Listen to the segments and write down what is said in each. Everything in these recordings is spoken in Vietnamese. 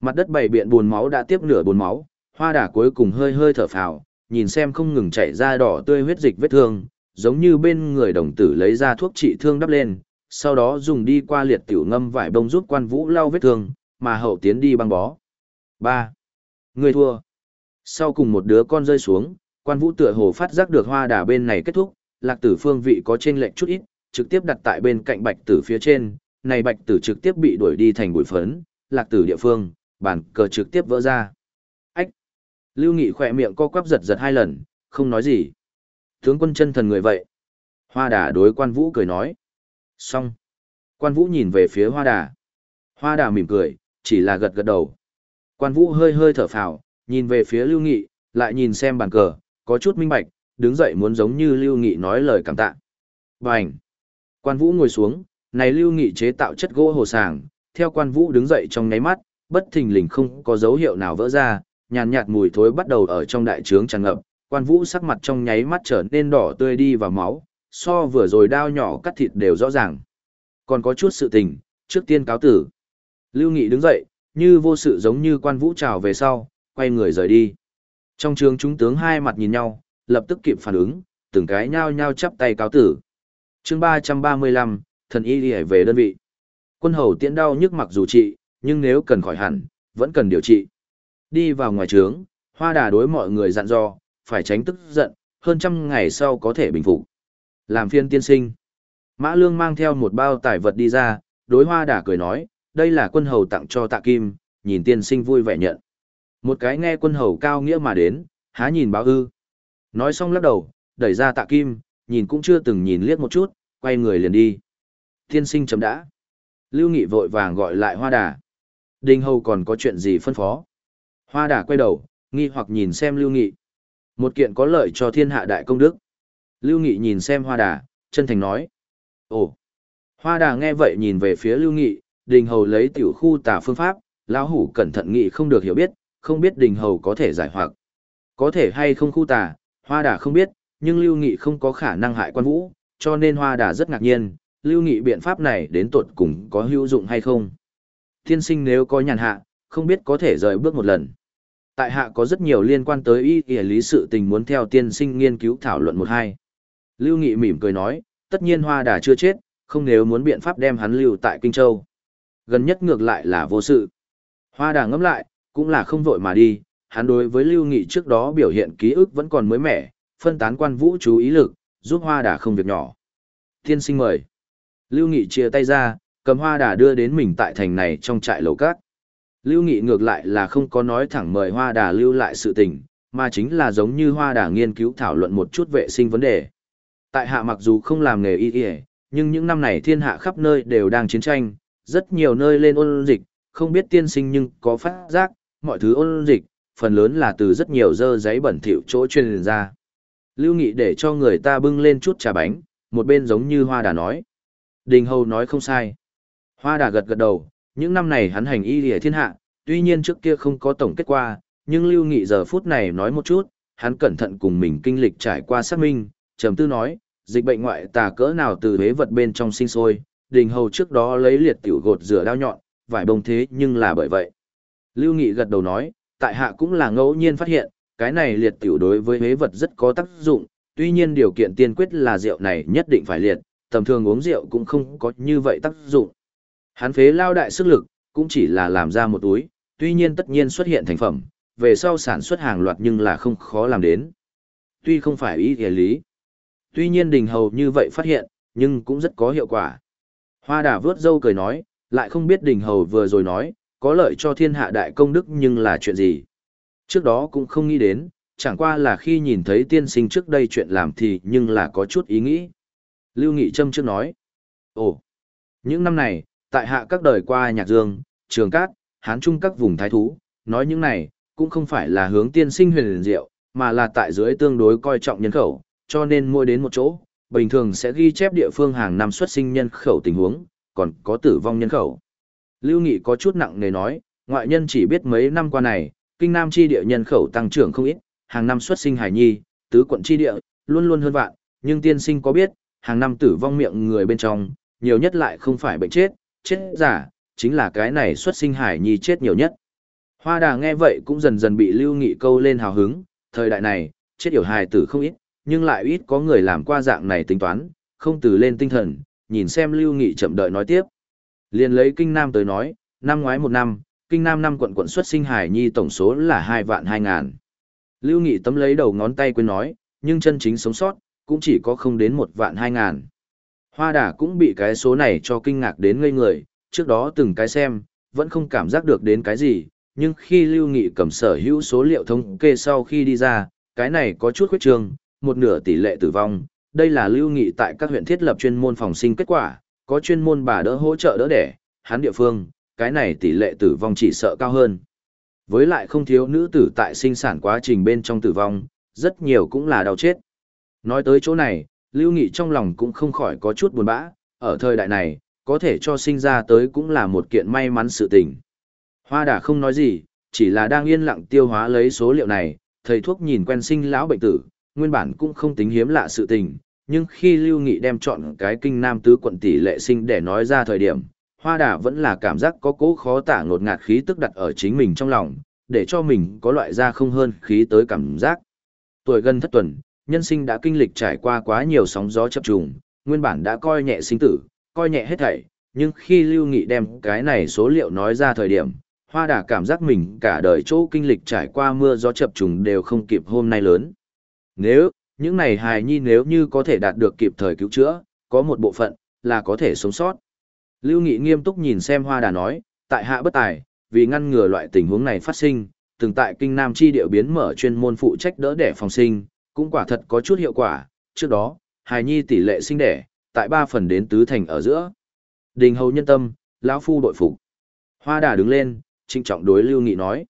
Mặt đất bảy biện buồn máu đã tiếp nửa buồn máu, hoa đà cuối cùng hơi hơi thở phào, nhìn xem không ngừng chảy ra đỏ tươi huyết dịch vết thương, giống như bên người đồng tử lấy ra thuốc trị thương đắp lên, sau đó dùng đi qua liệt tiểu ngâm vải bông giúp quan vũ lau vết thương, mà hậu tiến đi băng bó. 3. Người thua. Sau cùng một đứa con rơi xuống, quan vũ tựa hồ phát giác được hoa đà bên này kết thúc, lạc tử phương vị có trên lệnh chút ít, trực tiếp đặt tại bên cạnh bạch tử phía trên, này bạch tử trực tiếp bị đuổi đi thành bụi phấn, lạc tử địa phương, bàn cờ trực tiếp vỡ ra. Ách! Lưu Nghị khỏe miệng co quắp giật giật hai lần, không nói gì. Tướng quân chân thần người vậy. Hoa đà đối quan vũ cười nói. Xong. Quan vũ nhìn về phía hoa đà. Hoa đà mỉm cười, chỉ là gật gật đầu. Quan vũ hơi hơi thở phào, nhìn về phía Lưu Nghị, lại nhìn xem bàn cờ, có chút minh bạch, đứng dậy muốn giống như Lưu Nghị nói lời cảm tạ. Bành! Quan Vũ ngồi xuống, này Lưu Nghị chế tạo chất gỗ hồ sàng, theo Quan Vũ đứng dậy trong nháy mắt, bất thình lình không có dấu hiệu nào vỡ ra, nhàn nhạt mùi thối bắt đầu ở trong đại trướng tràn ngập, Quan Vũ sắc mặt trong nháy mắt trở nên đỏ tươi đi vào máu, so vừa rồi đao nhỏ cắt thịt đều rõ ràng. Còn có chút sự tình, trước tiên cáo tử. Lưu Nghị đứng dậy, như vô sự giống như Quan Vũ chào về sau, quay người rời đi. Trong trường chúng tướng hai mặt nhìn nhau, lập tức kịp phản ứng, từng cái nhao nhao chắp tay cáo tử. chương 335, thần y đi về đơn vị. Quân hầu tiễn đau nhức mặc dù trị, nhưng nếu cần khỏi hẳn, vẫn cần điều trị. Đi vào ngoài trướng, hoa đà đối mọi người dặn dò, phải tránh tức giận, hơn trăm ngày sau có thể bình phục. Làm phiên tiên sinh. Mã Lương mang theo một bao tải vật đi ra, đối hoa đà cười nói, đây là quân hầu tặng cho tạ kim, nhìn tiên sinh vui vẻ nhận. Một cái nghe quân hầu cao nghĩa mà đến, há nhìn báo ư. Nói xong lắc đầu, đẩy ra tạ kim, nhìn cũng chưa từng nhìn liếc một chút, quay người liền đi. Tiên sinh chấm đã. Lưu Nghị vội vàng gọi lại hoa đà. Đinh hầu còn có chuyện gì phân phó. Hoa đà quay đầu, nghi hoặc nhìn xem Lưu Nghị. Một kiện có lợi cho thiên hạ đại công đức. Lưu Nghị nhìn xem hoa đà, chân thành nói. Ồ! Hoa đà nghe vậy nhìn về phía Lưu Nghị, đình hầu lấy tiểu khu tà phương pháp, lão hủ cẩn thận nghị không được hiểu biết, không biết đình hầu có thể giải hoặc. Có thể hay không khu tà, hoa đà không biết, nhưng Lưu Nghị không có khả năng hại quan vũ, cho nên hoa đà rất ngạc nhiên, Lưu Nghị biện pháp này đến tuột cùng có hữu dụng hay không. Thiên sinh nếu có nhàn hạ, không biết có thể rời bước một lần. Tại hạ có rất nhiều liên quan tới y y lý sự tình muốn theo tiên sinh nghiên cứu thảo luận một hai. Lưu Nghị mỉm cười nói, tất nhiên hoa đà chưa chết, không nếu muốn biện pháp đem hắn lưu tại Kinh Châu. Gần nhất ngược lại là vô sự. Hoa đà ngẫm lại, cũng là không vội mà đi, hắn đối với Lưu Nghị trước đó biểu hiện ký ức vẫn còn mới mẻ, phân tán quan vũ chú ý lực, giúp hoa đà không việc nhỏ. Tiên sinh mời. Lưu Nghị chia tay ra, cầm hoa đà đưa đến mình tại thành này trong trại lầu cát. Lưu Nghị ngược lại là không có nói thẳng mời hoa đà lưu lại sự tình, mà chính là giống như hoa đà nghiên cứu thảo luận một chút vệ sinh vấn đề. Tại hạ mặc dù không làm nghề y y, nhưng những năm này thiên hạ khắp nơi đều đang chiến tranh, rất nhiều nơi lên ôn dịch, không biết tiên sinh nhưng có phát giác, mọi thứ ôn dịch, phần lớn là từ rất nhiều dơ giấy bẩn thỉu chỗ truyền ra. Lưu Nghị để cho người ta bưng lên chút trà bánh, một bên giống như Hoa Đà nói. Đình Hầu nói không sai. Hoa Đà gật gật đầu, những năm này hắn hành y lìa thiên hạ, tuy nhiên trước kia không có tổng kết qua, nhưng Lưu Nghị giờ phút này nói một chút, hắn cẩn thận cùng mình kinh lịch trải qua xác minh, trầm tư nói, dịch bệnh ngoại tà cỡ nào từ huế vật bên trong sinh sôi, đình hầu trước đó lấy liệt tiểu gột rửa đao nhọn, vải bông thế nhưng là bởi vậy. Lưu Nghị gật đầu nói, tại hạ cũng là ngẫu nhiên phát hiện, cái này liệt tiểu đối với huế vật rất có tác dụng, tuy nhiên điều kiện tiên quyết là rượu này nhất định phải liệt, tầm thường uống rượu cũng không có như vậy tác dụng. Hắn phế lao đại sức lực, cũng chỉ là làm ra một túi, tuy nhiên tất nhiên xuất hiện thành phẩm, về sau sản xuất hàng loạt nhưng là không khó làm đến. Tuy không phải ý nghĩa lý. Tuy nhiên đình hầu như vậy phát hiện, nhưng cũng rất có hiệu quả. Hoa đà vướt dâu cười nói, lại không biết đình hầu vừa rồi nói, có lợi cho thiên hạ đại công đức nhưng là chuyện gì. Trước đó cũng không nghĩ đến, chẳng qua là khi nhìn thấy tiên sinh trước đây chuyện làm thì nhưng là có chút ý nghĩ. Lưu Nghị Trâm trước nói, ồ, những năm này, tại hạ các đời qua Nhạc Dương, Trường Cát, Hán Trung các vùng thái thú, nói những này, cũng không phải là hướng tiên sinh huyền liền diệu, mà là tại dưới tương đối coi trọng nhân khẩu, cho nên mua đến một chỗ, bình thường sẽ ghi chép địa phương hàng năm xuất sinh nhân khẩu tình huống, còn có tử vong nhân khẩu. Lưu Nghị có chút nặng nề nói, ngoại nhân chỉ biết mấy năm qua này, kinh nam chi địa nhân khẩu tăng trưởng không ít, hàng năm xuất sinh hải nhi, tứ quận chi địa, luôn luôn hơn vạn, nhưng tiên sinh có biết, hàng năm tử vong miệng người bên trong, nhiều nhất lại không phải bệnh chết, chết giả, chính là cái này xuất sinh hải nhi chết nhiều nhất. Hoa đà nghe vậy cũng dần dần bị Lưu Nghị câu lên hào hứng, thời đại này, chết yểu hài tử không ít, nhưng lại ít có người làm qua dạng này tính toán, không từ lên tinh thần, nhìn xem Lưu Nghị chậm đợi nói tiếp. liền lấy Kinh Nam tới nói, năm ngoái một năm, Kinh Nam năm quận quận xuất sinh hải nhi tổng số là hai vạn hai ngàn. Lưu Nghị tấm lấy đầu ngón tay quên nói, nhưng chân chính sống sót, cũng chỉ có không đến một vạn hai ngàn. Hoa đà cũng bị cái số này cho kinh ngạc đến ngây người, trước đó từng cái xem, vẫn không cảm giác được đến cái gì, nhưng khi Lưu Nghị cầm sở hữu số liệu thống kê sau khi đi ra, cái này có chút khuyết trương, một nửa tỷ lệ tử vong. Đây là Lưu Nghị tại các huyện thiết lập chuyên môn phòng sinh kết quả, có chuyên môn bà đỡ hỗ trợ đỡ đẻ, hắn địa phương, cái này tỷ lệ tử vong chỉ sợ cao hơn. Với lại không thiếu nữ tử tại sinh sản quá trình bên trong tử vong, rất nhiều cũng là đau chết. Nói tới chỗ này, Lưu Nghị trong lòng cũng không khỏi có chút buồn bã, ở thời đại này, có thể cho sinh ra tới cũng là một kiện may mắn sự tình. Hoa đà không nói gì, chỉ là đang yên lặng tiêu hóa lấy số liệu này, thầy thuốc nhìn quen sinh lão bệnh tử, nguyên bản cũng không tính hiếm lạ sự tình, nhưng khi Lưu Nghị đem chọn cái kinh nam tứ quận tỷ lệ sinh để nói ra thời điểm, hoa đà vẫn là cảm giác có cố khó tả ngột ngạt khí tức đặt ở chính mình trong lòng, để cho mình có loại ra không hơn khí tới cảm giác. Tuổi gần thất tuần, nhân sinh đã kinh lịch trải qua quá nhiều sóng gió chập trùng, nguyên bản đã coi nhẹ sinh tử, coi nhẹ hết thảy, nhưng khi Lưu Nghị đem cái này số liệu nói ra thời điểm, hoa đà cảm giác mình cả đời chỗ kinh lịch trải qua mưa gió chập trùng đều không kịp hôm nay lớn. Nếu, những này hài nhi nếu như có thể đạt được kịp thời cứu chữa, có một bộ phận, là có thể sống sót. Lưu Nghị nghiêm túc nhìn xem hoa đà nói, tại hạ bất tài, vì ngăn ngừa loại tình huống này phát sinh, từng tại kinh nam chi địa biến mở chuyên môn phụ trách đỡ đẻ phòng sinh, cũng quả thật có chút hiệu quả, trước đó, hài nhi tỷ lệ sinh đẻ, tại ba phần đến tứ thành ở giữa. Đình hầu nhân tâm, lão phu đội phục. Hoa đà đứng lên, trinh trọng đối Lưu Nghị nói.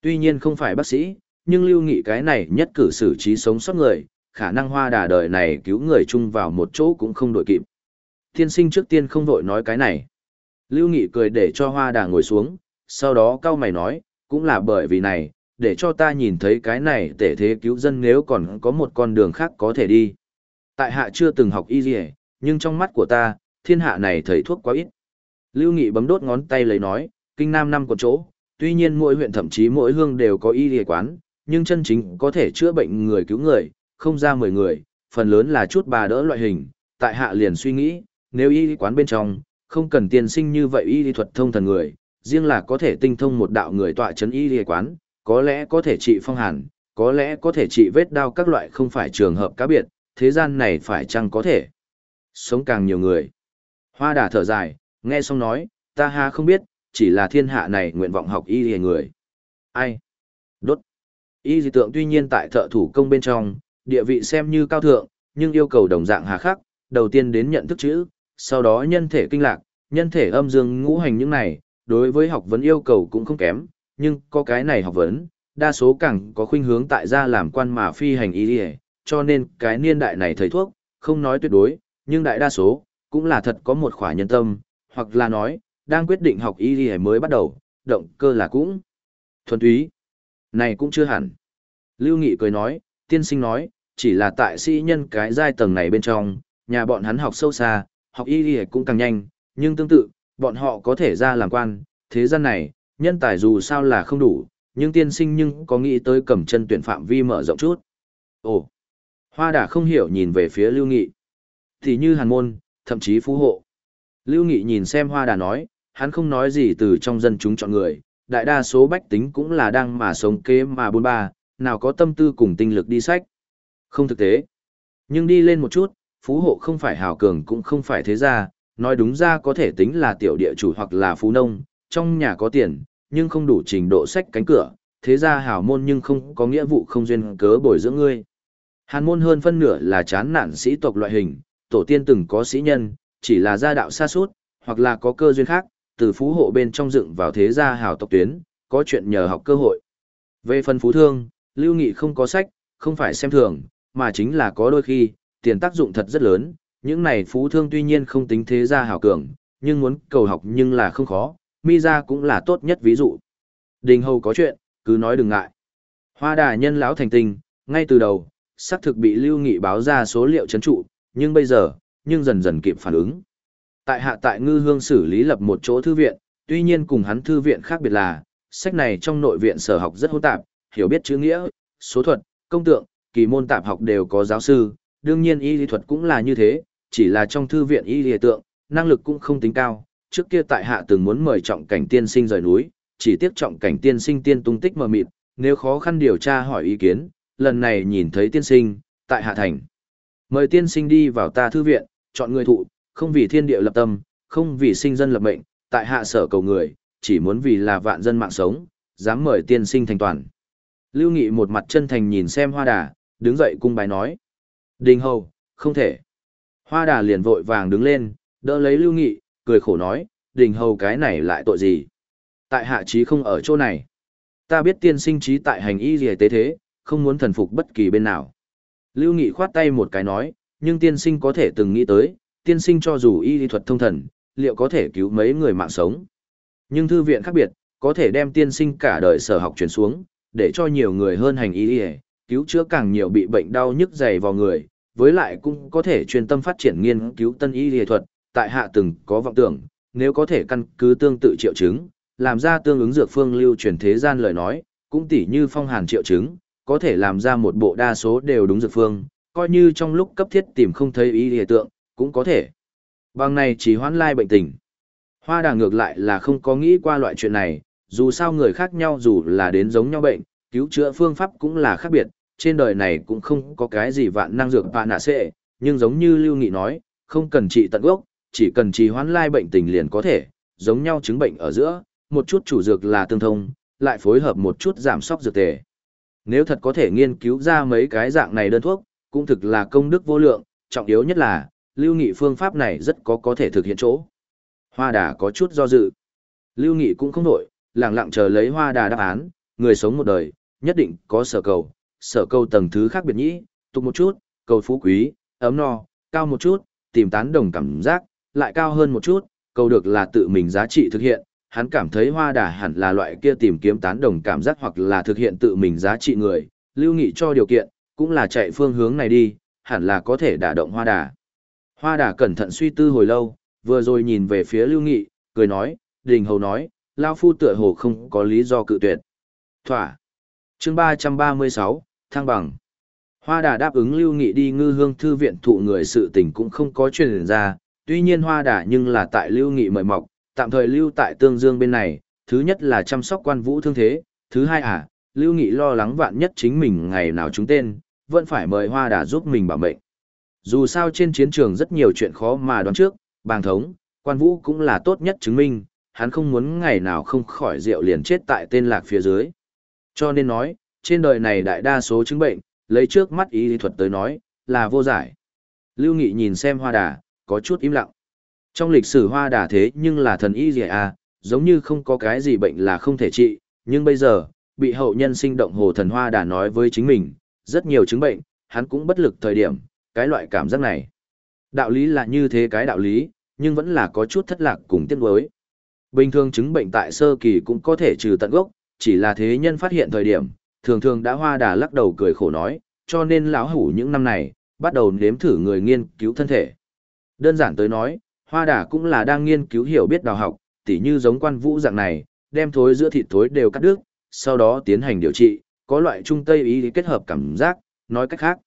Tuy nhiên không phải bác sĩ, nhưng Lưu Nghị cái này nhất cử xử trí sống sót người, khả năng hoa đà đời này cứu người chung vào một chỗ cũng không đội kịp. Tiên sinh trước tiên không vội nói cái này. Lưu Nghị cười để cho hoa đà ngồi xuống, sau đó cao mày nói, cũng là bởi vì này, để cho ta nhìn thấy cái này tể thế cứu dân nếu còn có một con đường khác có thể đi. Tại hạ chưa từng học y gì, nhưng trong mắt của ta, thiên hạ này thầy thuốc quá ít. Lưu Nghị bấm đốt ngón tay lấy nói, kinh nam năm có chỗ, tuy nhiên mỗi huyện thậm chí mỗi hương đều có y y quán, nhưng chân chính có thể chữa bệnh người cứu người, không ra 10 người, phần lớn là chút bà đỡ loại hình, tại hạ liền suy nghĩ, nếu y quán bên trong, không cần tiền sinh như vậy y thuật thông thần người, riêng là có thể tinh thông một đạo người tọa chấn y y quán, có lẽ có thể trị phong hàn, có lẽ có thể trị vết đau các loại không phải trường hợp cá biệt, thế gian này phải chăng có thể sống càng nhiều người. Hoa đà thở dài, nghe xong nói, ta ha không biết, chỉ là thiên hạ này nguyện vọng học y hề người. Ai? Đốt. Y dị tượng tuy nhiên tại thợ thủ công bên trong, địa vị xem như cao thượng, nhưng yêu cầu đồng dạng hà khắc, đầu tiên đến nhận thức chữ, sau đó nhân thể kinh lạc, nhân thể âm dương ngũ hành những này, đối với học vấn yêu cầu cũng không kém, nhưng có cái này học vấn, đa số càng có khuynh hướng tại gia làm quan mà phi hành y đi cho nên cái niên đại này thầy thuốc, không nói tuyệt đối, nhưng đại đa số, cũng là thật có một khỏa nhân tâm, hoặc là nói, đang quyết định học y đi mới bắt đầu, động cơ là cũng thuần túy. Này cũng chưa hẳn. Lưu Nghị cười nói, tiên sinh nói, chỉ là tại sĩ nhân cái giai tầng này bên trong, nhà bọn hắn học sâu xa, học y đi cũng càng nhanh, nhưng tương tự, bọn họ có thể ra làm quan, thế gian này, nhân tài dù sao là không đủ, nhưng tiên sinh nhưng có nghĩ tới cầm chân tuyển phạm vi mở rộng chút. Ồ, hoa đà không hiểu nhìn về phía Lưu Nghị. Thì như hàn môn, thậm chí phú hộ. Lưu Nghị nhìn xem hoa đà nói, hắn không nói gì từ trong dân chúng chọn người, đại đa số bách tính cũng là đang mà sống kế mà buôn ba, nào có tâm tư cùng tinh lực đi sách. Không thực tế. Nhưng đi lên một chút, phú hộ không phải hào cường cũng không phải thế gia, nói đúng ra có thể tính là tiểu địa chủ hoặc là phú nông, trong nhà có tiền, nhưng không đủ trình độ sách cánh cửa, thế ra hảo môn nhưng không có nghĩa vụ không duyên cớ bồi dưỡng ngươi. Hàn môn hơn phân nửa là chán nản sĩ tộc loại hình, tổ tiên từng có sĩ nhân, chỉ là gia đạo xa suốt, hoặc là có cơ duyên khác, từ phú hộ bên trong dựng vào thế gia hảo tộc tuyến, có chuyện nhờ học cơ hội. Về phần phú thương, Lưu Nghị không có sách, không phải xem thường, mà chính là có đôi khi, tiền tác dụng thật rất lớn, những này phú thương tuy nhiên không tính thế gia hảo cường, nhưng muốn cầu học nhưng là không khó, mi ra cũng là tốt nhất ví dụ. Đình hầu có chuyện, cứ nói đừng ngại. Hoa đà nhân lão thành tinh, ngay từ đầu, xác thực bị lưu nghị báo ra số liệu chấn trụ, nhưng bây giờ, nhưng dần dần kịp phản ứng. Tại hạ tại ngư hương xử lý lập một chỗ thư viện, tuy nhiên cùng hắn thư viện khác biệt là, sách này trong nội viện sở học rất hỗn tạp, hiểu biết chữ nghĩa, số thuật, công tượng, kỳ môn tạp học đều có giáo sư, đương nhiên y lý thuật cũng là như thế, chỉ là trong thư viện y lý tượng, năng lực cũng không tính cao. Trước kia tại hạ từng muốn mời trọng cảnh tiên sinh rời núi, chỉ tiếc trọng cảnh tiên sinh tiên tung tích mờ mịt, nếu khó khăn điều tra hỏi ý kiến, lần này nhìn thấy tiên sinh, tại hạ thành. Mời tiên sinh đi vào ta thư viện, chọn người thụ, không vì thiên địa lập tâm, không vì sinh dân lập mệnh, tại hạ sở cầu người, chỉ muốn vì là vạn dân mạng sống, dám mời tiên sinh thành toàn. Lưu Nghị một mặt chân thành nhìn xem hoa đà, đứng dậy cung bài nói. Đình hầu, không thể. Hoa đà liền vội vàng đứng lên, đỡ lấy Lưu Nghị, cười khổ nói, đình hầu cái này lại tội gì? Tại hạ trí không ở chỗ này. Ta biết tiên sinh trí tại hành y gì tế thế, không muốn thần phục bất kỳ bên nào. Lưu Nghị khoát tay một cái nói, nhưng tiên sinh có thể từng nghĩ tới, tiên sinh cho dù y lý thuật thông thần, liệu có thể cứu mấy người mạng sống. Nhưng thư viện khác biệt, có thể đem tiên sinh cả đời sở học truyền xuống, để cho nhiều người hơn hành y lý cứu chữa càng nhiều bị bệnh đau nhức dày vào người, với lại cũng có thể chuyên tâm phát triển nghiên cứu tân y lý thuật, tại hạ từng có vọng tưởng, nếu có thể căn cứ tương tự triệu chứng, làm ra tương ứng dược phương lưu truyền thế gian lời nói, cũng tỉ như phong hàn triệu chứng, có thể làm ra một bộ đa số đều đúng dược phương, coi như trong lúc cấp thiết tìm không thấy ý hiện tượng, cũng có thể. Bằng này chỉ hoãn lai bệnh tình. Hoa đà ngược lại là không có nghĩ qua loại chuyện này, dù sao người khác nhau dù là đến giống nhau bệnh, cứu chữa phương pháp cũng là khác biệt, trên đời này cũng không có cái gì vạn năng dược bạ nạ xệ, nhưng giống như Lưu Nghị nói, không cần trị tận gốc, chỉ cần trì hoãn lai bệnh tình liền có thể, giống nhau chứng bệnh ở giữa, một chút chủ dược là tương thông, lại phối hợp một chút giảm sóc dược tề. Nếu thật có thể nghiên cứu ra mấy cái dạng này đơn thuốc, cũng thực là công đức vô lượng, trọng yếu nhất là, lưu nghị phương pháp này rất có có thể thực hiện chỗ. Hoa đà có chút do dự. Lưu nghị cũng không nổi, lặng lặng chờ lấy hoa đà đáp án, người sống một đời, nhất định có sở cầu, sở cầu tầng thứ khác biệt nhĩ, tục một chút, cầu phú quý, ấm no, cao một chút, tìm tán đồng cảm giác, lại cao hơn một chút, cầu được là tự mình giá trị thực hiện, hắn cảm thấy hoa đà hẳn là loại kia tìm kiếm tán đồng cảm giác hoặc là thực hiện tự mình giá trị người, lưu nghị cho điều kiện, cũng là chạy phương hướng này đi, hẳn là có thể đả động hoa đà. Hoa đà cẩn thận suy tư hồi lâu, vừa rồi nhìn về phía lưu nghị, cười nói, đình hầu nói, lao phu tựa hồ không có lý do cự tuyệt. Thỏa. chương 336, thăng bằng. Hoa đà đáp ứng lưu nghị đi ngư hương thư viện thụ người sự tình cũng không có truyền ra, tuy nhiên hoa đà nhưng là tại lưu nghị mời mọc, tạm thời lưu tại tương dương bên này, thứ nhất là chăm sóc quan vũ thương thế, thứ hai à, lưu nghị lo lắng vạn nhất chính mình ngày nào chúng tên, vẫn phải mời hoa đà giúp mình bảo mệnh. Dù sao trên chiến trường rất nhiều chuyện khó mà đoán trước, bàng thống, quan vũ cũng là tốt nhất chứng minh, hắn không muốn ngày nào không khỏi rượu liền chết tại tên lạc phía dưới. Cho nên nói, trên đời này đại đa số chứng bệnh, lấy trước mắt ý thuật tới nói, là vô giải. Lưu Nghị nhìn xem hoa đà, có chút im lặng. Trong lịch sử hoa đà thế nhưng là thần y gì à, giống như không có cái gì bệnh là không thể trị, nhưng bây giờ, bị hậu nhân sinh động hồ thần hoa đà nói với chính mình, rất nhiều chứng bệnh, hắn cũng bất lực thời điểm, cái loại cảm giác này. Đạo lý là như thế cái đạo lý, nhưng vẫn là có chút thất lạc cùng tiếc nuối. Bình thường chứng bệnh tại sơ kỳ cũng có thể trừ tận gốc, chỉ là thế nhân phát hiện thời điểm, thường thường đã hoa đà lắc đầu cười khổ nói, cho nên lão hủ những năm này, bắt đầu nếm thử người nghiên cứu thân thể. Đơn giản tới nói, hoa đà cũng là đang nghiên cứu hiểu biết đào học, tỉ như giống quan vũ dạng này, đem thối giữa thịt thối đều cắt đứt, sau đó tiến hành điều trị, có loại trung tây ý kết hợp cảm giác, nói cách khác.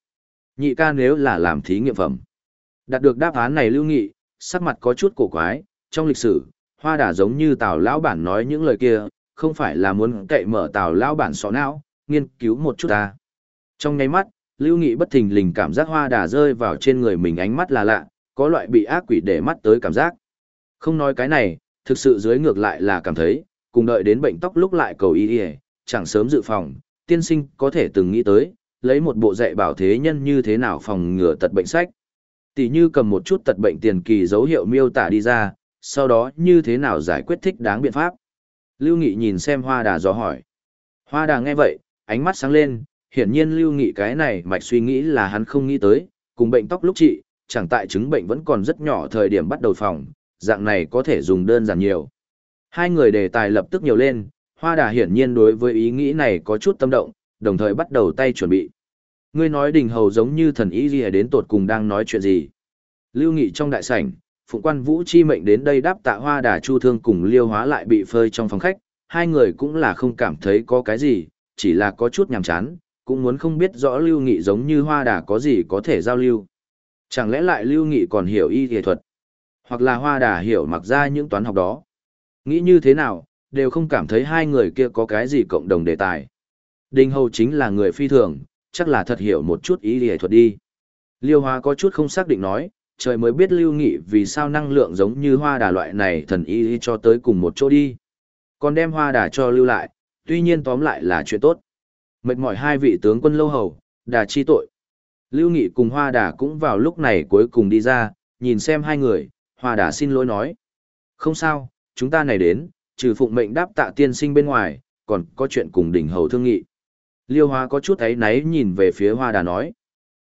Nhị ca nếu là làm thí nghiệm phẩm. Đạt được đáp án này lưu nghị, sắc mặt có chút cổ quái, trong lịch sử, hoa đà giống như tào lão bản nói những lời kia, không phải là muốn cậy mở tào lão bản sọ não, nghiên cứu một chút ta. Trong nháy mắt, lưu nghị bất thình lình cảm giác hoa đà rơi vào trên người mình ánh mắt là lạ, có loại bị ác quỷ để mắt tới cảm giác. Không nói cái này, thực sự dưới ngược lại là cảm thấy, cùng đợi đến bệnh tóc lúc lại cầu y y, chẳng sớm dự phòng, tiên sinh có thể từng nghĩ tới, lấy một bộ dạy bảo thế nhân như thế nào phòng ngừa tật bệnh sách. Tỷ như cầm một chút tật bệnh tiền kỳ dấu hiệu miêu tả đi ra, sau đó như thế nào giải quyết thích đáng biện pháp. Lưu Nghị nhìn xem hoa đà dò hỏi. Hoa đà nghe vậy, ánh mắt sáng lên, hiển nhiên Lưu Nghị cái này mạch suy nghĩ là hắn không nghĩ tới, cùng bệnh tóc lúc trị, chẳng tại chứng bệnh vẫn còn rất nhỏ thời điểm bắt đầu phòng, dạng này có thể dùng đơn giản nhiều. Hai người đề tài lập tức nhiều lên, Hoa Đà hiển nhiên đối với ý nghĩ này có chút tâm động, đồng thời bắt đầu tay chuẩn bị. Ngươi nói đình hầu giống như thần ý gì đến tột cùng đang nói chuyện gì. Lưu Nghị trong đại sảnh, Phụng quan Vũ Chi mệnh đến đây đáp tạ Hoa Đà Chu Thương cùng Liêu Hóa lại bị phơi trong phòng khách, hai người cũng là không cảm thấy có cái gì, chỉ là có chút nhàm chán, cũng muốn không biết rõ Lưu Nghị giống như Hoa Đà có gì có thể giao lưu. Chẳng lẽ lại Lưu Nghị còn hiểu y nghệ thuật? Hoặc là Hoa Đà hiểu mặc ra những toán học đó? Nghĩ như thế nào, đều không cảm thấy hai người kia có cái gì cộng đồng đề tài. Đinh Hầu chính là người phi thường, chắc là thật hiểu một chút ý nghệ thuật đi. Liêu Hoa có chút không xác định nói, trời mới biết Lưu Nghị vì sao năng lượng giống như hoa đà loại này thần y cho tới cùng một chỗ đi. Còn đem hoa đà cho lưu lại, tuy nhiên tóm lại là chuyện tốt. Mệt mỏi hai vị tướng quân lâu hầu, đà chi tội. Lưu Nghị cùng hoa đà cũng vào lúc này cuối cùng đi ra, nhìn xem hai người, hoa đà xin lỗi nói. Không sao, chúng ta này đến, trừ phụng mệnh đáp tạ tiên sinh bên ngoài, còn có chuyện cùng đỉnh hầu thương nghị. Liêu Hoa có chút ấy náy nhìn về phía Hoa Đà nói.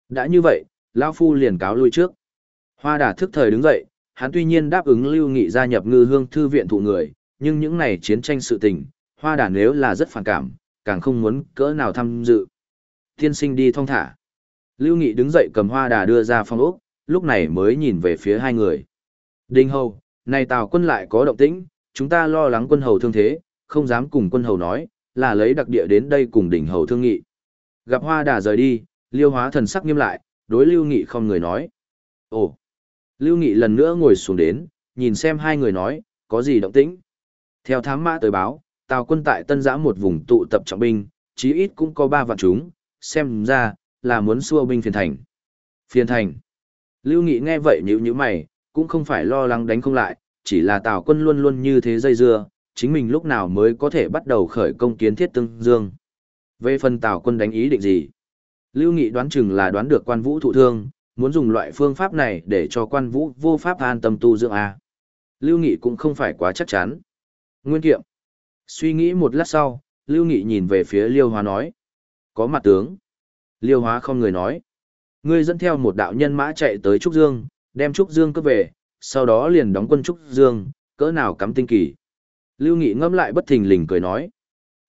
Đã như vậy, Lao Phu liền cáo lui trước. Hoa Đà thức thời đứng dậy, hắn tuy nhiên đáp ứng Lưu Nghị gia nhập ngư hương thư viện thụ người, nhưng những này chiến tranh sự tình, Hoa Đà nếu là rất phản cảm, càng không muốn cỡ nào tham dự. Tiên sinh đi thong thả. Lưu Nghị đứng dậy cầm Hoa Đà đưa ra phòng ốc, lúc này mới nhìn về phía hai người. Đinh Hầu, này Tào quân lại có động tĩnh, chúng ta lo lắng quân hầu thương thế, không dám cùng quân hầu nói, là lấy đặc địa đến đây cùng đỉnh hầu thương nghị. Gặp Hoa Đà rời đi, Liêu Hóa thần sắc nghiêm lại, đối Lưu Nghị không người nói. Ồ! Lưu Nghị lần nữa ngồi xuống đến, nhìn xem hai người nói, có gì động tĩnh. Theo thám mã tới báo, Tào quân tại Tân Giã một vùng tụ tập trọng binh, chí ít cũng có ba vạn chúng, xem ra, là muốn xua binh phiền thành. Phiền thành. Lưu Nghị nghe vậy nhíu nhíu mày, cũng không phải lo lắng đánh không lại, chỉ là Tào quân luôn luôn như thế dây dưa, chính mình lúc nào mới có thể bắt đầu khởi công kiến thiết tương dương. Về phần Tào quân đánh ý định gì? Lưu Nghị đoán chừng là đoán được quan vũ thụ thương, muốn dùng loại phương pháp này để cho quan vũ vô pháp an tâm tu dưỡng A. Lưu Nghị cũng không phải quá chắc chắn. Nguyên kiệm. Suy nghĩ một lát sau, Lưu Nghị nhìn về phía Liêu Hóa nói. Có mặt tướng. Liêu Hóa không người nói. Ngươi dẫn theo một đạo nhân mã chạy tới Trúc Dương, đem Trúc Dương cướp về, sau đó liền đóng quân Trúc Dương, cỡ nào cắm tinh kỳ. Lưu Nghị ngâm lại bất thình lình cười nói.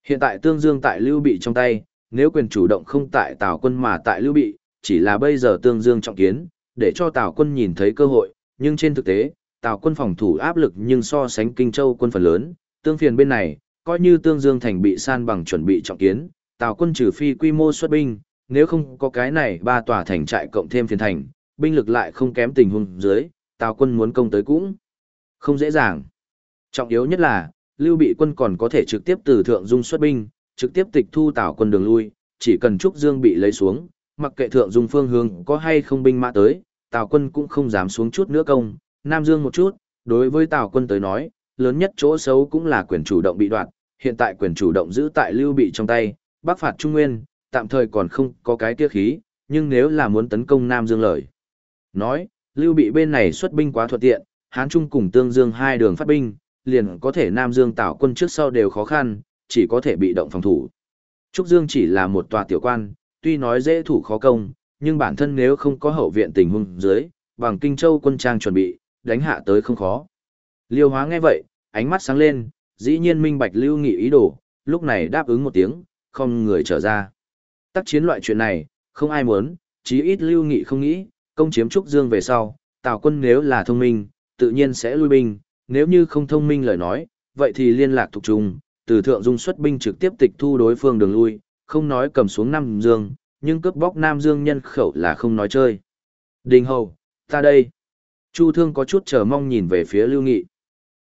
Hiện tại Tương Dương tại Lưu Bị trong tay, nếu quyền chủ động không tại Tào quân mà tại Lưu Bị, chỉ là bây giờ Tương Dương trọng kiến, để cho Tào quân nhìn thấy cơ hội, nhưng trên thực tế, Tào quân phòng thủ áp lực nhưng so sánh Kinh Châu quân phần lớn, tương phiền bên này, coi như Tương Dương thành bị san bằng chuẩn bị trọng kiến, Tào quân trừ phi quy mô xuất binh, nếu không có cái này ba tòa thành trại cộng thêm phiền thành, binh lực lại không kém tình huống dưới, Tào quân muốn công tới cũng không dễ dàng. Trọng yếu nhất là, Lưu Bị quân còn có thể trực tiếp từ Thượng Dung xuất binh, trực tiếp tịch thu Tào quân đường lui, chỉ cần Trúc Dương bị lấy xuống, mặc kệ Thượng Dung phương hướng có hay không binh mã tới, Tào quân cũng không dám xuống chút nữa công, Nam Dương một chút, đối với Tào quân tới nói, lớn nhất chỗ xấu cũng là quyền chủ động bị đoạt, hiện tại quyền chủ động giữ tại Lưu Bị trong tay, bắc phạt Trung Nguyên, tạm thời còn không có cái kia khí, nhưng nếu là muốn tấn công Nam Dương lời. Nói, Lưu Bị bên này xuất binh quá thuận tiện, Hán Trung cùng Tương Dương hai đường phát binh, liền có thể Nam Dương tạo quân trước sau đều khó khăn, chỉ có thể bị động phòng thủ. Trúc Dương chỉ là một tòa tiểu quan, tuy nói dễ thủ khó công, nhưng bản thân nếu không có hậu viện tình huống dưới, bằng Kinh Châu quân trang chuẩn bị, đánh hạ tới không khó. Liêu Hóa nghe vậy, ánh mắt sáng lên, dĩ nhiên minh bạch Lưu Nghị ý đồ, lúc này đáp ứng một tiếng, không người trở ra. Tác chiến loại chuyện này, không ai muốn, chí ít Lưu Nghị không nghĩ, công chiếm Trúc Dương về sau, Tào quân nếu là thông minh, tự nhiên sẽ lui binh, nếu như không thông minh lời nói, vậy thì liên lạc thuộc trung từ thượng dung xuất binh trực tiếp tịch thu đối phương đường lui, không nói cầm xuống Nam Dương, nhưng cướp bóc Nam Dương nhân khẩu là không nói chơi. Đình hầu, ta đây. Chu Thương có chút chờ mong nhìn về phía Lưu Nghị.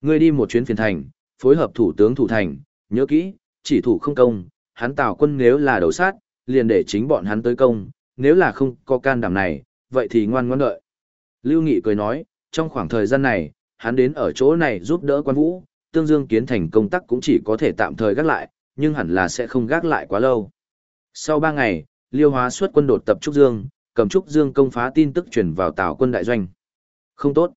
Ngươi đi một chuyến phiền thành, phối hợp thủ tướng thủ thành, nhớ kỹ, chỉ thủ không công, hắn tào quân nếu là đầu sát, liền để chính bọn hắn tới công, nếu là không có can đảm này, vậy thì ngoan ngoãn đợi. Lưu Nghị cười nói, trong khoảng thời gian này, hắn đến ở chỗ này giúp đỡ quan vũ, tương dương kiến thành công tác cũng chỉ có thể tạm thời gác lại, nhưng hẳn là sẽ không gác lại quá lâu. Sau ba ngày, Liêu Hóa xuất quân đột tập Trúc Dương, cầm Trúc Dương công phá tin tức truyền vào Tào quân đại doanh. Không tốt.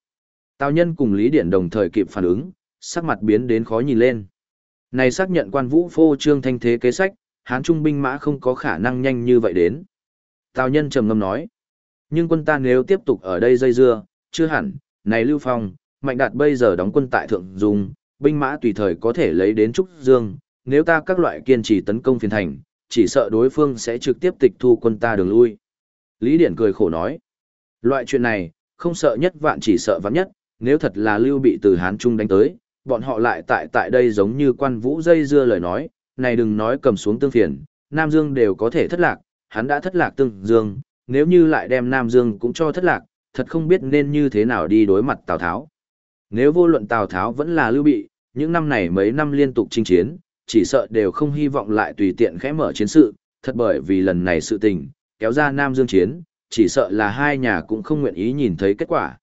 Tào nhân cùng Lý Điển đồng thời kịp phản ứng, sắc mặt biến đến khó nhìn lên. Này xác nhận quan vũ phô trương thanh thế kế sách, hán trung binh mã không có khả năng nhanh như vậy đến. Tào nhân trầm ngâm nói. Nhưng quân ta nếu tiếp tục ở đây dây dưa, chưa hẳn, này Lưu Phong, Mạnh Đạt bây giờ đóng quân tại Thượng Dung, binh mã tùy thời có thể lấy đến Trúc Dương, nếu ta các loại kiên trì tấn công phiền thành, chỉ sợ đối phương sẽ trực tiếp tịch thu quân ta đường lui. Lý Điển cười khổ nói, loại chuyện này, không sợ nhất vạn chỉ sợ vạn nhất, nếu thật là Lưu bị từ Hán Trung đánh tới, bọn họ lại tại tại đây giống như quan vũ dây dưa lời nói, này đừng nói cầm xuống tương phiền, Nam Dương đều có thể thất lạc, hắn đã thất lạc tương Dương, nếu như lại đem Nam Dương cũng cho thất lạc, thật không biết nên như thế nào đi đối mặt Tào Tháo. Nếu vô luận Tào Tháo vẫn là lưu bị, những năm này mấy năm liên tục chinh chiến, chỉ sợ đều không hy vọng lại tùy tiện khẽ mở chiến sự, thật bởi vì lần này sự tình, kéo ra Nam Dương chiến, chỉ sợ là hai nhà cũng không nguyện ý nhìn thấy kết quả.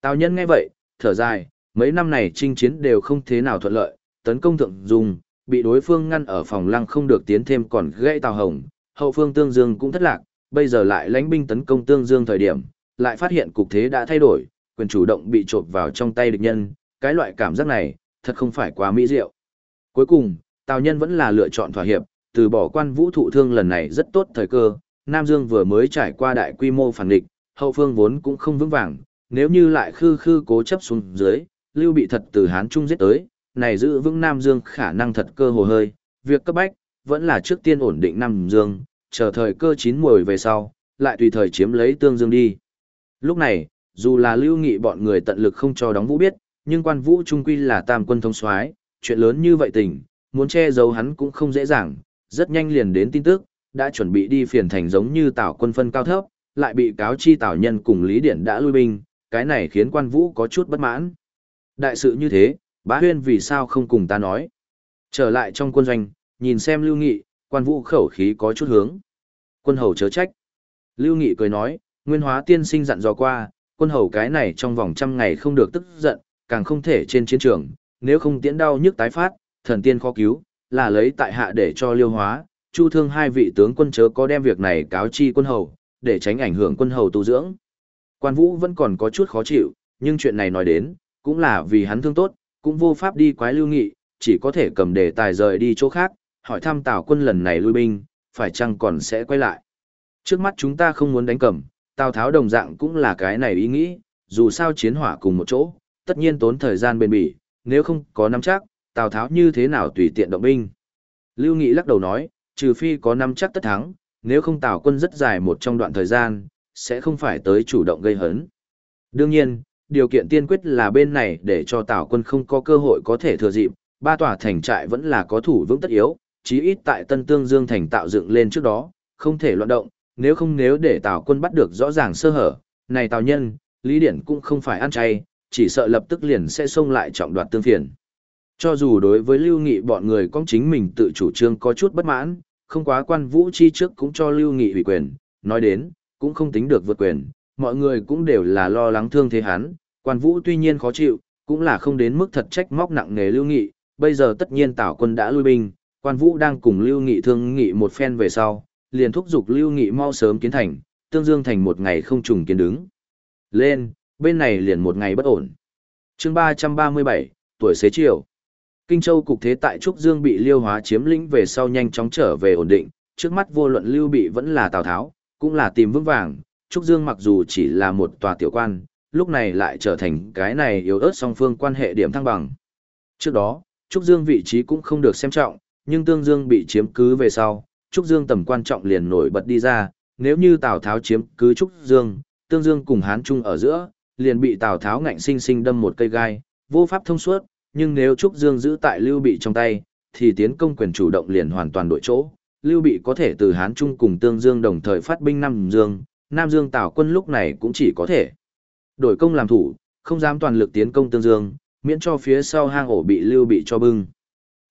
Tào nhân nghe vậy, thở dài, mấy năm này chinh chiến đều không thế nào thuận lợi, tấn công thượng dùng, bị đối phương ngăn ở phòng lăng không được tiến thêm còn gãy Tào Hồng, hậu phương Tương Dương cũng thất lạc, bây giờ lại lãnh binh tấn công Tương Dương thời điểm, lại phát hiện cục thế đã thay đổi, quyền chủ động bị trộm vào trong tay địch nhân, cái loại cảm giác này, thật không phải quá mỹ diệu. Cuối cùng, Tào Nhân vẫn là lựa chọn thỏa hiệp, từ bỏ quan vũ thụ thương lần này rất tốt thời cơ, Nam Dương vừa mới trải qua đại quy mô phản địch, hậu phương vốn cũng không vững vàng, nếu như lại khư khư cố chấp xuống dưới, lưu bị thật từ Hán Trung giết tới, này giữ vững Nam Dương khả năng thật cơ hồ hơi, việc cấp bách, vẫn là trước tiên ổn định Nam Dương, chờ thời cơ chín muồi về sau, lại tùy thời chiếm lấy Tương Dương đi. Lúc này, dù là lưu nghị bọn người tận lực không cho đóng vũ biết, nhưng quan vũ trung quy là tam quân thông soái chuyện lớn như vậy tình, muốn che giấu hắn cũng không dễ dàng, rất nhanh liền đến tin tức, đã chuẩn bị đi phiền thành giống như tảo quân phân cao thấp, lại bị cáo chi tảo nhân cùng Lý Điển đã lui binh, cái này khiến quan vũ có chút bất mãn. Đại sự như thế, bá huyên vì sao không cùng ta nói. Trở lại trong quân doanh, nhìn xem lưu nghị, quan vũ khẩu khí có chút hướng. Quân hầu chớ trách. Lưu nghị cười nói, nguyên hóa tiên sinh dặn dò qua, quân hầu cái này trong vòng trăm ngày không được tức giận, càng không thể trên chiến trường, nếu không tiễn đau nhức tái phát, thần tiên khó cứu, là lấy tại hạ để cho liêu hóa, chu thương hai vị tướng quân chớ có đem việc này cáo chi quân hầu, để tránh ảnh hưởng quân hầu tu dưỡng. Quan vũ vẫn còn có chút khó chịu, nhưng chuyện này nói đến, cũng là vì hắn thương tốt, cũng vô pháp đi quái lưu nghị, chỉ có thể cầm đề tài rời đi chỗ khác, hỏi thăm tào quân lần này lui binh, phải chăng còn sẽ quay lại. Trước mắt chúng ta không muốn đánh cầm, Tào Tháo đồng dạng cũng là cái này ý nghĩ, dù sao chiến hỏa cùng một chỗ, tất nhiên tốn thời gian bền bỉ, nếu không có nắm chắc, Tào Tháo như thế nào tùy tiện động binh. Lưu Nghị lắc đầu nói, trừ phi có nắm chắc tất thắng, nếu không Tào quân rất dài một trong đoạn thời gian, sẽ không phải tới chủ động gây hấn. Đương nhiên, điều kiện tiên quyết là bên này để cho Tào quân không có cơ hội có thể thừa dịp, ba tòa thành trại vẫn là có thủ vững tất yếu, chí ít tại Tân Tương Dương thành tạo dựng lên trước đó, không thể loạn động, nếu không nếu để Tào quân bắt được rõ ràng sơ hở, này Tào nhân, Lý Điển cũng không phải ăn chay, chỉ sợ lập tức liền sẽ xông lại trọng đoạt tương phiền. Cho dù đối với Lưu Nghị bọn người con chính mình tự chủ trương có chút bất mãn, không quá quan vũ chi trước cũng cho Lưu Nghị ủy quyền, nói đến, cũng không tính được vượt quyền, mọi người cũng đều là lo lắng thương thế hắn, quan vũ tuy nhiên khó chịu, cũng là không đến mức thật trách móc nặng nề Lưu Nghị, bây giờ tất nhiên Tào quân đã lui binh, quan vũ đang cùng Lưu Nghị thương nghị một phen về sau, liền thúc giục Lưu Nghị mau sớm kiến thành, tương dương thành một ngày không trùng kiến đứng. Lên, bên này liền một ngày bất ổn. chương ba ba mươi bảy tuổi xế chiều. Kinh Châu cục thế tại Trúc Dương bị Liêu Hóa chiếm lĩnh về sau nhanh chóng trở về ổn định, trước mắt vô luận Lưu Bị vẫn là Tào Tháo, cũng là tìm vững vàng, Trúc Dương mặc dù chỉ là một tòa tiểu quan, lúc này lại trở thành cái này yếu ớt song phương quan hệ điểm thăng bằng. Trước đó, Trúc Dương vị trí cũng không được xem trọng, nhưng Tương Dương bị chiếm cứ về sau, Trúc Dương tầm quan trọng liền nổi bật đi ra, nếu như Tào Tháo chiếm cứ Trúc Dương, Tương Dương cùng Hán Trung ở giữa, liền bị Tào Tháo ngạnh sinh sinh đâm một cây gai, vô pháp thông suốt, nhưng nếu Trúc Dương giữ tại Lưu Bị trong tay, thì tiến công quyền chủ động liền hoàn toàn đổi chỗ. Lưu Bị có thể từ Hán Trung cùng Tương Dương đồng thời phát binh Nam Dương, Nam Dương Tào quân lúc này cũng chỉ có thể đổi công làm thủ, không dám toàn lực tiến công Tương Dương, miễn cho phía sau hang ổ bị Lưu Bị cho bưng.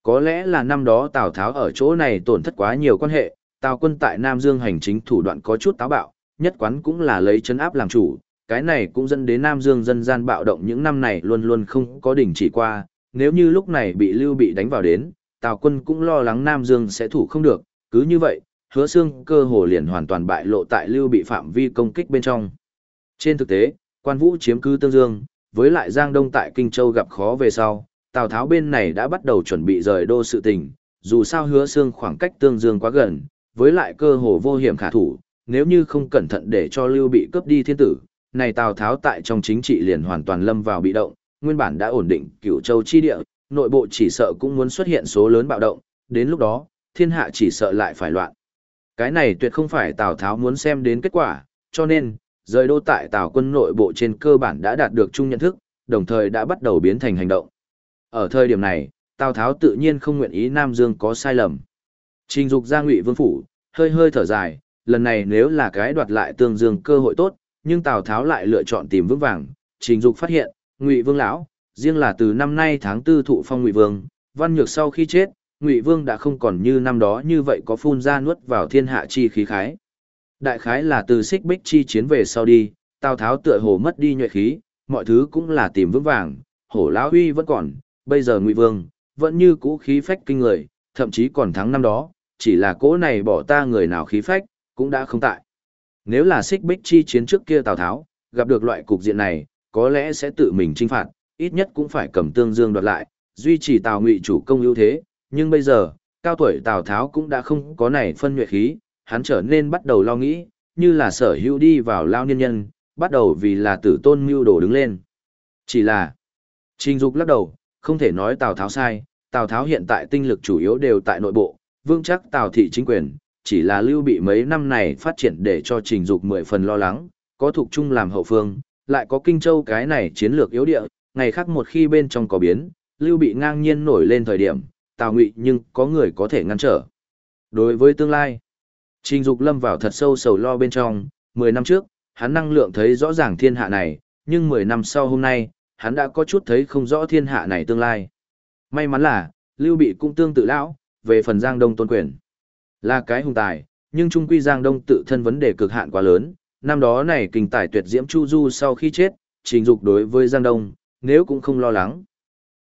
Có lẽ là năm đó Tào Tháo ở chỗ này tổn thất quá nhiều quan hệ, Tào quân tại Nam Dương hành chính thủ đoạn có chút táo bạo, nhất quán cũng là lấy chấn áp làm chủ, cái này cũng dẫn đến Nam Dương dân gian bạo động những năm này luôn luôn không có đỉnh chỉ qua, nếu như lúc này bị Lưu Bị đánh vào đến, Tào quân cũng lo lắng Nam Dương sẽ thủ không được, cứ như vậy, hứa xương cơ hồ liền hoàn toàn bại lộ tại Lưu Bị phạm vi công kích bên trong. Trên thực tế, quan vũ chiếm cứ Tương Dương, với lại Giang Đông tại Kinh Châu gặp khó về sau, Tào Tháo bên này đã bắt đầu chuẩn bị rời đô sự tình, dù sao hứa xương khoảng cách tương dương quá gần, với lại cơ hồ vô hiểm khả thủ, nếu như không cẩn thận để cho Lưu bị cướp đi thiên tử, này Tào Tháo tại trong chính trị liền hoàn toàn lâm vào bị động, nguyên bản đã ổn định cửu châu chi địa, nội bộ chỉ sợ cũng muốn xuất hiện số lớn bạo động, đến lúc đó, thiên hạ chỉ sợ lại phải loạn. Cái này tuyệt không phải Tào Tháo muốn xem đến kết quả, cho nên, rời đô tại Tào quân nội bộ trên cơ bản đã đạt được chung nhận thức, đồng thời đã bắt đầu biến thành hành động. Ở thời điểm này, Tào Tháo tự nhiên không nguyện ý Nam Dương có sai lầm. Trình dục ra ngụy vương phủ, hơi hơi thở dài, lần này nếu là cái đoạt lại tương dương cơ hội tốt, nhưng Tào Tháo lại lựa chọn tìm vững vàng. Trình dục phát hiện, ngụy vương lão, riêng là từ năm nay tháng tư thụ phong ngụy vương, văn nhược sau khi chết, ngụy vương đã không còn như năm đó như vậy có phun ra nuốt vào thiên hạ chi khí khái. Đại khái là từ xích bích chi chiến về sau đi, Tào Tháo tựa hồ mất đi nhuệ khí, mọi thứ cũng là tìm vững vàng, hổ lão huy vẫn còn, bây giờ ngụy vương, vẫn như cũ khí phách kinh người, thậm chí còn thắng năm đó, chỉ là cỗ này bỏ ta người nào khí phách, cũng đã không tại. Nếu là xích bích chi chiến trước kia Tào Tháo, gặp được loại cục diện này, có lẽ sẽ tự mình trinh phạt, ít nhất cũng phải cầm tương dương đoạt lại, duy trì Tào Ngụy chủ công ưu thế, nhưng bây giờ, cao tuổi Tào Tháo cũng đã không có này phân nhuệ khí, hắn trở nên bắt đầu lo nghĩ, như là sở hữu đi vào lao niên nhân, bắt đầu vì là tử tôn mưu đồ đứng lên. Chỉ là, Trình Dục lắc đầu, không thể nói Tào Tháo sai, Tào Tháo hiện tại tinh lực chủ yếu đều tại nội bộ, vương chắc Tào thị chính quyền, chỉ là lưu bị mấy năm này phát triển để cho Trình Dục mười phần lo lắng, có thuộc chung làm hậu phương, lại có Kinh Châu cái này chiến lược yếu địa, ngày khác một khi bên trong có biến, lưu bị ngang nhiên nổi lên thời điểm, Tào Ngụy nhưng có người có thể ngăn trở. Đối với tương lai, Trình Dục lâm vào thật sâu sầu lo bên trong, 10 năm trước, hắn năng lượng thấy rõ ràng thiên hạ này, nhưng 10 năm sau hôm nay, hắn đã có chút thấy không rõ thiên hạ này tương lai. May mắn là, Lưu Bị cũng tương tự lão, về phần Giang Đông tôn quyền. Là cái hùng tài, nhưng trung quy Giang Đông tự thân vấn đề cực hạn quá lớn, năm đó này kinh tài tuyệt diễm Chu Du sau khi chết, trình dục đối với Giang Đông, nếu cũng không lo lắng.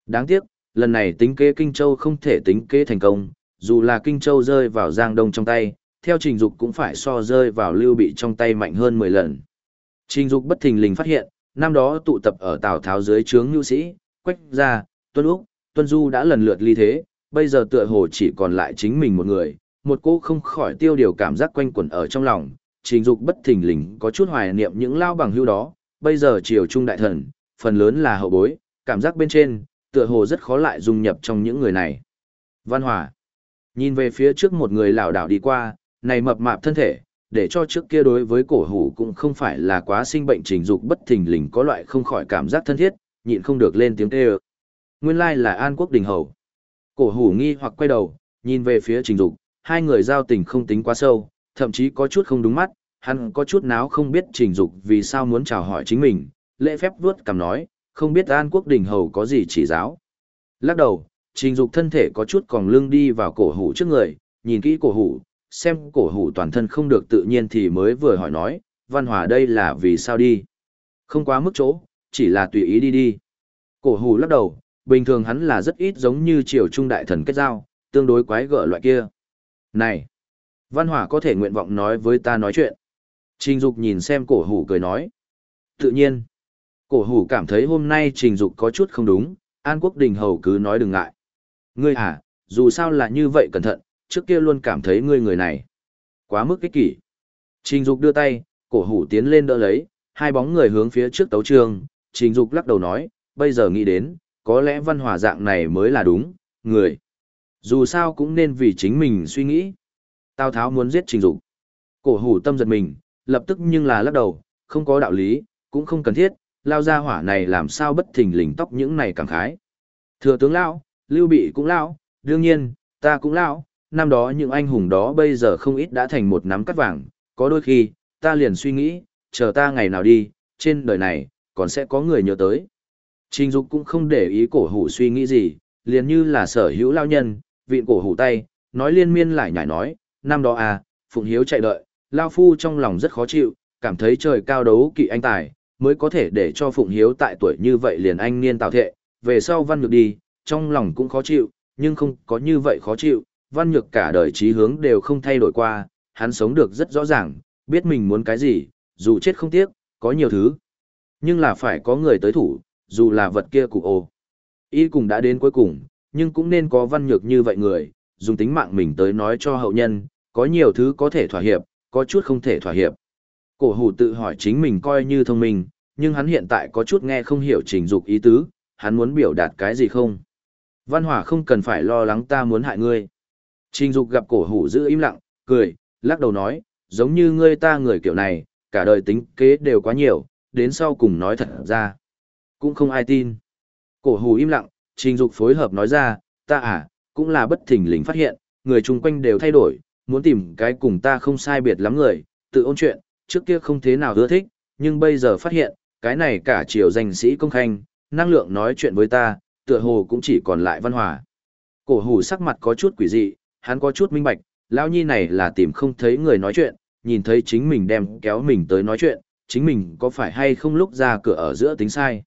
Đáng tiếc, lần này tính kế Kinh Châu không thể tính kế thành công, dù là Kinh Châu rơi vào Giang Đông trong tay, theo trình dục cũng phải so rơi vào Lưu Bị trong tay mạnh hơn 10 lần. Trình dục bất thình lình phát hiện, năm đó tụ tập ở Tào Tháo dưới trướng nhu sĩ, Quách Gia, Tuân Úc, Tuân Du đã lần lượt ly thế, bây giờ tựa hồ chỉ còn lại chính mình một người, một cô không khỏi tiêu điều cảm giác quanh quẩn ở trong lòng, trình dục bất thình lình có chút hoài niệm những lao bằng hưu đó, bây giờ triều trung đại thần, phần lớn là hậu bối, cảm giác bên trên, tựa hồ rất khó lại dung nhập trong những người này. Văn Hòa nhìn về phía trước một người lảo đảo đi qua, này mập mạp thân thể, để cho trước kia đối với cổ hủ cũng không phải là quá sinh bệnh trình dục bất thình lình có loại không khỏi cảm giác thân thiết, nhịn không được lên tiếng kêu. Nguyên lai là An Quốc Đình Hầu. Cổ hủ nghi hoặc quay đầu, nhìn về phía trình dục, hai người giao tình không tính quá sâu, thậm chí có chút không đúng mắt, hắn có chút náo không biết trình dục vì sao muốn chào hỏi chính mình, lễ phép vuốt cầm nói, không biết An Quốc Đình Hầu có gì chỉ giáo. Lắc đầu, trình dục thân thể có chút còn lưng đi vào cổ hủ trước người, nhìn kỹ cổ hủ, xem cổ hủ toàn thân không được tự nhiên thì mới vừa hỏi nói, văn hòa đây là vì sao đi. Không quá mức chỗ, chỉ là tùy ý đi đi. Cổ hủ lắc đầu, bình thường hắn là rất ít giống như triều trung đại thần kết giao, tương đối quái gở loại kia. Này! Văn Hỏa có thể nguyện vọng nói với ta nói chuyện. Trình Dục nhìn xem cổ hủ cười nói. Tự nhiên. Cổ hủ cảm thấy hôm nay Trình Dục có chút không đúng, An Quốc Đình Hầu cứ nói đừng ngại. Ngươi à, dù sao là như vậy cẩn thận, trước kia luôn cảm thấy ngươi người này. Quá mức ích kỷ. Trình Dục đưa tay, cổ hủ tiến lên đỡ lấy, hai bóng người hướng phía trước tấu trường. Trình Dục lắc đầu nói, bây giờ nghĩ đến, có lẽ văn hòa dạng này mới là đúng, người. Dù sao cũng nên vì chính mình suy nghĩ. Tào Tháo muốn giết Trình Dục. Cổ hủ tâm giật mình, lập tức nhưng là lắc đầu, không có đạo lý, cũng không cần thiết, lao ra hỏa này làm sao bất thình lình tóc những này càng khái. Thừa tướng lão, Lưu Bị cũng lão, đương nhiên, ta cũng lão, năm đó những anh hùng đó bây giờ không ít đã thành một nắm cắt vàng, có đôi khi, ta liền suy nghĩ, chờ ta ngày nào đi, trên đời này, còn sẽ có người nhớ tới. Trình Dục cũng không để ý cổ hủ suy nghĩ gì, liền như là sở hữu lao nhân, vịn cổ hủ tay, nói liên miên lại nhảy nói, năm đó à, Phụng Hiếu chạy đợi, Lao Phu trong lòng rất khó chịu, cảm thấy trời cao đấu kỵ anh tài, mới có thể để cho Phụng Hiếu tại tuổi như vậy liền anh niên tạo thệ, về sau văn nhược đi, trong lòng cũng khó chịu, nhưng không có như vậy khó chịu, văn nhược cả đời trí hướng đều không thay đổi qua, hắn sống được rất rõ ràng, biết mình muốn cái gì, dù chết không tiếc, có nhiều thứ. Nhưng là phải có người tới thủ, dù là vật kia cụ ô. Y cùng đã đến cuối cùng, nhưng cũng nên có văn nhược như vậy người, dùng tính mạng mình tới nói cho hậu nhân, có nhiều thứ có thể thỏa hiệp, có chút không thể thỏa hiệp. Cổ hủ tự hỏi chính mình coi như thông minh, nhưng hắn hiện tại có chút nghe không hiểu trình dục ý tứ, hắn muốn biểu đạt cái gì không. Văn hỏa không cần phải lo lắng ta muốn hại ngươi. Trình dục gặp cổ hủ giữ im lặng, cười, lắc đầu nói, giống như ngươi ta người kiểu này, cả đời tính kế đều quá nhiều, đến sau cùng nói thật ra. Cũng không ai tin. Cổ hủ im lặng, Trình Dục phối hợp nói ra, ta à, cũng là bất thình lình phát hiện, người chung quanh đều thay đổi, muốn tìm cái cùng ta không sai biệt lắm người, tự ôn chuyện, trước kia không thế nào ưa thích, nhưng bây giờ phát hiện, cái này cả triều danh sĩ công khanh, năng lượng nói chuyện với ta, tựa hồ cũng chỉ còn lại văn hòa. Cổ hủ sắc mặt có chút quỷ dị, hắn có chút minh bạch, lão nhi này là tìm không thấy người nói chuyện, nhìn thấy chính mình đem kéo mình tới nói chuyện, chính mình có phải hay không lúc ra cửa ở giữa tính sai.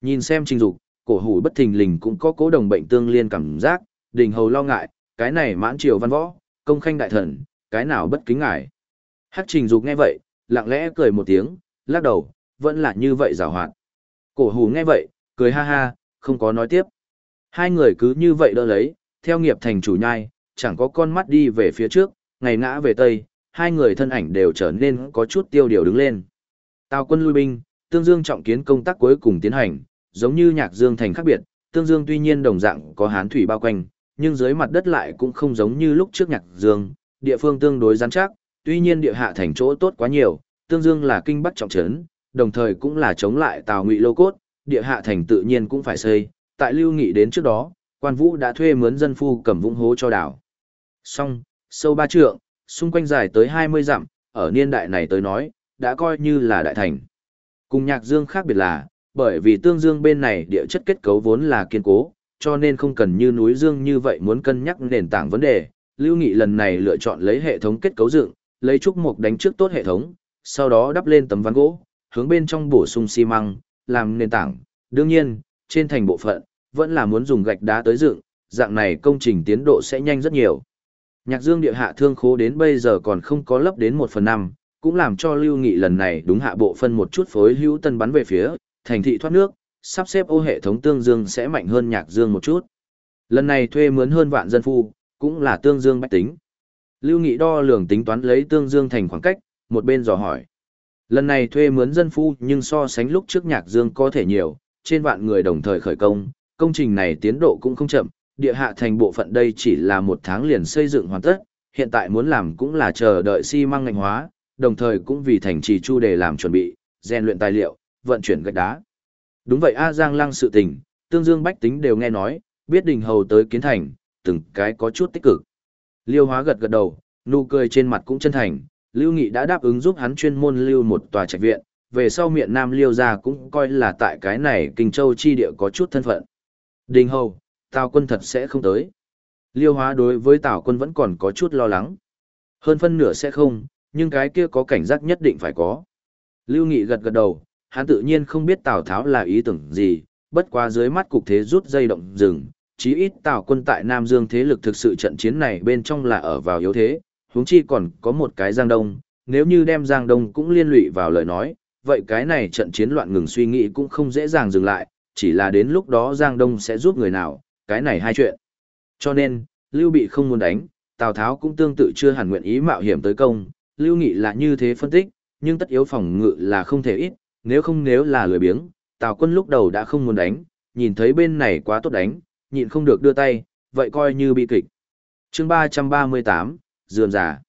Nhìn xem trình dục, cổ hủ bất thình lình cũng có cố đồng bệnh tương liên cảm giác, đình hầu lo ngại, cái này mãn triều văn võ, công khanh đại thần, cái nào bất kính ngại. Hắc trình dục nghe vậy, lặng lẽ cười một tiếng, lắc đầu, vẫn là như vậy rào hoạt. Cổ hủ nghe vậy, cười ha ha, không có nói tiếp. Hai người cứ như vậy đỡ lấy, theo nghiệp thành chủ nhai, chẳng có con mắt đi về phía trước, ngày ngã về tây, hai người thân ảnh đều trở nên có chút tiêu điều đứng lên. Tào quân lui binh, tương dương trọng kiến công tác cuối cùng tiến hành, giống như nhạc dương thành khác biệt, tương dương tuy nhiên đồng dạng có hán thủy bao quanh, nhưng dưới mặt đất lại cũng không giống như lúc trước nhạc dương, địa phương tương đối rắn chắc, tuy nhiên địa hạ thành chỗ tốt quá nhiều, tương dương là kinh bắc trọng trấn, đồng thời cũng là chống lại tào ngụy lô cốt, địa hạ thành tự nhiên cũng phải xây, tại lưu nghị đến trước đó, quan vũ đã thuê mướn dân phu cầm vũng hố cho đảo. Song, sâu ba trượng, xung quanh dài tới 20 dặm, ở niên đại này tới nói, đã coi như là đại thành. Cùng nhạc dương khác biệt là, bởi vì tương dương bên này địa chất kết cấu vốn là kiên cố, cho nên không cần như núi dương như vậy muốn cân nhắc nền tảng vấn đề. Lưu Nghị lần này lựa chọn lấy hệ thống kết cấu dựng, lấy trúc mục đánh trước tốt hệ thống, sau đó đắp lên tấm ván gỗ, hướng bên trong bổ sung xi măng, làm nền tảng. Đương nhiên, trên thành bộ phận, vẫn là muốn dùng gạch đá tới dựng, dạng này công trình tiến độ sẽ nhanh rất nhiều. Nhạc dương địa hạ thương khố đến bây giờ còn không có lấp đến một phần năm, cũng làm cho Lưu Nghị lần này đúng hạ bộ phân một chút phối hữu tân bắn về phía, thành thị thoát nước, sắp xếp ô hệ thống tương dương sẽ mạnh hơn nhạc dương một chút. Lần này thuê mướn hơn vạn dân phu, cũng là tương dương bách tính. Lưu Nghị đo lường tính toán lấy tương dương thành khoảng cách, một bên dò hỏi. Lần này thuê mướn dân phu nhưng so sánh lúc trước nhạc dương có thể nhiều, trên vạn người đồng thời khởi công, công trình này tiến độ cũng không chậm, địa hạ thành bộ phận đây chỉ là một tháng liền xây dựng hoàn tất, hiện tại muốn làm cũng là chờ đợi xi măng ngành hóa, đồng thời cũng vì thành trì chu đề làm chuẩn bị, rèn luyện tài liệu, vận chuyển gạch đá. Đúng vậy A Giang Lăng sự tình, tương dương bách tính đều nghe nói, biết đình hầu tới kiến thành, từng cái có chút tích cực. Liêu hóa gật gật đầu, nụ cười trên mặt cũng chân thành, Lưu Nghị đã đáp ứng giúp hắn chuyên môn lưu một tòa trạch viện, về sau miệng Nam Liêu ra cũng coi là tại cái này Kinh Châu chi địa có chút thân phận. Đình hầu, Tào quân thật sẽ không tới. Liêu hóa đối với Tào quân vẫn còn có chút lo lắng. Hơn phân nửa sẽ không, nhưng cái kia có cảnh giác nhất định phải có. Lưu Nghị gật gật đầu, hắn tự nhiên không biết Tào Tháo là ý tưởng gì, bất quá dưới mắt cục thế rút dây động rừng, chí ít Tào quân tại Nam Dương thế lực thực sự trận chiến này bên trong là ở vào yếu thế, huống chi còn có một cái Giang Đông, nếu như đem Giang Đông cũng liên lụy vào lời nói, vậy cái này trận chiến loạn ngừng suy nghĩ cũng không dễ dàng dừng lại, chỉ là đến lúc đó Giang Đông sẽ giúp người nào, cái này hai chuyện. Cho nên, Lưu Bị không muốn đánh, Tào Tháo cũng tương tự chưa hẳn nguyện ý mạo hiểm tới công, Lưu Nghị là như thế phân tích, nhưng tất yếu phòng ngự là không thể ít, nếu không nếu là lười biếng, Tào quân lúc đầu đã không muốn đánh, nhìn thấy bên này quá tốt đánh, nhịn không được đưa tay, vậy coi như bị kịch. chương 338, Dườm giả.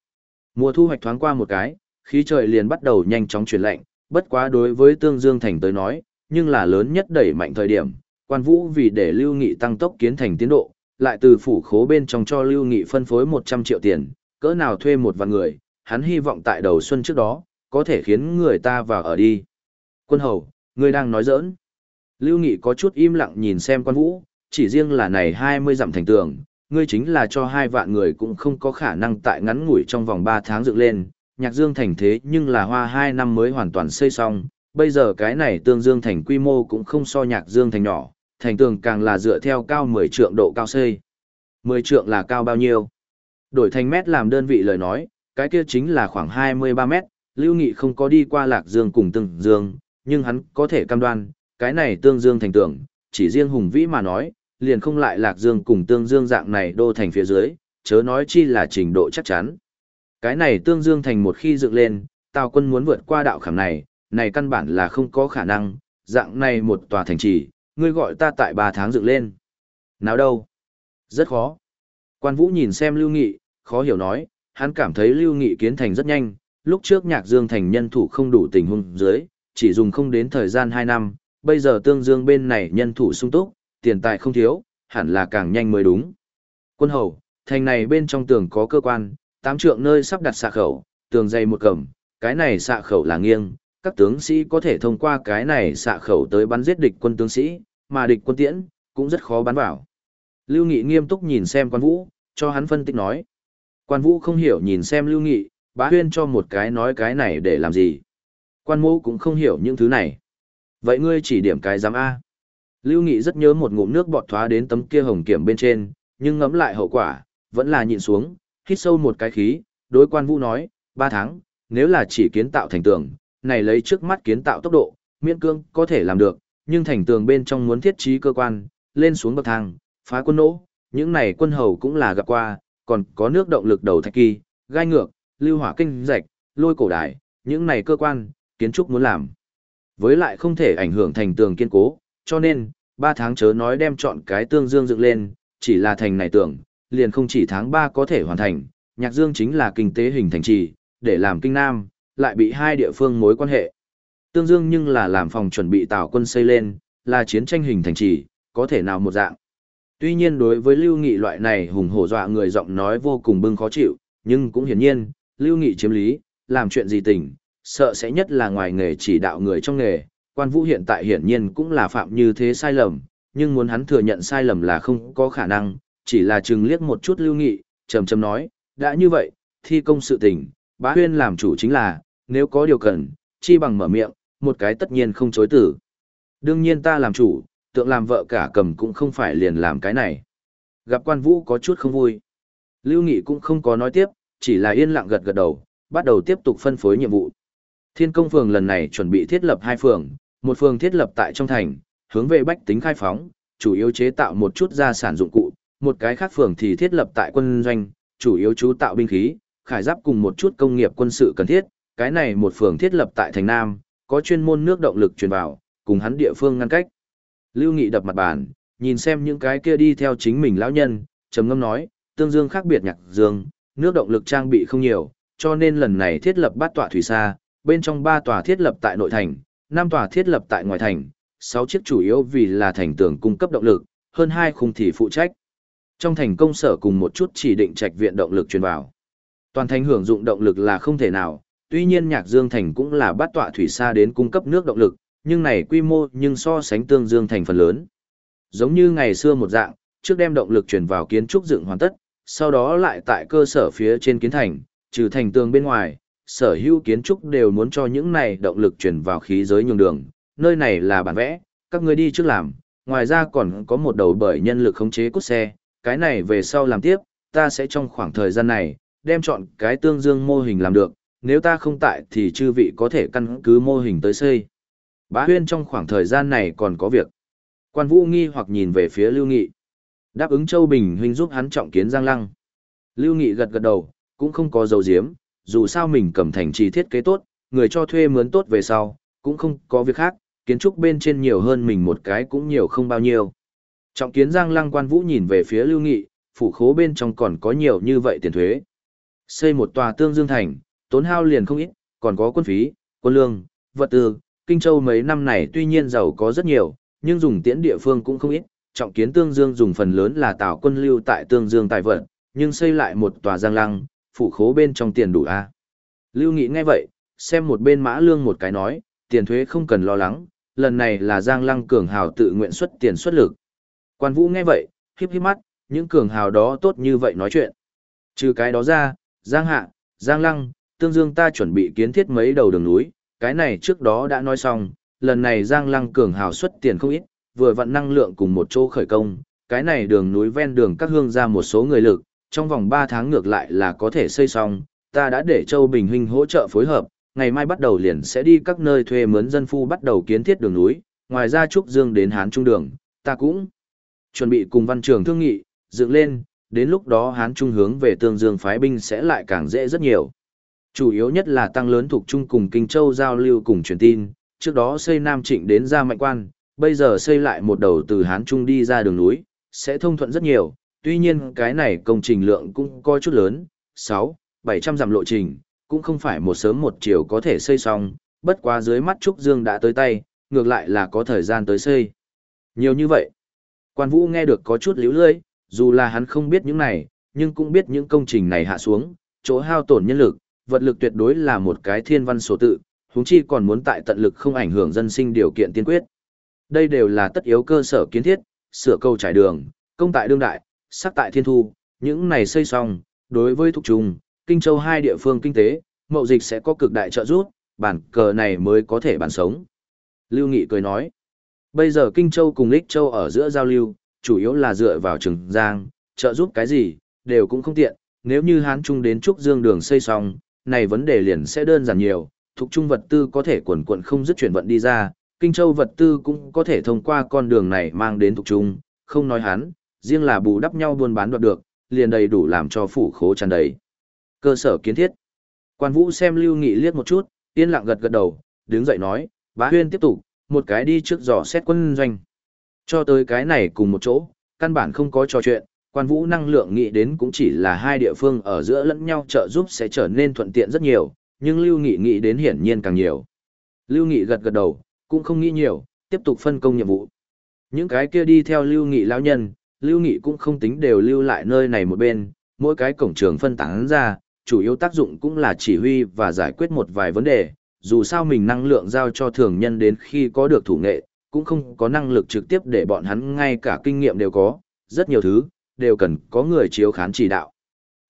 Mùa thu hoạch thoáng qua một cái, khí trời liền bắt đầu nhanh chóng chuyển lạnh, bất quá đối với Tương Dương Thành tới nói, nhưng là lớn nhất đẩy mạnh thời điểm, quan vũ vì để Lưu Nghị tăng tốc kiến thành tiến độ, lại từ phủ khố bên trong cho Lưu Nghị phân phối 100 triệu tiền, cỡ nào thuê một vạn người, hắn hy vọng tại đầu xuân trước đó, có thể khiến người ta vào ở đi. Quân hầu, ngươi đang nói giỡn. Lưu Nghị có chút im lặng nhìn xem quan vũ, chỉ riêng là này 20 dặm thành tường, ngươi chính là cho hai vạn người cũng không có khả năng tại ngắn ngủi trong vòng 3 tháng dựng lên, nhạc dương thành thế nhưng là hoa 2 năm mới hoàn toàn xây xong, bây giờ cái này tương dương thành quy mô cũng không so nhạc dương thành nhỏ, thành tường càng là dựa theo cao 10 trượng độ cao xây. 10 trượng là cao bao nhiêu? Đổi thành mét làm đơn vị lời nói, cái kia chính là khoảng 23 mét, Lưu Nghị không có đi qua Lạc Dương cùng Tương Dương, nhưng hắn có thể cam đoan, cái này Tương Dương thành tường, chỉ riêng hùng vĩ mà nói, liền không lại Lạc Dương cùng Tương Dương dạng này đô thành phía dưới, chớ nói chi là trình độ chắc chắn. Cái này Tương Dương thành một khi dựng lên, Tào quân muốn vượt qua đạo khảm này, này căn bản là không có khả năng, dạng này một tòa thành trì, ngươi gọi ta tại 3 tháng dựng lên. Nào đâu? Rất khó. Quan Vũ nhìn xem Lưu Nghị, khó hiểu nói, hắn cảm thấy Lưu Nghị kiến thành rất nhanh, lúc trước Nhạc Dương thành nhân thủ không đủ tình huống dưới, chỉ dùng không đến thời gian 2 năm, bây giờ Tương Dương bên này nhân thủ sung túc, tiền tài không thiếu, hẳn là càng nhanh mới đúng. Quân hầu, thành này bên trong tường có cơ quan, tám trượng nơi sắp đặt xạ khẩu, tường dày một cẩm, cái này xạ khẩu là nghiêng, các tướng sĩ có thể thông qua cái này xạ khẩu tới bắn giết địch quân tướng sĩ, mà địch quân tiễn, cũng rất khó bắn vào. Lưu Nghị nghiêm túc nhìn xem quan vũ, cho hắn phân tích nói. Quan vũ không hiểu nhìn xem Lưu Nghị, bá huyên cho một cái nói cái này để làm gì. Quan mũ cũng không hiểu những thứ này. Vậy ngươi chỉ điểm cái giám A. Lưu Nghị rất nhớ một ngụm nước bọt thoá đến tấm kia hồng kiểm bên trên, nhưng ngẫm lại hậu quả, vẫn là nhịn xuống, hít sâu một cái khí, đối quan vũ nói, ba tháng, nếu là chỉ kiến tạo thành tường, này lấy trước mắt kiến tạo tốc độ, miễn cương có thể làm được, nhưng thành tường bên trong muốn thiết trí cơ quan, lên xuống bậc thang, phá quân nỗ, những này quân hầu cũng là gặp qua, còn có nước động lực đầu thạch kỳ, gai ngược, lưu hỏa kinh rạch, lôi cổ đài, những này cơ quan, kiến trúc muốn làm. Với lại không thể ảnh hưởng thành tường kiên cố, cho nên, ba tháng chớ nói đem chọn cái tương dương dựng lên, chỉ là thành này tưởng liền không chỉ tháng 3 có thể hoàn thành, nhạc dương chính là kinh tế hình thành trì, để làm kinh nam, lại bị hai địa phương mối quan hệ. Tương dương nhưng là làm phòng chuẩn bị tạo quân xây lên, là chiến tranh hình thành trì, có thể nào một dạng. Tuy nhiên đối với Lưu Nghị loại này hùng hổ dọa người giọng nói vô cùng bưng khó chịu, nhưng cũng hiển nhiên, Lưu Nghị chiếm lý, làm chuyện gì tỉnh, sợ sẽ nhất là ngoài nghề chỉ đạo người trong nghề, quan vũ hiện tại hiển nhiên cũng là phạm như thế sai lầm, nhưng muốn hắn thừa nhận sai lầm là không có khả năng, chỉ là chừng liếc một chút lưu nghị, trầm trầm nói, đã như vậy, thi công sự tình, bá huyên làm chủ chính là, nếu có điều cần, chi bằng mở miệng, một cái tất nhiên không chối tử. Đương nhiên ta làm chủ, tượng làm vợ cả cầm cũng không phải liền làm cái này. Gặp quan vũ có chút không vui. Lưu Nghị cũng không có nói tiếp, chỉ là yên lặng gật gật đầu, bắt đầu tiếp tục phân phối nhiệm vụ. Thiên công phường lần này chuẩn bị thiết lập hai phường, một phường thiết lập tại trong thành, hướng về bách tính khai phóng, chủ yếu chế tạo một chút gia sản dụng cụ, một cái khác phường thì thiết lập tại quân doanh, chủ yếu chú tạo binh khí, khải giáp cùng một chút công nghiệp quân sự cần thiết, cái này một phường thiết lập tại thành Nam, có chuyên môn nước động lực truyền vào, cùng hắn địa phương ngăn cách. Lưu Nghị đập mặt bàn, nhìn xem những cái kia đi theo chính mình lão nhân, trầm ngâm nói, tương dương khác biệt nhạc dương, nước động lực trang bị không nhiều, cho nên lần này thiết lập bát tọa thủy xa, bên trong ba tòa thiết lập tại nội thành, năm tòa thiết lập tại ngoài thành, sáu chiếc chủ yếu vì là thành tường cung cấp động lực, hơn hai khung thì phụ trách. Trong thành công sở cùng một chút chỉ định trạch viện động lực truyền vào. Toàn thành hưởng dụng động lực là không thể nào, tuy nhiên Nhạc Dương thành cũng là bắt tọa thủy xa đến cung cấp nước động lực, nhưng này quy mô nhưng so sánh Tương Dương thành phần lớn. Giống như ngày xưa một dạng, trước đem động lực truyền vào kiến trúc dựng hoàn tất, sau đó lại tại cơ sở phía trên kiến thành, trừ thành tường bên ngoài, sở hữu kiến trúc đều muốn cho những này động lực truyền vào khí giới nhường đường, nơi này là bản vẽ, các ngươi đi trước làm, ngoài ra còn có một đầu bởi nhân lực khống chế cốt xe, cái này về sau làm tiếp, ta sẽ trong khoảng thời gian này, đem chọn cái tương dương mô hình làm được, nếu ta không tại thì chư vị có thể căn cứ mô hình tới xây. Bá huyên trong khoảng thời gian này còn có việc. Quan vũ nghi hoặc nhìn về phía Lưu Nghị. Đáp ứng Châu Bình huynh giúp hắn trọng kiến Giang Lăng. Lưu Nghị gật gật đầu, cũng không có dầu diếm, dù sao mình cầm thành trì thiết kế tốt, người cho thuê mướn tốt về sau, cũng không có việc khác, kiến trúc bên trên nhiều hơn mình một cái cũng nhiều không bao nhiêu. Trọng kiến Giang Lăng Quan Vũ nhìn về phía Lưu Nghị, phủ khố bên trong còn có nhiều như vậy tiền thuế. Xây một tòa tương dương thành, tốn hao liền không ít, còn có quân phí, quân lương, vật tư, Kinh Châu mấy năm này tuy nhiên giàu có rất nhiều, nhưng dùng tiễn địa phương cũng không ít, trọng kiến tương dương dùng phần lớn là tạo quân lưu tại tương dương tài vận, nhưng xây lại một tòa Giang Lăng, phủ khố bên trong tiền đủ a à? Lưu Nghị nghe vậy, xem một bên mã lương một cái nói, tiền thuế không cần lo lắng, lần này là Giang Lăng cường hào tự nguyện xuất tiền xuất lực. Quan Vũ nghe vậy, híp híp mắt, những cường hào đó tốt như vậy nói chuyện. Trừ cái đó ra, Giang Hạ, Giang Lăng, Tương Dương ta chuẩn bị kiến thiết mấy đầu đường núi, cái này trước đó đã nói xong, lần này Giang Lăng cường hào xuất tiền không ít, vừa vận năng lượng cùng một chỗ khởi công, cái này đường núi ven đường các hương ra một số người lực, trong vòng 3 tháng ngược lại là có thể xây xong, ta đã để Châu Bình Huynh hỗ trợ phối hợp, ngày mai bắt đầu liền sẽ đi các nơi thuê mướn dân phu bắt đầu kiến thiết đường núi, ngoài ra Trúc Dương đến Hán Trung Đường, ta cũng chuẩn bị cùng văn trường thương nghị, dựng lên, đến lúc đó Hán Trung hướng về Tương Dương phái binh sẽ lại càng dễ rất nhiều. Chủ yếu nhất là tăng lớn thuộc Trung cùng Kinh Châu giao lưu cùng truyền tin, trước đó xây Nam Trịnh đến ra mạnh quan, bây giờ xây lại một đầu từ Hán Trung đi ra đường núi, sẽ thông thuận rất nhiều, tuy nhiên cái này công trình lượng cũng coi chút lớn, 6, 700 dặm lộ trình, cũng không phải một sớm một chiều có thể xây xong, bất quá dưới mắt Trúc Dương đã tới tay, ngược lại là có thời gian tới xây. Nhiều như vậy. Quan Vũ nghe được có chút liễu lưỡi dù là hắn không biết những này, nhưng cũng biết những công trình này hạ xuống, chỗ hao tổn nhân lực, vật lực tuyệt đối là một cái thiên văn số tự, huống chi còn muốn tại tận lực không ảnh hưởng dân sinh điều kiện tiên quyết. Đây đều là tất yếu cơ sở kiến thiết, sửa cầu trải đường, công tại đương đại, sắc tại thiên thu, những này xây xong, đối với thuộc trùng, Kinh Châu hai địa phương kinh tế, mậu dịch sẽ có cực đại trợ giúp, bản cờ này mới có thể bản sống. Lưu Nghị cười nói, bây giờ Kinh Châu cùng Lích Châu ở giữa giao lưu, chủ yếu là dựa vào Trường Giang, trợ giúp cái gì, đều cũng không tiện, nếu như Hán Trung đến Trúc Dương đường xây xong, này vấn đề liền sẽ đơn giản nhiều, thuộc trung vật tư có thể quần quận không dứt chuyển vận đi ra, Kinh Châu vật tư cũng có thể thông qua con đường này mang đến thuộc trung, không nói hắn, riêng là bù đắp nhau buôn bán đoạt được, liền đầy đủ làm cho phủ khố tràn đầy. Cơ sở kiến thiết. Quan Vũ xem Lưu Nghị liếc một chút, yên lặng gật gật đầu, đứng dậy nói, bá huyên tiếp tục, một cái đi trước dò xét quân doanh. Cho tới cái này cùng một chỗ, căn bản không có trò chuyện, quan vũ năng lượng nghĩ đến cũng chỉ là hai địa phương ở giữa lẫn nhau trợ giúp sẽ trở nên thuận tiện rất nhiều, nhưng Lưu Nghị nghĩ đến hiển nhiên càng nhiều. Lưu Nghị gật gật đầu, cũng không nghĩ nhiều, tiếp tục phân công nhiệm vụ. Những cái kia đi theo Lưu Nghị lão nhân, Lưu Nghị cũng không tính đều lưu lại nơi này một bên, mỗi cái cổng trường phân tán ra, chủ yếu tác dụng cũng là chỉ huy và giải quyết một vài vấn đề, dù sao mình năng lượng giao cho thường nhân đến khi có được thủ nghệ, cũng không có năng lực trực tiếp để bọn hắn ngay cả kinh nghiệm đều có, rất nhiều thứ, đều cần có người chiếu khán chỉ đạo.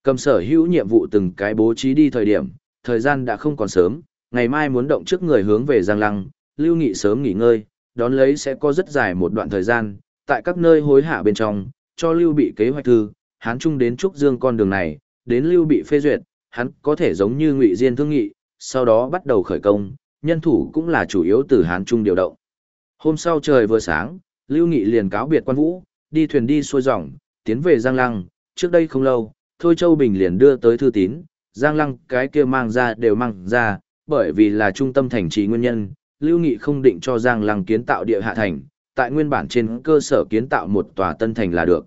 Cầm sở hữu nhiệm vụ từng cái bố trí đi thời điểm, thời gian đã không còn sớm, ngày mai muốn động trước người hướng về Giang Lăng, Lưu Nghị sớm nghỉ ngơi, đón lấy sẽ có rất dài một đoạn thời gian, tại các nơi hối hạ bên trong, cho Lưu bị kế hoạch thư, hán chung đến Trúc Dương con đường này, đến Lưu bị phê duyệt, hắn có thể giống như Ngụy Diên thương nghị, sau đó bắt đầu khởi công, nhân thủ cũng là chủ yếu từ hán trung điều động. Hôm sau trời vừa sáng, Lưu Nghị liền cáo biệt quan vũ, đi thuyền đi xuôi dòng, tiến về Giang Lăng, trước đây không lâu, Thôi Châu Bình liền đưa tới thư tín, Giang Lăng cái kia mang ra đều mang ra, bởi vì là trung tâm thành trì nguyên nhân, Lưu Nghị không định cho Giang Lăng kiến tạo địa hạ thành, tại nguyên bản trên cơ sở kiến tạo một tòa tân thành là được.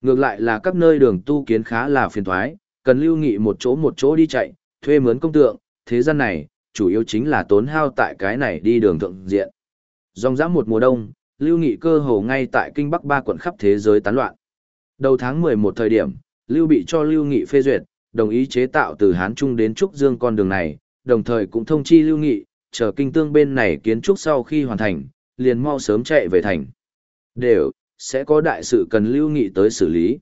Ngược lại là các nơi đường tu kiến khá là phiền thoái, cần Lưu Nghị một chỗ một chỗ đi chạy, thuê mướn công tượng, thế gian này, chủ yếu chính là tốn hao tại cái này đi đường thượng diện. Dòng dã một mùa đông, Lưu Nghị cơ hồ ngay tại kinh Bắc ba quận khắp thế giới tán loạn. Đầu tháng 11 thời điểm, Lưu bị cho Lưu Nghị phê duyệt, đồng ý chế tạo từ Hán Trung đến Trúc Dương con đường này, đồng thời cũng thông chi Lưu Nghị, chờ kinh tương bên này kiến trúc sau khi hoàn thành, liền mau sớm chạy về thành. Đều, sẽ có đại sự cần Lưu Nghị tới xử lý.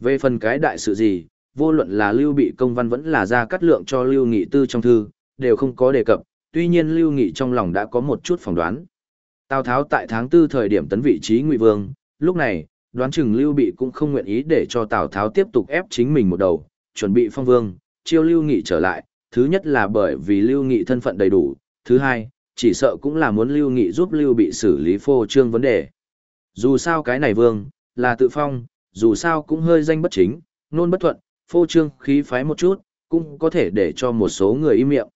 Về phần cái đại sự gì, vô luận là Lưu bị công văn vẫn là ra cắt lượng cho Lưu Nghị tư trong thư, đều không có đề cập, tuy nhiên Lưu Nghị trong lòng đã có một chút phỏng đoán. Tào Tháo tại tháng 4 thời điểm tấn vị trí Ngụy Vương, lúc này, đoán chừng Lưu Bị cũng không nguyện ý để cho Tào Tháo tiếp tục ép chính mình một đầu, chuẩn bị phong vương, chiêu Lưu Nghị trở lại, thứ nhất là bởi vì Lưu Nghị thân phận đầy đủ, thứ hai, chỉ sợ cũng là muốn Lưu Nghị giúp Lưu Bị xử lý phô trương vấn đề. Dù sao cái này vương, là tự phong, dù sao cũng hơi danh bất chính, nôn bất thuận, phô trương khí phái một chút, cũng có thể để cho một số người im miệng.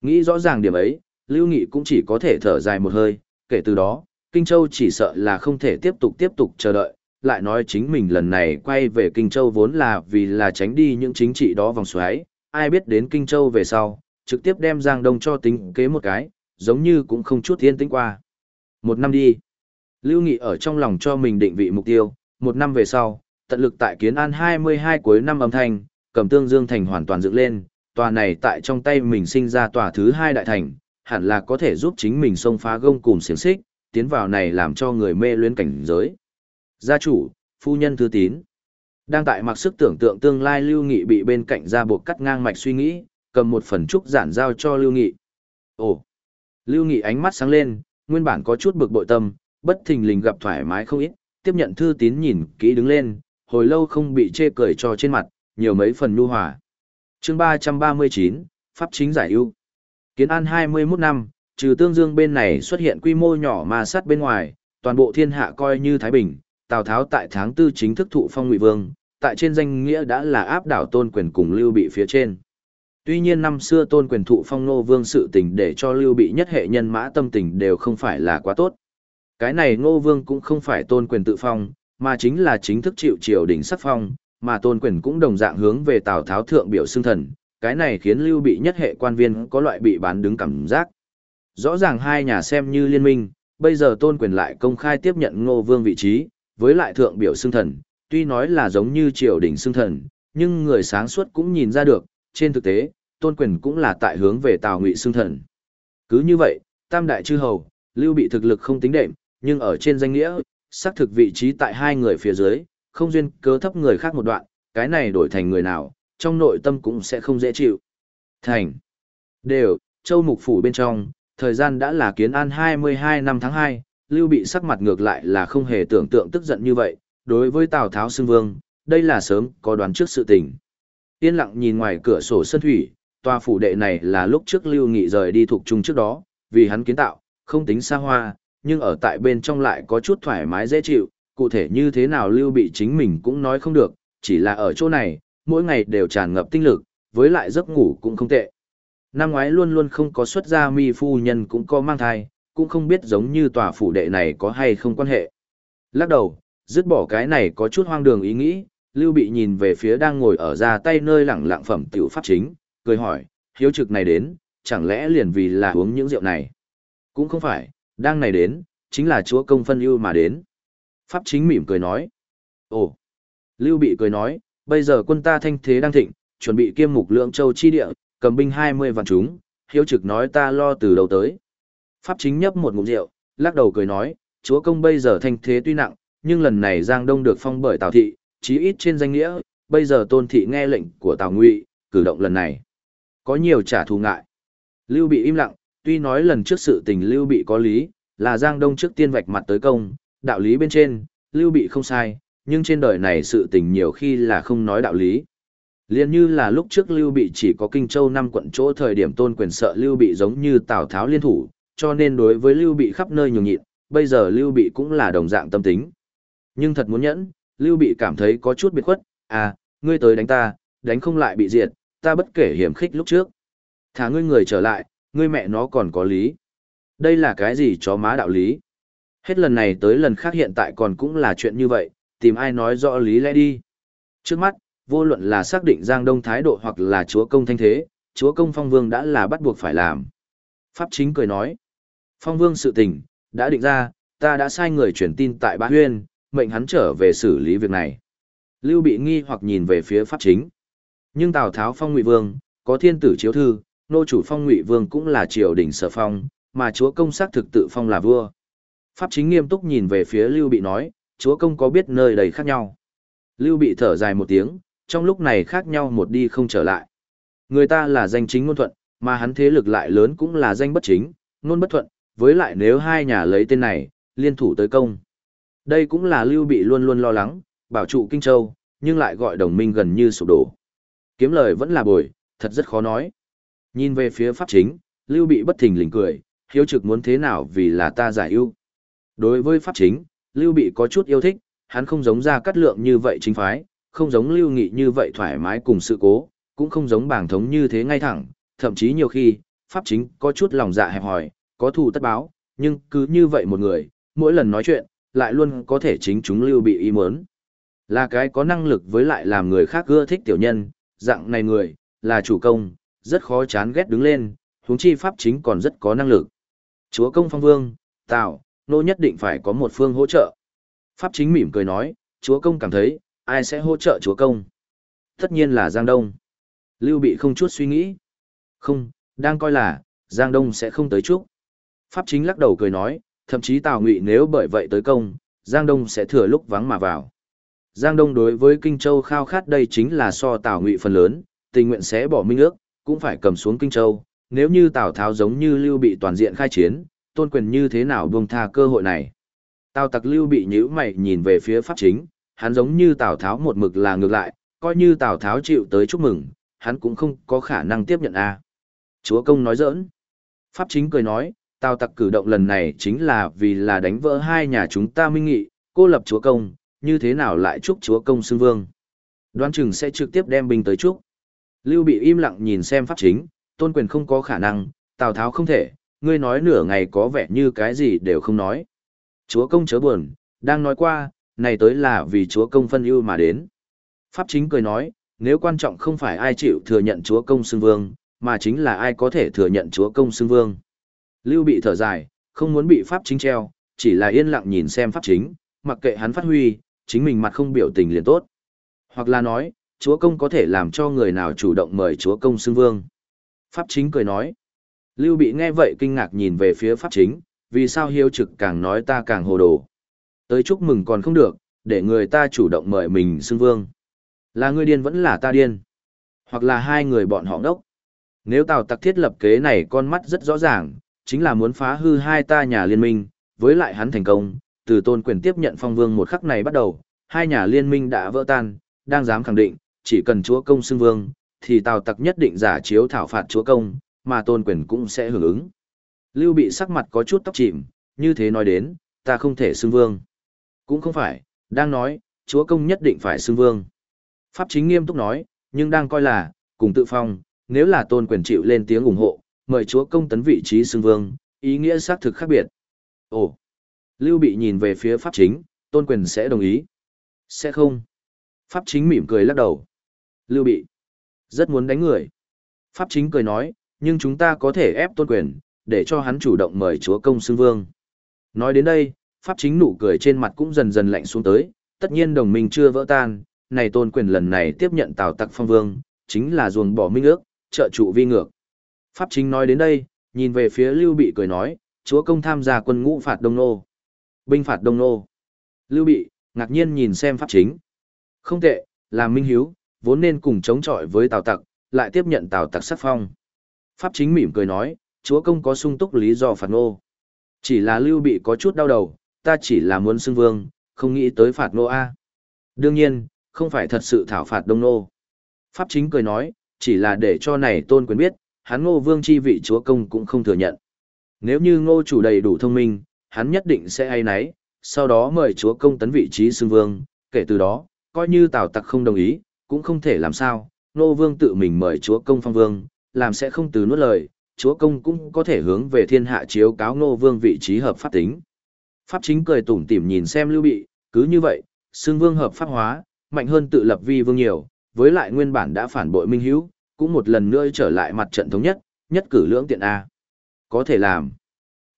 Nghĩ rõ ràng điểm ấy, Lưu Nghị cũng chỉ có thể thở dài một hơi, kể từ đó, Kinh Châu chỉ sợ là không thể tiếp tục tiếp tục chờ đợi, lại nói chính mình lần này quay về Kinh Châu vốn là vì là tránh đi những chính trị đó vòng xoáy, ai biết đến Kinh Châu về sau, trực tiếp đem Giang Đông cho tính kế một cái, giống như cũng không chút thiên tính qua. Một năm đi, Lưu Nghị ở trong lòng cho mình định vị mục tiêu, một năm về sau, tận lực tại kiến an 22 cuối năm âm thanh, cầm tương dương thành hoàn toàn dựng lên, tòa này tại trong tay mình sinh ra tòa thứ hai đại thành, hẳn là có thể giúp chính mình xông phá gông cùng xiềng xích, tiến vào này làm cho người mê luyến cảnh giới. Gia chủ, phu nhân thư tín. Đang tại mặc sức tưởng tượng tương lai Lưu Nghị bị bên cạnh ra buộc cắt ngang mạch suy nghĩ, cầm một phần trúc giản giao cho Lưu Nghị. Ồ! Lưu Nghị ánh mắt sáng lên, nguyên bản có chút bực bội tâm, bất thình lình gặp thoải mái không ít, tiếp nhận thư tín nhìn kỹ đứng lên, hồi lâu không bị chê cười cho trên mặt, nhiều mấy phần nhu hòa. chương 339, Pháp chính giải ưu. Kiến an 21 năm, trừ tương dương bên này xuất hiện quy mô nhỏ mà sát bên ngoài, toàn bộ thiên hạ coi như Thái Bình, Tào Tháo tại tháng 4 chính thức thụ phong ngụy vương, tại trên danh nghĩa đã là áp đảo tôn quyền cùng lưu bị phía trên. Tuy nhiên năm xưa tôn quyền thụ phong nô vương sự tình để cho lưu bị nhất hệ nhân mã tâm tình đều không phải là quá tốt. Cái này ngô vương cũng không phải tôn quyền tự phong, mà chính là chính thức chịu triều đình sắc phong, mà tôn quyền cũng đồng dạng hướng về Tào Tháo thượng biểu xưng thần, cái này khiến lưu bị nhất hệ quan viên có loại bị bán đứng cảm giác. Rõ ràng hai nhà xem như liên minh, bây giờ tôn quyền lại công khai tiếp nhận ngô vương vị trí, với lại thượng biểu xưng thần, tuy nói là giống như triều đình xưng thần, nhưng người sáng suốt cũng nhìn ra được, trên thực tế, tôn quyền cũng là tại hướng về Tào Ngụy xương thần. Cứ như vậy, tam đại chư hầu, lưu bị thực lực không tính đệm, nhưng ở trên danh nghĩa, xác thực vị trí tại hai người phía dưới, không duyên cớ thấp người khác một đoạn, cái này đổi thành người nào, trong nội tâm cũng sẽ không dễ chịu. Thành. Đều, châu mục phủ bên trong, thời gian đã là kiến an 22 năm tháng 2, Lưu Bị sắc mặt ngược lại là không hề tưởng tượng tức giận như vậy, đối với Tào Tháo xưng vương, đây là sớm có đoán trước sự tình. Yên lặng nhìn ngoài cửa sổ sân thủy, tòa phủ đệ này là lúc trước Lưu Nghị rời đi thuộc trung trước đó, vì hắn kiến tạo, không tính xa hoa, nhưng ở tại bên trong lại có chút thoải mái dễ chịu, cụ thể như thế nào Lưu Bị chính mình cũng nói không được, chỉ là ở chỗ này, mỗi ngày đều tràn ngập tinh lực, với lại giấc ngủ cũng không tệ. Năm ngoái luôn luôn không có xuất gia mi phu nhân cũng có mang thai, cũng không biết giống như tòa phủ đệ này có hay không quan hệ. Lắc đầu, dứt bỏ cái này có chút hoang đường ý nghĩ, Lưu Bị nhìn về phía đang ngồi ở ra tay nơi lẳng lặng phẩm tiểu pháp chính, cười hỏi, hiếu trực này đến, chẳng lẽ liền vì là uống những rượu này? Cũng không phải, đang này đến, chính là chúa công phân ưu mà đến. Pháp chính mỉm cười nói. Ồ! Lưu Bị cười nói, bây giờ quân ta thanh thế đang thịnh, chuẩn bị kiêm mục lượng châu chi địa, cầm binh 20 vạn chúng, hiếu trực nói ta lo từ đầu tới. Pháp chính nhấp một ngụm rượu, lắc đầu cười nói, chúa công bây giờ thanh thế tuy nặng, nhưng lần này Giang Đông được phong bởi Tào Thị, chí ít trên danh nghĩa, bây giờ Tôn Thị nghe lệnh của Tào Ngụy, cử động lần này. Có nhiều trả thù ngại. Lưu Bị im lặng, tuy nói lần trước sự tình Lưu Bị có lý, là Giang Đông trước tiên vạch mặt tới công, đạo lý bên trên, Lưu Bị không sai, nhưng trên đời này sự tình nhiều khi là không nói đạo lý. Liên như là lúc trước Lưu Bị chỉ có Kinh Châu năm quận chỗ thời điểm tôn quyền sợ Lưu Bị giống như Tào Tháo liên thủ, cho nên đối với Lưu Bị khắp nơi nhường nhịn, bây giờ Lưu Bị cũng là đồng dạng tâm tính. Nhưng thật muốn nhẫn, Lưu Bị cảm thấy có chút biệt khuất, à, ngươi tới đánh ta, đánh không lại bị diệt, ta bất kể hiểm khích lúc trước. Thả ngươi người trở lại, ngươi mẹ nó còn có lý. Đây là cái gì chó má đạo lý? Hết lần này tới lần khác hiện tại còn cũng là chuyện như vậy, tìm ai nói rõ lý lẽ đi. Trước mắt, vô luận là xác định Giang Đông thái độ hoặc là chúa công thanh thế, chúa công phong vương đã là bắt buộc phải làm. Pháp chính cười nói, phong vương sự tình, đã định ra, ta đã sai người truyền tin tại Bá Huyên, mệnh hắn trở về xử lý việc này. Lưu bị nghi hoặc nhìn về phía pháp chính. Nhưng Tào Tháo phong ngụy vương, có thiên tử chiếu thư, nô chủ phong ngụy vương cũng là triều đình sở phong, mà chúa công xác thực tự phong là vua. Pháp chính nghiêm túc nhìn về phía Lưu bị nói, chúa công có biết nơi đầy khác nhau. Lưu bị thở dài một tiếng, trong lúc này khác nhau một đi không trở lại. Người ta là danh chính ngôn thuận, mà hắn thế lực lại lớn cũng là danh bất chính, ngôn bất thuận, với lại nếu hai nhà lấy tên này, liên thủ tới công. Đây cũng là Lưu Bị luôn luôn lo lắng, bảo trụ Kinh Châu, nhưng lại gọi đồng minh gần như sụp đổ. Kiếm lời vẫn là bồi, thật rất khó nói. Nhìn về phía pháp chính, Lưu Bị bất thình lình cười, hiếu trực muốn thế nào vì là ta giải ưu. Đối với pháp chính, Lưu Bị có chút yêu thích, hắn không giống ra cắt lượng như vậy chính phái, không giống lưu nghị như vậy thoải mái cùng sự cố, cũng không giống bảng thống như thế ngay thẳng, thậm chí nhiều khi, pháp chính có chút lòng dạ hẹp hòi, có thù tất báo, nhưng cứ như vậy một người, mỗi lần nói chuyện, lại luôn có thể chính chúng lưu bị ý muốn. Là cái có năng lực với lại làm người khác ưa thích tiểu nhân, dạng này người, là chủ công, rất khó chán ghét đứng lên, huống chi pháp chính còn rất có năng lực. Chúa công phong vương, tạo, nô nhất định phải có một phương hỗ trợ. Pháp chính mỉm cười nói, chúa công cảm thấy, ai sẽ hỗ trợ chúa công? Tất nhiên là Giang Đông. Lưu Bị không chút suy nghĩ. Không, đang coi là, Giang Đông sẽ không tới chúc. Pháp chính lắc đầu cười nói, thậm chí Tào Ngụy nếu bởi vậy tới công, Giang Đông sẽ thừa lúc vắng mà vào. Giang Đông đối với Kinh Châu khao khát đây chính là so Tào Ngụy phần lớn, tình nguyện sẽ bỏ minh ước, cũng phải cầm xuống Kinh Châu. Nếu như Tào Tháo giống như Lưu Bị toàn diện khai chiến, tôn quyền như thế nào buông tha cơ hội này. Tào tặc Lưu Bị nhíu mày nhìn về phía Pháp chính, hắn giống như Tào Tháo một mực là ngược lại, coi như Tào Tháo chịu tới chúc mừng, hắn cũng không có khả năng tiếp nhận a. Chúa công nói giỡn. Pháp chính cười nói, Tào tặc cử động lần này chính là vì là đánh vỡ hai nhà chúng ta minh nghị, cô lập chúa công, như thế nào lại chúc chúa công xưng vương. Đoan chừng sẽ trực tiếp đem binh tới chúc. Lưu bị im lặng nhìn xem pháp chính, tôn quyền không có khả năng, Tào Tháo không thể, ngươi nói nửa ngày có vẻ như cái gì đều không nói. Chúa công chớ buồn, đang nói qua, này tới là vì chúa công phân ưu mà đến. Pháp chính cười nói, nếu quan trọng không phải ai chịu thừa nhận chúa công xưng vương, mà chính là ai có thể thừa nhận chúa công xưng vương. Lưu bị thở dài, không muốn bị pháp chính treo, chỉ là yên lặng nhìn xem pháp chính, mặc kệ hắn phát huy, chính mình mặt không biểu tình liền tốt. Hoặc là nói, chúa công có thể làm cho người nào chủ động mời chúa công xưng vương. Pháp chính cười nói. Lưu bị nghe vậy kinh ngạc nhìn về phía pháp chính, vì sao hiếu trực càng nói ta càng hồ đồ. Tới chúc mừng còn không được, để người ta chủ động mời mình xưng vương. Là người điên vẫn là ta điên. Hoặc là hai người bọn họ đốc, Nếu Tào Tặc thiết lập kế này con mắt rất rõ ràng, chính là muốn phá hư hai ta nhà liên minh, với lại hắn thành công, từ tôn quyền tiếp nhận phong vương một khắc này bắt đầu, hai nhà liên minh đã vỡ tan, đang dám khẳng định, chỉ cần chúa công xưng vương, thì Tào Tặc nhất định giả chiếu thảo phạt chúa công, mà tôn quyền cũng sẽ hưởng ứng. Lưu bị sắc mặt có chút tóc chìm, như thế nói đến, ta không thể xưng vương. Cũng không phải, đang nói, chúa công nhất định phải xưng vương. Pháp chính nghiêm túc nói, nhưng đang coi là, cùng tự phong, nếu là tôn quyền chịu lên tiếng ủng hộ, mời chúa công tấn vị trí xưng vương, ý nghĩa xác thực khác biệt. Ồ, Lưu Bị nhìn về phía Pháp chính, tôn quyền sẽ đồng ý. Sẽ không. Pháp chính mỉm cười lắc đầu. Lưu Bị, rất muốn đánh người. Pháp chính cười nói, nhưng chúng ta có thể ép tôn quyền, để cho hắn chủ động mời chúa công xưng vương. Nói đến đây, Pháp chính nụ cười trên mặt cũng dần dần lạnh xuống tới, tất nhiên đồng minh chưa vỡ tan, này tôn quyền lần này tiếp nhận tào tặc phong vương, chính là ruồng bỏ minh ước, trợ trụ vi ngược. Pháp chính nói đến đây, nhìn về phía Lưu Bị cười nói, chúa công tham gia quân ngũ phạt Đông Nô. Binh phạt Đông Nô. Lưu Bị, ngạc nhiên nhìn xem Pháp chính. Không tệ, là minh hiếu, vốn nên cùng chống chọi với Tào Tặc, lại tiếp nhận Tào Tặc sắc phong. Pháp chính mỉm cười nói, chúa công có sung túc lý do phạt nô. Chỉ là Lưu Bị có chút đau đầu, ta chỉ là muốn xưng vương, không nghĩ tới phạt nô A. Đương nhiên, không phải thật sự thảo phạt Đông Nô. Pháp chính cười nói, chỉ là để cho này tôn quyền biết, hắn ngô vương chi vị chúa công cũng không thừa nhận. Nếu như ngô chủ đầy đủ thông minh, hắn nhất định sẽ hay náy, sau đó mời chúa công tấn vị trí xưng vương, kể từ đó, coi như tào tặc không đồng ý, cũng không thể làm sao, ngô vương tự mình mời chúa công phong vương, làm sẽ không từ nuốt lời, chúa công cũng có thể hướng về thiên hạ chiếu cáo ngô vương vị trí hợp pháp tính. Pháp chính cười tủm tỉm nhìn xem lưu bị, cứ như vậy, xưng vương hợp pháp hóa, mạnh hơn tự lập vi vương nhiều, với lại nguyên bản đã phản bội minh hữu, cũng một lần nữa trở lại mặt trận thống nhất, nhất cử lưỡng tiện A. Có thể làm.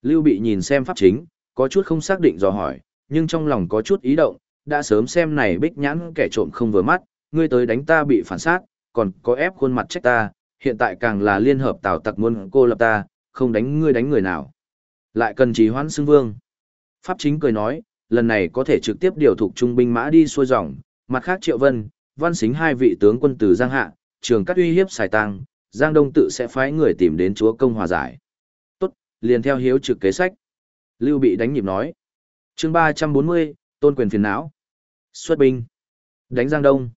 Lưu Bị nhìn xem pháp chính, có chút không xác định dò hỏi, nhưng trong lòng có chút ý động, đã sớm xem này bích nhãn kẻ trộm không vừa mắt, ngươi tới đánh ta bị phản sát, còn có ép khuôn mặt trách ta, hiện tại càng là liên hợp tào tặc muôn cô lập ta, không đánh ngươi đánh người nào. Lại cần trì hoãn xưng vương. Pháp chính cười nói, lần này có thể trực tiếp điều thuộc trung binh mã đi xuôi dòng, mặt khác Triệu Vân, Văn Xính hai vị tướng quân từ Giang Hạ, trường cắt uy hiếp xài tăng, Giang Đông tự sẽ phái người tìm đến chúa công hòa giải. Tốt, liền theo hiếu trực kế sách. Lưu bị đánh nhịp nói. chương 340, tôn quyền phiền não. Xuất binh. Đánh Giang Đông.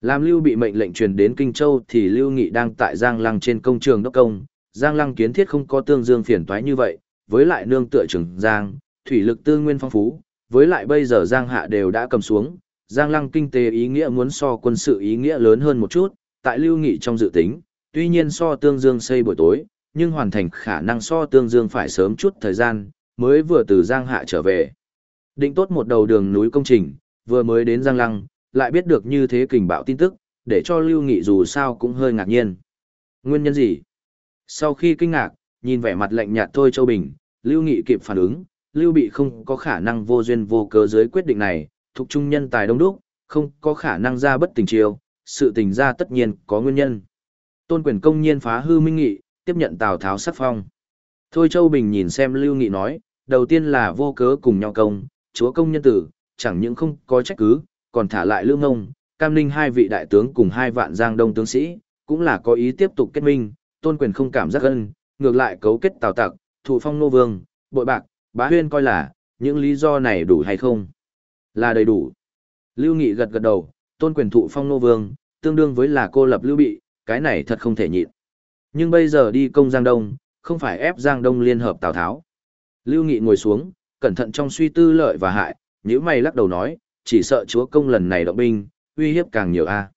Làm Lưu bị mệnh lệnh truyền đến Kinh Châu thì Lưu Nghị đang tại Giang Lăng trên công trường đốc công. Giang Lăng kiến thiết không có tương dương phiền toái như vậy, với lại nương tựa trường Giang, thủy lực tư nguyên phong phú, với lại bây giờ Giang Hạ đều đã cầm xuống, Giang Lăng kinh tế ý nghĩa muốn so quân sự ý nghĩa lớn hơn một chút, tại lưu nghị trong dự tính, tuy nhiên so tương dương xây buổi tối, nhưng hoàn thành khả năng so tương dương phải sớm chút thời gian, mới vừa từ Giang Hạ trở về. Định tốt một đầu đường núi công trình, vừa mới đến Giang Lăng, lại biết được như thế kình bạo tin tức, để cho lưu nghị dù sao cũng hơi ngạc nhiên. Nguyên nhân gì? Sau khi kinh ngạc, nhìn vẻ mặt lạnh nhạt thôi Châu Bình, lưu nghị kịp phản ứng, lưu bị không có khả năng vô duyên vô cớ dưới quyết định này, thuộc trung nhân tài đông đúc, không có khả năng ra bất tình chiêu, sự tình ra tất nhiên có nguyên nhân. Tôn quyền công nhiên phá hư minh nghị, tiếp nhận Tào Tháo sắc phong. Thôi Châu Bình nhìn xem Lưu Nghị nói, đầu tiên là vô cớ cùng nhau công, chúa công nhân tử, chẳng những không có trách cứ, còn thả lại Lương Ngông, Cam Ninh hai vị đại tướng cùng hai vạn giang đông tướng sĩ, cũng là có ý tiếp tục kết minh, tôn quyền không cảm giác ân, ngược lại cấu kết Tào Tặc, thụ phong nô vương, bội bạc, bá huyên coi là, những lý do này đủ hay không? Là đầy đủ. Lưu Nghị gật gật đầu, tôn quyền thụ phong nô vương, tương đương với là cô lập Lưu Bị, cái này thật không thể nhịn. Nhưng bây giờ đi công Giang Đông, không phải ép Giang Đông liên hợp Tào Tháo. Lưu Nghị ngồi xuống, cẩn thận trong suy tư lợi và hại, nếu mày lắc đầu nói, chỉ sợ chúa công lần này động binh, uy hiếp càng nhiều a.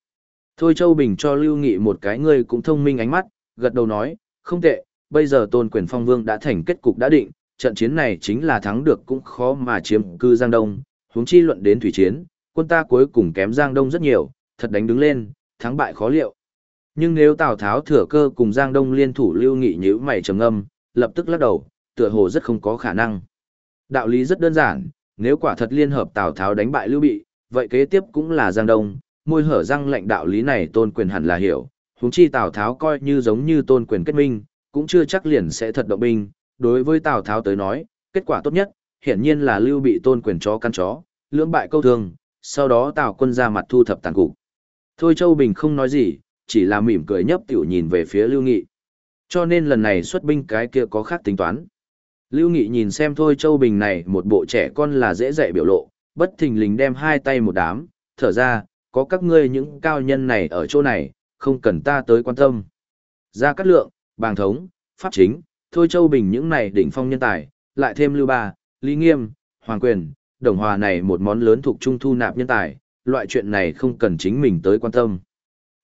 Thôi Châu Bình cho Lưu Nghị một cái ngươi cũng thông minh ánh mắt, gật đầu nói, không tệ, bây giờ tôn quyền phong vương đã thành kết cục đã định, trận chiến này chính là thắng được cũng khó mà chiếm cư Giang Đông, huống chi luận đến thủy chiến, quân ta cuối cùng kém Giang Đông rất nhiều, thật đánh đứng lên, thắng bại khó liệu. Nhưng nếu Tào Tháo thừa cơ cùng Giang Đông liên thủ lưu nghị nhữ mày trầm ngâm, lập tức lắc đầu, tựa hồ rất không có khả năng. Đạo lý rất đơn giản, nếu quả thật liên hợp Tào Tháo đánh bại Lưu Bị, vậy kế tiếp cũng là Giang Đông, môi hở răng lệnh đạo lý này tôn quyền hẳn là hiểu, huống chi Tào Tháo coi như giống như tôn quyền kết minh, cũng chưa chắc liền sẽ thật động binh, đối với Tào Tháo tới nói, kết quả tốt nhất, hiển nhiên là Lưu Bị tôn quyền chó căn chó, lưỡng bại câu thường sau đó Tào quân ra mặt thu thập tàn cục. Thôi Châu Bình không nói gì, chỉ là mỉm cười nhấp tiểu nhìn về phía Lưu Nghị. Cho nên lần này xuất binh cái kia có khác tính toán. Lưu Nghị nhìn xem thôi Châu Bình này một bộ trẻ con là dễ dạy biểu lộ, bất thình lình đem hai tay một đám, thở ra, có các ngươi những cao nhân này ở chỗ này, không cần ta tới quan tâm. Ra cát lượng, bàng thống, pháp chính, thôi Châu Bình những này đỉnh phong nhân tài, lại thêm Lưu Ba, Lý Nghiêm, Hoàng Quyền, Đồng Hòa này một món lớn thuộc trung thu nạp nhân tài, loại chuyện này không cần chính mình tới quan tâm.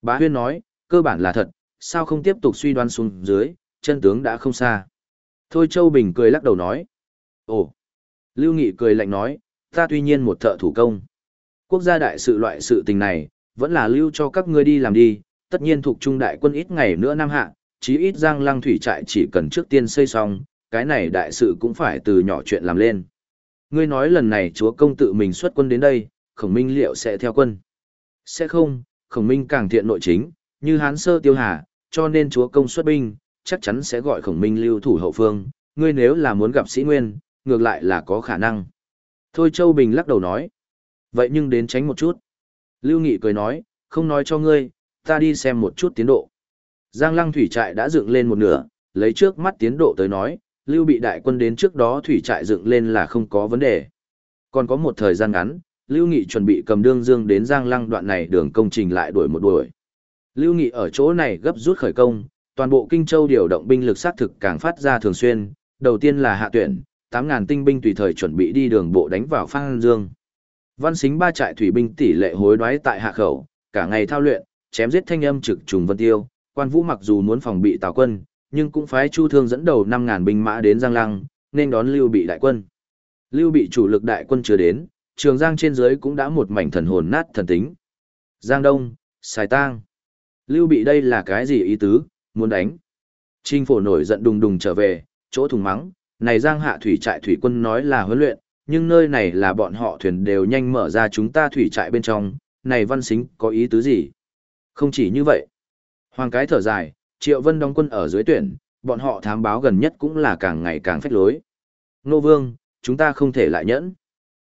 Bá Huyên nói, cơ bản là thật, sao không tiếp tục suy đoán xuống dưới, chân tướng đã không xa. Thôi Châu Bình cười lắc đầu nói. Ồ! Lưu Nghị cười lạnh nói, ta tuy nhiên một thợ thủ công. Quốc gia đại sự loại sự tình này, vẫn là lưu cho các ngươi đi làm đi, tất nhiên thuộc trung đại quân ít ngày nữa năm hạ, chí ít giang lăng thủy trại chỉ cần trước tiên xây xong, cái này đại sự cũng phải từ nhỏ chuyện làm lên. Ngươi nói lần này chúa công tự mình xuất quân đến đây, khổng minh liệu sẽ theo quân? Sẽ không, khổng minh càng thiện nội chính, như hán sơ tiêu hà, cho nên chúa công xuất binh, chắc chắn sẽ gọi khổng minh lưu thủ hậu phương, ngươi nếu là muốn gặp sĩ nguyên, ngược lại là có khả năng. Thôi Châu Bình lắc đầu nói. Vậy nhưng đến tránh một chút. Lưu Nghị cười nói, không nói cho ngươi, ta đi xem một chút tiến độ. Giang lăng thủy trại đã dựng lên một nửa, lấy trước mắt tiến độ tới nói, Lưu bị đại quân đến trước đó thủy trại dựng lên là không có vấn đề. Còn có một thời gian ngắn, Lưu Nghị chuẩn bị cầm đương dương đến Giang lăng đoạn này đường công trình lại đuổi một đuổi. Lưu Nghị ở chỗ này gấp rút khởi công, toàn bộ Kinh Châu điều động binh lực sát thực càng phát ra thường xuyên, đầu tiên là hạ tuyển, 8.000 tinh binh tùy thời chuẩn bị đi đường bộ đánh vào Phan Dương. Văn xính ba trại thủy binh tỷ lệ hối đoái tại hạ khẩu, cả ngày thao luyện, chém giết thanh âm trực trùng vân tiêu, quan vũ mặc dù muốn phòng bị tào quân, nhưng cũng phái chu thương dẫn đầu 5000 binh mã đến Giang Lăng, nên đón Lưu Bị đại quân. Lưu Bị chủ lực đại quân chưa đến, trường Giang trên dưới cũng đã một mảnh thần hồn nát thần tính. Giang Đông, Sài Tang. Lưu Bị đây là cái gì ý tứ, muốn đánh. Trinh phổ nổi giận đùng đùng trở về, chỗ thùng mắng, này giang hạ thủy trại thủy quân nói là huấn luyện, nhưng nơi này là bọn họ thuyền đều nhanh mở ra chúng ta thủy trại bên trong, này văn xính có ý tứ gì? Không chỉ như vậy. Hoàng cái thở dài, triệu vân đóng quân ở dưới tuyển, bọn họ thám báo gần nhất cũng là càng ngày càng phách lối. Nô vương, chúng ta không thể lại nhẫn.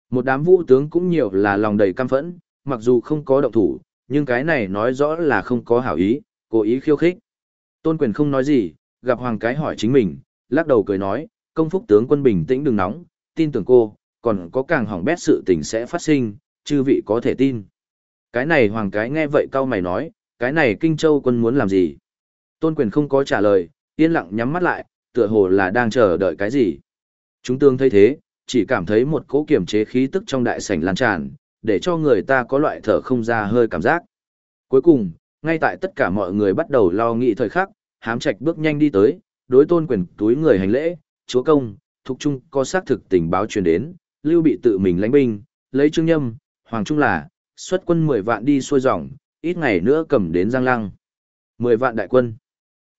Một đám vũ tướng cũng nhiều là lòng đầy căm phẫn, mặc dù không có động thủ, nhưng cái này nói rõ là không có hảo ý, cố ý khiêu khích. Tôn quyền không nói gì, gặp hoàng cái hỏi chính mình, lắc đầu cười nói, công phúc tướng quân bình tĩnh đừng nóng, tin tưởng cô, còn có càng hỏng bét sự tình sẽ phát sinh, chư vị có thể tin. Cái này hoàng cái nghe vậy cao mày nói, cái này kinh châu quân muốn làm gì? Tôn quyền không có trả lời, yên lặng nhắm mắt lại, tựa hồ là đang chờ đợi cái gì. Chúng tương thấy thế, chỉ cảm thấy một cỗ kiểm chế khí tức trong đại sảnh lan tràn, để cho người ta có loại thở không ra hơi cảm giác. Cuối cùng, ngay tại tất cả mọi người bắt đầu lo nghĩ thời khắc, hám trạch bước nhanh đi tới, đối tôn quyền túi người hành lễ, chúa công, thục trung có xác thực tình báo truyền đến, lưu bị tự mình lãnh binh, lấy trương nhâm, hoàng trung là, xuất quân 10 vạn đi xuôi dòng, ít ngày nữa cầm đến Giang Lăng. 10 vạn đại quân.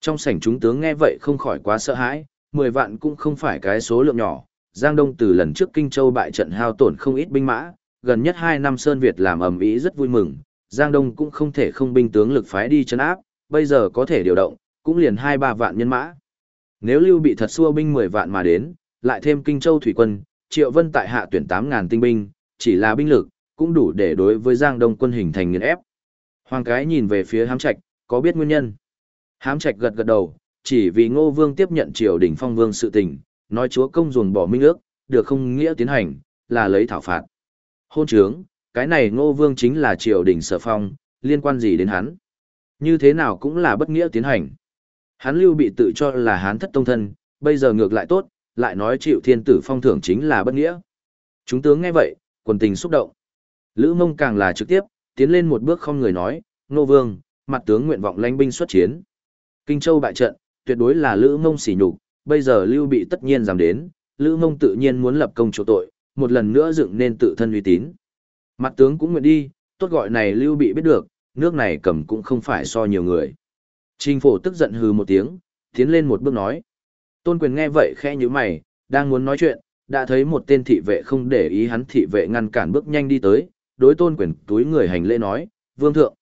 Trong sảnh chúng tướng nghe vậy không khỏi quá sợ hãi, 10 vạn cũng không phải cái số lượng nhỏ, Giang Đông từ lần trước Kinh Châu bại trận hao tổn không ít binh mã, gần nhất 2 năm Sơn Việt làm ầm ĩ rất vui mừng, Giang Đông cũng không thể không binh tướng lực phái đi chấn áp, bây giờ có thể điều động, cũng liền 2-3 vạn nhân mã. Nếu Lưu bị thật xua binh 10 vạn mà đến, lại thêm Kinh Châu thủy quân, Triệu Vân tại hạ tuyển 8000 tinh binh, chỉ là binh lực, cũng đủ để đối với Giang Đông quân hình thành nghiền ép. Hoàng cái nhìn về phía Hám Trạch, có biết nguyên nhân? Hám Trạch gật gật đầu, chỉ vì Ngô Vương tiếp nhận triều đình phong vương sự tình, nói chúa công ruồng bỏ minh ước, được không nghĩa tiến hành, là lấy thảo phạt. Hôn trướng, cái này Ngô Vương chính là triều đình sở phong, liên quan gì đến hắn? Như thế nào cũng là bất nghĩa tiến hành. Hắn lưu bị tự cho là hán thất tông thân, bây giờ ngược lại tốt, lại nói chịu thiên tử phong thưởng chính là bất nghĩa. Chúng tướng nghe vậy, quần tình xúc động. Lữ mông càng là trực tiếp, tiến lên một bước không người nói, Ngô vương, mặt tướng nguyện vọng lãnh binh xuất chiến. Kinh Châu bại trận, tuyệt đối là Lữ mông sỉ nhục, bây giờ lưu bị tất nhiên giảm đến, Lữ mông tự nhiên muốn lập công chỗ tội, một lần nữa dựng nên tự thân uy tín. Mặt tướng cũng nguyện đi, tốt gọi này lưu bị biết được, nước này cầm cũng không phải so nhiều người. Trình phổ tức giận hừ một tiếng, tiến lên một bước nói. Tôn quyền nghe vậy khẽ như mày, đang muốn nói chuyện, đã thấy một tên thị vệ không để ý hắn thị vệ ngăn cản bước nhanh đi tới, đối tôn quyền túi người hành lễ nói, vương thượng,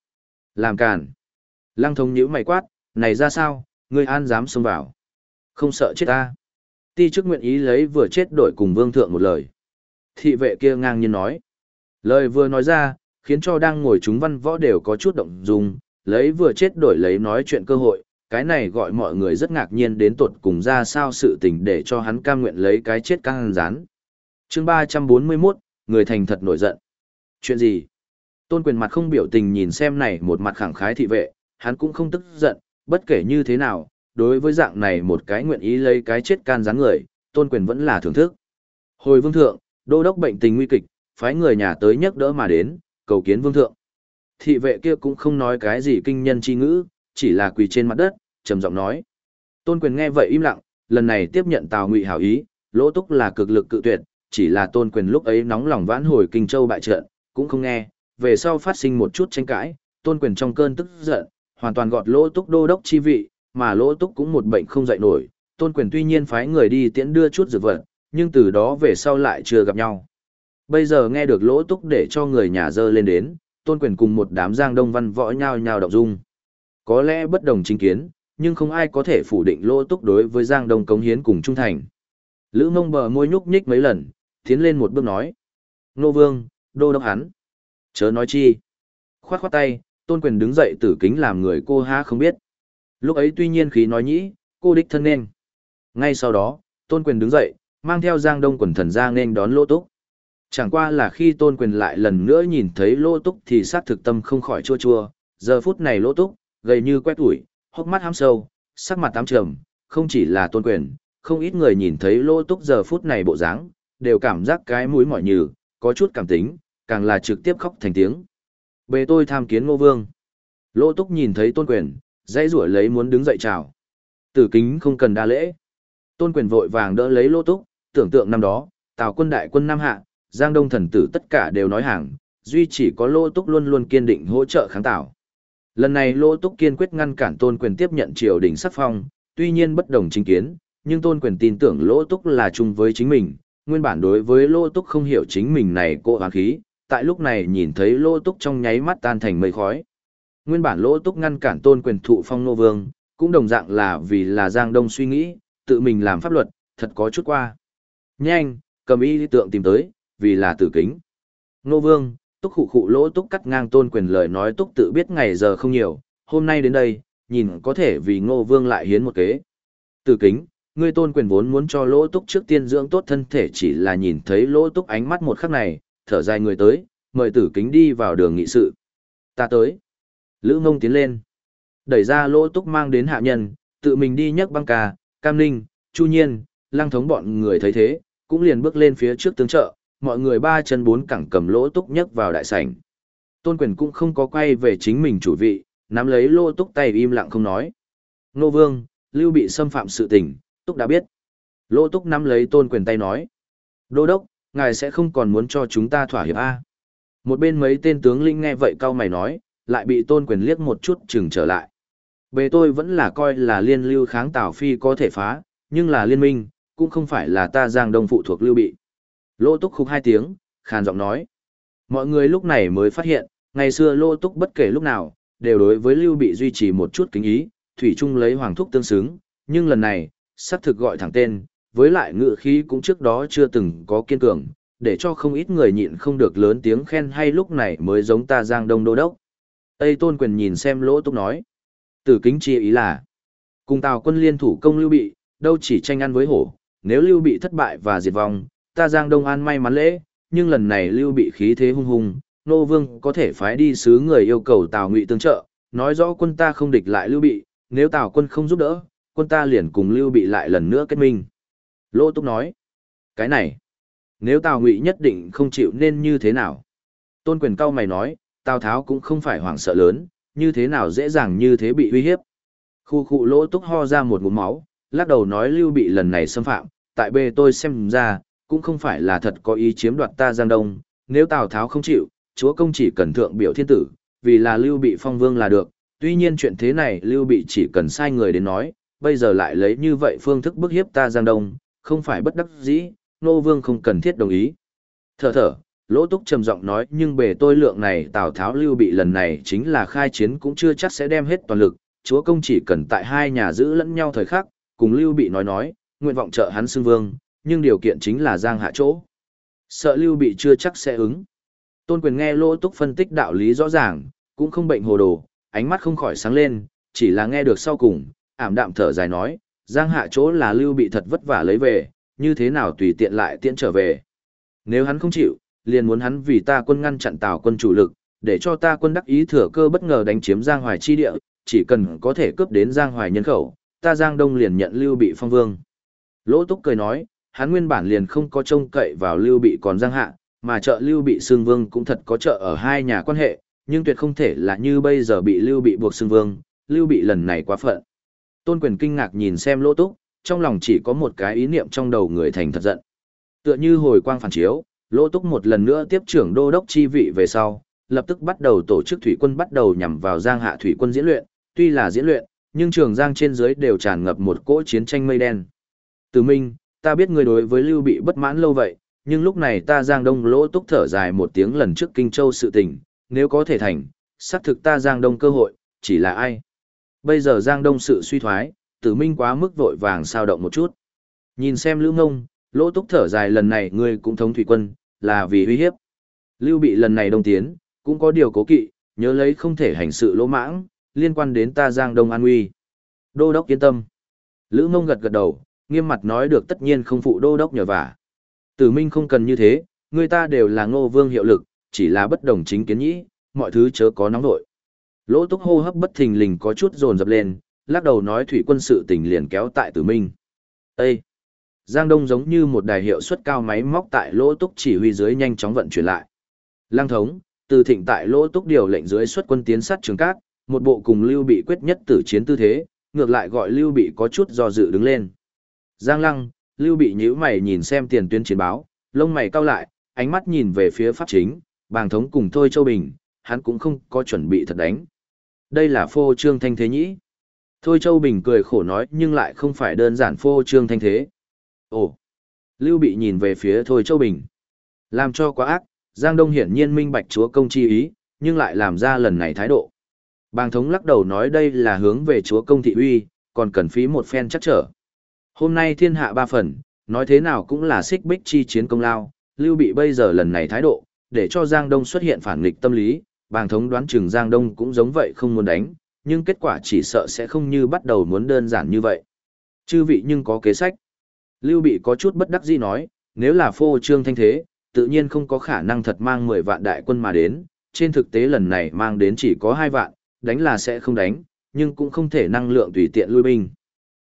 làm cản. Lăng Thông nhíu mày quát, này ra sao, ngươi an dám xông vào. Không sợ chết ta. Ti chức nguyện ý lấy vừa chết đổi cùng vương thượng một lời. Thị vệ kia ngang nhiên nói. Lời vừa nói ra, khiến cho đang ngồi chúng văn võ đều có chút động dung, lấy vừa chết đổi lấy nói chuyện cơ hội, cái này gọi mọi người rất ngạc nhiên đến tột cùng ra sao sự tình để cho hắn cam nguyện lấy cái chết căng rán. chương 341, người thành thật nổi giận. Chuyện gì? Tôn quyền mặt không biểu tình nhìn xem này một mặt khẳng khái thị vệ, hắn cũng không tức giận, bất kể như thế nào, đối với dạng này một cái nguyện ý lấy cái chết can gián người, tôn quyền vẫn là thưởng thức. Hồi vương thượng, đô đốc bệnh tình nguy kịch, phái người nhà tới nhắc đỡ mà đến, cầu kiến vương thượng. Thị vệ kia cũng không nói cái gì kinh nhân chi ngữ, chỉ là quỳ trên mặt đất, trầm giọng nói. Tôn quyền nghe vậy im lặng, lần này tiếp nhận Tào Ngụy hảo ý, lỗ túc là cực lực cự tuyệt, chỉ là tôn quyền lúc ấy nóng lòng vãn hồi kinh châu bại trận, cũng không nghe, về sau phát sinh một chút tranh cãi, tôn quyền trong cơn tức giận, hoàn toàn gọt lỗ túc đô đốc chi vị, mà lỗ túc cũng một bệnh không dậy nổi, tôn quyền tuy nhiên phái người đi tiễn đưa chút dược vật, nhưng từ đó về sau lại chưa gặp nhau. Bây giờ nghe được lỗ túc để cho người nhà dơ lên đến, tôn quyền cùng một đám giang đông văn võ nhao nhao động dung. Có lẽ bất đồng chính kiến, nhưng không ai có thể phủ định lỗ túc đối với giang đông cống hiến cùng trung thành. Lữ mông bờ môi nhúc nhích mấy lần, tiến lên một bước nói. Nô vương, đô đốc hắn. Chớ nói chi. Khoát khoát tay, tôn quyền đứng dậy tử kính làm người cô há không biết. Lúc ấy tuy nhiên khí nói nhĩ, cô đích thân nên. Ngay sau đó, tôn quyền đứng dậy, mang theo giang đông quần thần ra nên đón lỗ túc. Chẳng qua là khi tôn quyền lại lần nữa nhìn thấy lỗ túc thì sát thực tâm không khỏi chua chua, giờ phút này lỗ túc, gầy như quét ủi, hốc mắt hám sâu, sắc mặt tám trầm, không chỉ là tôn quyền, không ít người nhìn thấy lỗ túc giờ phút này bộ dáng, đều cảm giác cái mũi mỏi nhừ, có chút cảm tính, càng là trực tiếp khóc thành tiếng. Bề tôi tham kiến ngô vương. Lỗ túc nhìn thấy tôn quyền, dãy rủi lấy muốn đứng dậy chào. Tử kính không cần đa lễ. Tôn quyền vội vàng đỡ lấy lỗ túc, tưởng tượng năm đó, tào quân đại quân Nam Hạ, Giang Đông thần tử tất cả đều nói hàng, duy chỉ có lỗ túc luôn luôn kiên định hỗ trợ kháng tào. Lần này lỗ túc kiên quyết ngăn cản tôn quyền tiếp nhận triều đình sắc phong, tuy nhiên bất đồng chính kiến, nhưng tôn quyền tin tưởng lỗ túc là chung với chính mình, nguyên bản đối với lỗ túc không hiểu chính mình này cô hoán khí, tại lúc này nhìn thấy lỗ túc trong nháy mắt tan thành mây khói. Nguyên bản lỗ túc ngăn cản tôn quyền thụ phong nô vương, cũng đồng dạng là vì là Giang Đông suy nghĩ, tự mình làm pháp luật, thật có chút qua. Nhanh, cầm y tượng tìm tới, vì là tử kính. Nô vương, túc khụ khụ lỗ túc cắt ngang tôn quyền lời nói túc tự biết ngày giờ không nhiều, hôm nay đến đây, nhìn có thể vì ngô vương lại hiến một kế. Tử kính, ngươi tôn quyền vốn muốn cho lỗ túc trước tiên dưỡng tốt thân thể chỉ là nhìn thấy lỗ túc ánh mắt một khắc này, thở dài người tới, mời tử kính đi vào đường nghị sự. Ta tới. Lữ mông tiến lên. Đẩy ra lỗ túc mang đến hạ nhân, tự mình đi nhấc băng ca, cam ninh, chu nhiên, lăng thống bọn người thấy thế, cũng liền bước lên phía trước tướng trợ, mọi người ba chân bốn cẳng cầm lỗ túc nhấc vào đại sảnh. Tôn quyền cũng không có quay về chính mình chủ vị, nắm lấy lỗ túc tay im lặng không nói. Nô vương, lưu bị xâm phạm sự tình, túc đã biết. Lỗ túc nắm lấy tôn quyền tay nói. Đô đốc, ngài sẽ không còn muốn cho chúng ta thỏa hiệp A. Một bên mấy tên tướng linh nghe vậy cao mày nói, lại bị tôn quyền liếc một chút chừng trở lại. Bề tôi vẫn là coi là liên lưu kháng Tào Phi có thể phá, nhưng là liên minh, cũng không phải là ta giang đông phụ thuộc lưu bị. Lỗ Túc khúc hai tiếng, khàn giọng nói. Mọi người lúc này mới phát hiện, ngày xưa Lỗ Túc bất kể lúc nào, đều đối với lưu bị duy trì một chút kính ý, thủy chung lấy hoàng thúc tương xứng, nhưng lần này, sắp thực gọi thẳng tên, với lại ngự khí cũng trước đó chưa từng có kiên cường, để cho không ít người nhịn không được lớn tiếng khen hay lúc này mới giống ta giang đông đô đốc. Tây Tôn Quyền nhìn xem Lỗ Túc nói. Tử kính chia ý là, cùng Tào quân liên thủ công Lưu Bị, đâu chỉ tranh ăn với hổ, nếu Lưu Bị thất bại và diệt vong, ta Giang Đông An may mắn lễ, nhưng lần này Lưu Bị khí thế hung hùng, Nô Vương có thể phái đi sứ người yêu cầu Tào Ngụy tương trợ, nói rõ quân ta không địch lại Lưu Bị, nếu Tào quân không giúp đỡ, quân ta liền cùng Lưu Bị lại lần nữa kết minh. Lỗ Túc nói, cái này, nếu Tào Ngụy nhất định không chịu nên như thế nào? Tôn Quyền cao mày nói, Tào Tháo cũng không phải hoảng sợ lớn, như thế nào dễ dàng như thế bị uy hiếp. Khu khu lỗ túc ho ra một ngụm máu, lắc đầu nói lưu bị lần này xâm phạm, tại bê tôi xem ra, cũng không phải là thật có ý chiếm đoạt ta Giang Đông, nếu Tào Tháo không chịu, chúa công chỉ cần thượng biểu thiên tử, vì là lưu bị phong vương là được, tuy nhiên chuyện thế này lưu bị chỉ cần sai người đến nói, bây giờ lại lấy như vậy phương thức bức hiếp ta Giang Đông, không phải bất đắc dĩ, Nô Vương không cần thiết đồng ý. Thở thở, Lỗ Túc trầm giọng nói nhưng bề tôi lượng này Tào Tháo lưu bị lần này chính là khai chiến cũng chưa chắc sẽ đem hết toàn lực, chúa công chỉ cần tại hai nhà giữ lẫn nhau thời khắc, cùng lưu bị nói nói, nguyện vọng trợ hắn xưng vương, nhưng điều kiện chính là giang hạ chỗ. Sợ lưu bị chưa chắc sẽ ứng. Tôn quyền nghe Lỗ Túc phân tích đạo lý rõ ràng, cũng không bệnh hồ đồ, ánh mắt không khỏi sáng lên, chỉ là nghe được sau cùng, ảm đạm thở dài nói, giang hạ chỗ là lưu bị thật vất vả lấy về, như thế nào tùy tiện lại tiễn trở về. Nếu hắn không chịu, liền muốn hắn vì ta quân ngăn chặn tào quân chủ lực, để cho ta quân đắc ý thừa cơ bất ngờ đánh chiếm Giang Hoài chi địa, chỉ cần có thể cướp đến Giang Hoài nhân khẩu, ta Giang Đông liền nhận Lưu Bị phong vương. Lỗ Túc cười nói, hắn nguyên bản liền không có trông cậy vào Lưu Bị còn Giang Hạ, mà trợ Lưu Bị xương vương cũng thật có trợ ở hai nhà quan hệ, nhưng tuyệt không thể là như bây giờ bị Lưu Bị buộc xương vương, Lưu Bị lần này quá phận. Tôn quyền kinh ngạc nhìn xem Lỗ Túc, trong lòng chỉ có một cái ý niệm trong đầu người thành thật giận. Tựa như hồi quang phản chiếu, Lỗ Túc một lần nữa tiếp trưởng đô đốc chi vị về sau, lập tức bắt đầu tổ chức thủy quân bắt đầu nhằm vào Giang Hạ thủy quân diễn luyện, tuy là diễn luyện, nhưng trường Giang trên dưới đều tràn ngập một cỗ chiến tranh mây đen. Từ Minh, ta biết người đối với Lưu Bị bất mãn lâu vậy, nhưng lúc này ta Giang Đông Lỗ Túc thở dài một tiếng lần trước Kinh Châu sự tình, nếu có thể thành, xác thực ta Giang Đông cơ hội, chỉ là ai? Bây giờ Giang Đông sự suy thoái, Tử Minh quá mức vội vàng sao động một chút. Nhìn xem Lữ Ngông, Lỗ Túc thở dài lần này ngươi cũng thống thủy quân, là vì uy hiếp. Lưu Bị lần này đông tiến, cũng có điều cố kỵ, nhớ lấy không thể hành sự lỗ mãng, liên quan đến ta Giang Đông an uy Đô đốc yên tâm. Lữ ngông gật gật đầu, nghiêm mặt nói được tất nhiên không phụ đô đốc nhờ vả. Tử Minh không cần như thế, người ta đều là ngô vương hiệu lực, chỉ là bất đồng chính kiến nhĩ, mọi thứ chớ có nóng nội. Lỗ túc hô hấp bất thình lình có chút dồn dập lên, lắc đầu nói thủy quân sự tình liền kéo tại Tử Minh. Ê! Giang Đông giống như một đài hiệu suất cao máy móc tại lỗ túc chỉ huy dưới nhanh chóng vận chuyển lại. Lăng thống, từ thịnh tại lỗ túc điều lệnh dưới xuất quân tiến sát trường cát, một bộ cùng Lưu Bị quyết nhất tử chiến tư thế, ngược lại gọi Lưu Bị có chút do dự đứng lên. Giang Lăng, Lưu Bị nhíu mày nhìn xem tiền tuyến chiến báo, lông mày cau lại, ánh mắt nhìn về phía pháp chính, bàng thống cùng Thôi Châu Bình, hắn cũng không có chuẩn bị thật đánh. Đây là phô trương thanh thế nhĩ. Thôi Châu Bình cười khổ nói nhưng lại không phải đơn giản phô trương thanh thế. Ồ! Lưu Bị nhìn về phía Thôi Châu Bình. Làm cho quá ác, Giang Đông hiển nhiên minh bạch chúa công chi ý, nhưng lại làm ra lần này thái độ. Bàng thống lắc đầu nói đây là hướng về chúa công thị uy, còn cần phí một phen chắc trở. Hôm nay thiên hạ ba phần, nói thế nào cũng là xích bích chi chiến công lao, Lưu Bị bây giờ lần này thái độ, để cho Giang Đông xuất hiện phản nghịch tâm lý, bàng thống đoán chừng Giang Đông cũng giống vậy không muốn đánh, nhưng kết quả chỉ sợ sẽ không như bắt đầu muốn đơn giản như vậy. Chư vị nhưng có kế sách. Lưu Bị có chút bất đắc dĩ nói, nếu là phô trương thanh thế, tự nhiên không có khả năng thật mang 10 vạn đại quân mà đến, trên thực tế lần này mang đến chỉ có 2 vạn, đánh là sẽ không đánh, nhưng cũng không thể năng lượng tùy tiện lui binh.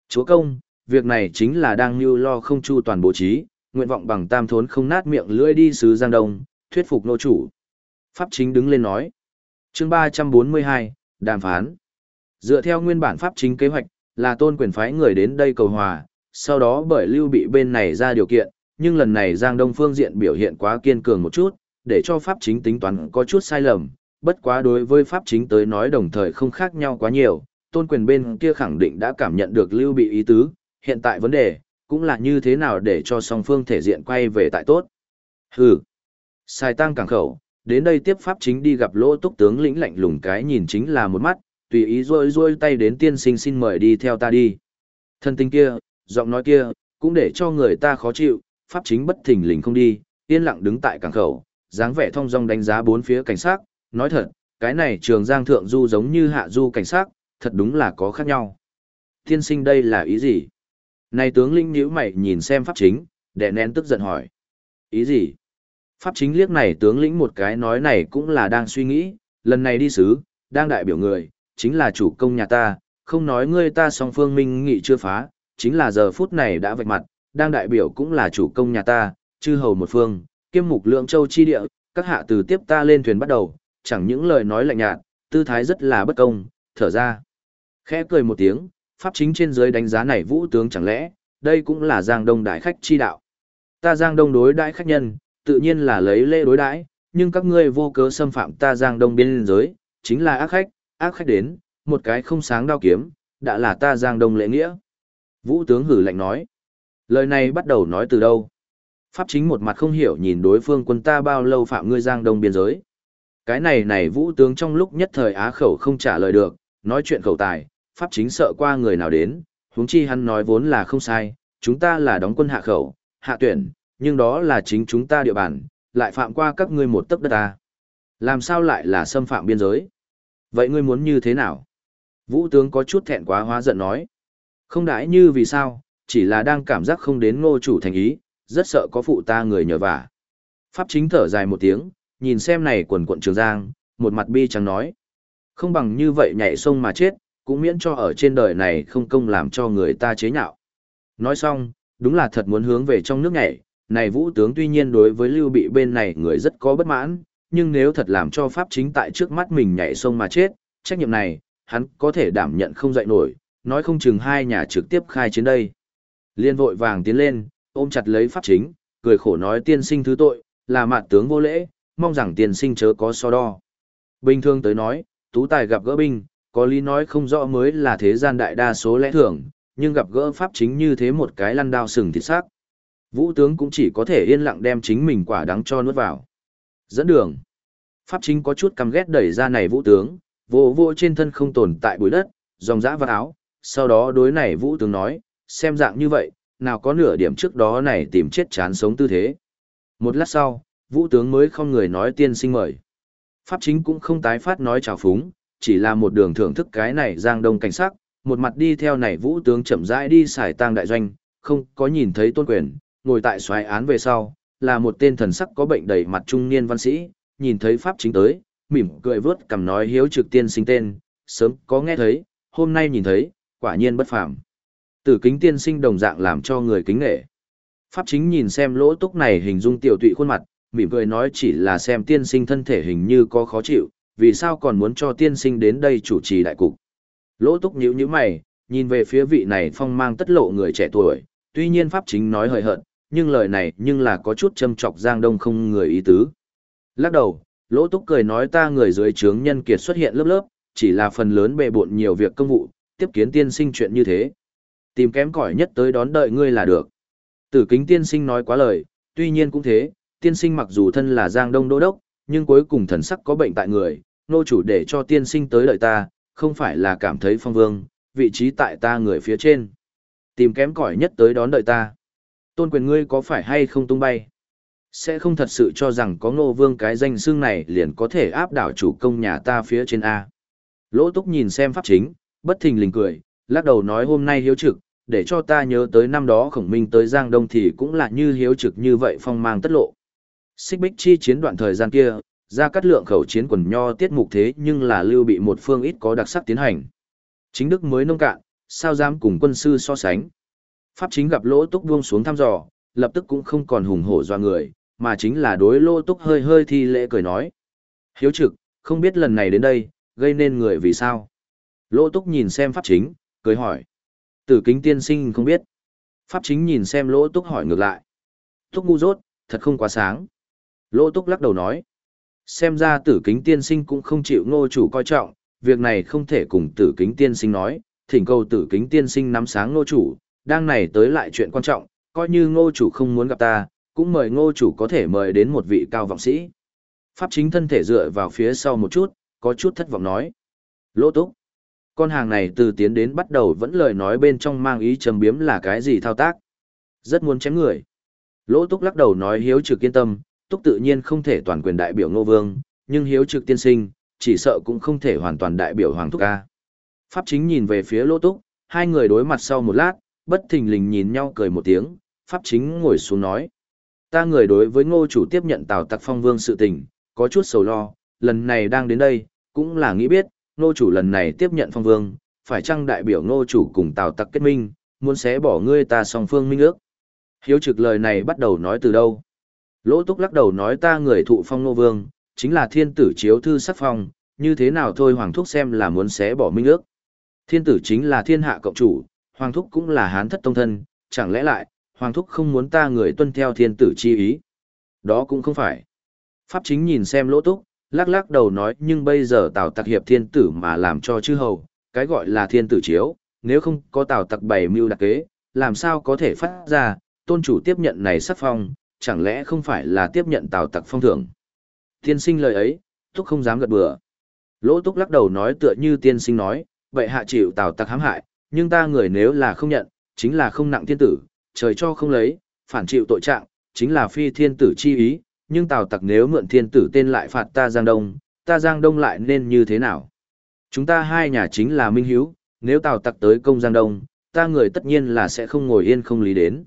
Chúa công, việc này chính là đang như lo không chu toàn bố trí, nguyện vọng bằng tam thốn không nát miệng lưỡi đi sứ Giang Đông, thuyết phục nô chủ. Pháp chính đứng lên nói. chương 342, đàm phán. Dựa theo nguyên bản pháp chính kế hoạch, là tôn quyền phái người đến đây cầu hòa, sau đó bởi lưu bị bên này ra điều kiện, nhưng lần này Giang Đông phương diện biểu hiện quá kiên cường một chút, để cho pháp chính tính toán có chút sai lầm, bất quá đối với pháp chính tới nói đồng thời không khác nhau quá nhiều, tôn quyền bên kia khẳng định đã cảm nhận được lưu bị ý tứ, hiện tại vấn đề, cũng là như thế nào để cho song phương thể diện quay về tại tốt. Hừ, sai tăng cảng khẩu, đến đây tiếp pháp chính đi gặp lỗ túc tướng lĩnh lạnh lùng cái nhìn chính là một mắt, tùy ý rôi rôi tay đến tiên sinh xin mời đi theo ta đi. Thân tình kia, giọng nói kia, cũng để cho người ta khó chịu, pháp chính bất thình lình không đi, yên lặng đứng tại cảng khẩu, dáng vẻ thong dong đánh giá bốn phía cảnh sát, nói thật, cái này trường giang thượng du giống như hạ du cảnh sát, thật đúng là có khác nhau. Tiên sinh đây là ý gì? Này tướng lĩnh nhíu mày nhìn xem pháp chính, đè nén tức giận hỏi. Ý gì? Pháp chính liếc này tướng lĩnh một cái nói này cũng là đang suy nghĩ, lần này đi sứ, đang đại biểu người, chính là chủ công nhà ta, không nói ngươi ta song phương minh nghị chưa phá, chính là giờ phút này đã vạch mặt, đang đại biểu cũng là chủ công nhà ta, chư hầu một phương, kiêm mục lượng châu chi địa, các hạ từ tiếp ta lên thuyền bắt đầu, chẳng những lời nói lạnh nhạt, tư thái rất là bất công, thở ra. Khẽ cười một tiếng, pháp chính trên dưới đánh giá này vũ tướng chẳng lẽ, đây cũng là giang đông đại khách chi đạo. Ta giang đông đối đại khách nhân, tự nhiên là lấy lễ đối đãi, nhưng các ngươi vô cớ xâm phạm ta giang đông biên giới, chính là ác khách, ác khách đến, một cái không sáng đao kiếm, đã là ta giang đông lễ nghĩa. Vũ tướng hử lạnh nói. Lời này bắt đầu nói từ đâu? Pháp chính một mặt không hiểu nhìn đối phương quân ta bao lâu phạm ngươi giang đông biên giới. Cái này này vũ tướng trong lúc nhất thời á khẩu không trả lời được, nói chuyện khẩu tài, pháp chính sợ qua người nào đến, huống chi hắn nói vốn là không sai, chúng ta là đóng quân hạ khẩu, hạ tuyển, nhưng đó là chính chúng ta địa bàn, lại phạm qua các ngươi một tấc đất ta. Làm sao lại là xâm phạm biên giới? Vậy ngươi muốn như thế nào? Vũ tướng có chút thẹn quá hóa giận nói. Không đãi như vì sao, chỉ là đang cảm giác không đến ngô chủ thành ý, rất sợ có phụ ta người nhờ vả. Pháp chính thở dài một tiếng, nhìn xem này quần quận trường giang, một mặt bi chẳng nói. Không bằng như vậy nhảy sông mà chết, cũng miễn cho ở trên đời này không công làm cho người ta chế nhạo. Nói xong, đúng là thật muốn hướng về trong nước nhảy, này vũ tướng tuy nhiên đối với lưu bị bên này người rất có bất mãn, nhưng nếu thật làm cho pháp chính tại trước mắt mình nhảy sông mà chết, trách nhiệm này, hắn có thể đảm nhận không dậy nổi, nói không chừng hai nhà trực tiếp khai chiến đây. Liên vội vàng tiến lên, ôm chặt lấy pháp chính, cười khổ nói tiên sinh thứ tội, là mạn tướng vô lễ, mong rằng tiên sinh chớ có so đo. Bình thường tới nói, tú tài gặp gỡ binh, có lý nói không rõ mới là thế gian đại đa số lẽ thường, nhưng gặp gỡ pháp chính như thế một cái lăn đao sừng thịt xác. Vũ tướng cũng chỉ có thể yên lặng đem chính mình quả đắng cho nuốt vào. Dẫn đường. Pháp chính có chút căm ghét đẩy ra này vũ tướng, vô vô trên thân không tồn tại bụi đất, dòng dã và áo, sau đó đối này vũ tướng nói, xem dạng như vậy, nào có nửa điểm trước đó này tìm chết chán sống tư thế. Một lát sau, vũ tướng mới không người nói tiên sinh mời. Pháp chính cũng không tái phát nói chào phúng, chỉ là một đường thưởng thức cái này giang đông cảnh sắc, một mặt đi theo này vũ tướng chậm rãi đi xài tang đại doanh, không có nhìn thấy tôn quyền, ngồi tại xoáy án về sau, là một tên thần sắc có bệnh đầy mặt trung niên văn sĩ, nhìn thấy pháp chính tới, mỉm cười vớt cầm nói hiếu trực tiên sinh tên, sớm có nghe thấy, hôm nay nhìn thấy, quả nhiên bất phàm. Tử kính tiên sinh đồng dạng làm cho người kính nghệ. Pháp chính nhìn xem lỗ túc này hình dung tiểu tụy khuôn mặt, mỉm cười nói chỉ là xem tiên sinh thân thể hình như có khó chịu, vì sao còn muốn cho tiên sinh đến đây chủ trì đại cục. Lỗ túc nhíu nhíu mày, nhìn về phía vị này phong mang tất lộ người trẻ tuổi, tuy nhiên pháp chính nói hời hợt, nhưng lời này nhưng là có chút châm chọc Giang Đông không người ý tứ. Lắc đầu, Lỗ Túc cười nói ta người dưới trướng nhân kiệt xuất hiện lớp lớp, chỉ là phần lớn bề bộn nhiều việc công vụ, tiếp kiến tiên sinh chuyện như thế. Tìm kém cỏi nhất tới đón đợi ngươi là được. Tử kính tiên sinh nói quá lời, tuy nhiên cũng thế, tiên sinh mặc dù thân là Giang Đông Đô Đốc, nhưng cuối cùng thần sắc có bệnh tại người, nô chủ để cho tiên sinh tới đợi ta, không phải là cảm thấy phong vương, vị trí tại ta người phía trên. Tìm kém cỏi nhất tới đón đợi ta. Tôn quyền ngươi có phải hay không tung bay? Sẽ không thật sự cho rằng có ngô vương cái danh xương này liền có thể áp đảo chủ công nhà ta phía trên A. Lỗ túc nhìn xem pháp chính, bất thình lình cười, lắc đầu nói hôm nay hiếu trực, để cho ta nhớ tới năm đó khổng minh tới Giang Đông thì cũng là như hiếu trực như vậy phong mang tất lộ. Xích bích chi chiến đoạn thời gian kia, ra cắt lượng khẩu chiến quần nho tiết mục thế nhưng là lưu bị một phương ít có đặc sắc tiến hành. Chính đức mới nông cạn, sao dám cùng quân sư so sánh. Pháp chính gặp lỗ túc buông xuống thăm dò, lập tức cũng không còn hùng hổ doa người, mà chính là đối lỗ túc hơi hơi thi lễ cười nói. Hiếu trực, không biết lần này đến đây, gây nên người vì sao. Lỗ túc nhìn xem pháp chính, cười hỏi. Tử kính tiên sinh không biết. Pháp chính nhìn xem lỗ túc hỏi ngược lại. Túc ngu dốt, thật không quá sáng. Lỗ túc lắc đầu nói. Xem ra tử kính tiên sinh cũng không chịu ngô chủ coi trọng, việc này không thể cùng tử kính tiên sinh nói, thỉnh cầu tử kính tiên sinh nắm sáng ngô chủ, đang này tới lại chuyện quan trọng, coi như ngô chủ không muốn gặp ta, cũng mời ngô chủ có thể mời đến một vị cao vọng sĩ. Pháp chính thân thể dựa vào phía sau một chút, có chút thất vọng nói. Lỗ túc. Con hàng này từ tiến đến bắt đầu vẫn lời nói bên trong mang ý trầm biếm là cái gì thao tác. Rất muốn chém người. Lỗ túc lắc đầu nói hiếu trực yên tâm, túc tự nhiên không thể toàn quyền đại biểu ngô vương, nhưng hiếu trực tiên sinh, chỉ sợ cũng không thể hoàn toàn đại biểu hoàng thúc ca. Pháp chính nhìn về phía lỗ túc, hai người đối mặt sau một lát, bất thình lình nhìn nhau cười một tiếng, pháp chính ngồi xuống nói. Ta người đối với ngô chủ tiếp nhận tào tặc phong vương sự tình, có chút sầu lo, lần này đang đến đây, cũng là nghĩ biết, ngô chủ lần này tiếp nhận phong vương, phải chăng đại biểu ngô chủ cùng tào tặc kết minh, muốn xé bỏ ngươi ta song phương minh ước. Hiếu trực lời này bắt đầu nói từ đâu? Lỗ túc lắc đầu nói ta người thụ phong ngô vương, chính là thiên tử chiếu thư sắc phong, như thế nào thôi hoàng thúc xem là muốn xé bỏ minh ước. Thiên tử chính là thiên hạ cộng chủ, Hoàng Thúc cũng là hán thất tông thân, chẳng lẽ lại, Hoàng Thúc không muốn ta người tuân theo thiên tử chi ý? Đó cũng không phải. Pháp chính nhìn xem lỗ túc, lắc lắc đầu nói nhưng bây giờ Tào Tặc hiệp thiên tử mà làm cho chư hầu, cái gọi là thiên tử chiếu, nếu không có Tào Tặc bày mưu đặc kế, làm sao có thể phát ra, tôn chủ tiếp nhận này sắc phong, chẳng lẽ không phải là tiếp nhận Tào Tặc phong thưởng. Tiên sinh lời ấy, Túc không dám gật bừa. Lỗ Túc lắc đầu nói tựa như tiên sinh nói, vậy hạ chịu Tào Tặc hãm hại, nhưng ta người nếu là không nhận, chính là không nặng thiên tử, trời cho không lấy, phản chịu tội trạng, chính là phi thiên tử chi ý, nhưng Tào Tặc nếu mượn thiên tử tên lại phạt ta Giang Đông, ta Giang Đông lại nên như thế nào? Chúng ta hai nhà chính là minh hiếu, nếu Tào Tặc tới công Giang Đông, ta người tất nhiên là sẽ không ngồi yên không lý đến.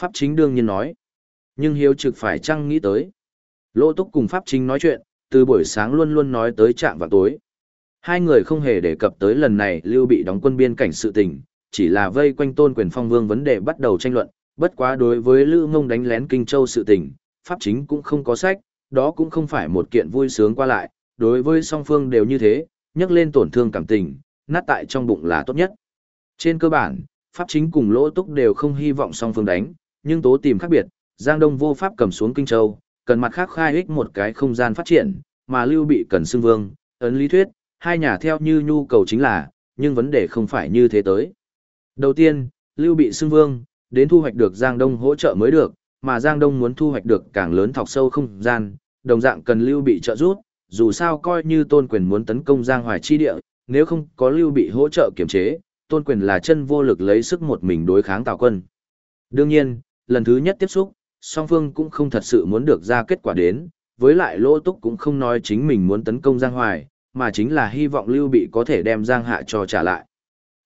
Pháp chính đương nhiên nói. Nhưng hiếu trực phải chăng nghĩ tới. Lỗ túc cùng Pháp chính nói chuyện, từ buổi sáng luôn luôn nói tới trạm vào tối. Hai người không hề đề cập tới lần này lưu bị đóng quân biên cảnh sự tình, chỉ là vây quanh tôn quyền phong vương vấn đề bắt đầu tranh luận, bất quá đối với Lữ Ngông đánh lén Kinh Châu sự tình, Pháp chính cũng không có sách, đó cũng không phải một kiện vui sướng qua lại, đối với song phương đều như thế, nhắc lên tổn thương cảm tình, nát tại trong bụng là tốt nhất. Trên cơ bản, Pháp chính cùng Lỗ Túc đều không hy vọng song phương đánh, nhưng tố tìm khác biệt, Giang Đông vô pháp cầm xuống Kinh Châu, cần mặt khác khai ích một cái không gian phát triển, mà Lưu Bị cần xưng vương, ấn lý thuyết, hai nhà theo như nhu cầu chính là, nhưng vấn đề không phải như thế tới. Đầu tiên, Lưu Bị xưng vương, đến thu hoạch được Giang Đông hỗ trợ mới được, mà Giang Đông muốn thu hoạch được càng lớn thọc sâu không gian, đồng dạng cần Lưu Bị trợ giúp, dù sao coi như Tôn Quyền muốn tấn công Giang Hoài chi địa, nếu không có Lưu Bị hỗ trợ kiểm chế, Tôn Quyền là chân vô lực lấy sức một mình đối kháng Tào quân. Đương nhiên, lần thứ nhất tiếp xúc, song phương cũng không thật sự muốn được ra kết quả đến, với lại Lỗ Túc cũng không nói chính mình muốn tấn công Giang Hoài, mà chính là hy vọng Lưu Bị có thể đem Giang Hạ cho trả lại.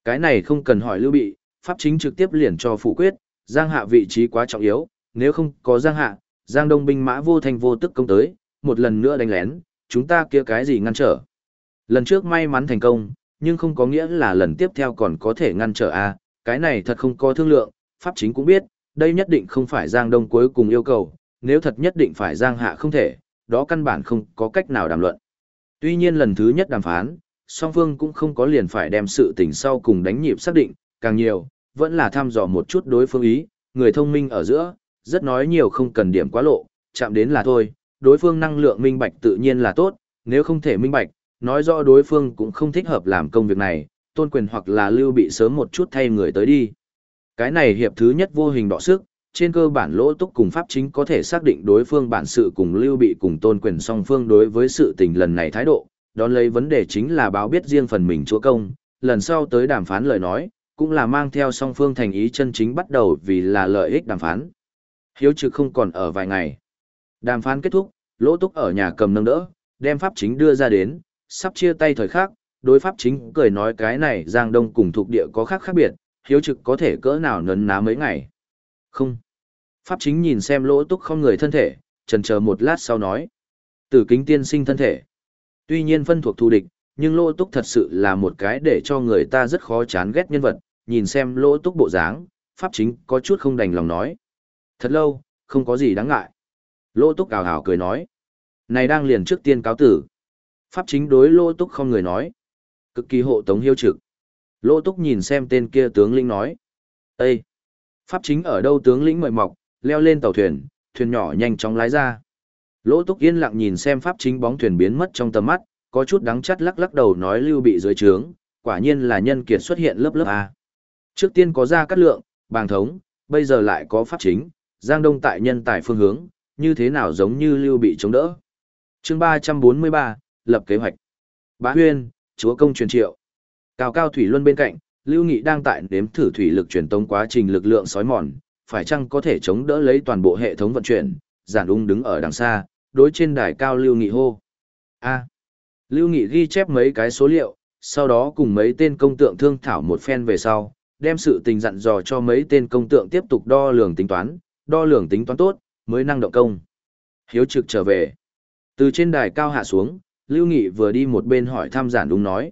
Cái này không cần hỏi Lưu Bị, pháp chính trực tiếp liền cho phủ quyết, Giang Hạ vị trí quá trọng yếu, nếu không có Giang Hạ, Giang Đông binh mã vô thành vô tức công tới, một lần nữa đánh lén, chúng ta kia cái gì ngăn trở. Lần trước may mắn thành công, nhưng không có nghĩa là lần tiếp theo còn có thể ngăn trở a cái này thật không có thương lượng, pháp chính cũng biết, đây nhất định không phải Giang Đông cuối cùng yêu cầu, nếu thật nhất định phải Giang Hạ không thể, đó căn bản không có cách nào đàm luận. Tuy nhiên lần thứ nhất đàm phán, song phương cũng không có liền phải đem sự tình sau cùng đánh nhịp xác định, càng nhiều, vẫn là thăm dò một chút đối phương ý, người thông minh ở giữa, rất nói nhiều không cần điểm quá lộ, chạm đến là thôi, đối phương năng lượng minh bạch tự nhiên là tốt, nếu không thể minh bạch, nói rõ đối phương cũng không thích hợp làm công việc này, tôn quyền hoặc là lưu bị sớm một chút thay người tới đi. Cái này hiệp thứ nhất vô hình đọ sức, trên cơ bản lỗ túc cùng pháp chính có thể xác định đối phương bản sự cùng lưu bị cùng tôn quyền song phương đối với sự tình lần này thái độ, đón lấy vấn đề chính là báo biết riêng phần mình chúa công, lần sau tới đàm phán lời nói, cũng là mang theo song phương thành ý chân chính bắt đầu vì là lợi ích đàm phán. Hiếu trực không còn ở vài ngày. Đàm phán kết thúc, lỗ túc ở nhà cầm nâng đỡ, đem pháp chính đưa ra đến, sắp chia tay thời khắc, đối pháp chính cười nói cái này Giang Đông cùng thuộc địa có khác khác biệt, hiếu trực có thể cỡ nào nấn ná mấy ngày. Không. Pháp chính nhìn xem lỗ túc không người thân thể, trần chờ một lát sau nói. Tử kính tiên sinh thân thể. Tuy nhiên phân thuộc thù địch, nhưng lỗ túc thật sự là một cái để cho người ta rất khó chán ghét nhân vật, nhìn xem lỗ túc bộ dáng, pháp chính có chút không đành lòng nói. Thật lâu, không có gì đáng ngại. Lỗ túc ảo hảo cười nói. Này đang liền trước tiên cáo tử. Pháp chính đối lỗ túc không người nói. Cực kỳ hộ tống hiêu trực. Lỗ túc nhìn xem tên kia tướng lĩnh nói. Ê! Pháp chính ở đâu tướng lĩnh mời mọc, leo lên tàu thuyền, thuyền nhỏ nhanh chóng lái ra. Lỗ túc yên lặng nhìn xem pháp chính bóng thuyền biến mất trong tầm mắt, có chút đắng chắt lắc lắc đầu nói lưu bị dưới trướng, quả nhiên là nhân kiệt xuất hiện lớp lớp A. Trước tiên có ra Cát lượng, bàng thống, bây giờ lại có pháp chính, giang đông tại nhân tài phương hướng, như thế nào giống như lưu bị chống đỡ. chương ba trăm bốn mươi ba lập kế hoạch. Bá huyên, chúa công truyền triệu. Cao cao thủy luân bên cạnh, Lưu Nghị đang tại nếm thử thủy lực truyền tống quá trình lực lượng sói mòn, phải chăng có thể chống đỡ lấy toàn bộ hệ thống vận chuyển, giản ung đứng ở đằng xa, đối trên đài cao Lưu Nghị hô. A. Lưu Nghị ghi chép mấy cái số liệu, sau đó cùng mấy tên công tượng thương thảo một phen về sau, đem sự tình dặn dò cho mấy tên công tượng tiếp tục đo lường tính toán, đo lường tính toán tốt, mới năng động công. Hiếu trực trở về. Từ trên đài cao hạ xuống, Lưu Nghị vừa đi một bên hỏi thăm giản đúng nói.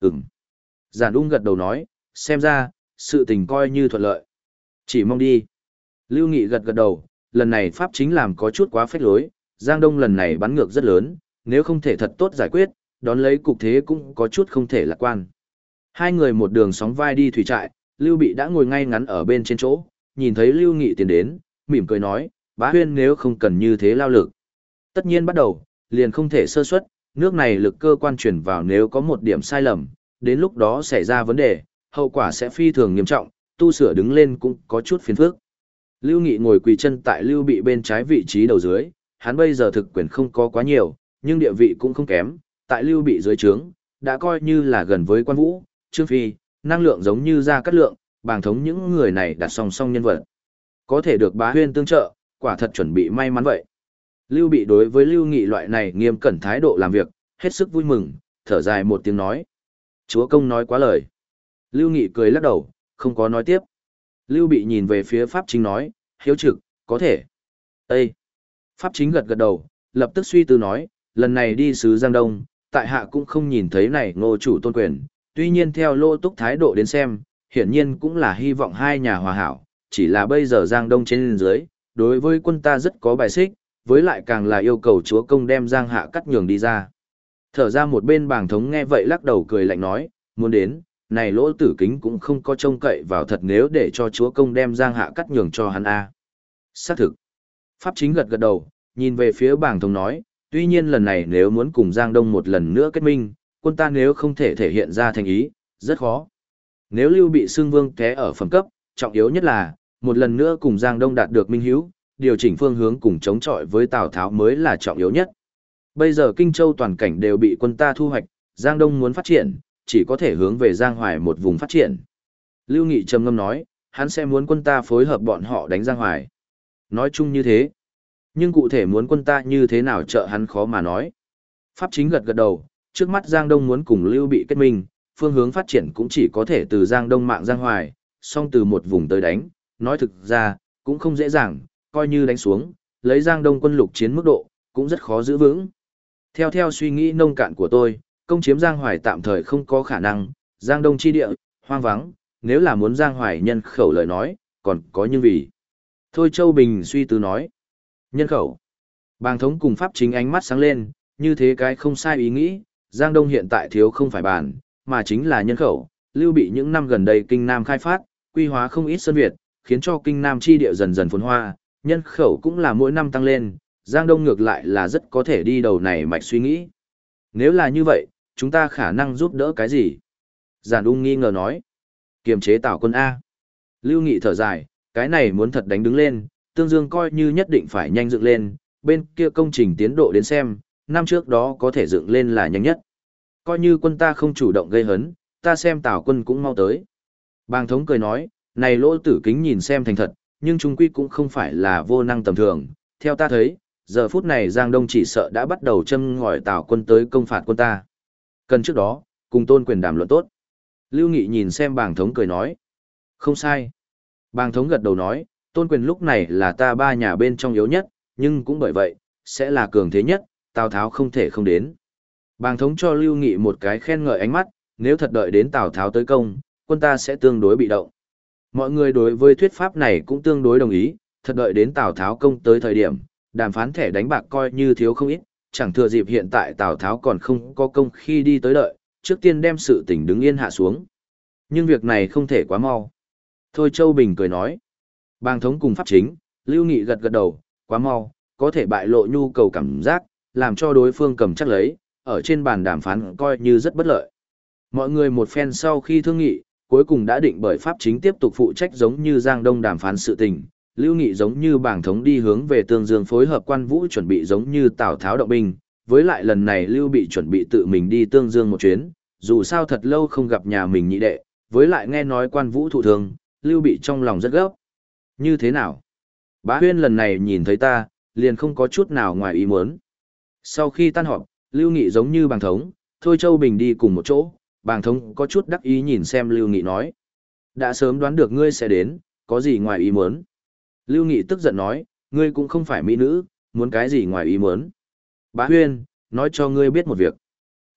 Ừm. Giản ung gật đầu nói, xem ra, sự tình coi như thuận lợi. Chỉ mong đi. Lưu Nghị gật gật đầu, lần này Pháp chính làm có chút quá phách lối, Giang Đông lần này bắn ngược rất lớn, nếu không thể thật tốt giải quyết, đón lấy cục thế cũng có chút không thể lạc quan. Hai người một đường sóng vai đi thủy trại, Lưu Bị đã ngồi ngay ngắn ở bên trên chỗ, nhìn thấy Lưu Nghị tiến đến, mỉm cười nói, bá huyên nếu không cần như thế lao lực. Tất nhiên bắt đầu, liền không thể sơ suất, nước này lực cơ quan chuyển vào nếu có một điểm sai lầm, đến lúc đó xảy ra vấn đề, hậu quả sẽ phi thường nghiêm trọng, tu sửa đứng lên cũng có chút phiền phức. Lưu Nghị ngồi quỳ chân tại Lưu Bị bên trái vị trí đầu dưới, hắn bây giờ thực quyền không có quá nhiều, nhưng địa vị cũng không kém, tại Lưu Bị dưới trướng, đã coi như là gần với quan vũ, Trương Phi, năng lượng giống như ra cắt lượng, bàng thống những người này đặt song song nhân vật. Có thể được bá huyên tương trợ, quả thật chuẩn bị may mắn vậy. Lưu Bị đối với Lưu Nghị loại này nghiêm cẩn thái độ làm việc, hết sức vui mừng, thở dài một tiếng nói. Chúa công nói quá lời. Lưu Nghị cười lắc đầu, không có nói tiếp. Lưu Bị nhìn về phía Pháp Chính nói, hiếu trực, có thể. Ê! Pháp Chính gật gật đầu, lập tức suy tư nói, lần này đi sứ Giang Đông, tại hạ cũng không nhìn thấy này ngô chủ tôn quyền, tuy nhiên theo lô túc thái độ đến xem, hiển nhiên cũng là hy vọng hai nhà hòa hảo, chỉ là bây giờ Giang Đông trên dưới, đối với quân ta rất có bài xích, với lại càng là yêu cầu chúa công đem Giang Hạ cắt nhường đi ra. Thở ra một bên bảng thống nghe vậy lắc đầu cười lạnh nói, muốn đến, này lỗ tử kính cũng không có trông cậy vào thật nếu để cho chúa công đem Giang Hạ cắt nhường cho hắn A. Xác thực. Pháp chính gật gật đầu, nhìn về phía bảng thống nói, tuy nhiên lần này nếu muốn cùng Giang Đông một lần nữa kết minh, quân ta nếu không thể thể hiện ra thành ý, rất khó. Nếu Lưu bị xưng vương té ở phẩm cấp, trọng yếu nhất là, một lần nữa cùng Giang Đông đạt được minh hiếu, điều chỉnh phương hướng cùng chống chọi với Tào Tháo mới là trọng yếu nhất. Bây giờ Kinh Châu toàn cảnh đều bị quân ta thu hoạch, Giang Đông muốn phát triển, chỉ có thể hướng về Giang Hoài một vùng phát triển. Lưu Nghị trầm ngâm nói, hắn sẽ muốn quân ta phối hợp bọn họ đánh Giang Hoài. Nói chung như thế. Nhưng cụ thể muốn quân ta như thế nào trợ hắn khó mà nói. Pháp chính gật gật đầu, trước mắt Giang Đông muốn cùng Lưu bị kết minh, phương hướng phát triển cũng chỉ có thể từ Giang Đông mạng Giang Hoài, song từ một vùng tới đánh, nói thực ra, cũng không dễ dàng, coi như đánh xuống, lấy Giang Đông quân lục chiến mức độ, cũng rất khó giữ vững. Theo theo suy nghĩ nông cạn của tôi, công chiếm Giang Hoài tạm thời không có khả năng, Giang Đông chi địa, hoang vắng, nếu là muốn Giang Hoài nhân khẩu lời nói, còn có nhưng vì. Thôi Châu Bình suy tư nói. Nhân khẩu. Bàng thống cùng Pháp chính ánh mắt sáng lên, như thế cái không sai ý nghĩ, Giang Đông hiện tại thiếu không phải bàn, mà chính là nhân khẩu, lưu bị những năm gần đây kinh Nam khai phát, quy hóa không ít sân Việt, khiến cho kinh Nam chi địa dần dần phồn hoa, nhân khẩu cũng là mỗi năm tăng lên, Giang Đông ngược lại là rất có thể đi đầu này mạch suy nghĩ. Nếu là như vậy, chúng ta khả năng giúp đỡ cái gì? Giản ung nghi ngờ nói. Kiềm chế tảo quân A. Lưu Nghị thở dài, cái này muốn thật đánh đứng lên, Tương Dương coi như nhất định phải nhanh dựng lên, bên kia công trình tiến độ đến xem, năm trước đó có thể dựng lên là nhanh nhất. Coi như quân ta không chủ động gây hấn, ta xem tảo quân cũng mau tới. Bàng thống cười nói, này lỗ tử kính nhìn xem thành thật, nhưng trung quy cũng không phải là vô năng tầm thường. Theo ta thấy, giờ phút này Giang Đông chỉ sợ đã bắt đầu châm ngòi tảo quân tới công phạt quân ta. Cần trước đó, cùng tôn quyền đàm luận tốt. Lưu Nghị nhìn xem bàng thống cười nói. Không sai. Bàng thống gật đầu nói, tôn quyền lúc này là ta ba nhà bên trong yếu nhất, nhưng cũng bởi vậy, sẽ là cường thế nhất, Tào Tháo không thể không đến. Bàng thống cho Lưu Nghị một cái khen ngợi ánh mắt, nếu thật đợi đến Tào Tháo tới công, quân ta sẽ tương đối bị động. Mọi người đối với thuyết pháp này cũng tương đối đồng ý, thật đợi đến Tào Tháo công tới thời điểm, đàm phán thẻ đánh bạc coi như thiếu không ít, chẳng thừa dịp hiện tại Tào Tháo còn không có công khi đi tới đợi, trước tiên đem sự tình đứng yên hạ xuống. Nhưng việc này không thể quá mau. Thôi Châu Bình cười nói. Bang thống cùng pháp chính, Lưu Nghị gật gật đầu, quá mau, có thể bại lộ nhu cầu cảm giác, làm cho đối phương cầm chắc lấy, ở trên bàn đàm phán coi như rất bất lợi. Mọi người một phen sau khi thương nghị, cuối cùng đã định bởi pháp chính tiếp tục phụ trách giống như Giang Đông đàm phán sự tình, Lưu Nghị giống như bảng thống đi hướng về Tương Dương phối hợp quan vũ chuẩn bị giống như Tào Tháo động binh, với lại lần này Lưu bị chuẩn bị tự mình đi Tương Dương một chuyến, dù sao thật lâu không gặp nhà mình nhị đệ, với lại nghe nói quan vũ thụ thương, Lưu bị trong lòng rất gấp. Như thế nào? Bá huyên lần này nhìn thấy ta, liền không có chút nào ngoài ý muốn. Sau khi tan họp, Lưu Nghị giống như bàng thống, Thôi Châu Bình đi cùng một chỗ, bàng thống có chút đắc ý nhìn xem Lưu Nghị nói. Đã sớm đoán được ngươi sẽ đến, có gì ngoài ý muốn. Lưu Nghị tức giận nói, ngươi cũng không phải mỹ nữ, muốn cái gì ngoài ý muốn. Bá huyên, nói cho ngươi biết một việc.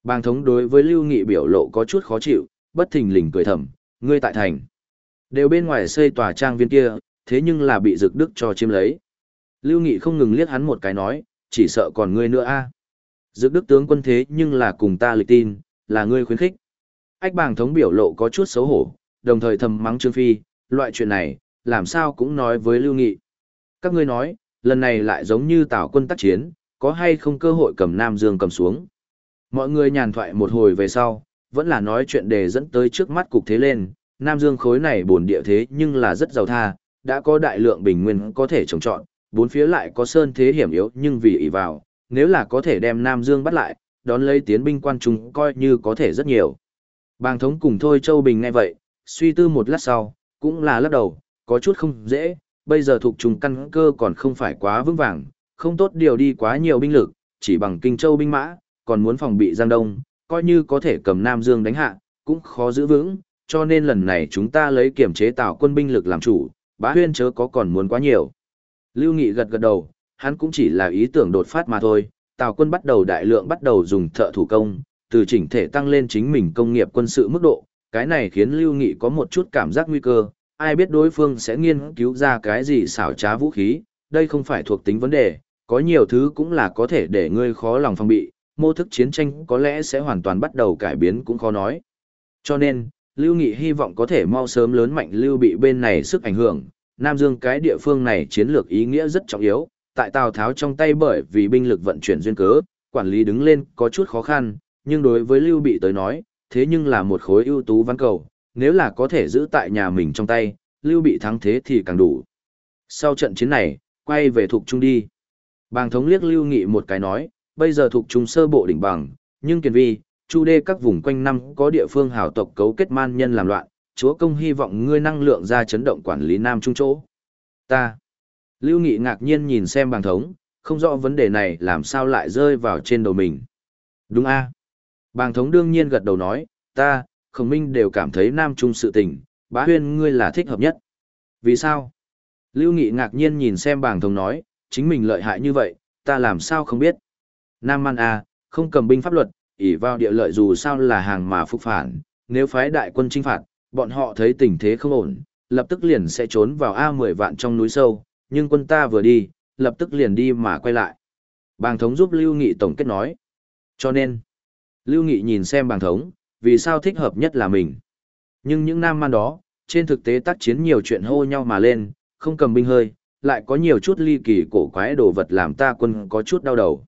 Bàng thống đối với Lưu Nghị biểu lộ có chút khó chịu, bất thình lình cười thầm, ngươi tại thành. Đều bên ngoài xây tòa trang viên kia, thế nhưng là bị dực đức cho chiếm lấy. Lưu Nghị không ngừng liếc hắn một cái nói, chỉ sợ còn ngươi nữa a. Dực đức tướng quân thế nhưng là cùng ta lịch tin, là ngươi khuyến khích. Ách bàng thống biểu lộ có chút xấu hổ, đồng thời thầm mắng Trương Phi, loại chuyện này, làm sao cũng nói với Lưu Nghị. Các ngươi nói, lần này lại giống như tảo quân tác chiến, có hay không cơ hội cầm Nam Dương cầm xuống. Mọi người nhàn thoại một hồi về sau, vẫn là nói chuyện để dẫn tới trước mắt cục thế lên, Nam Dương khối này buồn địa thế nhưng là rất giàu tha, đã có đại lượng bình nguyên có thể trồng trọt, bốn phía lại có sơn thế hiểm yếu nhưng vì ỷ vào, nếu là có thể đem Nam Dương bắt lại, đón lấy tiến binh quan trung coi như có thể rất nhiều. Bàng thống cùng thôi Châu Bình ngay vậy, suy tư một lát sau, cũng là lắc đầu, có chút không dễ, bây giờ thuộc trùng căn cơ còn không phải quá vững vàng, không tốt điều đi quá nhiều binh lực, chỉ bằng Kinh Châu binh mã, còn muốn phòng bị Giang Đông, coi như có thể cầm Nam Dương đánh hạ, cũng khó giữ vững, cho nên lần này chúng ta lấy kiểm chế tạo quân binh lực làm chủ, bá huyên chớ có còn muốn quá nhiều. Lưu Nghị gật gật đầu, hắn cũng chỉ là ý tưởng đột phát mà thôi, tào quân bắt đầu đại lượng bắt đầu dùng thợ thủ công, từ chỉnh thể tăng lên chính mình công nghiệp quân sự mức độ, cái này khiến Lưu Nghị có một chút cảm giác nguy cơ, ai biết đối phương sẽ nghiên cứu ra cái gì xảo trá vũ khí, đây không phải thuộc tính vấn đề, có nhiều thứ cũng là có thể để ngươi khó lòng phòng bị, mô thức chiến tranh có lẽ sẽ hoàn toàn bắt đầu cải biến cũng khó nói. Cho nên, Lưu Nghị hy vọng có thể mau sớm lớn mạnh Lưu bị bên này sức ảnh hưởng, Nam Dương cái địa phương này chiến lược ý nghĩa rất trọng yếu, tại Tào Tháo trong tay bởi vì binh lực vận chuyển duyên cớ, quản lý đứng lên có chút khó khăn, nhưng đối với Lưu Bị tới nói, thế nhưng là một khối ưu tú văn cầu, nếu là có thể giữ tại nhà mình trong tay, Lưu Bị thắng thế thì càng đủ. Sau trận chiến này, quay về thuộc trung đi. Bàng thống liếc Lưu Nghị một cái nói, bây giờ thuộc trung sơ bộ đỉnh bằng, nhưng kiền vi, chu đê các vùng quanh năm có địa phương hào tộc cấu kết man nhân làm loạn, chúa công hy vọng ngươi năng lượng ra chấn động quản lý nam trung chỗ. Ta. Lưu Nghị ngạc nhiên nhìn xem bàng thống, không rõ vấn đề này làm sao lại rơi vào trên đầu mình. Đúng a Bàng thống đương nhiên gật đầu nói, ta, khổng minh đều cảm thấy nam trung sự tình, bá huyên ngươi là thích hợp nhất. Vì sao? Lưu Nghị ngạc nhiên nhìn xem bàng thống nói, chính mình lợi hại như vậy, ta làm sao không biết. Nam man a không cầm binh pháp luật, ỷ vào địa lợi dù sao là hàng mà phục phản, nếu phái đại quân chinh phạt, bọn họ thấy tình thế không ổn, lập tức liền sẽ trốn vào A10 vạn trong núi sâu, nhưng quân ta vừa đi, lập tức liền đi mà quay lại. Bàng thống giúp Lưu Nghị tổng kết nói. Cho nên, Lưu Nghị nhìn xem bàng thống, vì sao thích hợp nhất là mình. Nhưng những nam man đó, trên thực tế tác chiến nhiều chuyện hô nhau mà lên, không cầm binh hơi, lại có nhiều chút ly kỳ cổ quái đồ vật làm ta quân có chút đau đầu.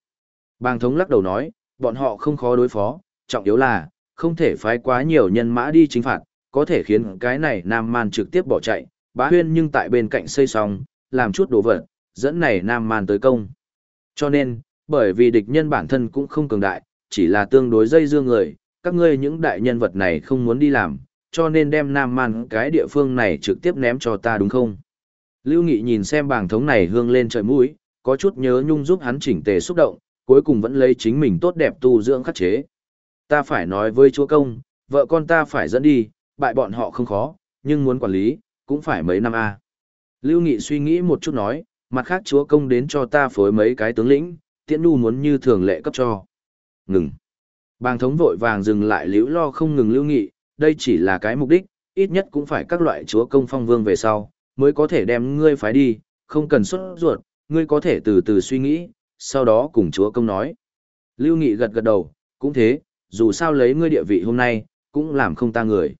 Bàng thống lắc đầu nói, bọn họ không khó đối phó, trọng yếu là, không thể phái quá nhiều nhân mã đi chính phạt, có thể khiến cái này nam man trực tiếp bỏ chạy, bá huyên nhưng tại bên cạnh xây xong, làm chút đồ vật, dẫn này nam man tới công. Cho nên, bởi vì địch nhân bản thân cũng không cường đại, chỉ là tương đối dây dương người, các ngươi những đại nhân vật này không muốn đi làm, cho nên đem nam man cái địa phương này trực tiếp ném cho ta đúng không? Lưu Nghị nhìn xem bảng thống này hương lên trời mũi, có chút nhớ nhung giúp hắn chỉnh tề xúc động, cuối cùng vẫn lấy chính mình tốt đẹp tu dưỡng khắc chế. Ta phải nói với chúa công, vợ con ta phải dẫn đi, bại bọn họ không khó, nhưng muốn quản lý, cũng phải mấy năm a. Lưu Nghị suy nghĩ một chút nói, mặt khác chúa công đến cho ta phối mấy cái tướng lĩnh, tiễn nu muốn như thường lệ cấp cho. Ngừng. Bàng thống vội vàng dừng lại liễu lo không ngừng Lưu Nghị, đây chỉ là cái mục đích, ít nhất cũng phải các loại chúa công phong vương về sau, mới có thể đem ngươi phái đi, không cần xuất ruột, ngươi có thể từ từ suy nghĩ, sau đó cùng chúa công nói. Lưu Nghị gật gật đầu, cũng thế, dù sao lấy ngươi địa vị hôm nay, cũng làm không ta người.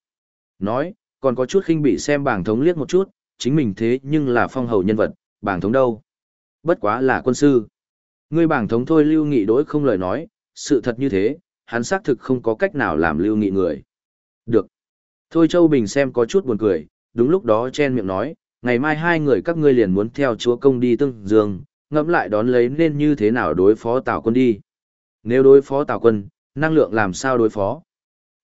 Nói, còn có chút khinh bị xem bảng thống liếc một chút, chính mình thế nhưng là phong hầu nhân vật, bảng thống đâu. Bất quá là quân sư. Ngươi bảng thống thôi Lưu Nghị đối không lời nói, sự thật như thế, hắn xác thực không có cách nào làm Lưu Nghị người. Được. Thôi Châu Bình xem có chút buồn cười, đúng lúc đó chen miệng nói, ngày mai hai người các ngươi liền muốn theo chúa công đi tương dương, ngẫm lại đón lấy nên như thế nào đối phó Tào quân đi. Nếu đối phó Tào quân, năng lượng làm sao đối phó?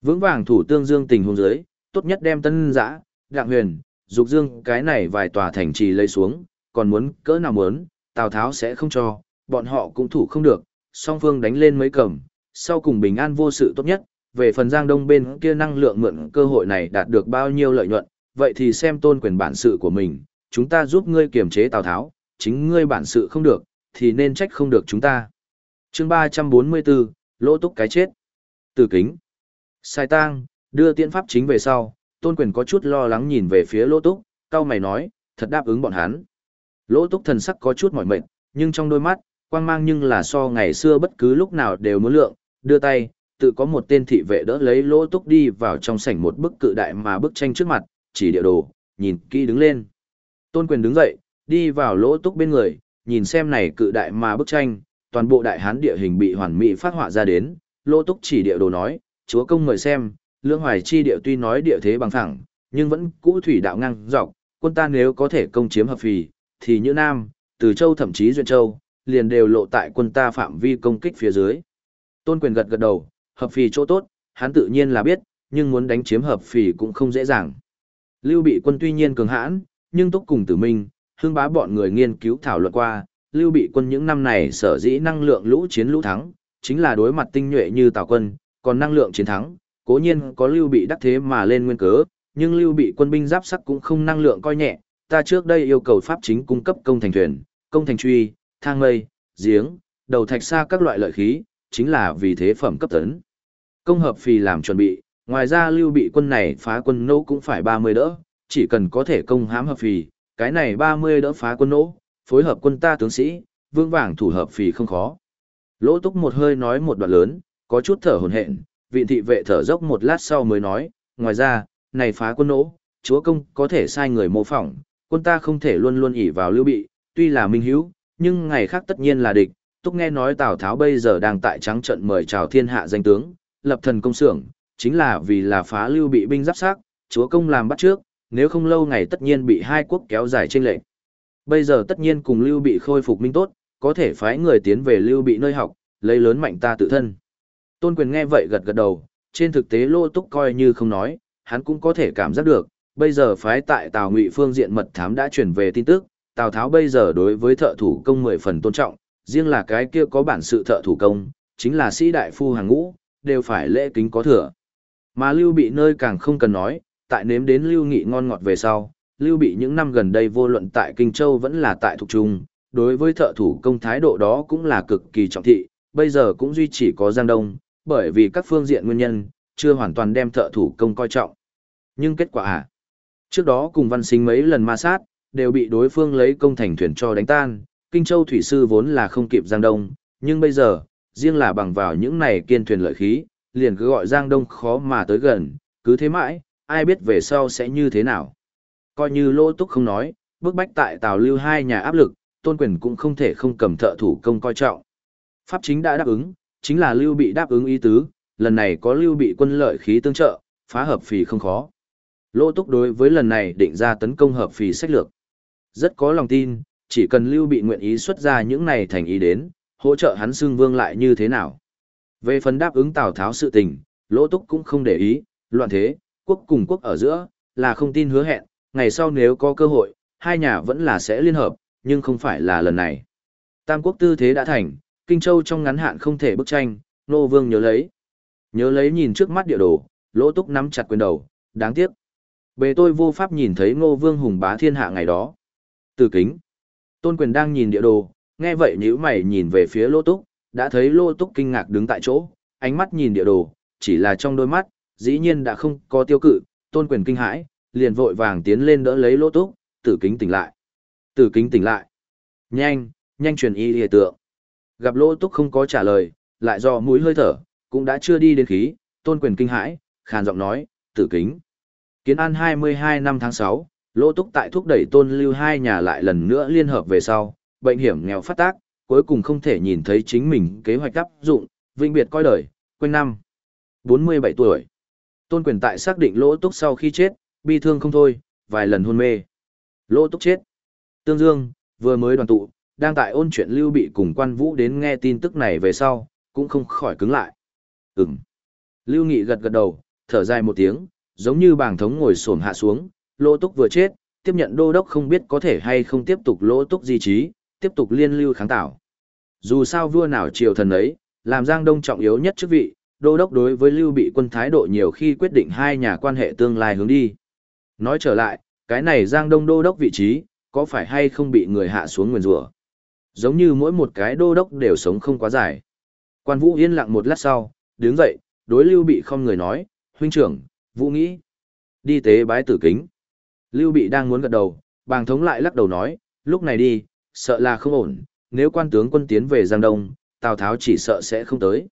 Vững vàng thủ tương dương tình huống dưới, tốt nhất đem tân giã, đặng huyền, dục dương cái này vài tòa thành trì lấy xuống, còn muốn cỡ nào muốn, Tào Tháo sẽ không cho, bọn họ cũng thủ không được, song phương đánh lên mấy cầm, sau cùng bình an vô sự tốt nhất, về phần Giang Đông bên kia năng lượng mượn cơ hội này đạt được bao nhiêu lợi nhuận, vậy thì xem tôn quyền bản sự của mình, chúng ta giúp ngươi kiềm chế Tào Tháo, chính ngươi bản sự không được, thì nên trách không được chúng ta. chương 344, lỗ túc cái chết. Tử kính. Sai tang, đưa tiễn pháp chính về sau, tôn quyền có chút lo lắng nhìn về phía lỗ túc, cao mày nói, thật đáp ứng bọn hắn. Lỗ túc thần sắc có chút mỏi mệt, nhưng trong đôi mắt, quang mang nhưng là so ngày xưa bất cứ lúc nào đều muốn lượng, đưa tay, tự có một tên thị vệ đỡ lấy lỗ túc đi vào trong sảnh một bức cự đại mà bức tranh trước mặt, chỉ địa đồ, nhìn kỹ đứng lên. Tôn quyền đứng dậy, đi vào lỗ túc bên người, nhìn xem này cự đại mà bức tranh, toàn bộ đại hán địa hình bị hoàn mỹ phát họa ra đến, lỗ túc chỉ địa đồ nói, chúa công mời xem, lương hoài chi địa tuy nói địa thế bằng thẳng, nhưng vẫn cũ thủy đạo ngang dọc, quân ta nếu có thể công chiếm hợp phì, thì như Nam, Từ Châu thậm chí Duyện Châu, liền đều lộ tại quân ta phạm vi công kích phía dưới. Tôn quyền gật gật đầu, hợp phì chỗ tốt, hắn tự nhiên là biết, nhưng muốn đánh chiếm hợp phì cũng không dễ dàng. Lưu bị quân tuy nhiên cường hãn, nhưng túc cùng tử minh, hương bá bọn người nghiên cứu thảo luận qua, lưu bị quân những năm này sở dĩ năng lượng lũ chiến lũ thắng, chính là đối mặt tinh nhuệ như tào quân, còn năng lượng chiến thắng, cố nhiên có lưu bị đắc thế mà lên nguyên cớ, nhưng lưu bị quân binh giáp sắc cũng không năng lượng coi nhẹ, ta trước đây yêu cầu pháp chính cung cấp công thành thuyền, công thành truy, thang mây, giếng, đầu thạch xa các loại lợi khí, chính là vì thế phẩm cấp tấn. Công hợp phì làm chuẩn bị, ngoài ra lưu bị quân này phá quân nô cũng phải 30 đỡ, chỉ cần có thể công hãm hợp phì, cái này 30 đỡ phá quân nô, phối hợp quân ta tướng sĩ, vương vàng thủ hợp phì không khó. Lỗ túc một hơi nói một đoạn lớn, có chút thở hồn hện, vị thị vệ thở dốc một lát sau mới nói, ngoài ra, này phá quân nỗ, chúa công có thể sai người mô phỏng, quân ta không thể luôn luôn ỉ vào lưu bị, tuy là minh hữu, nhưng ngày khác tất nhiên là địch. Túc nghe nói Tào Tháo bây giờ đang tại trắng trận mời chào thiên hạ danh tướng, lập thần công xưởng, chính là vì là phá lưu bị binh giáp sát, chúa công làm bắt trước, nếu không lâu ngày tất nhiên bị hai quốc kéo dài tranh lệch. Bây giờ tất nhiên cùng lưu bị khôi phục minh tốt, có thể phái người tiến về lưu bị nơi học, lấy lớn mạnh ta tự thân. Tôn quyền nghe vậy gật gật đầu, trên thực tế lô túc coi như không nói, hắn cũng có thể cảm giác được, bây giờ phái tại Tào Ngụy phương diện mật thám đã chuyển về tin tức, Tào Tháo bây giờ đối với thợ thủ công mười phần tôn trọng, riêng là cái kia có bản sự thợ thủ công, chính là sĩ đại phu hàng ngũ, đều phải lễ kính có thừa. Mà Lưu Bị nơi càng không cần nói, tại nếm đến Lưu Nghị ngon ngọt về sau, Lưu Bị những năm gần đây vô luận tại Kinh Châu vẫn là tại Thục Trung, đối với thợ thủ công thái độ đó cũng là cực kỳ trọng thị, bây giờ cũng duy chỉ có Giang Đông, bởi vì các phương diện nguyên nhân, chưa hoàn toàn đem thợ thủ công coi trọng. Nhưng kết quả à? Trước đó cùng văn sinh mấy lần ma sát, đều bị đối phương lấy công thành thuyền cho đánh tan, Kinh Châu Thủy Sư vốn là không kịp Giang Đông, nhưng bây giờ, riêng là bằng vào những này kiên thuyền lợi khí, liền cứ gọi Giang Đông khó mà tới gần, cứ thế mãi, ai biết về sau sẽ như thế nào. Coi như lô túc không nói, bước bách tại Tào Lưu hai nhà áp lực, tôn quyền cũng không thể không cầm thợ thủ công coi trọng. Pháp chính đã đáp ứng, chính là lưu bị đáp ứng ý tứ, lần này có lưu bị quân lợi khí tương trợ, phá hợp phì không khó. Lô túc đối với lần này định ra tấn công hợp phì sách lược. Rất có lòng tin, chỉ cần lưu bị nguyện ý xuất ra những này thành ý đến, hỗ trợ hắn xưng vương lại như thế nào. Về phần đáp ứng Tào Tháo sự tình, Lỗ Túc cũng không để ý, loạn thế, quốc cùng quốc ở giữa, là không tin hứa hẹn, ngày sau nếu có cơ hội, hai nhà vẫn là sẽ liên hợp, nhưng không phải là lần này. Tam quốc tư thế đã thành, Kinh Châu trong ngắn hạn không thể bức tranh, Nô Vương nhớ lấy. Nhớ lấy nhìn trước mắt địa đồ, Lỗ Túc nắm chặt quyền đầu, đáng tiếc. Bề tôi vô pháp nhìn thấy Ngô Vương hùng bá thiên hạ ngày đó. Từ kính. Tôn quyền đang nhìn địa đồ, nghe vậy nhíu mày nhìn về phía Lô Túc, đã thấy Lô Túc kinh ngạc đứng tại chỗ, ánh mắt nhìn địa đồ, chỉ là trong đôi mắt, dĩ nhiên đã không có tiêu cự, Tôn quyền kinh hãi, liền vội vàng tiến lên đỡ lấy Lô Túc, tử kính tỉnh lại. Tử kính tỉnh lại. Nhanh, nhanh truyền y hiện tượng. Gặp Lô Túc không có trả lời, lại do mũi hơi thở, cũng đã chưa đi đến khí, Tôn quyền kinh hãi, khàn giọng nói, tử kính. Kiến An 22 năm tháng 6, Lô Túc tại thúc đẩy tôn lưu hai nhà lại lần nữa liên hợp về sau, bệnh hiểm nghèo phát tác, cuối cùng không thể nhìn thấy chính mình kế hoạch áp dụng, vinh biệt coi đời, quanh năm. 47 tuổi. Tôn quyền tại xác định Lỗ Túc sau khi chết, bi thương không thôi, vài lần hôn mê. Lỗ Túc chết. Tương Dương, vừa mới đoàn tụ, đang tại ôn chuyện lưu bị cùng quan vũ đến nghe tin tức này về sau, cũng không khỏi cứng lại. Ừm. Lưu Nghị gật gật đầu, thở dài một tiếng, giống như bảng thống ngồi xổm hạ xuống, lỗ túc vừa chết, tiếp nhận đô đốc không biết có thể hay không tiếp tục lỗ túc di trí, tiếp tục liên lưu kháng tạo. Dù sao vua nào triều thần ấy, làm Giang Đông trọng yếu nhất chức vị, đô đốc đối với lưu bị quân thái độ nhiều khi quyết định hai nhà quan hệ tương lai hướng đi. Nói trở lại, cái này Giang Đông đô đốc vị trí, có phải hay không bị người hạ xuống nguyền rủa Giống như mỗi một cái đô đốc đều sống không quá dài. Quan Vũ yên lặng một lát sau, đứng dậy, đối lưu bị không người nói, huynh trưởng, Vũ nghĩ. Đi tế bái tử kính. Lưu Bị đang muốn gật đầu, bàng thống lại lắc đầu nói, lúc này đi, sợ là không ổn, nếu quan tướng quân tiến về Giang Đông, Tào Tháo chỉ sợ sẽ không tới.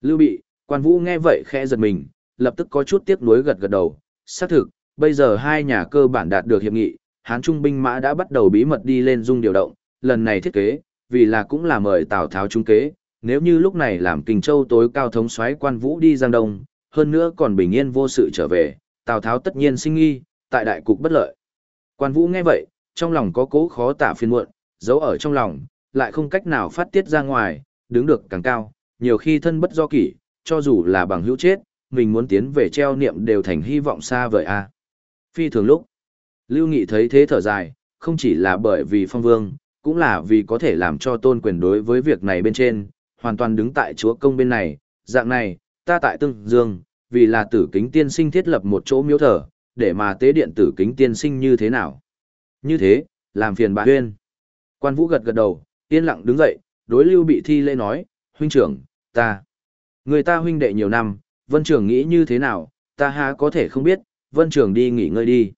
Lưu Bị, quan vũ nghe vậy khẽ giật mình, lập tức có chút tiếc nuối gật gật đầu, xác thực, bây giờ hai nhà cơ bản đạt được hiệp nghị, Hán Trung binh mã đã bắt đầu bí mật đi lên dung điều động, lần này thiết kế, vì là cũng là mời Tào Tháo trung kế, nếu như lúc này làm Kinh Châu tối cao thống soái quan vũ đi Giang Đông, hơn nữa còn bình yên vô sự trở về, Tào Tháo tất nhiên sinh nghi, tại đại cục bất lợi. Quan Vũ nghe vậy, trong lòng có cố khó tả phiền muộn, giấu ở trong lòng, lại không cách nào phát tiết ra ngoài, đứng được càng cao, nhiều khi thân bất do kỷ, cho dù là bằng hữu chết, mình muốn tiến về treo niệm đều thành hy vọng xa vời a. Phi thường lúc, Lưu Nghị thấy thế thở dài, không chỉ là bởi vì phong vương, cũng là vì có thể làm cho tôn quyền đối với việc này bên trên, hoàn toàn đứng tại chúa công bên này, dạng này, ta tại Tương Dương, vì là tử kính tiên sinh thiết lập một chỗ miếu thờ, để mà tế điện tử kính tiên sinh như thế nào. Như thế, làm phiền bà huyên. Quan vũ gật gật đầu, yên lặng đứng dậy, đối lưu bị thi lễ nói, huynh trưởng, ta. Người ta huynh đệ nhiều năm, vân trưởng nghĩ như thế nào, ta há có thể không biết, vân trưởng đi nghỉ ngơi đi.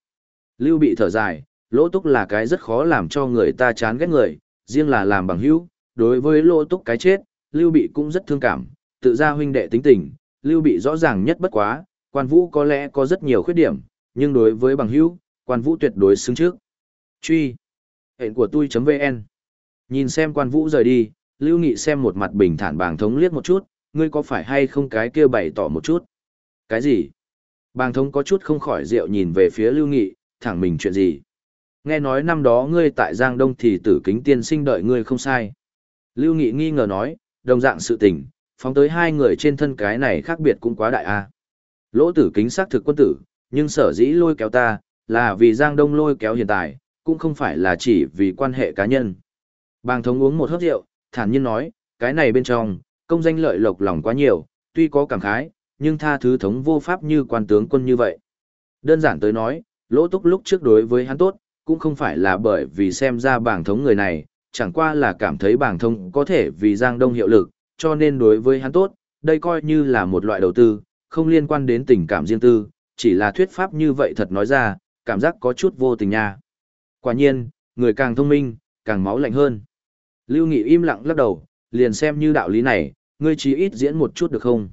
Lưu bị thở dài, lỗ túc là cái rất khó làm cho người ta chán ghét người, riêng là làm bằng hữu, đối với lỗ túc cái chết, lưu bị cũng rất thương cảm, tự ra huynh đệ tính tình, lưu bị rõ ràng nhất bất quá, quan vũ có lẽ có rất nhiều khuyết điểm, nhưng đối với bằng hữu, quan vũ tuyệt đối xứng trước. Truy. Hẹn của tôi.vn Nhìn xem quan vũ rời đi, Lưu Nghị xem một mặt bình thản bàng thống liếc một chút, ngươi có phải hay không cái kia bày tỏ một chút. Cái gì? Bàng thống có chút không khỏi rượu nhìn về phía Lưu Nghị, thẳng mình chuyện gì? Nghe nói năm đó ngươi tại Giang Đông thì tử kính tiên sinh đợi ngươi không sai. Lưu Nghị nghi ngờ nói, đồng dạng sự tình, phóng tới hai người trên thân cái này khác biệt cũng quá đại a. Lỗ tử kính xác thực quân tử, nhưng sở dĩ lôi kéo ta, là vì Giang Đông lôi kéo hiện tại, cũng không phải là chỉ vì quan hệ cá nhân. Bàng thống uống một hớp rượu, thản nhiên nói, cái này bên trong, công danh lợi lộc lòng quá nhiều, tuy có cảm khái, nhưng tha thứ thống vô pháp như quan tướng quân như vậy. Đơn giản tới nói, lỗ túc lúc trước đối với hắn tốt, cũng không phải là bởi vì xem ra bảng thống người này, chẳng qua là cảm thấy bảng thống có thể vì Giang Đông hiệu lực, cho nên đối với hắn tốt, đây coi như là một loại đầu tư, không liên quan đến tình cảm riêng tư, chỉ là thuyết pháp như vậy thật nói ra, cảm giác có chút vô tình nha. Quả nhiên, người càng thông minh, càng máu lạnh hơn. Lưu Nghị im lặng lắc đầu, liền xem như đạo lý này, ngươi chỉ ít diễn một chút được không?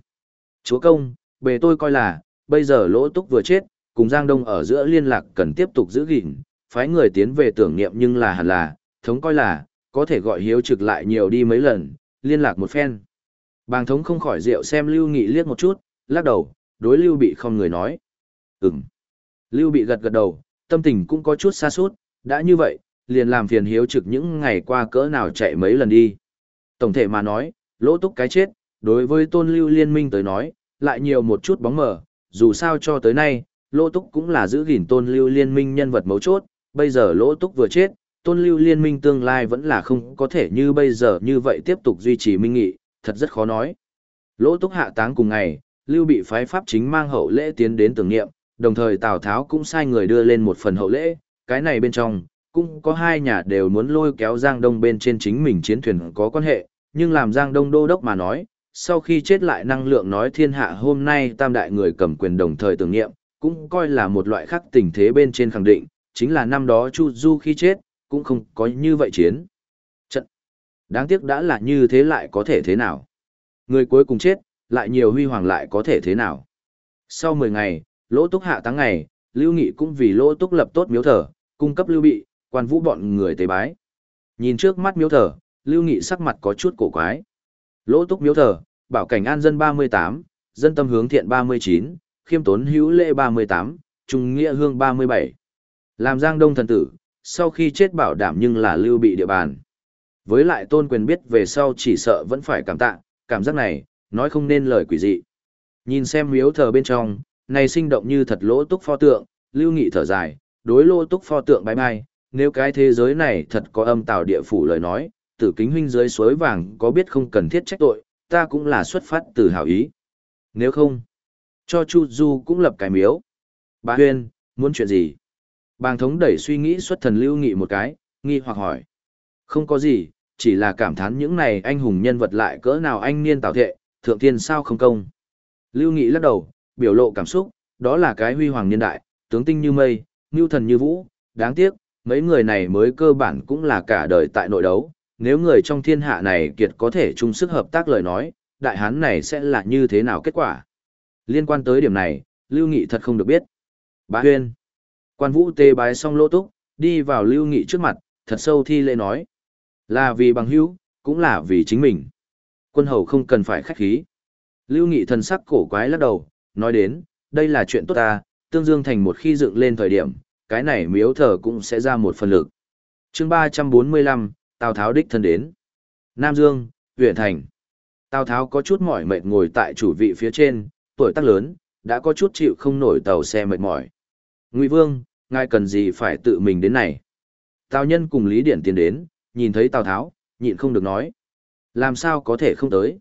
Chúa công, bề tôi coi là, bây giờ lỗ túc vừa chết, cùng Giang Đông ở giữa liên lạc cần tiếp tục giữ gìn, phái người tiến về tưởng niệm nhưng là hẳn là, thống coi là, có thể gọi hiếu trực lại nhiều đi mấy lần, liên lạc một phen. Bàng thống không khỏi rượu xem Lưu Nghị liếc một chút, lắc đầu, đối Lưu Bị không người nói. Ừm. Lưu Bị gật gật đầu, tâm tình cũng có chút xa suốt, đã như vậy, liền làm phiền hiếu trực những ngày qua cỡ nào chạy mấy lần đi. Tổng thể mà nói, lỗ túc cái chết, đối với tôn lưu liên minh tới nói, lại nhiều một chút bóng mờ, dù sao cho tới nay, lỗ túc cũng là giữ gìn tôn lưu liên minh nhân vật mấu chốt, bây giờ lỗ túc vừa chết, tôn lưu liên minh tương lai vẫn là không có thể như bây giờ như vậy tiếp tục duy trì minh nghị, thật rất khó nói. Lỗ túc hạ táng cùng ngày, lưu bị phái pháp chính mang hậu lễ tiến đến tưởng niệm, đồng thời Tào Tháo cũng sai người đưa lên một phần hậu lễ, cái này bên trong, cũng có hai nhà đều muốn lôi kéo Giang Đông bên trên chính mình chiến thuyền có quan hệ, nhưng làm Giang Đông đô đốc mà nói, sau khi chết lại năng lượng nói thiên hạ hôm nay tam đại người cầm quyền đồng thời tưởng niệm, cũng coi là một loại khác tình thế bên trên khẳng định, chính là năm đó Chu Du khi chết, cũng không có như vậy chiến. Trận. Đáng tiếc đã là như thế lại có thể thế nào? Người cuối cùng chết, lại nhiều huy hoàng lại có thể thế nào? Sau 10 ngày, lỗ túc hạ táng ngày, Lưu Nghị cũng vì lỗ túc lập tốt miếu thờ, cung cấp Lưu Bị, quan vũ bọn người tế bái. Nhìn trước mắt miếu thờ, Lưu Nghị sắc mặt có chút cổ quái. Lỗ túc miếu thờ, bảo cảnh an dân 38, dân tâm hướng thiện 39, khiêm tốn hữu lễ 38, trung nghĩa hương 37. Làm giang đông thần tử, sau khi chết bảo đảm nhưng là lưu bị địa bàn. Với lại tôn quyền biết về sau chỉ sợ vẫn phải cảm tạ, cảm giác này, nói không nên lời quỷ dị. Nhìn xem miếu thờ bên trong, này sinh động như thật lỗ túc pho tượng, lưu nghị thở dài, đối lỗ túc pho tượng bái bai, nếu cái thế giới này thật có âm tào địa phủ lời nói, tử kính huynh dưới suối vàng có biết không cần thiết trách tội, ta cũng là xuất phát từ hảo ý. Nếu không, cho Chu Du cũng lập cái miếu. Bà Huyên, muốn chuyện gì? Bàng thống đẩy suy nghĩ xuất thần lưu nghị một cái, nghi hoặc hỏi. Không có gì, chỉ là cảm thán những này anh hùng nhân vật lại cỡ nào anh niên tạo thệ, thượng thiên sao không công. Lưu nghị lắc đầu, biểu lộ cảm xúc, đó là cái huy hoàng niên đại, tướng tinh như mây, như thần như vũ, đáng tiếc, mấy người này mới cơ bản cũng là cả đời tại nội đấu, nếu người trong thiên hạ này kiệt có thể chung sức hợp tác lời nói, đại hán này sẽ là như thế nào kết quả. Liên quan tới điểm này, Lưu Nghị thật không được biết. Bá Huyên. Quan vũ tê bái xong lô túc, đi vào Lưu Nghị trước mặt, thật sâu thi lễ nói. Là vì bằng hữu, cũng là vì chính mình. Quân hầu không cần phải khách khí. Lưu Nghị thần sắc cổ quái lắc đầu, nói đến, đây là chuyện tốt ta, tương dương thành một khi dựng lên thời điểm, cái này miếu thờ cũng sẽ ra một phần lực. chương 345, Tào Tháo đích thân đến. Nam Dương, huyện thành. Tào Tháo có chút mỏi mệt ngồi tại chủ vị phía trên, tuổi tác lớn, đã có chút chịu không nổi tàu xe mệt mỏi. Ngụy Vương, ngài cần gì phải tự mình đến này? Tào Nhân cùng Lý Điển tiến đến, nhìn thấy Tào Tháo, nhịn không được nói. Làm sao có thể không tới?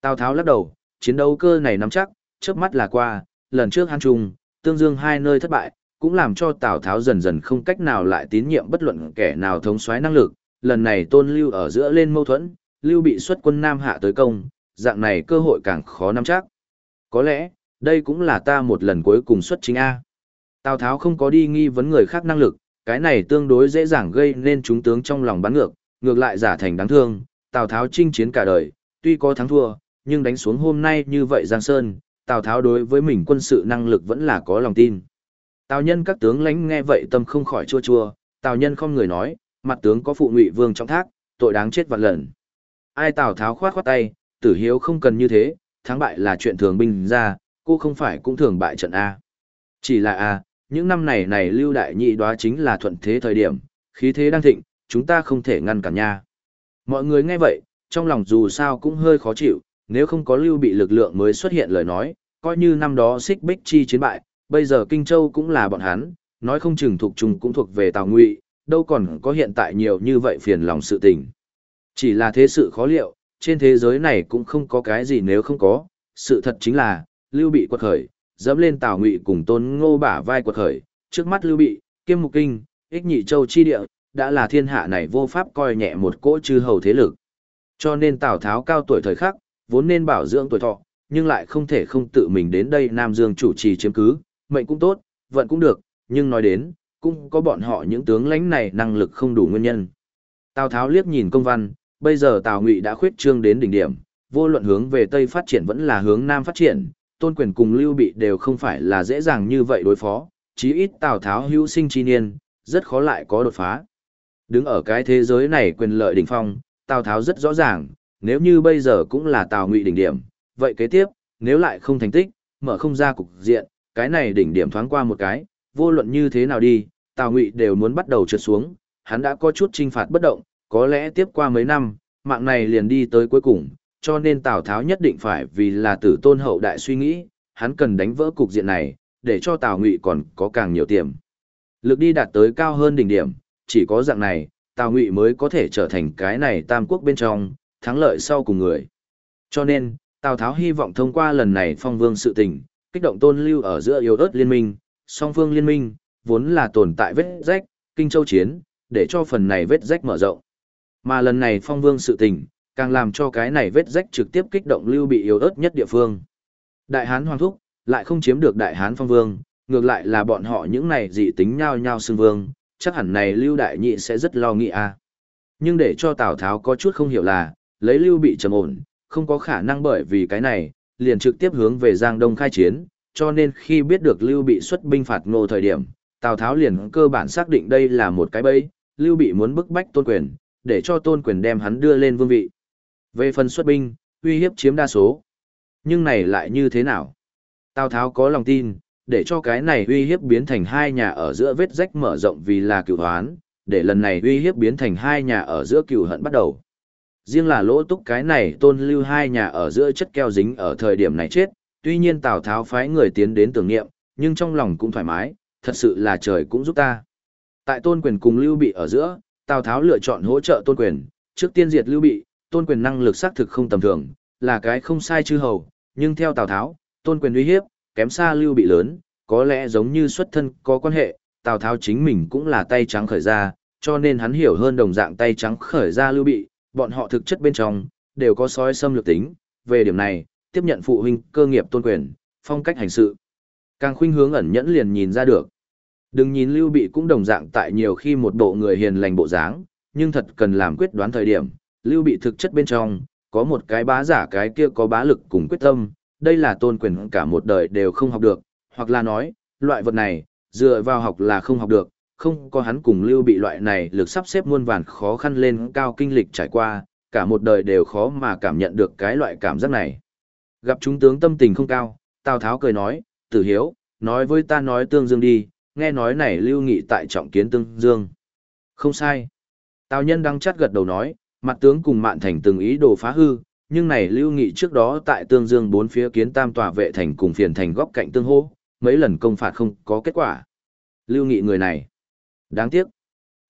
Tào Tháo lắc đầu, chiến đấu cơ này nắm chắc, chớp mắt là qua, lần trước Hàn Trung, Tương Dương hai nơi thất bại, cũng làm cho Tào Tháo dần dần không cách nào lại tín nhiệm bất luận kẻ nào thống soái năng lực. Lần này Tôn Lưu ở giữa lên mâu thuẫn, Lưu bị xuất quân Nam hạ tới công, dạng này cơ hội càng khó nắm chắc. Có lẽ, đây cũng là ta một lần cuối cùng xuất chính A. Tào Tháo không có đi nghi vấn người khác năng lực, cái này tương đối dễ dàng gây nên chúng tướng trong lòng bắn ngược, ngược lại giả thành đáng thương. Tào Tháo chinh chiến cả đời, tuy có thắng thua, nhưng đánh xuống hôm nay như vậy Giang Sơn, Tào Tháo đối với mình quân sự năng lực vẫn là có lòng tin. Tào nhân các tướng lãnh nghe vậy tâm không khỏi chua chua, Tào nhân không người nói, mặt tướng có phụ ngụy vương trong thác, tội đáng chết vạn lần. Ai Tào Tháo khoát khoát tay, tử hiếu không cần như thế, thắng bại là chuyện thường binh ra, cô không phải cũng thường bại trận A. Chỉ là A, những năm này này lưu đại nhị đó chính là thuận thế thời điểm, khí thế đang thịnh, chúng ta không thể ngăn cản nha. Mọi người nghe vậy, trong lòng dù sao cũng hơi khó chịu, nếu không có lưu bị lực lượng mới xuất hiện lời nói, coi như năm đó xích bích chi chiến bại, bây giờ Kinh Châu cũng là bọn hắn, nói không chừng thuộc trùng cũng thuộc về Tào Ngụy, đâu còn có hiện tại nhiều như vậy phiền lòng sự tình. Chỉ là thế sự khó liệu, trên thế giới này cũng không có cái gì nếu không có, sự thật chính là, Lưu Bị quật khởi, dẫm lên Tào Ngụy cùng Tôn Ngô bả vai quật khởi, trước mắt Lưu Bị, Kiêm Mục Kinh, Ích Nhị Châu chi địa, đã là thiên hạ này vô pháp coi nhẹ một cỗ chư hầu thế lực. Cho nên Tào Tháo cao tuổi thời khắc, vốn nên bảo dưỡng tuổi thọ, nhưng lại không thể không tự mình đến đây Nam Dương chủ trì chiếm cứ, mệnh cũng tốt, vận cũng được, nhưng nói đến, cũng có bọn họ những tướng lãnh này năng lực không đủ nguyên nhân. Tào Tháo liếc nhìn công văn, bây giờ Tào Ngụy đã khuyết trương đến đỉnh điểm, vô luận hướng về Tây phát triển vẫn là hướng Nam phát triển, tôn quyền cùng Lưu Bị đều không phải là dễ dàng như vậy đối phó, chí ít Tào Tháo hữu sinh chi niên, rất khó lại có đột phá. Đứng ở cái thế giới này quyền lợi đỉnh phong, Tào Tháo rất rõ ràng, nếu như bây giờ cũng là Tào Ngụy đỉnh điểm, vậy kế tiếp, nếu lại không thành tích, mở không ra cục diện, cái này đỉnh điểm thoáng qua một cái, vô luận như thế nào đi, Tào Ngụy đều muốn bắt đầu trượt xuống, hắn đã có chút trinh phạt bất động, có lẽ tiếp qua mấy năm, mạng này liền đi tới cuối cùng, cho nên Tào Tháo nhất định phải vì là tử tôn hậu đại suy nghĩ, hắn cần đánh vỡ cục diện này, để cho Tào Ngụy còn có càng nhiều tiềm. Lực đi đạt tới cao hơn đỉnh điểm, chỉ có dạng này, Tào Ngụy mới có thể trở thành cái này tam quốc bên trong, thắng lợi sau cùng người. Cho nên, Tào Tháo hy vọng thông qua lần này phong vương sự tình, kích động tôn lưu ở giữa yếu ớt liên minh, song phương liên minh, vốn là tồn tại vết rách, kinh châu chiến, để cho phần này vết rách mở rộng. Mà lần này phong vương sự tình, càng làm cho cái này vết rách trực tiếp kích động lưu bị yếu ớt nhất địa phương. Đại Hán Hoàng Thúc, lại không chiếm được Đại Hán Phong Vương, ngược lại là bọn họ những này dị tính nhau nhau xưng vương, chắc hẳn này lưu đại nhị sẽ rất lo nghĩ a. À. Nhưng để cho Tào Tháo có chút không hiểu là, lấy lưu bị trầm ổn, không có khả năng bởi vì cái này, liền trực tiếp hướng về Giang Đông khai chiến, cho nên khi biết được lưu bị xuất binh phạt ngô thời điểm, Tào Tháo liền cơ bản xác định đây là một cái bẫy, lưu bị muốn bức bách tôn quyền, để cho tôn quyền đem hắn đưa lên vương vị. Về phần xuất binh, uy hiếp chiếm đa số. Nhưng này lại như thế nào? Tào Tháo có lòng tin, để cho cái này uy hiếp biến thành hai nhà ở giữa vết rách mở rộng vì là cựu hoán, để lần này uy hiếp biến thành hai nhà ở giữa cựu hận bắt đầu. Riêng là lỗ túc cái này tôn lưu hai nhà ở giữa chất keo dính ở thời điểm này chết, tuy nhiên Tào Tháo phái người tiến đến tưởng niệm, nhưng trong lòng cũng thoải mái, thật sự là trời cũng giúp ta. Tại tôn quyền cùng lưu bị ở giữa, Tào Tháo lựa chọn hỗ trợ tôn quyền, trước tiên diệt lưu bị, tôn quyền năng lực xác thực không tầm thường, là cái không sai chư hầu, nhưng theo Tào Tháo, tôn quyền uy hiếp, kém xa lưu bị lớn, có lẽ giống như xuất thân có quan hệ, Tào Tháo chính mình cũng là tay trắng khởi ra, cho nên hắn hiểu hơn đồng dạng tay trắng khởi ra lưu bị, bọn họ thực chất bên trong, đều có sói xâm lược tính, về điểm này, tiếp nhận phụ huynh cơ nghiệp tôn quyền, phong cách hành sự. Càng khuynh hướng ẩn nhẫn liền nhìn ra được. Đừng nhìn lưu bị cũng đồng dạng tại nhiều khi một bộ người hiền lành bộ dáng, nhưng thật cần làm quyết đoán thời điểm, lưu bị thực chất bên trong, có một cái bá giả cái kia có bá lực cùng quyết tâm, đây là tôn quyền cả một đời đều không học được, hoặc là nói, loại vật này, dựa vào học là không học được, không có hắn cùng lưu bị loại này lực sắp xếp muôn vàn khó khăn lên cao kinh lịch trải qua, cả một đời đều khó mà cảm nhận được cái loại cảm giác này. Gặp chúng tướng tâm tình không cao, Tào Tháo cười nói, tử hiếu, nói với ta nói tương dương đi, nghe nói này Lưu Nghị tại trọng kiến Tương Dương. Không sai. Tào Nhân đang chắt gật đầu nói, mặt tướng cùng Mạn Thành từng ý đồ phá hư, nhưng này Lưu Nghị trước đó tại Tương Dương bốn phía kiến tam tòa vệ thành cùng phiền thành góc cạnh tương hô, mấy lần công phạt không có kết quả. Lưu Nghị người này, đáng tiếc.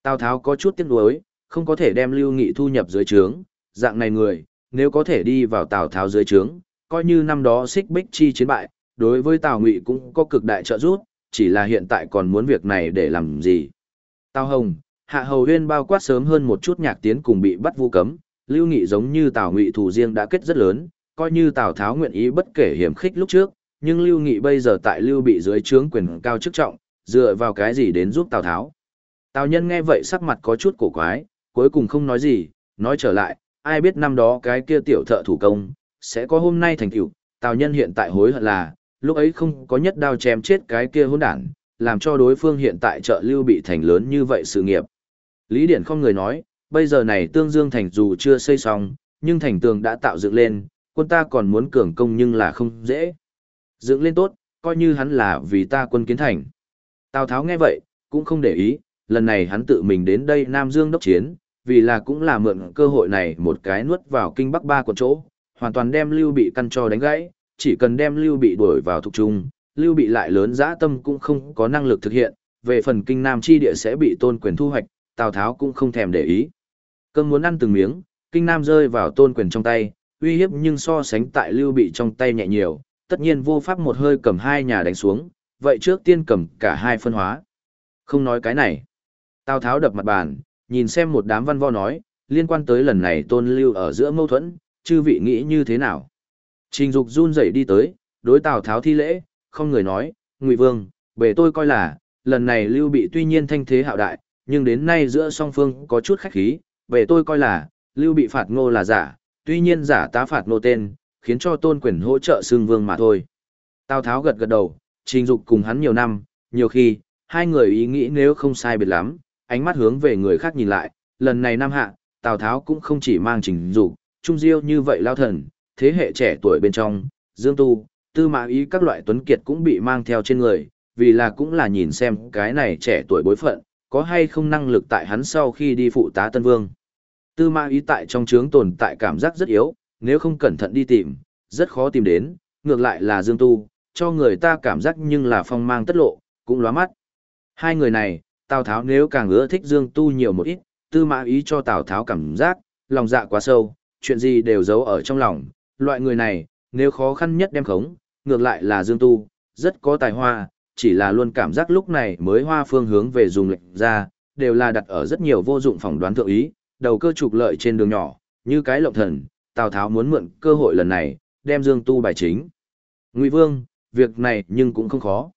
Tào Tháo có chút tiếc nuối, không có thể đem Lưu Nghị thu nhập dưới trướng, dạng này người, nếu có thể đi vào Tào Tháo dưới trướng, coi như năm đó xích bích chi chiến bại, đối với Tào Ngụy cũng có cực đại trợ giúp, chỉ là hiện tại còn muốn việc này để làm gì. Tào Hồng, Hạ Hầu Huyên bao quát sớm hơn một chút nhạc tiến cùng bị bắt vu cấm, Lưu Nghị giống như Tào Ngụy thủ riêng đã kết rất lớn, coi như Tào Tháo nguyện ý bất kể hiểm khích lúc trước, nhưng Lưu Nghị bây giờ tại Lưu bị dưới trướng quyền cao chức trọng, dựa vào cái gì đến giúp Tào Tháo. Tào Nhân nghe vậy sắc mặt có chút cổ quái, cuối cùng không nói gì, nói trở lại, ai biết năm đó cái kia tiểu thợ thủ công, sẽ có hôm nay thành tựu, Tào Nhân hiện tại hối hận là, lúc ấy không có nhất đao chém chết cái kia hỗn đản, làm cho đối phương hiện tại trợ lưu bị thành lớn như vậy sự nghiệp. Lý Điển không người nói, bây giờ này Tương Dương thành dù chưa xây xong, nhưng thành tường đã tạo dựng lên, quân ta còn muốn cường công nhưng là không dễ. Dựng lên tốt, coi như hắn là vì ta quân kiến thành. Tào Tháo nghe vậy, cũng không để ý, lần này hắn tự mình đến đây Nam Dương đốc chiến, vì là cũng là mượn cơ hội này một cái nuốt vào kinh bắc ba quận chỗ, hoàn toàn đem Lưu Bị căn cho đánh gãy, chỉ cần đem Lưu Bị đuổi vào thuộc trung, Lưu Bị lại lớn dã tâm cũng không có năng lực thực hiện, về phần kinh Nam chi địa sẽ bị tôn quyền thu hoạch, Tào Tháo cũng không thèm để ý. Cơm muốn ăn từng miếng, kinh Nam rơi vào tôn quyền trong tay, uy hiếp nhưng so sánh tại Lưu Bị trong tay nhẹ nhiều, tất nhiên vô pháp một hơi cầm hai nhà đánh xuống, vậy trước tiên cầm cả hai phân hóa. Không nói cái này. Tào Tháo đập mặt bàn, nhìn xem một đám văn vo nói, liên quan tới lần này tôn lưu ở giữa mâu thuẫn, chư vị nghĩ như thế nào? Trình Dục run rẩy đi tới, đối Tào Tháo thi lễ, không người nói, Ngụy Vương, bề tôi coi là, lần này lưu bị tuy nhiên thanh thế hạo đại, nhưng đến nay giữa song phương có chút khách khí, bề tôi coi là, lưu bị phạt ngô là giả, tuy nhiên giả tá phạt ngô tên, khiến cho tôn quyền hỗ trợ xương vương mà thôi. Tào Tháo gật gật đầu, trình dục cùng hắn nhiều năm, nhiều khi, hai người ý nghĩ nếu không sai biệt lắm, ánh mắt hướng về người khác nhìn lại, lần này Nam Hạ, Tào Tháo cũng không chỉ mang trình dục, trung diêu như vậy lao thần, thế hệ trẻ tuổi bên trong, Dương Tu, Tư Mã Ý các loại tuấn kiệt cũng bị mang theo trên người, vì là cũng là nhìn xem cái này trẻ tuổi bối phận, có hay không năng lực tại hắn sau khi đi phụ tá Tân Vương. Tư Mã Ý tại trong chướng tồn tại cảm giác rất yếu, nếu không cẩn thận đi tìm, rất khó tìm đến, ngược lại là Dương Tu, cho người ta cảm giác nhưng là phong mang tất lộ, cũng lóa mắt. Hai người này, Tào Tháo nếu càng ưa thích Dương Tu nhiều một ít, tư mã ý cho Tào Tháo cảm giác, lòng dạ quá sâu, chuyện gì đều giấu ở trong lòng, loại người này, nếu khó khăn nhất đem khống, ngược lại là Dương Tu, rất có tài hoa, chỉ là luôn cảm giác lúc này mới hoa phương hướng về dùng lệnh ra, đều là đặt ở rất nhiều vô dụng phỏng đoán thượng ý, đầu cơ trục lợi trên đường nhỏ, như cái lộng thần, Tào Tháo muốn mượn cơ hội lần này, đem Dương Tu bài chính. Ngụy Vương, việc này nhưng cũng không khó.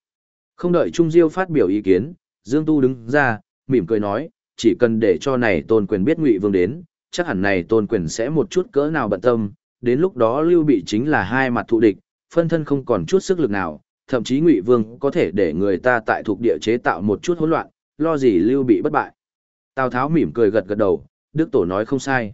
Không đợi Trung Diêu phát biểu ý kiến, Dương Tu đứng ra, mỉm cười nói, chỉ cần để cho này tôn quyền biết Ngụy Vương đến, chắc hẳn này tôn quyền sẽ một chút cỡ nào bận tâm, đến lúc đó Lưu Bị chính là hai mặt thù địch, phân thân không còn chút sức lực nào, thậm chí Ngụy Vương có thể để người ta tại thuộc địa chế tạo một chút hỗn loạn, lo gì Lưu Bị bất bại. Tào Tháo mỉm cười gật gật đầu, Đức Tổ nói không sai.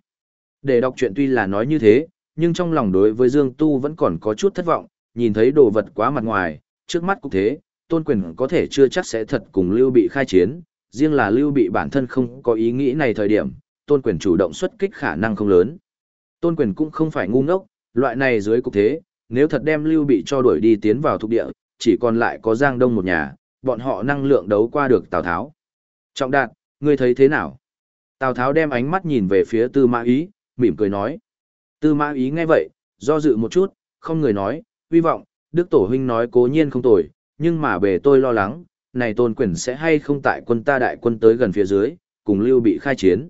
Để đọc chuyện tuy là nói như thế, nhưng trong lòng đối với Dương Tu vẫn còn có chút thất vọng, nhìn thấy đồ vật quá mặt ngoài, trước mắt cũng thế, tôn quyền có thể chưa chắc sẽ thật cùng Lưu Bị khai chiến, riêng là Lưu Bị bản thân không có ý nghĩ này thời điểm, tôn quyền chủ động xuất kích khả năng không lớn. Tôn quyền cũng không phải ngu ngốc, loại này dưới cục thế, nếu thật đem Lưu Bị cho đuổi đi tiến vào thuộc địa, chỉ còn lại có Giang Đông một nhà, bọn họ năng lượng đấu qua được Tào Tháo. Trọng đạt, ngươi thấy thế nào? Tào Tháo đem ánh mắt nhìn về phía Tư Mã Ý, mỉm cười nói. Tư Mã Ý nghe vậy, do dự một chút, không người nói, hy vọng, Đức Tổ Huynh nói cố nhiên không tồi, nhưng mà bề tôi lo lắng, này tôn quyền sẽ hay không tại quân ta đại quân tới gần phía dưới, cùng Lưu bị khai chiến.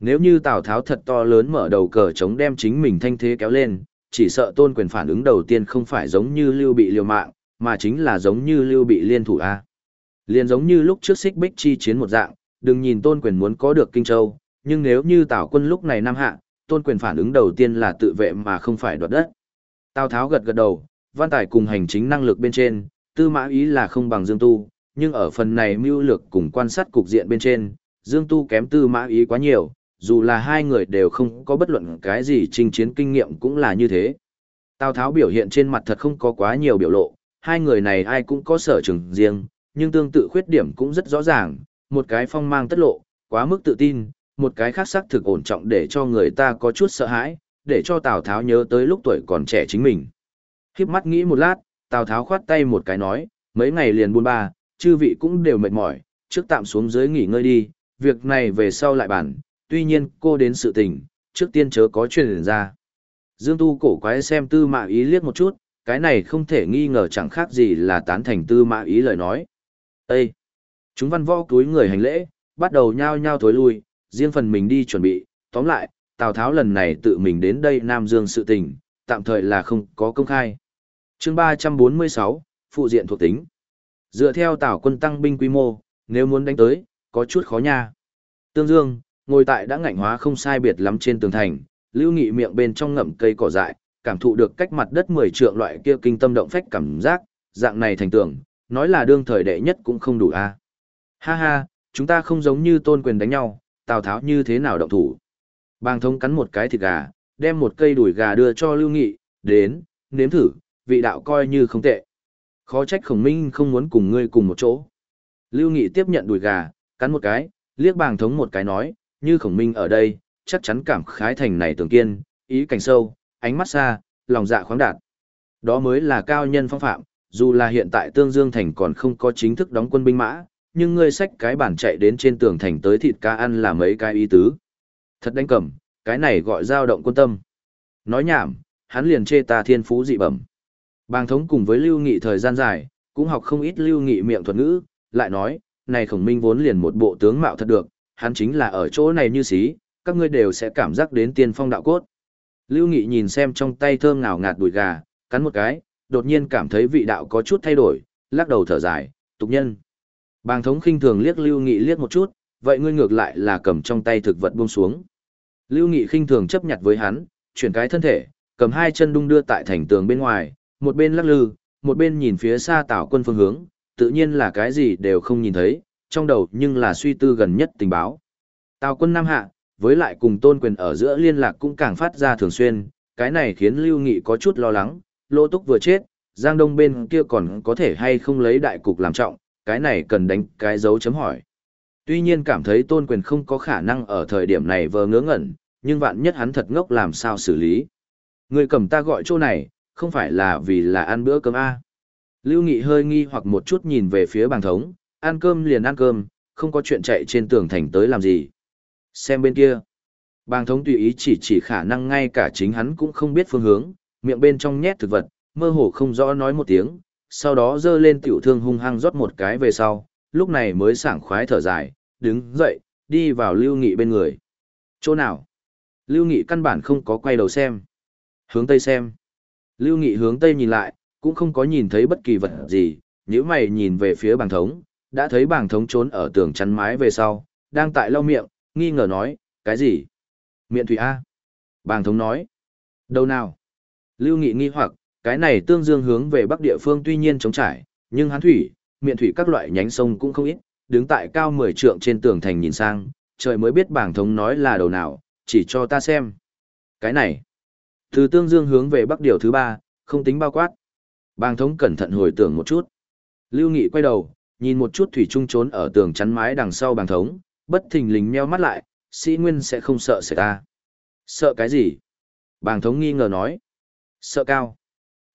Nếu như Tào Tháo thật to lớn mở đầu cờ chống đem chính mình thanh thế kéo lên, chỉ sợ tôn quyền phản ứng đầu tiên không phải giống như Lưu bị liều mạng, mà chính là giống như Lưu bị liên thủ A. Liên giống như lúc trước xích bích chi chiến một dạng, đừng nhìn tôn quyền muốn có được Kinh Châu, nhưng nếu như Tào quân lúc này nam hạ, tôn quyền phản ứng đầu tiên là tự vệ mà không phải đoạt đất. Tào Tháo gật gật đầu, văn tài cùng hành chính năng lực bên trên, tư mã ý là không bằng Dương Tu, nhưng ở phần này mưu lược cùng quan sát cục diện bên trên, Dương Tu kém tư mã ý quá nhiều, dù là hai người đều không có bất luận cái gì chinh chiến kinh nghiệm cũng là như thế. Tào Tháo biểu hiện trên mặt thật không có quá nhiều biểu lộ, hai người này ai cũng có sở trường riêng, nhưng tương tự khuyết điểm cũng rất rõ ràng, một cái phong mang tất lộ, quá mức tự tin, một cái khác sắc thực ổn trọng để cho người ta có chút sợ hãi, để cho Tào Tháo nhớ tới lúc tuổi còn trẻ chính mình. Khiếp mắt nghĩ một lát, Tào Tháo khoát tay một cái nói, mấy ngày liền buôn ba, chư vị cũng đều mệt mỏi, trước tạm xuống dưới nghỉ ngơi đi, việc này về sau lại bàn, tuy nhiên cô đến sự tình, trước tiên chớ có truyền ra. Dương Tu cổ quái xem tư mã ý liếc một chút, cái này không thể nghi ngờ chẳng khác gì là tán thành tư mã ý lời nói. Ê! Chúng văn võ túi người hành lễ, bắt đầu nhao nhao thối lui, riêng phần mình đi chuẩn bị, tóm lại, Tào Tháo lần này tự mình đến đây Nam Dương sự tình, tạm thời là không có công khai chương 346, Phụ diện thuộc tính. Dựa theo tảo quân tăng binh quy mô, nếu muốn đánh tới, có chút khó nha. Tương Dương, ngồi tại đã ngạnh hóa không sai biệt lắm trên tường thành, lưu nghị miệng bên trong ngậm cây cỏ dại, cảm thụ được cách mặt đất 10 trượng loại kia kinh tâm động phách cảm giác, dạng này thành tưởng nói là đương thời đệ nhất cũng không đủ a. Ha ha, chúng ta không giống như tôn quyền đánh nhau, Tào Tháo như thế nào động thủ. Bàng thống cắn một cái thịt gà, đem một cây đùi gà đưa cho Lưu Nghị, đến, nếm thử, vị đạo coi như không tệ. Khó trách khổng minh không muốn cùng ngươi cùng một chỗ. Lưu Nghị tiếp nhận đùi gà, cắn một cái, liếc bàng thống một cái nói, như khổng minh ở đây, chắc chắn cảm khái thành này tường kiên, ý cảnh sâu, ánh mắt xa, lòng dạ khoáng đạt. Đó mới là cao nhân phong phạm, dù là hiện tại Tương Dương Thành còn không có chính thức đóng quân binh mã, nhưng ngươi xách cái bản chạy đến trên tường thành tới thịt ca ăn là mấy cái ý tứ. Thật đánh cầm, cái này gọi dao động quân tâm. Nói nhảm, hắn liền chê ta thiên phú dị bẩm. Bàng thống cùng với lưu nghị thời gian dài, cũng học không ít lưu nghị miệng thuật ngữ, lại nói, này khổng minh vốn liền một bộ tướng mạo thật được, hắn chính là ở chỗ này như xí, các ngươi đều sẽ cảm giác đến tiên phong đạo cốt. Lưu Nghị nhìn xem trong tay thơm ngào ngạt đùi gà, cắn một cái, đột nhiên cảm thấy vị đạo có chút thay đổi, lắc đầu thở dài, tục nhân. Bàng thống khinh thường liếc Lưu Nghị liếc một chút, vậy ngươi ngược lại là cầm trong tay thực vật buông xuống. Lưu Nghị khinh thường chấp nhặt với hắn, chuyển cái thân thể, cầm hai chân đung đưa tại thành tường bên ngoài, một bên lắc lư, một bên nhìn phía xa tảo quân phương hướng, tự nhiên là cái gì đều không nhìn thấy, trong đầu nhưng là suy tư gần nhất tình báo. Tào quân Nam Hạ, với lại cùng tôn quyền ở giữa liên lạc cũng càng phát ra thường xuyên, cái này khiến Lưu Nghị có chút lo lắng, Lô Túc vừa chết, Giang Đông bên kia còn có thể hay không lấy đại cục làm trọng, cái này cần đánh cái dấu chấm hỏi. Tuy nhiên cảm thấy tôn quyền không có khả năng ở thời điểm này vờ ngớ ngẩn, nhưng vạn nhất hắn thật ngốc làm sao xử lý. Người cầm ta gọi chỗ này, không phải là vì là ăn bữa cơm A. Lưu Nghị hơi nghi hoặc một chút nhìn về phía bàng thống, ăn cơm liền ăn cơm, không có chuyện chạy trên tường thành tới làm gì. Xem bên kia. Bàng thống tùy ý chỉ chỉ khả năng ngay cả chính hắn cũng không biết phương hướng, miệng bên trong nhét thực vật, mơ hồ không rõ nói một tiếng, sau đó dơ lên tiểu thương hung hăng rót một cái về sau, lúc này mới sảng khoái thở dài, đứng dậy, đi vào Lưu Nghị bên người. Chỗ nào? Lưu Nghị căn bản không có quay đầu xem. Hướng Tây xem. Lưu Nghị hướng Tây nhìn lại, cũng không có nhìn thấy bất kỳ vật gì, nếu mày nhìn về phía bàng thống, đã thấy bàng thống trốn ở tường chắn mái về sau, đang tại lau miệng, nghi ngờ nói, cái gì? Miệng thủy A. Bàng thống nói. Đâu nào? Lưu Nghị nghi hoặc, cái này tương dương hướng về bắc địa phương tuy nhiên trống trải, nhưng hán thủy, miệng thủy các loại nhánh sông cũng không ít, đứng tại cao 10 trượng trên tường thành nhìn sang, trời mới biết bảng thống nói là đầu nào, chỉ cho ta xem. Cái này, từ tương dương hướng về bắc điều thứ ba, không tính bao quát. Bàng thống cẩn thận hồi tưởng một chút. Lưu Nghị quay đầu, nhìn một chút thủy trung trốn ở tường chắn mái đằng sau bàng thống, bất thình lình meo mắt lại, sĩ nguyên sẽ không sợ sẽ ta. Sợ cái gì? Bàng thống nghi ngờ nói. Sợ cao.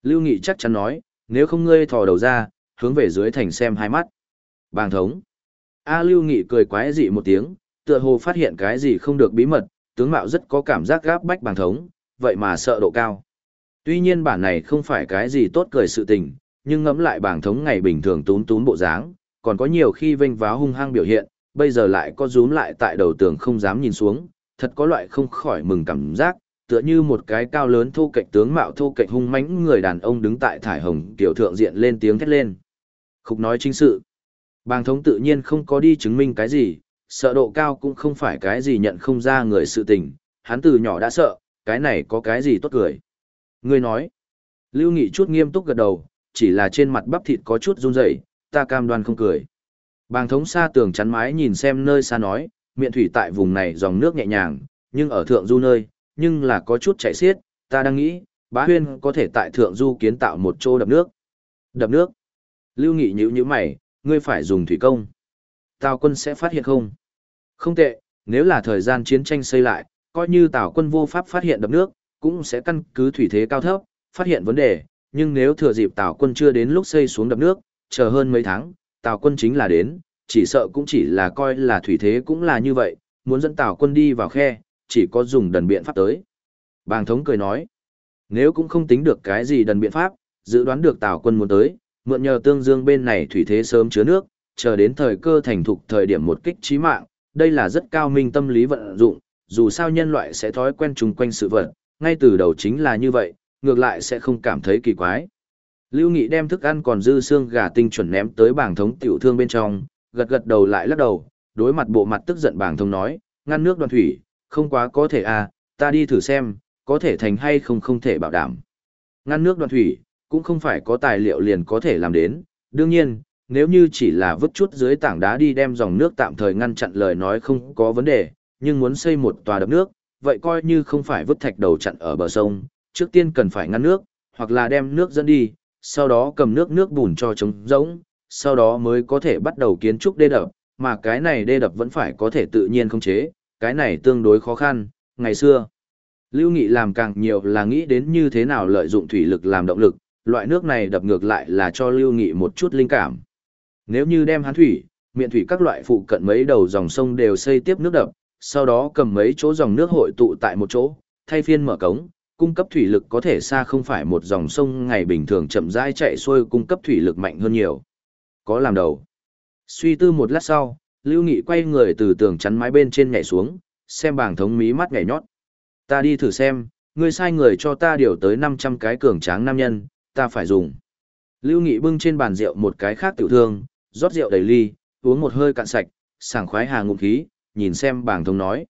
Lưu Nghị chắc chắn nói, nếu không ngươi thò đầu ra, hướng về dưới thành xem hai mắt. Bàng thống. A Lưu Nghị cười quái dị một tiếng, tựa hồ phát hiện cái gì không được bí mật, tướng mạo rất có cảm giác gáp bách bàng thống, vậy mà sợ độ cao. Tuy nhiên bản này không phải cái gì tốt cười sự tình, nhưng ngẫm lại bảng thống ngày bình thường tún tún bộ dáng, còn có nhiều khi vênh váo hung hăng biểu hiện, bây giờ lại có rúm lại tại đầu tường không dám nhìn xuống, thật có loại không khỏi mừng cảm giác, tựa như một cái cao lớn thu kệch tướng mạo thu kệch hung mãnh người đàn ông đứng tại thải hồng tiểu thượng diện lên tiếng thét lên. Khúc nói chính sự. Bàng thống tự nhiên không có đi chứng minh cái gì, sợ độ cao cũng không phải cái gì nhận không ra người sự tình, hắn từ nhỏ đã sợ, cái này có cái gì tốt cười. ngươi nói, Lưu Nghị chút nghiêm túc gật đầu, chỉ là trên mặt bắp thịt có chút run rẩy, ta cam đoan không cười. Bàng thống xa tường chắn mái nhìn xem nơi xa nói, miệng thủy tại vùng này dòng nước nhẹ nhàng, nhưng ở thượng du nơi, nhưng là có chút chảy xiết, ta đang nghĩ, bá huyên có thể tại thượng du kiến tạo một chỗ đập nước. Đập nước. Lưu Nghị nhíu nhíu mày, ngươi phải dùng thủy công. Tào quân sẽ phát hiện không? Không tệ, nếu là thời gian chiến tranh xây lại, coi như Tào quân vô pháp phát hiện đập nước, cũng sẽ căn cứ thủy thế cao thấp, phát hiện vấn đề, nhưng nếu thừa dịp Tào quân chưa đến lúc xây xuống đập nước, chờ hơn mấy tháng, Tào quân chính là đến, chỉ sợ cũng chỉ là coi là thủy thế cũng là như vậy, muốn dẫn Tào quân đi vào khe, chỉ có dùng đần biện pháp tới. Bàng thống cười nói, nếu cũng không tính được cái gì đần biện pháp, dự đoán được Tào quân muốn tới, mượn nhờ tương dương bên này thủy thế sớm chứa nước, chờ đến thời cơ thành thục thời điểm một kích trí mạng, đây là rất cao minh tâm lý vận dụng, dù sao nhân loại sẽ thói quen chung quanh sự vật, ngay từ đầu chính là như vậy, ngược lại sẽ không cảm thấy kỳ quái. Lưu Nghị đem thức ăn còn dư xương gà tinh chuẩn ném tới bảng thống tiểu thương bên trong, gật gật đầu lại lắc đầu, đối mặt bộ mặt tức giận bảng thống nói, ngăn nước đoàn thủy, không quá có thể à, ta đi thử xem, có thể thành hay không không thể bảo đảm. Ngăn nước đoàn thủy, cũng không phải có tài liệu liền có thể làm đến, đương nhiên, nếu như chỉ là vứt chút dưới tảng đá đi đem dòng nước tạm thời ngăn chặn lời nói không có vấn đề, nhưng muốn xây một tòa đập nước, vậy coi như không phải vứt thạch đầu chặn ở bờ sông, trước tiên cần phải ngăn nước, hoặc là đem nước dẫn đi, sau đó cầm nước nước bùn cho trống rỗng, sau đó mới có thể bắt đầu kiến trúc đê đập, mà cái này đê đập vẫn phải có thể tự nhiên không chế, cái này tương đối khó khăn, ngày xưa. Lưu Nghị làm càng nhiều là nghĩ đến như thế nào lợi dụng thủy lực làm động lực, loại nước này đập ngược lại là cho Lưu Nghị một chút linh cảm. Nếu như đem hán thủy, miệng thủy các loại phụ cận mấy đầu dòng sông đều xây tiếp nước đập, sau đó cầm mấy chỗ dòng nước hội tụ tại một chỗ, thay phiên mở cống, cung cấp thủy lực có thể xa không phải một dòng sông ngày bình thường chậm rãi chạy xuôi cung cấp thủy lực mạnh hơn nhiều. Có làm đầu. Suy tư một lát sau, Lưu Nghị quay người từ tường chắn mái bên trên nhảy xuống, xem bảng thống mí mắt nhảy nhót. Ta đi thử xem, ngươi sai người cho ta điều tới 500 cái cường tráng nam nhân, ta phải dùng. Lưu Nghị bưng trên bàn rượu một cái khác tiểu thương, rót rượu đầy ly, uống một hơi cạn sạch, sảng khoái hà ngụm khí, nhìn xem bàng thống nói.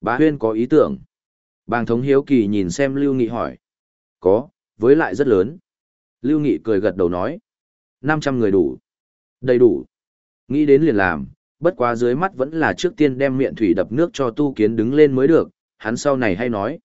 Bá huyên có ý tưởng. Bàng thống hiếu kỳ nhìn xem Lưu Nghị hỏi. Có, với lại rất lớn. Lưu Nghị cười gật đầu nói. 500 người đủ. Đầy đủ. Nghĩ đến liền làm, bất quá dưới mắt vẫn là trước tiên đem miệng thủy đập nước cho tu kiến đứng lên mới được, hắn sau này hay nói.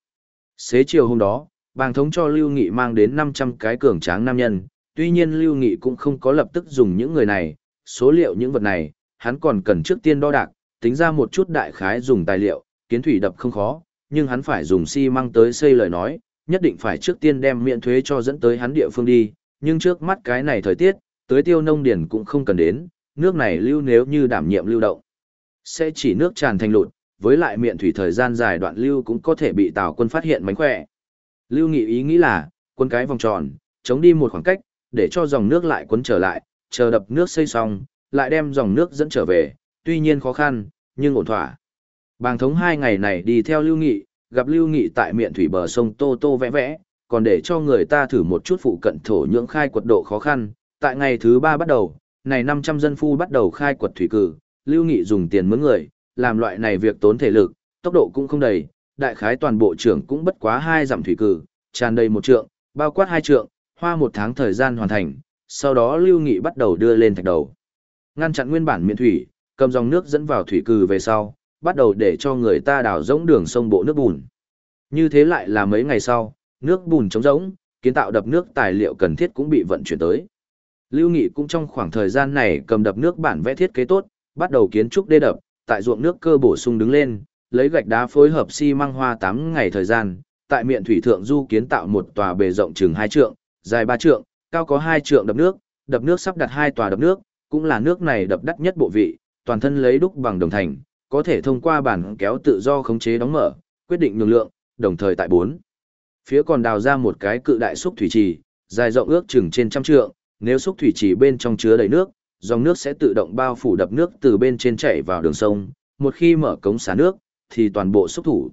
Xế chiều hôm đó, bàng thống cho Lưu Nghị mang đến 500 cái cường tráng nam nhân, tuy nhiên Lưu Nghị cũng không có lập tức dùng những người này, số liệu những vật này, hắn còn cần trước tiên đo đạc, tính ra một chút đại khái dùng tài liệu, kiến thủy đập không khó, nhưng hắn phải dùng xi măng tới xây lời nói, nhất định phải trước tiên đem miễn thuế cho dẫn tới hắn địa phương đi, nhưng trước mắt cái này thời tiết, tới tiêu nông điển cũng không cần đến, nước này lưu nếu như đảm nhiệm lưu động. Sẽ chỉ nước tràn thành lụt, với lại miệng thủy thời gian dài đoạn lưu cũng có thể bị tào quân phát hiện mánh khỏe. Lưu nghị ý nghĩ là, quân cái vòng tròn, chống đi một khoảng cách, để cho dòng nước lại cuốn trở lại, chờ đập nước xây xong, lại đem dòng nước dẫn trở về, tuy nhiên khó khăn, nhưng ổn thỏa. Bàng thống hai ngày này đi theo Lưu Nghị, gặp Lưu Nghị tại miệng thủy bờ sông Tô Tô vẽ vẽ, còn để cho người ta thử một chút phụ cận thổ nhưỡng khai quật độ khó khăn. Tại ngày thứ ba bắt đầu, này 500 dân phu bắt đầu khai quật thủy cử, Lưu Nghị dùng tiền mướn người, làm loại này việc tốn thể lực, tốc độ cũng không đầy, đại khái toàn bộ trưởng cũng bất quá hai dặm thủy cử, tràn đầy một trượng, bao quát hai trượng, hoa một tháng thời gian hoàn thành, sau đó Lưu Nghị bắt đầu đưa lên thạch đầu. Ngăn chặn nguyên bản miệng thủy, cầm dòng nước dẫn vào thủy cừ về sau, bắt đầu để cho người ta đào rỗng đường sông bộ nước bùn. Như thế lại là mấy ngày sau, nước bùn trống rỗng, kiến tạo đập nước tài liệu cần thiết cũng bị vận chuyển tới. Lưu Nghị cũng trong khoảng thời gian này cầm đập nước bản vẽ thiết kế tốt, bắt đầu kiến trúc đê đập, tại ruộng nước cơ bổ sung đứng lên, lấy gạch đá phối hợp xi măng hoa 8 ngày thời gian, tại miệng thủy thượng du kiến tạo một tòa bề rộng chừng 2 trượng, dài 3 trượng, cao có 2 trượng đập nước, đập nước sắp đặt hai tòa đập nước, cũng là nước này đập đắt nhất bộ vị, toàn thân lấy đúc bằng đồng thành, có thể thông qua bản kéo tự do khống chế đóng mở, quyết định nhường lượng, đồng thời tại bốn phía còn đào ra một cái cự đại xúc thủy trì, dài rộng ước chừng trên trăm trượng, nếu xúc thủy trì bên trong chứa đầy nước, dòng nước sẽ tự động bao phủ đập nước từ bên trên chảy vào đường sông, một khi mở cống xả nước, thì toàn bộ xúc thủ.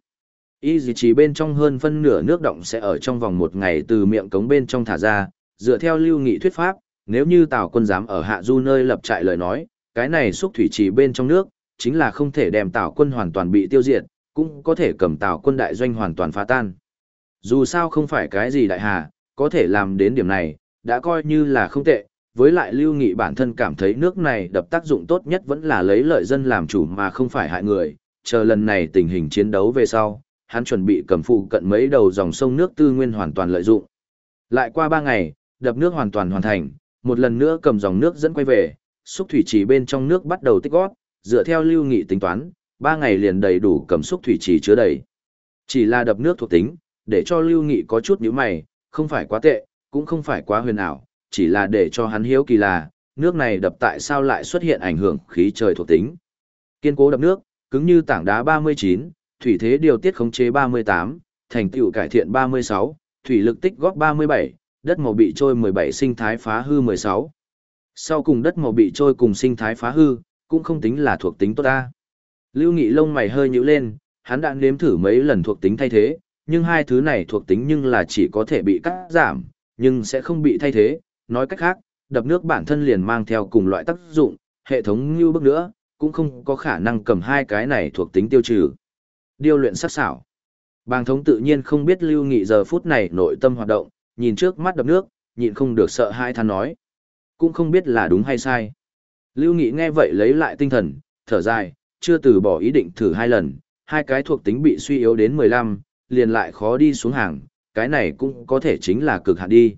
Y dì trì bên trong hơn phân nửa nước động sẽ ở trong vòng một ngày từ miệng cống bên trong thả ra, dựa theo lưu nghị thuyết pháp, nếu như tào quân dám ở hạ du nơi lập trại lời nói, cái này xúc thủy trì bên trong nước, chính là không thể đem Tào quân hoàn toàn bị tiêu diệt, cũng có thể cầm Tào quân đại doanh hoàn toàn phá tan. Dù sao không phải cái gì đại hà, có thể làm đến điểm này, đã coi như là không tệ, với lại lưu nghị bản thân cảm thấy nước này đập tác dụng tốt nhất vẫn là lấy lợi dân làm chủ mà không phải hại người, chờ lần này tình hình chiến đấu về sau, hắn chuẩn bị cầm phụ cận mấy đầu dòng sông nước tư nguyên hoàn toàn lợi dụng. Lại qua ba ngày, đập nước hoàn toàn hoàn thành, một lần nữa cầm dòng nước dẫn quay về, xúc thủy trì bên trong nước bắt đầu tích gót, dựa theo lưu nghị tính toán, ba ngày liền đầy đủ cầm xúc thủy trì chứa đầy. Chỉ là đập nước thuộc tính, để cho lưu nghị có chút nhíu mày, không phải quá tệ, cũng không phải quá huyền ảo, chỉ là để cho hắn hiếu kỳ là, nước này đập tại sao lại xuất hiện ảnh hưởng khí trời thuộc tính. Kiên cố đập nước, cứng như tảng đá 39, thủy thế điều tiết khống chế 38, thành tựu cải thiện 36, thủy lực tích góp 37, đất màu bị trôi 17 sinh thái phá hư 16. Sau cùng đất màu bị trôi cùng sinh thái phá hư, cũng không tính là thuộc tính tốt ta. Lưu Nghị lông mày hơi nhíu lên, hắn đã nếm thử mấy lần thuộc tính thay thế, nhưng hai thứ này thuộc tính nhưng là chỉ có thể bị cắt giảm, nhưng sẽ không bị thay thế. Nói cách khác, đập nước bản thân liền mang theo cùng loại tác dụng, hệ thống như bước nữa, cũng không có khả năng cầm hai cái này thuộc tính tiêu trừ. Điêu luyện sắc xảo. Bàng thống tự nhiên không biết lưu nghị giờ phút này nội tâm hoạt động, nhìn trước mắt đập nước, nhịn không được sợ hai than nói. Cũng không biết là đúng hay sai. Lưu nghị nghe vậy lấy lại tinh thần, thở dài, chưa từ bỏ ý định thử hai lần, hai cái thuộc tính bị suy yếu đến 15, liền lại khó đi xuống hàng, cái này cũng có thể chính là cực hạn đi.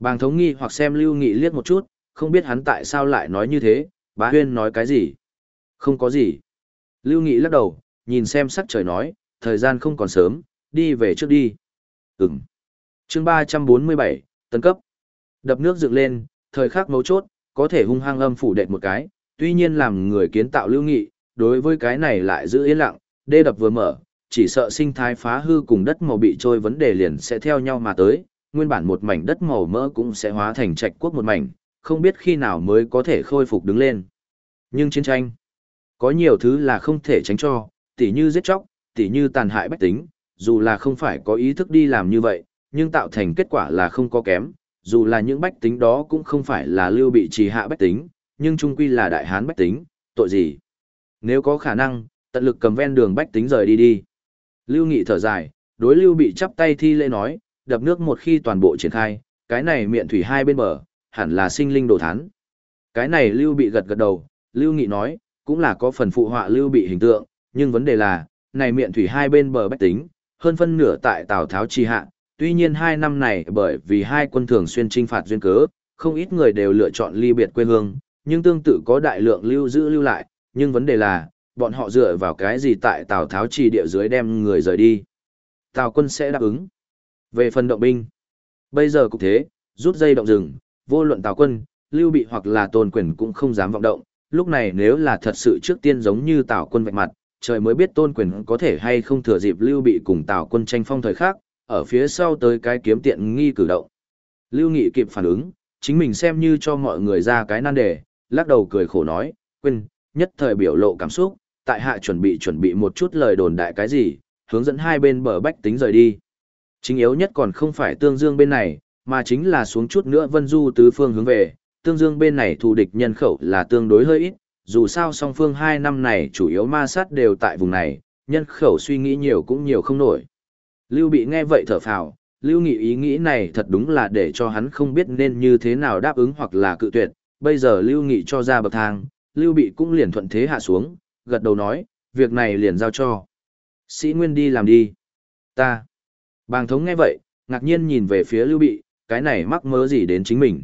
Bàng thống nghi hoặc xem Lưu Nghị liếc một chút, không biết hắn tại sao lại nói như thế, bá huyên nói cái gì. Không có gì. Lưu Nghị lắc đầu, nhìn xem sắc trời nói, thời gian không còn sớm, đi về trước đi. Ừm. chương 347, tấn cấp. Đập nước dựng lên, thời khắc mấu chốt, có thể hung hăng âm phủ đệt một cái, tuy nhiên làm người kiến tạo Lưu Nghị, đối với cái này lại giữ yên lặng, đê đập vừa mở, chỉ sợ sinh thái phá hư cùng đất màu bị trôi vấn đề liền sẽ theo nhau mà tới, nguyên bản một mảnh đất màu mỡ cũng sẽ hóa thành trạch quốc một mảnh, không biết khi nào mới có thể khôi phục đứng lên. Nhưng chiến tranh, có nhiều thứ là không thể tránh cho, tỉ như giết chóc, tỉ như tàn hại bách tính, dù là không phải có ý thức đi làm như vậy, nhưng tạo thành kết quả là không có kém, dù là những bách tính đó cũng không phải là lưu bị trì hạ bách tính, nhưng trung quy là đại hán bách tính, tội gì? Nếu có khả năng, tận lực cầm ven đường bách tính rời đi đi. Lưu Nghị thở dài, đối Lưu bị chắp tay thi lễ nói, đập nước một khi toàn bộ triển khai, cái này miệng thủy hai bên bờ, hẳn là sinh linh đồ thán. Cái này Lưu bị gật gật đầu, Lưu Nghị nói, cũng là có phần phụ họa Lưu bị hình tượng, nhưng vấn đề là, này miệng thủy hai bên bờ bách tính, hơn phân nửa tại Tào Tháo trì hạ, tuy nhiên hai năm này bởi vì hai quân thường xuyên trinh phạt duyên cớ, không ít người đều lựa chọn ly biệt quê hương, nhưng tương tự có đại lượng lưu giữ lưu lại, nhưng vấn đề là, bọn họ dựa vào cái gì tại Tào Tháo trì địa dưới đem người rời đi. Tào quân sẽ đáp ứng. Về phần động binh, bây giờ cũng thế, rút dây động rừng, vô luận Tào quân, lưu bị hoặc là tôn quyền cũng không dám vọng động, lúc này nếu là thật sự trước tiên giống như Tào quân vạch mặt, trời mới biết tôn quyền có thể hay không thừa dịp lưu bị cùng Tào quân tranh phong thời khác, ở phía sau tới cái kiếm tiện nghi cử động. Lưu Nghị kịp phản ứng, chính mình xem như cho mọi người ra cái nan đề, lắc đầu cười khổ nói, quên, nhất thời biểu lộ cảm xúc, tại hạ chuẩn bị chuẩn bị một chút lời đồn đại cái gì, hướng dẫn hai bên bờ bách tính rời đi. Chính yếu nhất còn không phải tương dương bên này, mà chính là xuống chút nữa vân du tứ phương hướng về, tương dương bên này thù địch nhân khẩu là tương đối hơi ít, dù sao song phương hai năm này chủ yếu ma sát đều tại vùng này, nhân khẩu suy nghĩ nhiều cũng nhiều không nổi. Lưu bị nghe vậy thở phào, Lưu Nghị ý nghĩ này thật đúng là để cho hắn không biết nên như thế nào đáp ứng hoặc là cự tuyệt, bây giờ Lưu Nghị cho ra bậc thang, Lưu Bị cũng liền thuận thế hạ xuống, gật đầu nói, việc này liền giao cho. Sĩ Nguyên đi làm đi. Ta. Bàng thống nghe vậy, ngạc nhiên nhìn về phía Lưu Bị, cái này mắc mớ gì đến chính mình.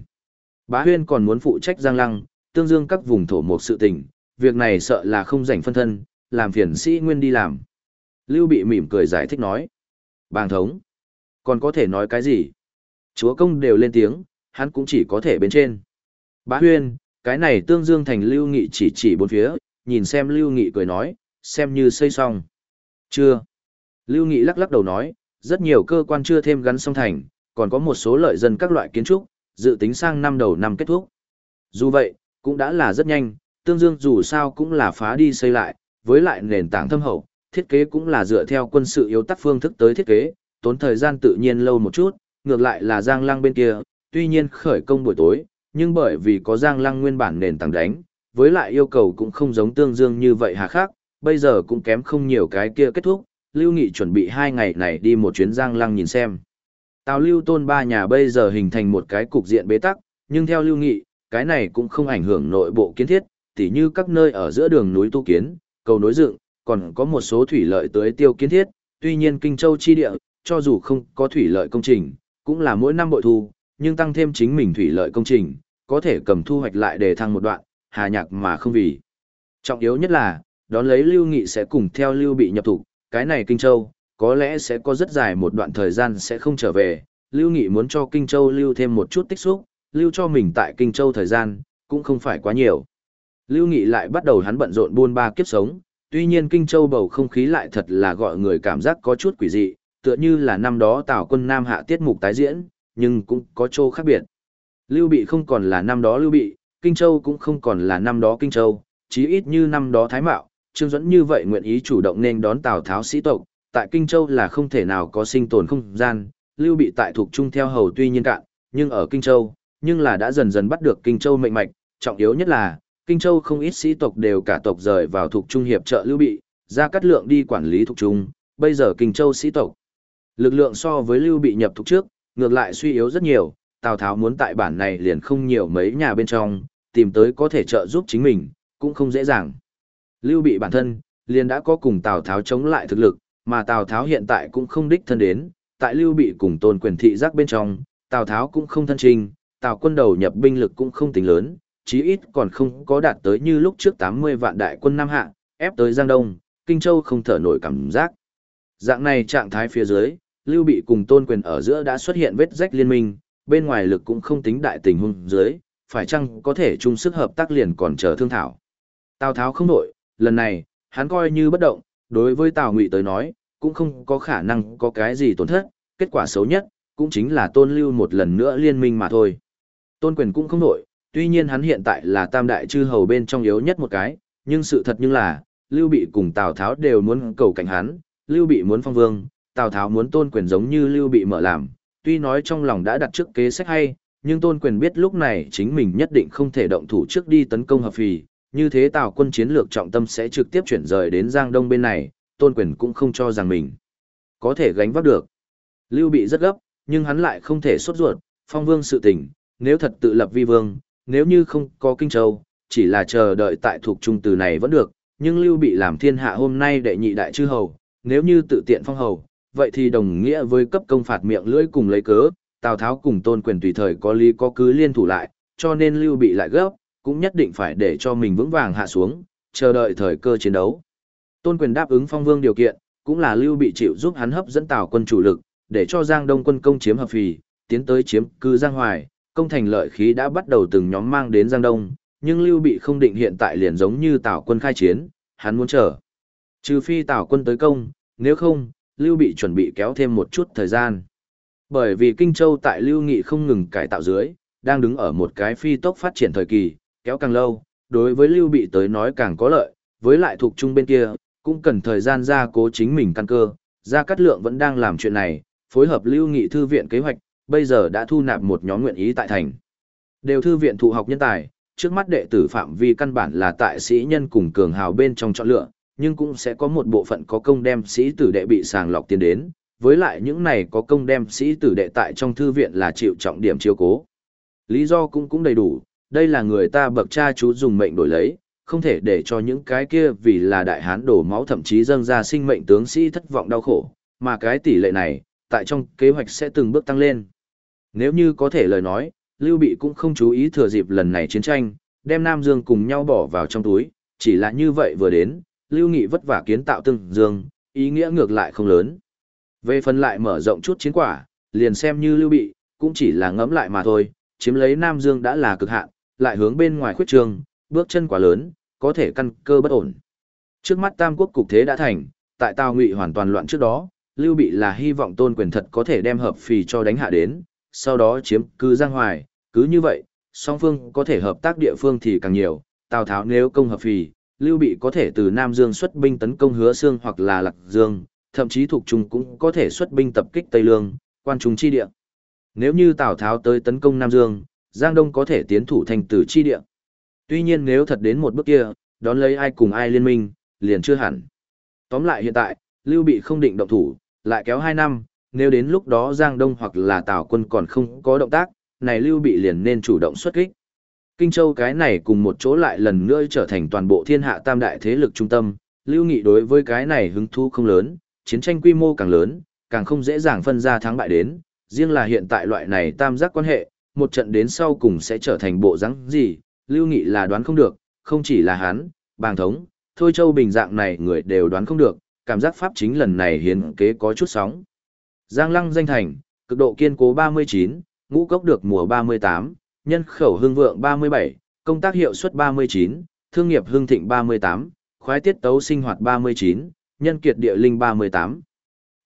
Bá Huyên còn muốn phụ trách Giang Lăng, tương dương các vùng thổ một sự tình, việc này sợ là không rảnh phân thân, làm phiền Sĩ Nguyên đi làm. Lưu Bị mỉm cười giải thích nói. Bàng thống. Còn có thể nói cái gì? Chúa công đều lên tiếng, hắn cũng chỉ có thể bên trên. Bá Huyên, cái này tương dương thành Lưu Nghị chỉ chỉ bốn phía, nhìn xem Lưu Nghị cười nói, xem như xây xong. Chưa. Lưu Nghị lắc lắc đầu nói, rất nhiều cơ quan chưa thêm gắn song thành, còn có một số lợi dân các loại kiến trúc, dự tính sang năm đầu năm kết thúc. Dù vậy, cũng đã là rất nhanh, tương dương dù sao cũng là phá đi xây lại, với lại nền tảng thâm hậu, thiết kế cũng là dựa theo quân sự yếu tắc phương thức tới thiết kế, tốn thời gian tự nhiên lâu một chút, ngược lại là Giang Lăng bên kia, tuy nhiên khởi công buổi tối, nhưng bởi vì có Giang Lăng nguyên bản nền tảng đánh, với lại yêu cầu cũng không giống tương dương như vậy hà khắc, bây giờ cũng kém không nhiều cái kia kết thúc, Lưu Nghị chuẩn bị hai ngày này đi một chuyến Giang Lăng nhìn xem. Tào Lưu Tôn ba nhà bây giờ hình thành một cái cục diện bế tắc, nhưng theo Lưu Nghị, cái này cũng không ảnh hưởng nội bộ kiến thiết, tỉ như các nơi ở giữa đường núi tu kiến, cầu nối dựng, còn có một số thủy lợi tới tiêu kiến thiết, tuy nhiên Kinh Châu chi địa, cho dù không có thủy lợi công trình, cũng là mỗi năm bội thu, nhưng tăng thêm chính mình thủy lợi công trình, có thể cầm thu hoạch lại để thăng một đoạn, hà nhạc mà không vì. Trọng yếu nhất là, đón lấy Lưu Nghị sẽ cùng theo Lưu bị nhập thủ, cái này Kinh Châu, có lẽ sẽ có rất dài một đoạn thời gian sẽ không trở về. Lưu Nghị muốn cho Kinh Châu lưu thêm một chút tích xúc, lưu cho mình tại Kinh Châu thời gian, cũng không phải quá nhiều. Lưu Nghị lại bắt đầu hắn bận rộn buôn ba kiếp sống, tuy nhiên Kinh Châu bầu không khí lại thật là gọi người cảm giác có chút quỷ dị, tựa như là năm đó Tào quân Nam hạ tiết mục tái diễn, nhưng cũng có chỗ khác biệt. Lưu Bị không còn là năm đó Lưu Bị, Kinh Châu cũng không còn là năm đó Kinh Châu, chí ít như năm đó Thái Mạo, Trương Duẫn như vậy nguyện ý chủ động nên đón Tào Tháo sĩ tộc, tại Kinh Châu là không thể nào có sinh tồn không gian, Lưu Bị tại thuộc trung theo hầu tuy nhiên cạn, nhưng ở Kinh Châu, nhưng là đã dần dần bắt được Kinh Châu mệnh mạch, trọng yếu nhất là, Kinh Châu không ít sĩ tộc đều cả tộc rời vào thuộc trung hiệp trợ Lưu Bị, ra cắt lượng đi quản lý thuộc trung, bây giờ Kinh Châu sĩ tộc. Lực lượng so với Lưu Bị nhập thuộc trước, ngược lại suy yếu rất nhiều, Tào Tháo muốn tại bản này liền không nhiều mấy nhà bên trong, tìm tới có thể trợ giúp chính mình, cũng không dễ dàng. Lưu Bị bản thân, liền đã có cùng Tào Tháo chống lại thực lực, mà Tào Tháo hiện tại cũng không đích thân đến, tại Lưu Bị cùng tôn quyền thị giác bên trong, Tào Tháo cũng không thân trình, Tào quân đầu nhập binh lực cũng không tính lớn, chí ít còn không có đạt tới như lúc trước 80 vạn đại quân Nam Hạ, ép tới Giang Đông, Kinh Châu không thở nổi cảm giác. Dạng này trạng thái phía dưới, Lưu Bị cùng Tôn Quyền ở giữa đã xuất hiện vết rách liên minh, bên ngoài lực cũng không tính đại tình huống dưới, phải chăng có thể chung sức hợp tác liền còn chờ thương thảo. Tào Tháo không nổi, lần này, hắn coi như bất động, đối với Tào Ngụy tới nói, cũng không có khả năng có cái gì tổn thất, kết quả xấu nhất, cũng chính là Tôn Lưu một lần nữa liên minh mà thôi. Tôn Quyền cũng không nổi, tuy nhiên hắn hiện tại là tam đại chư hầu bên trong yếu nhất một cái, nhưng sự thật như là, Lưu Bị cùng Tào Tháo đều muốn cầu cảnh hắn, Lưu Bị muốn phong vương, Tào Tháo muốn tôn quyền giống như Lưu Bị mở làm, tuy nói trong lòng đã đặt trước kế sách hay, nhưng tôn quyền biết lúc này chính mình nhất định không thể động thủ trước đi tấn công hợp phì, như thế Tào quân chiến lược trọng tâm sẽ trực tiếp chuyển rời đến Giang Đông bên này, tôn quyền cũng không cho rằng mình có thể gánh vác được. Lưu Bị rất gấp, nhưng hắn lại không thể sốt ruột, phong vương sự tình, nếu thật tự lập vi vương, nếu như không có Kinh Châu, chỉ là chờ đợi tại thuộc trung từ này vẫn được, nhưng Lưu Bị làm thiên hạ hôm nay đệ nhị đại chư hầu, nếu như tự tiện phong hầu, vậy thì đồng nghĩa với cấp công phạt miệng lưỡi cùng lấy cớ, Tào Tháo cùng Tôn Quyền tùy thời có lý có cứ liên thủ lại, cho nên Lưu Bị lại gấp, cũng nhất định phải để cho mình vững vàng hạ xuống, chờ đợi thời cơ chiến đấu. Tôn Quyền đáp ứng phong vương điều kiện, cũng là Lưu Bị chịu giúp hắn hấp dẫn Tào quân chủ lực, để cho Giang Đông quân công chiếm hợp phì, tiến tới chiếm cư Giang Hoài, công thành lợi khí đã bắt đầu từng nhóm mang đến Giang Đông, nhưng Lưu Bị không định hiện tại liền giống như Tào quân khai chiến, hắn muốn chờ. Trừ phi Tào quân tới công, nếu không, Lưu Bị chuẩn bị kéo thêm một chút thời gian. Bởi vì Kinh Châu tại Lưu Nghị không ngừng cải tạo dưới, đang đứng ở một cái phi tốc phát triển thời kỳ, kéo càng lâu, đối với Lưu Bị tới nói càng có lợi, với lại thuộc trung bên kia, cũng cần thời gian ra cố chính mình căn cơ. Gia Cát Lượng vẫn đang làm chuyện này, phối hợp Lưu Nghị thư viện kế hoạch, bây giờ đã thu nạp một nhóm nguyện ý tại thành. Đều thư viện thụ học nhân tài, trước mắt đệ tử phạm vi căn bản là tại sĩ nhân cùng cường hào bên trong chọn lựa, nhưng cũng sẽ có một bộ phận có công đem sĩ tử đệ bị sàng lọc tiến đến, với lại những này có công đem sĩ tử đệ tại trong thư viện là chịu trọng điểm chiếu cố. Lý do cũng cũng đầy đủ, đây là người ta bậc cha chú dùng mệnh đổi lấy, không thể để cho những cái kia vì là đại hán đổ máu thậm chí dâng ra sinh mệnh tướng sĩ thất vọng đau khổ, mà cái tỷ lệ này, tại trong kế hoạch sẽ từng bước tăng lên. Nếu như có thể lời nói, Lưu Bị cũng không chú ý thừa dịp lần này chiến tranh, đem Nam Dương cùng nhau bỏ vào trong túi, chỉ là như vậy vừa đến, Lưu Nghị vất vả kiến tạo từng dương, ý nghĩa ngược lại không lớn. Về phần lại mở rộng chút chiến quả, liền xem như Lưu Bị, cũng chỉ là ngẫm lại mà thôi, chiếm lấy Nam Dương đã là cực hạn, lại hướng bên ngoài khuyết trường, bước chân quá lớn, có thể căn cơ bất ổn. Trước mắt Tam Quốc cục thế đã thành, tại Tào Ngụy hoàn toàn loạn trước đó, Lưu Bị là hy vọng tôn quyền thật có thể đem hợp phì cho đánh hạ đến, sau đó chiếm cứ Giang Hoài, cứ như vậy, song phương có thể hợp tác địa phương thì càng nhiều, Tào Tháo nếu công hợp phì, Lưu Bị có thể từ Nam Dương xuất binh tấn công Hứa Xương hoặc là Lạc Dương, thậm chí thuộc trung cũng có thể xuất binh tập kích Tây Lương, quan trung chi địa. Nếu như Tào Tháo tới tấn công Nam Dương, Giang Đông có thể tiến thủ thành Tử chi địa. Tuy nhiên nếu thật đến một bước kia, đón lấy ai cùng ai liên minh, liền chưa hẳn. Tóm lại hiện tại, Lưu Bị không định động thủ, lại kéo 2 năm, nếu đến lúc đó Giang Đông hoặc là Tào quân còn không có động tác, này Lưu Bị liền nên chủ động xuất kích. Kinh Châu cái này cùng một chỗ lại lần nữa trở thành toàn bộ thiên hạ tam đại thế lực trung tâm, Lưu Nghị đối với cái này hứng thú không lớn, chiến tranh quy mô càng lớn, càng không dễ dàng phân ra thắng bại đến, riêng là hiện tại loại này tam giác quan hệ, một trận đến sau cùng sẽ trở thành bộ rắn gì, Lưu Nghị là đoán không được, không chỉ là hắn, bàng thống, thôi châu bình dạng này người đều đoán không được, cảm giác pháp chính lần này hiến kế có chút sóng. Giang lăng danh thành, cực độ kiên cố 39, ngũ cốc được mùa 38, nhân khẩu hưng vượng 37, công tác hiệu suất 39, thương nghiệp hưng thịnh 38, khoái tiết tấu sinh hoạt 39, nhân kiệt địa linh 38.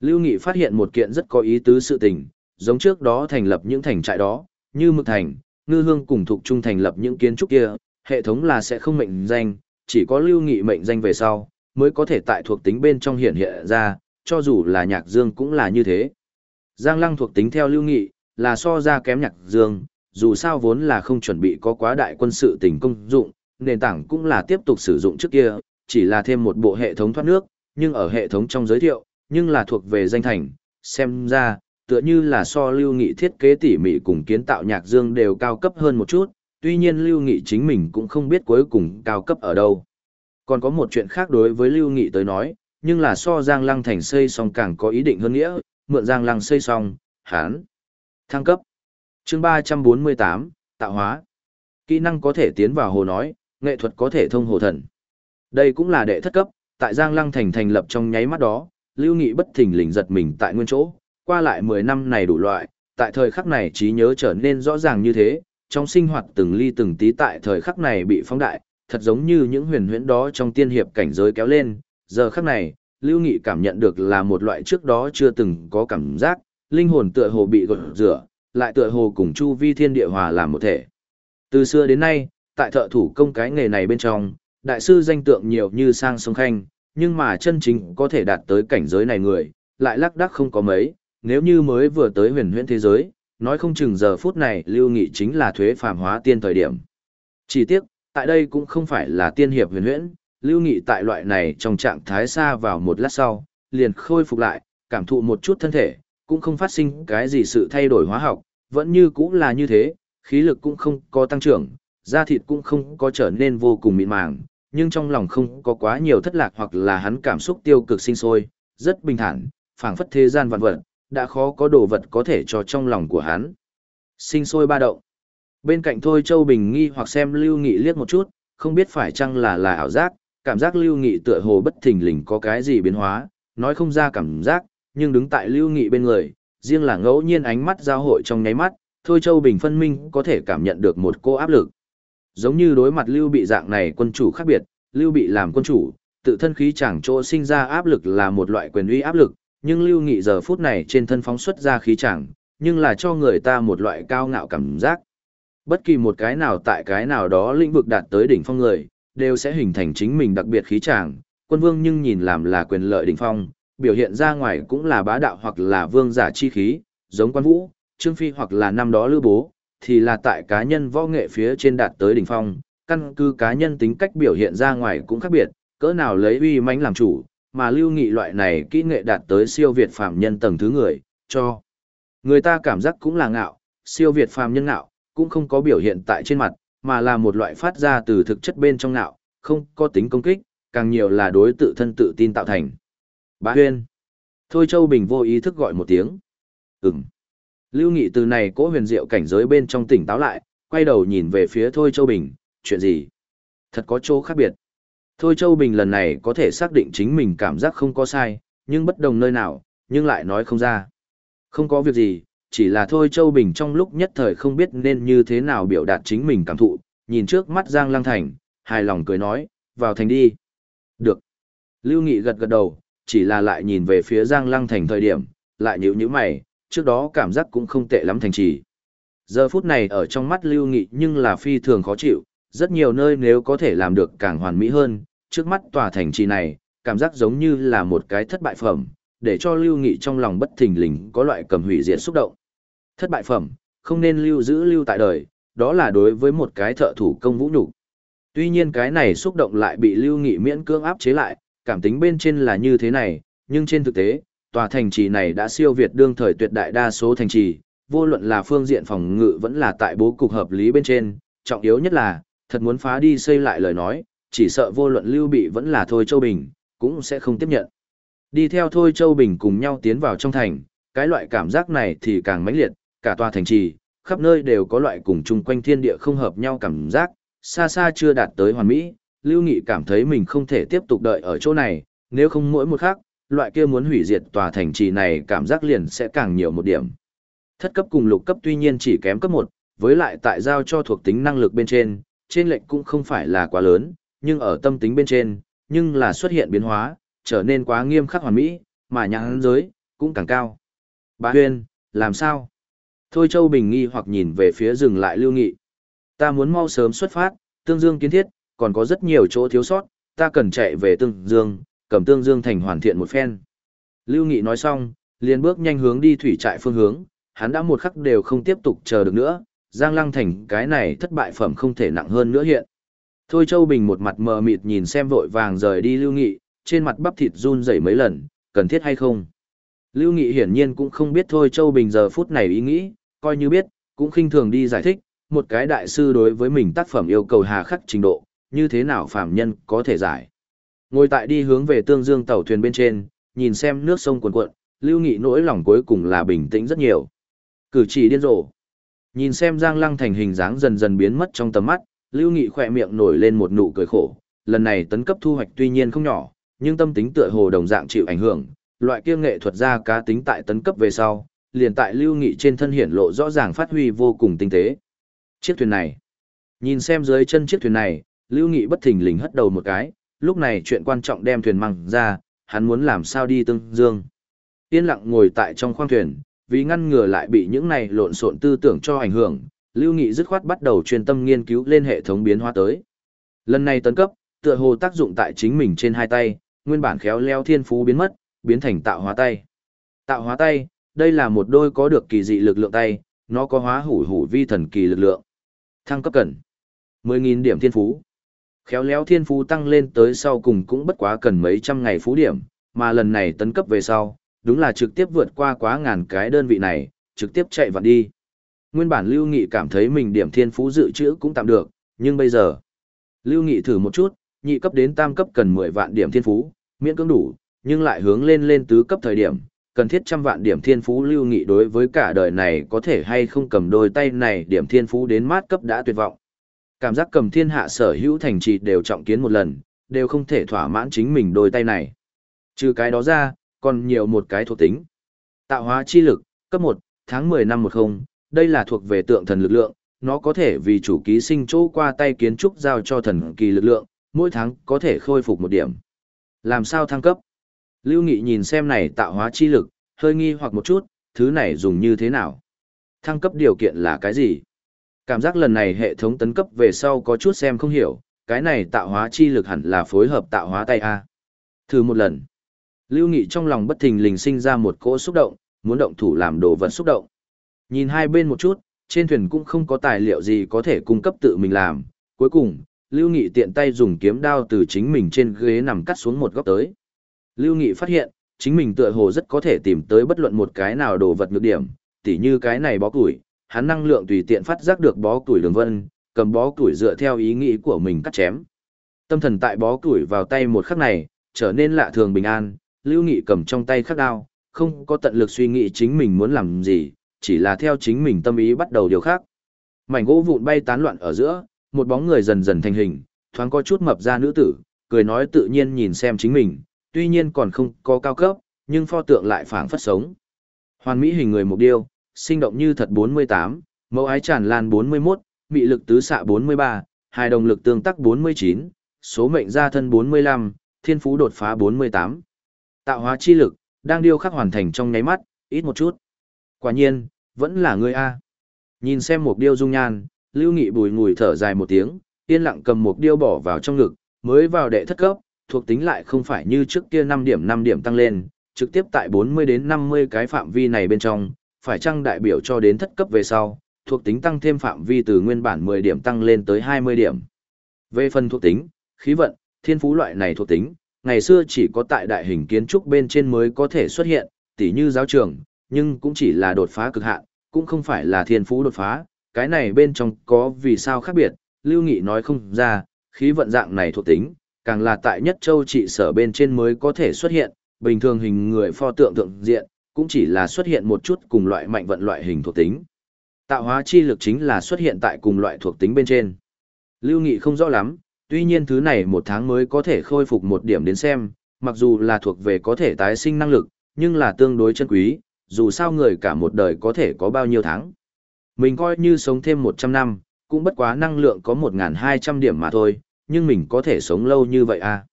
Lưu Nghị phát hiện một kiện rất có ý tứ sự tình, giống trước đó thành lập những thành trại đó, như Mực Thành, Ngư Hương cùng thuộc trung thành lập những kiến trúc kia, hệ thống là sẽ không mệnh danh, chỉ có Lưu Nghị mệnh danh về sau, mới có thể tại thuộc tính bên trong hiện hiện ra, cho dù là nhạc dương cũng là như thế. Giang Lăng thuộc tính theo Lưu Nghị, là so ra kém nhạc dương, dù sao vốn là không chuẩn bị có quá đại quân sự tình công dụng, nền tảng cũng là tiếp tục sử dụng trước kia, chỉ là thêm một bộ hệ thống thoát nước, nhưng ở hệ thống trong giới thiệu, nhưng là thuộc về danh thành, xem ra, tựa như là so lưu nghị thiết kế tỉ mỉ cùng kiến tạo nhạc dương đều cao cấp hơn một chút, tuy nhiên lưu nghị chính mình cũng không biết cuối cùng cao cấp ở đâu. Còn có một chuyện khác đối với lưu nghị tới nói, nhưng là so Giang Lăng thành xây xong càng có ý định hơn nghĩa, mượn Giang Lăng xây xong, hán, thăng cấp. chương 348, tạo hóa. Kỹ năng có thể tiến vào hồ nói, nghệ thuật có thể thông hồ thần. Đây cũng là đệ thất cấp, tại Giang Lăng thành thành lập trong nháy mắt đó, Lưu Nghị bất thình lình giật mình tại nguyên chỗ, qua lại 10 năm này đủ loại, tại thời khắc này trí nhớ trở nên rõ ràng như thế, trong sinh hoạt từng ly từng tí tại thời khắc này bị phóng đại, thật giống như những huyền huyễn đó trong tiên hiệp cảnh giới kéo lên, giờ khắc này, Lưu Nghị cảm nhận được là một loại trước đó chưa từng có cảm giác, linh hồn tựa hồ bị gột rửa, lại tựa hồ cùng chu vi thiên địa hòa làm một thể. Từ xưa đến nay, tại thợ thủ công cái nghề này bên trong, đại sư danh tượng nhiều như sang sông khanh, nhưng mà chân chính có thể đạt tới cảnh giới này người, lại lắc đắc không có mấy, nếu như mới vừa tới huyền huyễn thế giới, nói không chừng giờ phút này lưu nghị chính là thuế phàm hóa tiên thời điểm. Chỉ tiếc, tại đây cũng không phải là tiên hiệp huyền huyễn, lưu nghị tại loại này trong trạng thái xa vào một lát sau, liền khôi phục lại, cảm thụ một chút thân thể, cũng không phát sinh cái gì sự thay đổi hóa học, vẫn như cũng là như thế, khí lực cũng không có tăng trưởng, da thịt cũng không có trở nên vô cùng mịn màng, nhưng trong lòng không có quá nhiều thất lạc hoặc là hắn cảm xúc tiêu cực sinh sôi, rất bình thản, phảng phất thế gian vạn vật, đã khó có đồ vật có thể cho trong lòng của hắn. Sinh sôi ba động. Bên cạnh Thôi Châu Bình nghi hoặc xem Lưu Nghị liếc một chút, không biết phải chăng là là ảo giác, cảm giác Lưu Nghị tựa hồ bất thình lình có cái gì biến hóa, nói không ra cảm giác, nhưng đứng tại Lưu Nghị bên người, riêng là ngẫu nhiên ánh mắt giao hội trong nháy mắt, Thôi Châu Bình phân minh có thể cảm nhận được một cô áp lực. Giống như đối mặt Lưu Bị dạng này quân chủ khác biệt, Lưu Bị làm quân chủ, tự thân khí chẳng chỗ sinh ra áp lực là một loại quyền uy áp lực, nhưng Lưu Nghị giờ phút này trên thân phóng xuất ra khí chẳng, nhưng là cho người ta một loại cao ngạo cảm giác. Bất kỳ một cái nào tại cái nào đó lĩnh vực đạt tới đỉnh phong người, đều sẽ hình thành chính mình đặc biệt khí tràng, quân vương nhưng nhìn làm là quyền lợi đỉnh phong, biểu hiện ra ngoài cũng là bá đạo hoặc là vương giả chi khí, giống quan vũ, trương phi hoặc là năm đó lưu bố, thì là tại cá nhân võ nghệ phía trên đạt tới đỉnh phong, căn cứ cá nhân tính cách biểu hiện ra ngoài cũng khác biệt, cỡ nào lấy uy mãnh làm chủ, mà lưu nghị loại này kỹ nghệ đạt tới siêu việt phàm nhân tầng thứ người, cho người ta cảm giác cũng là ngạo, siêu việt phàm nhân ngạo, cũng không có biểu hiện tại trên mặt, mà là một loại phát ra từ thực chất bên trong não, không có tính công kích, càng nhiều là đối tự thân tự tin tạo thành. Bá huyên. Thôi Châu Bình vô ý thức gọi một tiếng. Ừm. Lưu Nghị từ này cố huyền diệu cảnh giới bên trong tỉnh táo lại, quay đầu nhìn về phía Thôi Châu Bình, chuyện gì? Thật có chỗ khác biệt. Thôi Châu Bình lần này có thể xác định chính mình cảm giác không có sai, nhưng bất đồng nơi nào, nhưng lại nói không ra. Không có việc gì, chỉ là Thôi Châu Bình trong lúc nhất thời không biết nên như thế nào biểu đạt chính mình cảm thụ, nhìn trước mắt Giang Lăng Thành, hài lòng cười nói, vào thành đi. Được. Lưu Nghị gật gật đầu, chỉ là lại nhìn về phía Giang Lăng Thành thời điểm, lại nhíu nhíu mày, trước đó cảm giác cũng không tệ lắm thành trì. Giờ phút này ở trong mắt Lưu Nghị nhưng là phi thường khó chịu, rất nhiều nơi nếu có thể làm được càng hoàn mỹ hơn, trước mắt tòa thành trì này, cảm giác giống như là một cái thất bại phẩm, để cho Lưu Nghị trong lòng bất thình lình có loại cầm hủy diệt xúc động. Thất bại phẩm, không nên lưu giữ lưu tại đời, đó là đối với một cái thợ thủ công vũ nhục. Tuy nhiên cái này xúc động lại bị Lưu Nghị miễn cưỡng áp chế lại, cảm tính bên trên là như thế này, nhưng trên thực tế, tòa thành trì này đã siêu việt đương thời tuyệt đại đa số thành trì, vô luận là phương diện phòng ngự vẫn là tại bố cục hợp lý bên trên, trọng yếu nhất là, thật muốn phá đi xây lại lời nói, chỉ sợ vô luận Lưu Bị vẫn là Thôi Châu Bình, cũng sẽ không tiếp nhận. Đi theo Thôi Châu Bình cùng nhau tiến vào trong thành, cái loại cảm giác này thì càng mãnh liệt, cả tòa thành trì, khắp nơi đều có loại cùng chung quanh thiên địa không hợp nhau cảm giác, xa xa chưa đạt tới hoàn mỹ, Lưu Nghị cảm thấy mình không thể tiếp tục đợi ở chỗ này, nếu không mỗi một khắc, loại kia muốn hủy diệt tòa thành trì này cảm giác liền sẽ càng nhiều một điểm. Thất cấp cùng lục cấp tuy nhiên chỉ kém cấp 1, với lại tại giao cho thuộc tính năng lực bên trên, trên lệnh cũng không phải là quá lớn, nhưng ở tâm tính bên trên, nhưng là xuất hiện biến hóa, trở nên quá nghiêm khắc hoàn mỹ, mà nhãn giới, cũng càng cao. Bà Huyên, làm sao? Thôi Châu Bình nghi hoặc nhìn về phía dừng lại Lưu Nghị. Ta muốn mau sớm xuất phát, Tương Dương kiến thiết, còn có rất nhiều chỗ thiếu sót, ta cần chạy về Tương Dương, cầm Tương Dương thành hoàn thiện một phen. Lưu Nghị nói xong, liền bước nhanh hướng đi thủy trại phương hướng, hắn đã một khắc đều không tiếp tục chờ được nữa, Giang Lăng thành cái này thất bại phẩm không thể nặng hơn nữa hiện. Thôi Châu Bình một mặt mờ mịt nhìn xem vội vàng rời đi Lưu Nghị, trên mặt bắp thịt run rẩy mấy lần, cần thiết hay không? Lưu Nghị hiển nhiên cũng không biết Thôi Châu Bình giờ phút này ý nghĩ, coi như biết, cũng khinh thường đi giải thích, một cái đại sư đối với mình tác phẩm yêu cầu hà khắc trình độ, như thế nào phạm nhân có thể giải. Ngồi tại đi hướng về tương dương tàu thuyền bên trên, nhìn xem nước sông cuồn cuộn, Lưu Nghị nỗi lòng cuối cùng là bình tĩnh rất nhiều. Cử chỉ điên rồ. Nhìn xem Giang Lăng thành hình dáng dần dần biến mất trong tầm mắt, Lưu Nghị khỏe miệng nổi lên một nụ cười khổ, lần này tấn cấp thu hoạch tuy nhiên không nhỏ, nhưng tâm tính tựa hồ đồng dạng chịu ảnh hưởng, loại kia nghệ thuật gia cá tính tại tấn cấp về sau, liền tại Lưu Nghị trên thân hiển lộ rõ ràng phát huy vô cùng tinh tế. Chiếc thuyền này. Nhìn xem dưới chân chiếc thuyền này, Lưu Nghị bất thình lình hất đầu một cái, lúc này chuyện quan trọng đem thuyền mang ra, hắn muốn làm sao đi tương dương. Yên lặng ngồi tại trong khoang thuyền, vì ngăn ngừa lại bị những này lộn xộn tư tưởng cho ảnh hưởng, Lưu Nghị dứt khoát bắt đầu chuyên tâm nghiên cứu lên hệ thống biến hóa tới. Lần này tấn cấp, tựa hồ tác dụng tại chính mình trên hai tay, nguyên bản khéo léo thiên phú biến mất, biến thành tạo hóa tay. Tạo hóa tay, đây là một đôi có được kỳ dị lực lượng tay, nó có hóa hủ hủ vi thần kỳ lực lượng. Thăng cấp cần 10.000 điểm thiên phú. Khéo léo thiên phú tăng lên tới sau cùng cũng bất quá cần mấy trăm ngày phú điểm, mà lần này tấn cấp về sau, đúng là trực tiếp vượt qua quá ngàn cái đơn vị này, trực tiếp chạy vặn đi. Nguyên bản Lưu Nghị cảm thấy mình điểm thiên phú dự trữ cũng tạm được, nhưng bây giờ, Lưu Nghị thử một chút, nhị cấp đến tam cấp cần 10 vạn điểm thiên phú, miễn cưỡng đủ, nhưng lại hướng lên lên tứ cấp thời điểm, cần thiết trăm vạn điểm thiên phú Lưu Nghị đối với cả đời này có thể hay không cầm đôi tay này điểm thiên phú đến mát cấp đã tuyệt vọng. Cảm giác cầm thiên hạ sở hữu thành trì đều trọng kiến một lần, đều không thể thỏa mãn chính mình đôi tay này. Trừ cái đó ra, còn nhiều một cái thuộc tính. Tạo hóa chi lực, cấp 1, tháng 10 năm 10, đây là thuộc về tượng thần lực lượng, nó có thể vì chủ ký sinh chỗ qua tay kiến trúc giao cho thần kỳ lực lượng, mỗi tháng có thể khôi phục một điểm. Làm sao thăng cấp? Lưu Nghị nhìn xem này tạo hóa chi lực, hơi nghi hoặc một chút, thứ này dùng như thế nào? Thăng cấp điều kiện là cái gì? Cảm giác lần này hệ thống tấn cấp về sau có chút xem không hiểu, cái này tạo hóa chi lực hẳn là phối hợp tạo hóa tay A. Thử một lần. Lưu Nghị trong lòng bất thình lình sinh ra một cỗ xúc động, muốn động thủ làm đồ vật xúc động. Nhìn hai bên một chút, trên thuyền cũng không có tài liệu gì có thể cung cấp tự mình làm. Cuối cùng, Lưu Nghị tiện tay dùng kiếm đao từ chính mình trên ghế nằm cắt xuống một góc tới. Lưu Nghị phát hiện, chính mình tựa hồ rất có thể tìm tới bất luận một cái nào đồ vật nhược điểm, tỉ như cái này bó củi, hắn năng lượng tùy tiện phát giác được bó củi đường vân, cầm bó củi dựa theo ý nghĩ của mình cắt chém. Tâm thần tại bó củi vào tay một khắc này, trở nên lạ thường bình an, Lưu Nghị cầm trong tay khắc đao, không có tận lực suy nghĩ chính mình muốn làm gì, chỉ là theo chính mình tâm ý bắt đầu điều khác. Mảnh gỗ vụn bay tán loạn ở giữa, một bóng người dần dần thành hình, thoáng có chút mập ra nữ tử, cười nói tự nhiên nhìn xem chính mình, tuy nhiên còn không có cao cấp, nhưng pho tượng lại phảng phất sống. Hoàn mỹ hình người mục điêu, sinh động như thật 48, mẫu ái tràn lan 41, mị lực tứ xạ 43, hài đồng lực tương tác 49, số mệnh gia thân 45, thiên phú đột phá 48. Tạo hóa chi lực, đang điêu khắc hoàn thành trong nháy mắt, ít một chút. Quả nhiên, vẫn là người A. Nhìn xem một điêu dung nhan, Lưu Nghị bùi ngùi thở dài một tiếng, yên lặng cầm một điêu bỏ vào trong ngực, mới vào đệ thất cấp, thuộc tính lại không phải như trước kia 5 điểm 5 điểm tăng lên, trực tiếp tại 40 đến 50 cái phạm vi này bên trong, phải chăng đại biểu cho đến thất cấp về sau, thuộc tính tăng thêm phạm vi từ nguyên bản 10 điểm tăng lên tới 20 điểm. Về phần thuộc tính, khí vận, thiên phú loại này thuộc tính, ngày xưa chỉ có tại đại hình kiến trúc bên trên mới có thể xuất hiện, tỉ như giáo trường, nhưng cũng chỉ là đột phá cực hạn, cũng không phải là thiên phú đột phá, cái này bên trong có vì sao khác biệt, Lưu Nghị nói không ra, khí vận dạng này thuộc tính, càng là tại nhất châu trị sở bên trên mới có thể xuất hiện, bình thường hình người pho tượng tượng diện, cũng chỉ là xuất hiện một chút cùng loại mạnh vận loại hình thuộc tính. Tạo hóa chi lực chính là xuất hiện tại cùng loại thuộc tính bên trên. Lưu Nghị không rõ lắm, tuy nhiên thứ này một tháng mới có thể khôi phục một điểm đến xem, mặc dù là thuộc về có thể tái sinh năng lực, nhưng là tương đối chân quý, dù sao người cả một đời có thể có bao nhiêu tháng. Mình coi như sống thêm 100 năm, cũng bất quá năng lượng có 1.200 điểm mà thôi, nhưng mình có thể sống lâu như vậy à.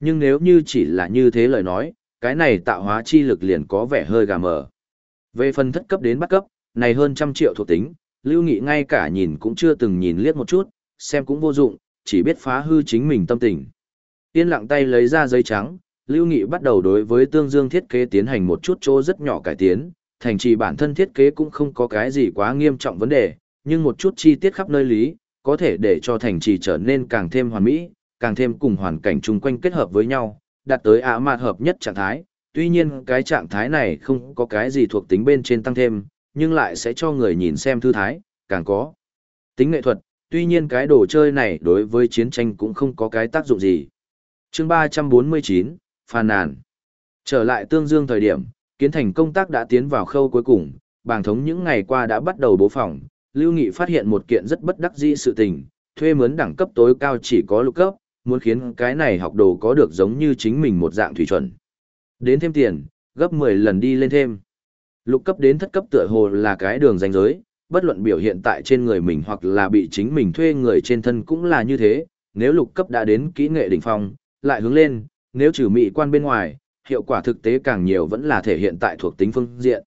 Nhưng nếu như chỉ là như thế lời nói, cái này tạo hóa chi lực liền có vẻ hơi gà mờ. Về phần thất cấp đến bắt cấp, này hơn trăm triệu thuộc tính, Lưu Nghị ngay cả nhìn cũng chưa từng nhìn liếc một chút, xem cũng vô dụng, chỉ biết phá hư chính mình tâm tình. Tiên lặng tay lấy ra giấy trắng, Lưu Nghị bắt đầu đối với tương dương thiết kế tiến hành một chút chỗ rất nhỏ cải tiến, thành trì bản thân thiết kế cũng không có cái gì quá nghiêm trọng vấn đề, nhưng một chút chi tiết khắp nơi lý, có thể để cho thành trì trở nên càng thêm hoàn mỹ, càng thêm cùng hoàn cảnh chung quanh kết hợp với nhau, đạt tới ả mạt hợp nhất trạng thái. Tuy nhiên cái trạng thái này không có cái gì thuộc tính bên trên tăng thêm, nhưng lại sẽ cho người nhìn xem thư thái, càng có tính nghệ thuật. Tuy nhiên cái đồ chơi này đối với chiến tranh cũng không có cái tác dụng gì. chương 349, phàn nàn. Trở lại tương dương thời điểm, kiến thành công tác đã tiến vào khâu cuối cùng, bảng thống những ngày qua đã bắt đầu bố phòng, Lưu Nghị phát hiện một kiện rất bất đắc dĩ sự tình, thuê mướn đẳng cấp tối cao chỉ có lục cấp, muốn khiến cái này học đồ có được giống như chính mình một dạng thủy chuẩn. Đến thêm tiền, gấp 10 lần đi lên thêm. Lục cấp đến thất cấp tựa hồ là cái đường ranh giới, bất luận biểu hiện tại trên người mình hoặc là bị chính mình thuê người trên thân cũng là như thế, nếu lục cấp đã đến kỹ nghệ đỉnh phong, lại hướng lên, nếu trừ mỹ quan bên ngoài, hiệu quả thực tế càng nhiều vẫn là thể hiện tại thuộc tính phương diện.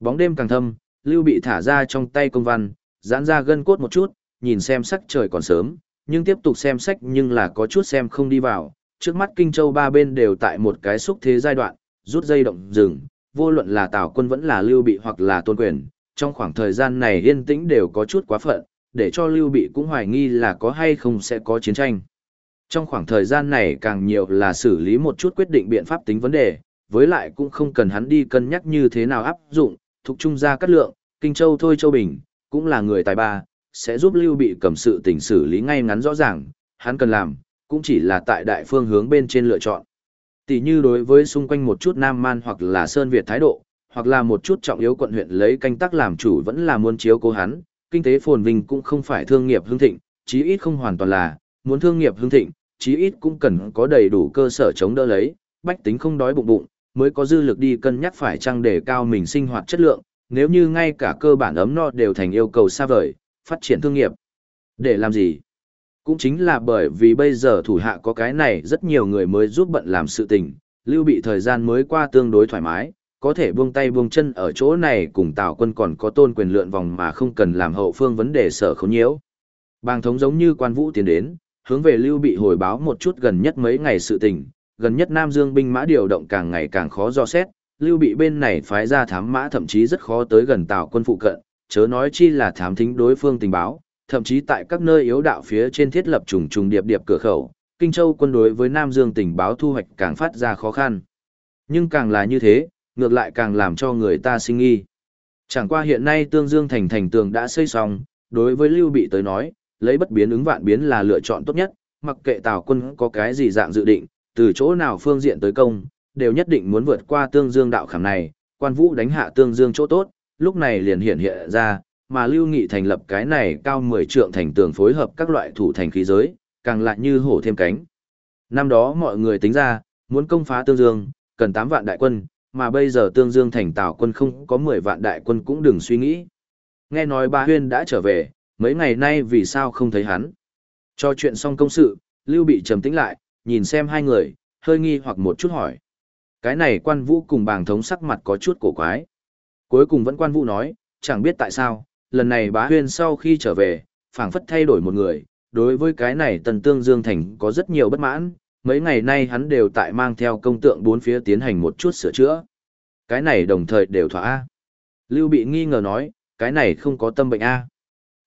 Bóng đêm càng thâm, Lưu bị thả ra trong tay công văn, giãn ra gân cốt một chút, nhìn xem sắc trời còn sớm, nhưng tiếp tục xem sách nhưng là có chút xem không đi vào. Trước mắt Kinh Châu ba bên đều tại một cái xúc thế giai đoạn, rút dây động rừng, vô luận là Tào quân vẫn là Lưu bị hoặc là Tôn Quyền, trong khoảng thời gian này yên tĩnh đều có chút quá phận, để cho Lưu bị cũng hoài nghi là có hay không sẽ có chiến tranh. Trong khoảng thời gian này càng nhiều là xử lý một chút quyết định biện pháp tính vấn đề, với lại cũng không cần hắn đi cân nhắc như thế nào áp dụng, thuộc trung gia cát lượng, Kinh Châu Thôi Châu Bình, cũng là người tài ba, sẽ giúp Lưu Bị cầm sự tình xử lý ngay ngắn rõ ràng, hắn cần làm, cũng chỉ là tại đại phương hướng bên trên lựa chọn. Tỷ như đối với xung quanh một chút Nam Man hoặc là Sơn Việt thái độ, hoặc là một chút trọng yếu quận huyện lấy canh tác làm chủ vẫn là muốn chiếu cố hắn, kinh tế phồn vinh cũng không phải thương nghiệp hưng thịnh, chí ít không hoàn toàn là, muốn thương nghiệp hưng thịnh, chí ít cũng cần có đầy đủ cơ sở chống đỡ lấy, bách tính không đói bụng bụng, mới có dư lực đi cân nhắc phải chăng để cao mình sinh hoạt chất lượng, nếu như ngay cả cơ bản ấm no đều thành yêu cầu xa vời, phát triển thương nghiệp. Để làm gì? Cũng chính là bởi vì bây giờ thủ hạ có cái này rất nhiều người mới giúp bận làm sự tình, lưu bị thời gian mới qua tương đối thoải mái, có thể buông tay buông chân ở chỗ này cùng Tào quân còn có tôn quyền lượn vòng mà không cần làm hậu phương vấn đề sở khốn nhiễu. Bàng thống giống như quan vũ tiến đến, hướng về lưu bị hồi báo một chút gần nhất mấy ngày sự tình, gần nhất Nam Dương binh mã điều động càng ngày càng khó do xét, lưu bị bên này phái ra thám mã thậm chí rất khó tới gần Tào quân phụ cận, chớ nói chi là thám thính đối phương tình báo, thậm chí tại các nơi yếu đạo phía trên thiết lập trùng trùng điệp điệp cửa khẩu, Kinh Châu quân đối với Nam Dương tình báo thu hoạch càng phát ra khó khăn. Nhưng càng là như thế, ngược lại càng làm cho người ta sinh nghi. Chẳng qua hiện nay Tương Dương thành thành tường đã xây xong, đối với Lưu Bị tới nói, lấy bất biến ứng vạn biến là lựa chọn tốt nhất, mặc kệ Tào quân có cái gì dạng dự định, từ chỗ nào phương diện tới công, đều nhất định muốn vượt qua Tương Dương đạo khảm này, quan vũ đánh hạ Tương Dương chỗ tốt, lúc này liền hiện hiện ra, mà Lưu Nghị thành lập cái này cao 10 trượng thành tường phối hợp các loại thủ thành khí giới, càng lại như hổ thêm cánh. Năm đó mọi người tính ra, muốn công phá Tương Dương, cần 8 vạn đại quân, mà bây giờ Tương Dương thành Tào quân không có 10 vạn đại quân cũng đừng suy nghĩ. Nghe nói ba huyên đã trở về, mấy ngày nay vì sao không thấy hắn. Cho chuyện xong công sự, Lưu bị trầm tĩnh lại, nhìn xem hai người, hơi nghi hoặc một chút hỏi. Cái này quan vũ cùng bàng thống sắc mặt có chút cổ quái. Cuối cùng vẫn quan vũ nói, chẳng biết tại sao, lần này bá huyên sau khi trở về, phảng phất thay đổi một người, đối với cái này tần tương dương thành có rất nhiều bất mãn, mấy ngày nay hắn đều tại mang theo công tượng bốn phía tiến hành một chút sửa chữa. Cái này đồng thời đều thỏa. Lưu bị nghi ngờ nói, cái này không có tâm bệnh A.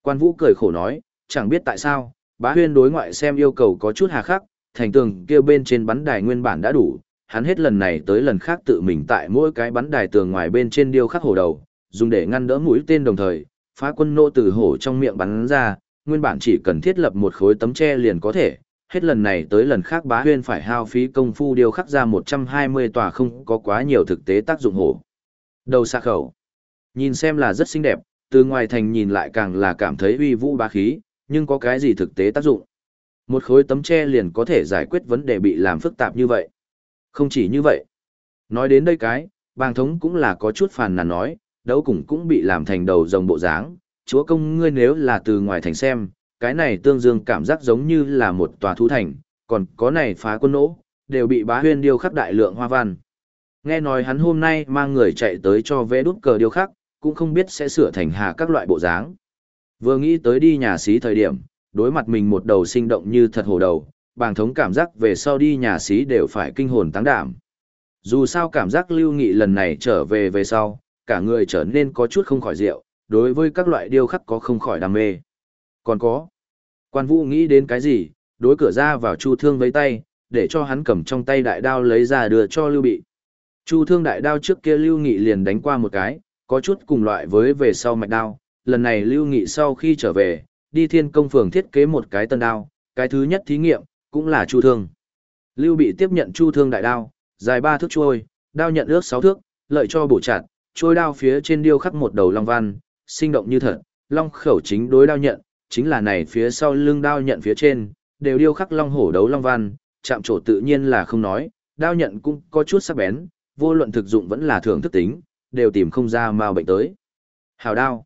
Quan vũ cười khổ nói, chẳng biết tại sao, bá huyên đối ngoại xem yêu cầu có chút hà khắc, thành tường kia bên trên bắn đài nguyên bản đã đủ, hắn hết lần này tới lần khác tự mình tại mỗi cái bắn đài tường ngoài bên trên điêu khắc hổ đầu, dùng để ngăn đỡ mũi tên đồng thời, phá quân nô từ hổ trong miệng bắn ra, nguyên bản chỉ cần thiết lập một khối tấm tre liền có thể, hết lần này tới lần khác bá huyên phải hao phí công phu điêu khắc ra 120 tòa không có quá nhiều thực tế tác dụng hổ. Đầu xa khẩu. Nhìn xem là rất xinh đẹp, từ ngoài thành nhìn lại càng là cảm thấy uy vũ bá khí, nhưng có cái gì thực tế tác dụng? Một khối tấm tre liền có thể giải quyết vấn đề bị làm phức tạp như vậy. Không chỉ như vậy. Nói đến đây cái, bàng thống cũng là có chút phàn nàn nói, đấu cùng cũng bị làm thành đầu rồng bộ dáng. Chúa công ngươi nếu là từ ngoài thành xem, cái này tương dương cảm giác giống như là một tòa thú thành, còn có này phá quân nỗ, đều bị bá huyên điêu khắc đại lượng hoa văn. Nghe nói hắn hôm nay mang người chạy tới cho vẽ đút cờ điêu khắc, cũng không biết sẽ sửa thành hạ các loại bộ dáng. Vừa nghĩ tới đi nhà xí thời điểm, đối mặt mình một đầu sinh động như thật hồ đầu, bàng thống cảm giác về sau đi nhà xí đều phải kinh hồn táng đảm. Dù sao cảm giác lưu nghị lần này trở về về sau, cả người trở nên có chút không khỏi rượu, đối với các loại điêu khắc có không khỏi đam mê. Còn có, quan vũ nghĩ đến cái gì, đối cửa ra vào chu thương với tay, để cho hắn cầm trong tay đại đao lấy ra đưa cho lưu bị. Chu thương đại đao trước kia lưu nghị liền đánh qua một cái, có chút cùng loại với về sau mạch đao, lần này lưu nghị sau khi trở về, đi thiên công phường thiết kế một cái tân đao, cái thứ nhất thí nghiệm, cũng là chu thương. Lưu bị tiếp nhận chu thương đại đao, dài ba thước trôi, đao nhận ước sáu thước, lợi cho bổ chặt, trôi đao phía trên điêu khắc một đầu long văn, sinh động như thật, long khẩu chính đối đao nhận, chính là này phía sau lưng đao nhận phía trên, đều điêu khắc long hổ đấu long văn, chạm trổ tự nhiên là không nói, đao nhận cũng có chút sắc bén, vô luận thực dụng vẫn là thường thức tính, đều tìm không ra mao bệnh tới. Hào đao.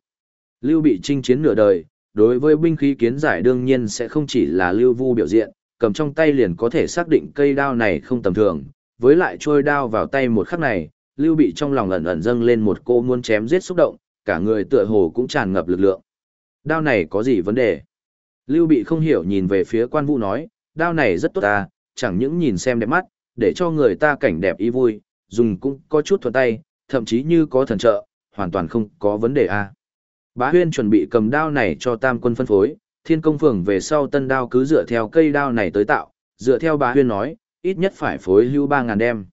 Lưu bị chinh chiến nửa đời, đối với binh khí kiến giải đương nhiên sẽ không chỉ là lưu vu biểu diện, cầm trong tay liền có thể xác định cây đao này không tầm thường, với lại trôi đao vào tay một khắc này, lưu bị trong lòng ẩn ẩn dâng lên một cô muốn chém giết xúc động, cả người tựa hồ cũng tràn ngập lực lượng. Đao này có gì vấn đề? Lưu bị không hiểu nhìn về phía quan vũ nói, đao này rất tốt ta, chẳng những nhìn xem đẹp mắt, để cho người ta cảnh đẹp ý vui, dùng cũng có chút thuận tay, thậm chí như có thần trợ, hoàn toàn không có vấn đề a. Bá Huyên chuẩn bị cầm đao này cho tam quân phân phối, thiên công phường về sau tân đao cứ dựa theo cây đao này tới tạo, dựa theo bá Huyên nói, ít nhất phải phối hưu 3.000 đem.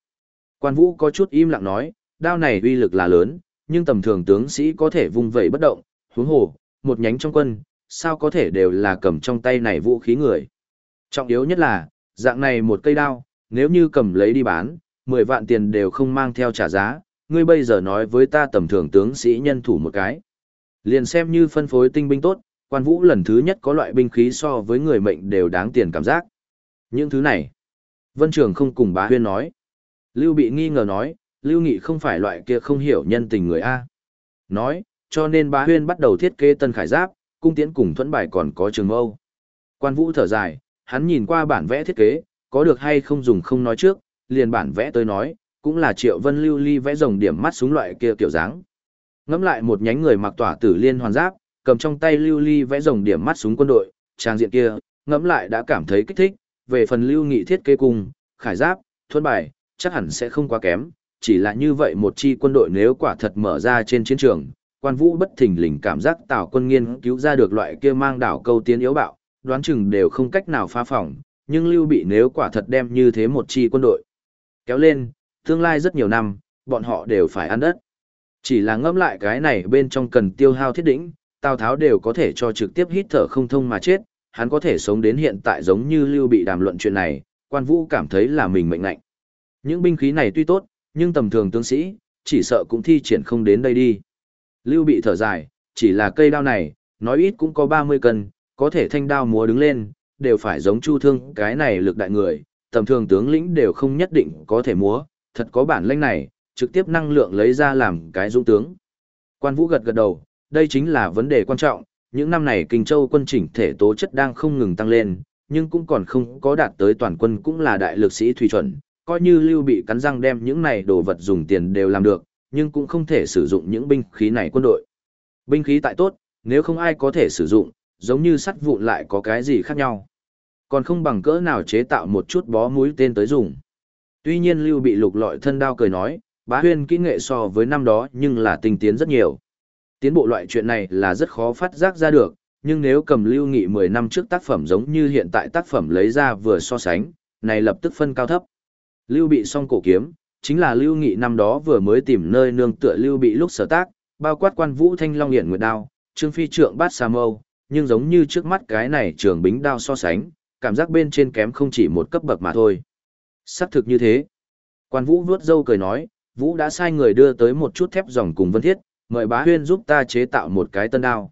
Quan vũ có chút im lặng nói, đao này uy lực là lớn, nhưng tầm thường tướng sĩ có thể vung vẩy bất động, huống hồ, một nhánh trong quân, sao có thể đều là cầm trong tay này vũ khí người. Trọng yếu nhất là, dạng này một cây đao, nếu như cầm lấy đi bán, 10 vạn tiền đều không mang theo trả giá, ngươi bây giờ nói với ta tầm thường tướng sĩ nhân thủ một cái. Liền xem như phân phối tinh binh tốt, quan vũ lần thứ nhất có loại binh khí so với người mệnh đều đáng tiền cảm giác. Những thứ này, Vân Trường không cùng bá huyên nói. Lưu bị nghi ngờ nói, Lưu Nghị không phải loại kia không hiểu nhân tình người A. Nói, cho nên bá huyên bắt đầu thiết kế tân khải giáp, cung tiễn cùng thuẫn bài còn có trường mâu. Quan vũ thở dài, hắn nhìn qua bản vẽ thiết kế, có được hay không dùng không nói trước, liền bản vẽ tới nói, cũng là triệu vân lưu ly vẽ rồng điểm mắt xuống loại kia kiểu dáng. Ngắm lại một nhánh người mặc tỏa tử liên hoàn giáp, cầm trong tay lưu ly vẽ rồng điểm mắt súng quân đội, trang diện kia, ngẫm lại đã cảm thấy kích thích, về phần lưu nghị thiết kế cùng, khải giáp, thuần bài, chắc hẳn sẽ không quá kém, chỉ là như vậy một chi quân đội nếu quả thật mở ra trên chiến trường, quan vũ bất thình lình cảm giác tạo quân nghiên cứu ra được loại kia mang đảo câu tiến yếu bạo, đoán chừng đều không cách nào phá phòng, nhưng lưu bị nếu quả thật đem như thế một chi quân đội kéo lên, tương lai rất nhiều năm, bọn họ đều phải ăn đất. Chỉ là ngẫm lại cái này bên trong cần tiêu hao thiết đỉnh, Tào Tháo đều có thể cho trực tiếp hít thở không thông mà chết, hắn có thể sống đến hiện tại giống như Lưu bị đàm luận chuyện này, quan vũ cảm thấy là mình mệnh ngạnh. Những binh khí này tuy tốt, nhưng tầm thường tướng sĩ, chỉ sợ cũng thi triển không đến đây đi. Lưu bị thở dài, chỉ là cây đao này, nói ít cũng có 30 cân, có thể thanh đao múa đứng lên, đều phải giống chu thương cái này lực đại người, tầm thường tướng lĩnh đều không nhất định có thể múa, thật có bản lĩnh này, trực tiếp năng lượng lấy ra làm cái dũng tướng. Quan Vũ gật gật đầu, đây chính là vấn đề quan trọng, những năm này Kinh Châu quân chỉnh thể tố chất đang không ngừng tăng lên, nhưng cũng còn không có đạt tới toàn quân cũng là đại lực sĩ thủy chuẩn, coi như Lưu bị cắn răng đem những này đồ vật dùng tiền đều làm được, nhưng cũng không thể sử dụng những binh khí này quân đội. Binh khí tại tốt, nếu không ai có thể sử dụng, giống như sắt vụn lại có cái gì khác nhau. Còn không bằng cỡ nào chế tạo một chút bó mũi tên tới dùng. Tuy nhiên Lưu bị lục lọi thân đao cười nói, bá huyên kỹ nghệ so với năm đó nhưng là tinh tiến rất nhiều. Tiến bộ loại chuyện này là rất khó phát giác ra được, nhưng nếu cầm Lưu Nghị 10 năm trước tác phẩm giống như hiện tại tác phẩm lấy ra vừa so sánh, này lập tức phân cao thấp. Lưu bị song cổ kiếm, chính là Lưu Nghị năm đó vừa mới tìm nơi nương tựa Lưu bị lúc sở tác, bao quát quan vũ thanh long hiển nguyệt đao, trương phi trượng bát sa mâu, nhưng giống như trước mắt cái này trường bính đao so sánh, cảm giác bên trên kém không chỉ một cấp bậc mà thôi. Sắc thực như thế. Quan vũ vuốt dâu cười nói, vũ đã sai người đưa tới một chút thép dòng cùng vân thiết, mời bá huyên giúp ta chế tạo một cái tân đao.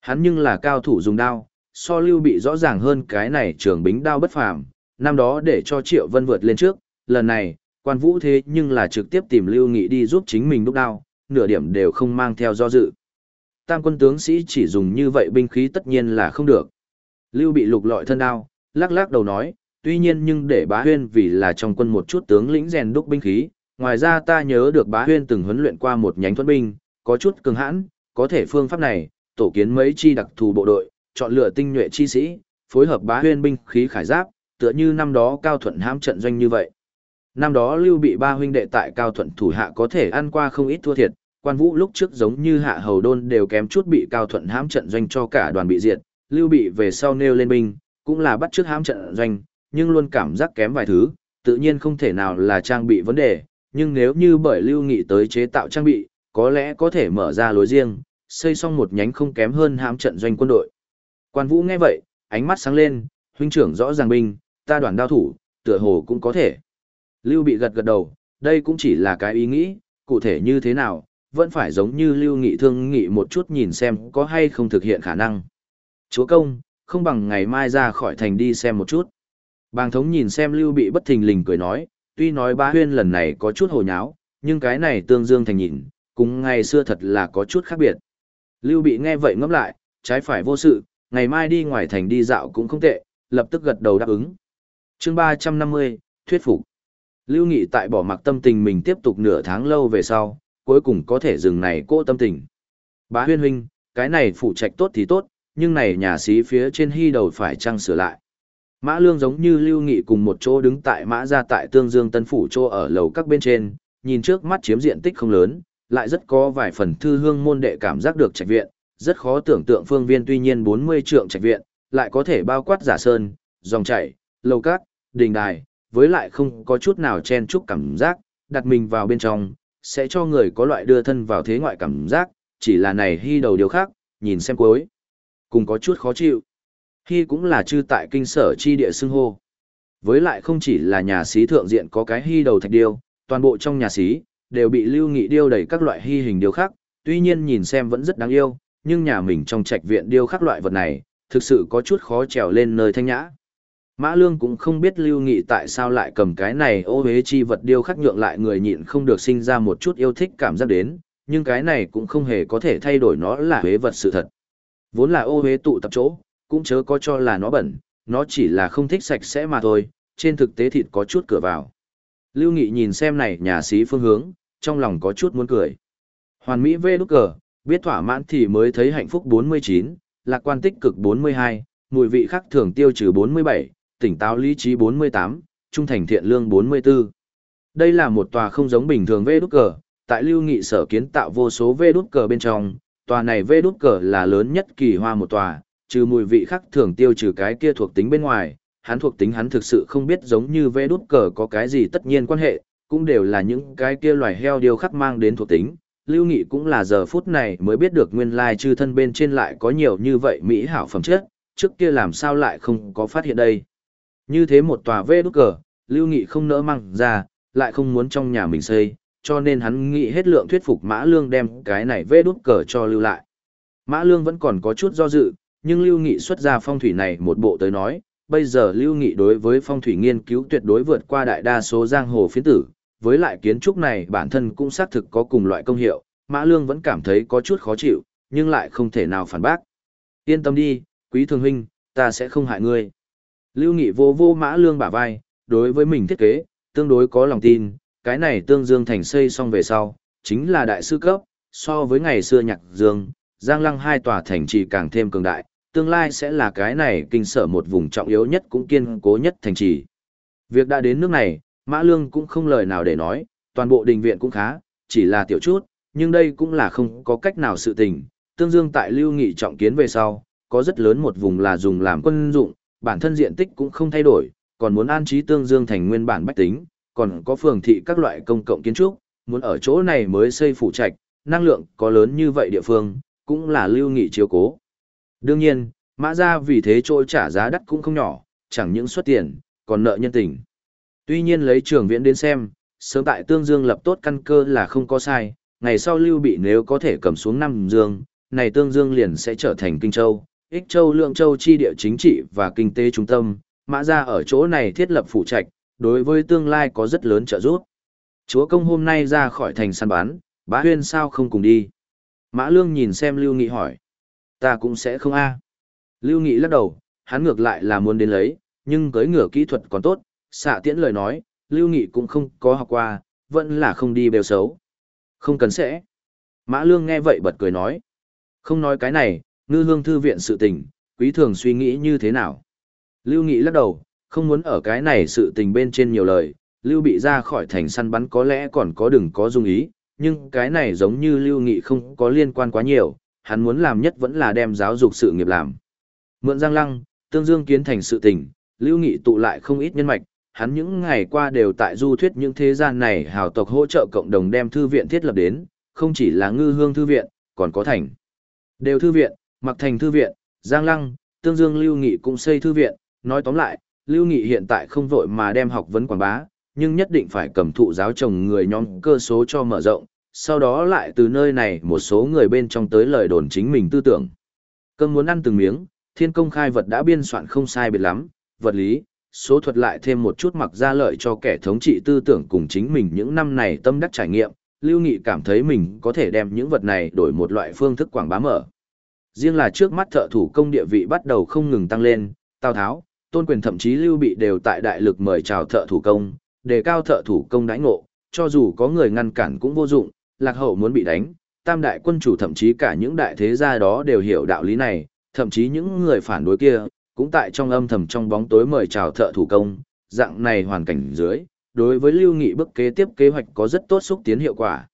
Hắn nhưng là cao thủ dùng đao, so lưu bị rõ ràng hơn cái này trường bính đao bất phàm, năm đó để cho Triệu Vân vượt lên trước, lần này, quan vũ thế nhưng là trực tiếp tìm lưu nghị đi giúp chính mình đúc đao, nửa điểm đều không mang theo do dự. Tam quân tướng sĩ chỉ dùng như vậy binh khí tất nhiên là không được. Lưu bị lục lọi thân đao, lắc lắc đầu nói, tuy nhiên nhưng để bá huyên vì là trong quân một chút tướng lĩnh rèn đúc binh khí, ngoài ra ta nhớ được bá huyên từng huấn luyện qua một nhánh thuẫn binh, có chút cường hãn, có thể phương pháp này, tổ kiến mấy chi đặc thù bộ đội, chọn lựa tinh nhuệ chi sĩ, phối hợp bá huyên binh khí khải giáp, tựa như năm đó cao thuận hãm trận doanh như vậy. Năm đó Lưu Bị ba huynh đệ tại cao thuận thủ hạ có thể ăn qua không ít thua thiệt, quan vũ lúc trước giống như hạ hầu đôn đều kém chút bị cao thuận hãm trận doanh cho cả đoàn bị diệt, Lưu Bị về sau nêu lên binh, cũng là bắt trước hãm trận doanh, nhưng luôn cảm giác kém vài thứ, tự nhiên không thể nào là trang bị vấn đề, nhưng nếu như bởi Lưu Nghị tới chế tạo trang bị, có lẽ có thể mở ra lối riêng, xây xong một nhánh không kém hơn hãm trận doanh quân đội. Quan Vũ nghe vậy, ánh mắt sáng lên, huynh trưởng rõ ràng binh, ta đoàn đao thủ, tựa hồ cũng có thể. Lưu bị gật gật đầu, đây cũng chỉ là cái ý nghĩ, cụ thể như thế nào, vẫn phải giống như Lưu Nghị thương nghị một chút nhìn xem có hay không thực hiện khả năng. Chúa công, không bằng ngày mai ra khỏi thành đi xem một chút. Bàng thống nhìn xem Lưu bị bất thình lình cười nói, tuy nói bá huyên lần này có chút hồ nháo, nhưng cái này tương dương thành nhìn, cùng ngày xưa thật là có chút khác biệt. Lưu bị nghe vậy ngẫm lại, trái phải vô sự, ngày mai đi ngoài thành đi dạo cũng không tệ, lập tức gật đầu đáp ứng. chương 350, thuyết phục. Lưu Nghị tại bỏ mặc tâm tình mình tiếp tục nửa tháng lâu về sau, cuối cùng có thể dừng này cô tâm tình. Bá huyên huynh, cái này phụ trạch tốt thì tốt, nhưng này nhà xí phía trên hy đầu phải trăng sửa lại. Mã Lương giống như Lưu Nghị cùng một chỗ đứng tại mã gia tại Tương Dương Tân Phủ chỗ ở lầu các bên trên, nhìn trước mắt chiếm diện tích không lớn, lại rất có vài phần thư hương môn đệ cảm giác được trạch viện, rất khó tưởng tượng phương viên tuy nhiên 40 trượng trạch viện, lại có thể bao quát giả sơn, dòng chảy, lầu cát, đình đài, với lại không có chút nào chen chúc cảm giác, đặt mình vào bên trong, sẽ cho người có loại đưa thân vào thế ngoại cảm giác, chỉ là này hy đầu điều khác, nhìn xem cuối. Cùng có chút khó chịu. Hy cũng là chư tại kinh sở chi địa xưng hô. Với lại không chỉ là nhà sĩ thượng diện có cái hy đầu thạch điêu, toàn bộ trong nhà sĩ, đều bị lưu nghị điêu đầy các loại hy hình điêu khác, tuy nhiên nhìn xem vẫn rất đáng yêu, nhưng nhà mình trong trạch viện điêu khắc loại vật này, thực sự có chút khó trèo lên nơi thanh nhã. Mã Lương cũng không biết Lưu Nghị tại sao lại cầm cái này ô hế chi vật điêu khắc nhượng lại người nhịn không được sinh ra một chút yêu thích cảm giác đến, nhưng cái này cũng không hề có thể thay đổi nó là hế vật sự thật. Vốn là ô hế tụ tập chỗ, cũng chớ có cho là nó bẩn, nó chỉ là không thích sạch sẽ mà thôi, trên thực tế thịt có chút cửa vào. Lưu Nghị nhìn xem này nhà sĩ phương hướng, trong lòng có chút muốn cười. Hoàn Mỹ vê đúc cờ, biết thỏa mãn thì mới thấy hạnh phúc 49, lạc quan tích cực 42, mùi vị khác thường tiêu trừ 47, tỉnh táo lý trí 48, trung thành thiện lương 44. Đây là một tòa không giống bình thường vê đúc cờ, tại lưu nghị sở kiến tạo vô số vê đúc cờ bên trong, tòa này vê đúc cờ là lớn nhất kỳ hoa một tòa, trừ mùi vị khác thường tiêu trừ cái kia thuộc tính bên ngoài, hắn thuộc tính hắn thực sự không biết giống như vẽ đút cờ có cái gì tất nhiên quan hệ, cũng đều là những cái kia loài heo điều khắc mang đến thuộc tính, Lưu Nghị cũng là giờ phút này mới biết được nguyên lai chư thân bên trên lại có nhiều như vậy mỹ hảo phẩm chất, trước kia làm sao lại không có phát hiện đây. Như thế một tòa vê đút cờ, Lưu Nghị không nỡ mang ra, lại không muốn trong nhà mình xây, cho nên hắn nghĩ hết lượng thuyết phục Mã Lương đem cái này vê đút cờ cho Lưu lại. Mã Lương vẫn còn có chút do dự, nhưng Lưu Nghị xuất ra phong thủy này một bộ tới nói, bây giờ Lưu Nghị đối với phong thủy nghiên cứu tuyệt đối vượt qua đại đa số giang hồ phiến tử, với lại kiến trúc này bản thân cũng xác thực có cùng loại công hiệu, Mã Lương vẫn cảm thấy có chút khó chịu, nhưng lại không thể nào phản bác. Yên tâm đi, quý thường huynh, ta sẽ không hại ngươi. Lưu Nghị vô vô Mã Lương bả vai, đối với mình thiết kế, tương đối có lòng tin, cái này tương dương thành xây xong về sau, chính là đại sư cấp, so với ngày xưa nhạc dương, giang lăng hai tòa thành trì càng thêm cường đại, tương lai sẽ là cái này kinh sở một vùng trọng yếu nhất cũng kiên cố nhất thành trì. Việc đã đến nước này, Mã Lương cũng không lời nào để nói, toàn bộ đình viện cũng khá, chỉ là tiểu chút, nhưng đây cũng là không có cách nào sự tình. Tương Dương tại Lưu Nghị trọng kiến về sau, có rất lớn một vùng là dùng làm quân dụng, bản thân diện tích cũng không thay đổi, còn muốn an trí Tương Dương thành nguyên bản bách tính, còn có phường thị các loại công cộng kiến trúc, muốn ở chỗ này mới xây phủ trạch, năng lượng có lớn như vậy địa phương, cũng là Lưu Nghị chiếu cố. Đương nhiên, Mã Gia vì thế trôi trả giá đắt cũng không nhỏ, chẳng những xuất tiền, còn nợ nhân tình. Tuy nhiên lấy trường viễn đến xem, sớm tại Tương Dương lập tốt căn cơ là không có sai, ngày sau Lưu Bị nếu có thể cầm xuống năm Dương, này Tương Dương liền sẽ trở thành Kinh Châu, Ích Châu Lượng Châu chi địa chính trị và kinh tế trung tâm, Mã Gia ở chỗ này thiết lập phụ trạch, đối với tương lai có rất lớn trợ giúp. Chúa công hôm nay ra khỏi thành săn bán, bá huyên sao không cùng đi? Mã Lương nhìn xem Lưu Nghị hỏi. Ta cũng sẽ không a. Lưu Nghị lắc đầu, hắn ngược lại là muốn đến lấy, nhưng cưới ngựa kỹ thuật còn tốt, xạ tiễn lời nói, Lưu Nghị cũng không có học qua, vẫn là không đi bèo xấu. Không cần sẽ. Mã Lương nghe vậy bật cười nói. Không nói cái này, ngư hương thư viện sự tình, quý thường suy nghĩ như thế nào. Lưu Nghị lắc đầu, không muốn ở cái này sự tình bên trên nhiều lời, Lưu bị ra khỏi thành săn bắn có lẽ còn có đừng có dung ý, nhưng cái này giống như Lưu Nghị không có liên quan quá nhiều, hắn muốn làm nhất vẫn là đem giáo dục sự nghiệp làm. Mượn Giang Lăng, Tương Dương kiến thành sự tình, Lưu Nghị tụ lại không ít nhân mạch, hắn những ngày qua đều tại du thuyết những thế gian này hào tộc hỗ trợ cộng đồng đem thư viện thiết lập đến, không chỉ là ngư hương thư viện, còn có thành. Đều thư viện, mặc thành thư viện, Giang Lăng, Tương Dương Lưu Nghị cũng xây thư viện, nói tóm lại, Lưu Nghị hiện tại không vội mà đem học vấn quảng bá, nhưng nhất định phải cầm thụ giáo chồng người nhóm cơ số cho mở rộng, sau đó lại từ nơi này một số người bên trong tới lời đồn chính mình tư tưởng. Cơm muốn ăn từng miếng, thiên công khai vật đã biên soạn không sai biệt lắm, vật lý, số thuật lại thêm một chút mặc ra lợi cho kẻ thống trị tư tưởng cùng chính mình những năm này tâm đắc trải nghiệm, Lưu Nghị cảm thấy mình có thể đem những vật này đổi một loại phương thức quảng bá mở. Riêng là trước mắt thợ thủ công địa vị bắt đầu không ngừng tăng lên, Tào Tháo, Tôn Quyền thậm chí Lưu Bị đều tại đại lực mời chào thợ thủ công, đề cao thợ thủ công đãi ngộ, cho dù có người ngăn cản cũng vô dụng, lạc hậu muốn bị đánh, tam đại quân chủ thậm chí cả những đại thế gia đó đều hiểu đạo lý này, thậm chí những người phản đối kia, cũng tại trong âm thầm trong bóng tối mời chào thợ thủ công, dạng này hoàn cảnh dưới, đối với Lưu Nghị bức kế tiếp kế hoạch có rất tốt xúc tiến hiệu quả.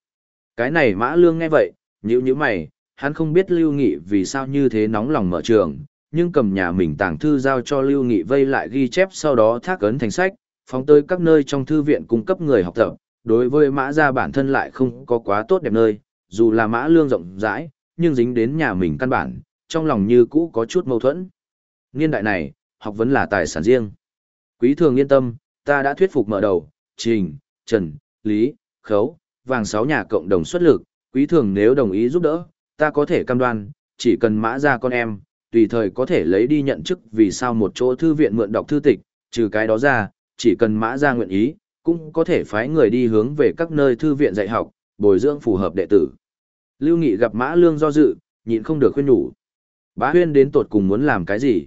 Cái này Mã Lương nghe vậy, nhíu như mày, hắn không biết Lưu Nghị vì sao như thế nóng lòng mở trường, nhưng cầm nhà mình tàng thư giao cho Lưu Nghị vây lại ghi chép sau đó thác ấn thành sách, phóng tới các nơi trong thư viện cung cấp người học tập. Đối với Mã gia bản thân lại không có quá tốt đẹp nơi, dù là Mã Lương rộng rãi, nhưng dính đến nhà mình căn bản, trong lòng như cũ có chút mâu thuẫn. Niên đại này, học vấn là tài sản riêng. Quý thường yên tâm, ta đã thuyết phục mở đầu, Trình, Trần, Lý, Khấu, vàng sáu nhà cộng đồng xuất lực, quý thường nếu đồng ý giúp đỡ, ta có thể cam đoan, chỉ cần mã ra con em, tùy thời có thể lấy đi nhận chức vì sao một chỗ thư viện mượn đọc thư tịch, trừ cái đó ra, chỉ cần mã ra nguyện ý, cũng có thể phái người đi hướng về các nơi thư viện dạy học, bồi dưỡng phù hợp đệ tử. Lưu Nghị gặp Mã Lương do dự, nhịn không được khuyên nhủ. Bá Huyên đến tột cùng muốn làm cái gì?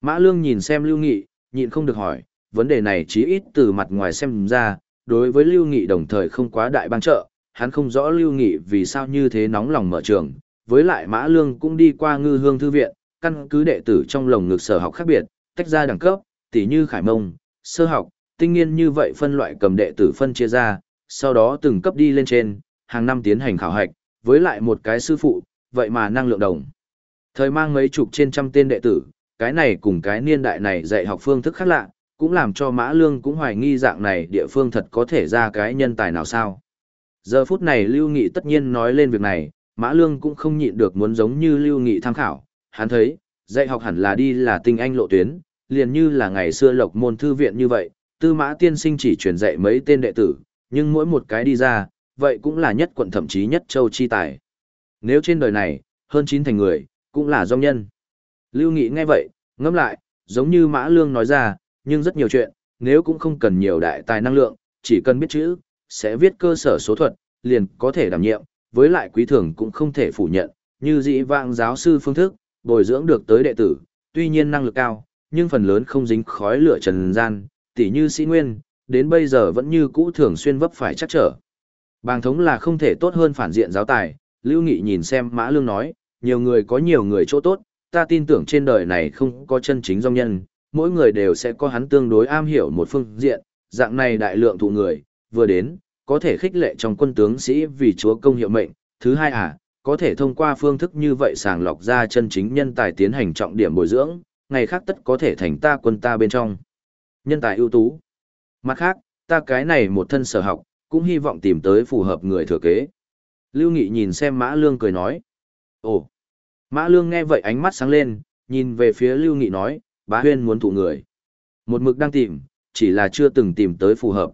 Mã Lương nhìn xem Lưu Nghị, nhịn không được hỏi, vấn đề này chí ít từ mặt ngoài xem ra, đối với Lưu Nghị đồng thời không quá đại bang trợ, hắn không rõ Lưu Nghị vì sao như thế nóng lòng mở trường, với lại Mã Lương cũng đi qua ngư hương thư viện, căn cứ đệ tử trong lồng ngực sở học khác biệt, tách ra đẳng cấp, tỉ như khải mông, sơ học, tinh nghiên như vậy phân loại cầm đệ tử phân chia ra, sau đó từng cấp đi lên trên, hàng năm tiến hành khảo hạch, với lại một cái sư phụ, vậy mà năng lượng đồng. Thời mang mấy chục trên trăm tên đệ tử, cái này cùng cái niên đại này dạy học phương thức khác lạ, cũng làm cho Mã Lương cũng hoài nghi dạng này địa phương thật có thể ra cái nhân tài nào sao. Giờ phút này Lưu Nghị tất nhiên nói lên việc này, Mã Lương cũng không nhịn được muốn giống như Lưu Nghị tham khảo, hắn thấy, dạy học hẳn là đi là tinh anh lộ tuyến, liền như là ngày xưa lộc môn thư viện như vậy, tư mã tiên sinh chỉ truyền dạy mấy tên đệ tử, nhưng mỗi một cái đi ra, vậy cũng là nhất quận thậm chí nhất châu chi tài. Nếu trên đời này, hơn chín thành người, cũng là dòng nhân. Lưu Nghị nghe vậy, ngẫm lại, giống như Mã Lương nói ra, nhưng rất nhiều chuyện, nếu cũng không cần nhiều đại tài năng lượng, chỉ cần biết chữ, sẽ viết cơ sở số thuật, liền có thể đảm nhiệm, với lại quý thường cũng không thể phủ nhận, như dĩ vãng giáo sư phương thức, bồi dưỡng được tới đệ tử, tuy nhiên năng lực cao, nhưng phần lớn không dính khói lửa trần gian, tỉ như sĩ nguyên, đến bây giờ vẫn như cũ thường xuyên vấp phải chắc trở. Bàng thống là không thể tốt hơn phản diện giáo tài, Lưu Nghị nhìn xem Mã Lương nói, nhiều người có nhiều người chỗ tốt, ta tin tưởng trên đời này không có chân chính dòng nhân, mỗi người đều sẽ có hắn tương đối am hiểu một phương diện, dạng này đại lượng thụ người, vừa đến, có thể khích lệ trong quân tướng sĩ vì chúa công hiệu mệnh, thứ hai à, có thể thông qua phương thức như vậy sàng lọc ra chân chính nhân tài tiến hành trọng điểm bồi dưỡng, ngày khác tất có thể thành ta quân ta bên trong. Nhân tài ưu tú. Mặt khác, ta cái này một thân sở học, cũng hy vọng tìm tới phù hợp người thừa kế. Lưu Nghị nhìn xem Mã Lương cười nói. Ồ, Mã Lương nghe vậy ánh mắt sáng lên, nhìn về phía Lưu Nghị nói, bá huyên muốn thụ người. Một mực đang tìm, chỉ là chưa từng tìm tới phù hợp.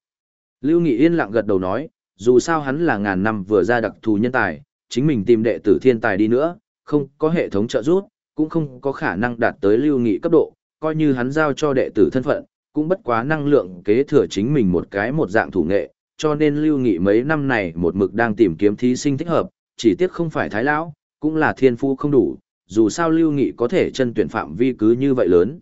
Lưu Nghị yên lặng gật đầu nói, dù sao hắn là ngàn năm vừa ra đặc thù nhân tài, chính mình tìm đệ tử thiên tài đi nữa, không có hệ thống trợ giúp, cũng không có khả năng đạt tới lưu nghị cấp độ, coi như hắn giao cho đệ tử thân phận, cũng bất quá năng lượng kế thừa chính mình một cái một dạng thủ nghệ, cho nên lưu nghị mấy năm này một mực đang tìm kiếm thí sinh thích hợp, chỉ tiếc không phải thái lão, cũng là thiên phu không đủ, dù sao lưu nghị có thể chân tuyển phạm vi cứ như vậy lớn.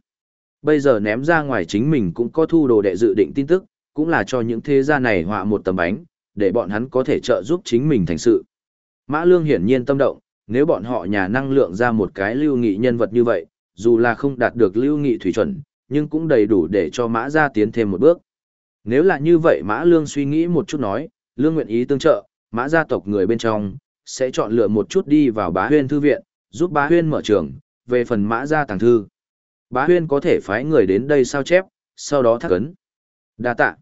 Bây giờ ném ra ngoài chính mình cũng có thu đồ đệ dự định tin tức, cũng là cho những thế gia này họa một tấm bánh, để bọn hắn có thể trợ giúp chính mình thành sự. Mã Lương hiển nhiên tâm động, nếu bọn họ nhà năng lượng ra một cái lưu nghị nhân vật như vậy, dù là không đạt được lưu nghị thủy chuẩn, nhưng cũng đầy đủ để cho Mã gia tiến thêm một bước. Nếu là như vậy Mã Lương suy nghĩ một chút nói, Lương nguyện ý tương trợ, Mã gia tộc người bên trong, sẽ chọn lựa một chút đi vào bá huyên thư viện, giúp bá huyên mở trường, về phần Mã gia tàng thư. Bá huyên có thể phái người đến đây sao chép, sau đó thắc ấn. Đa tạ.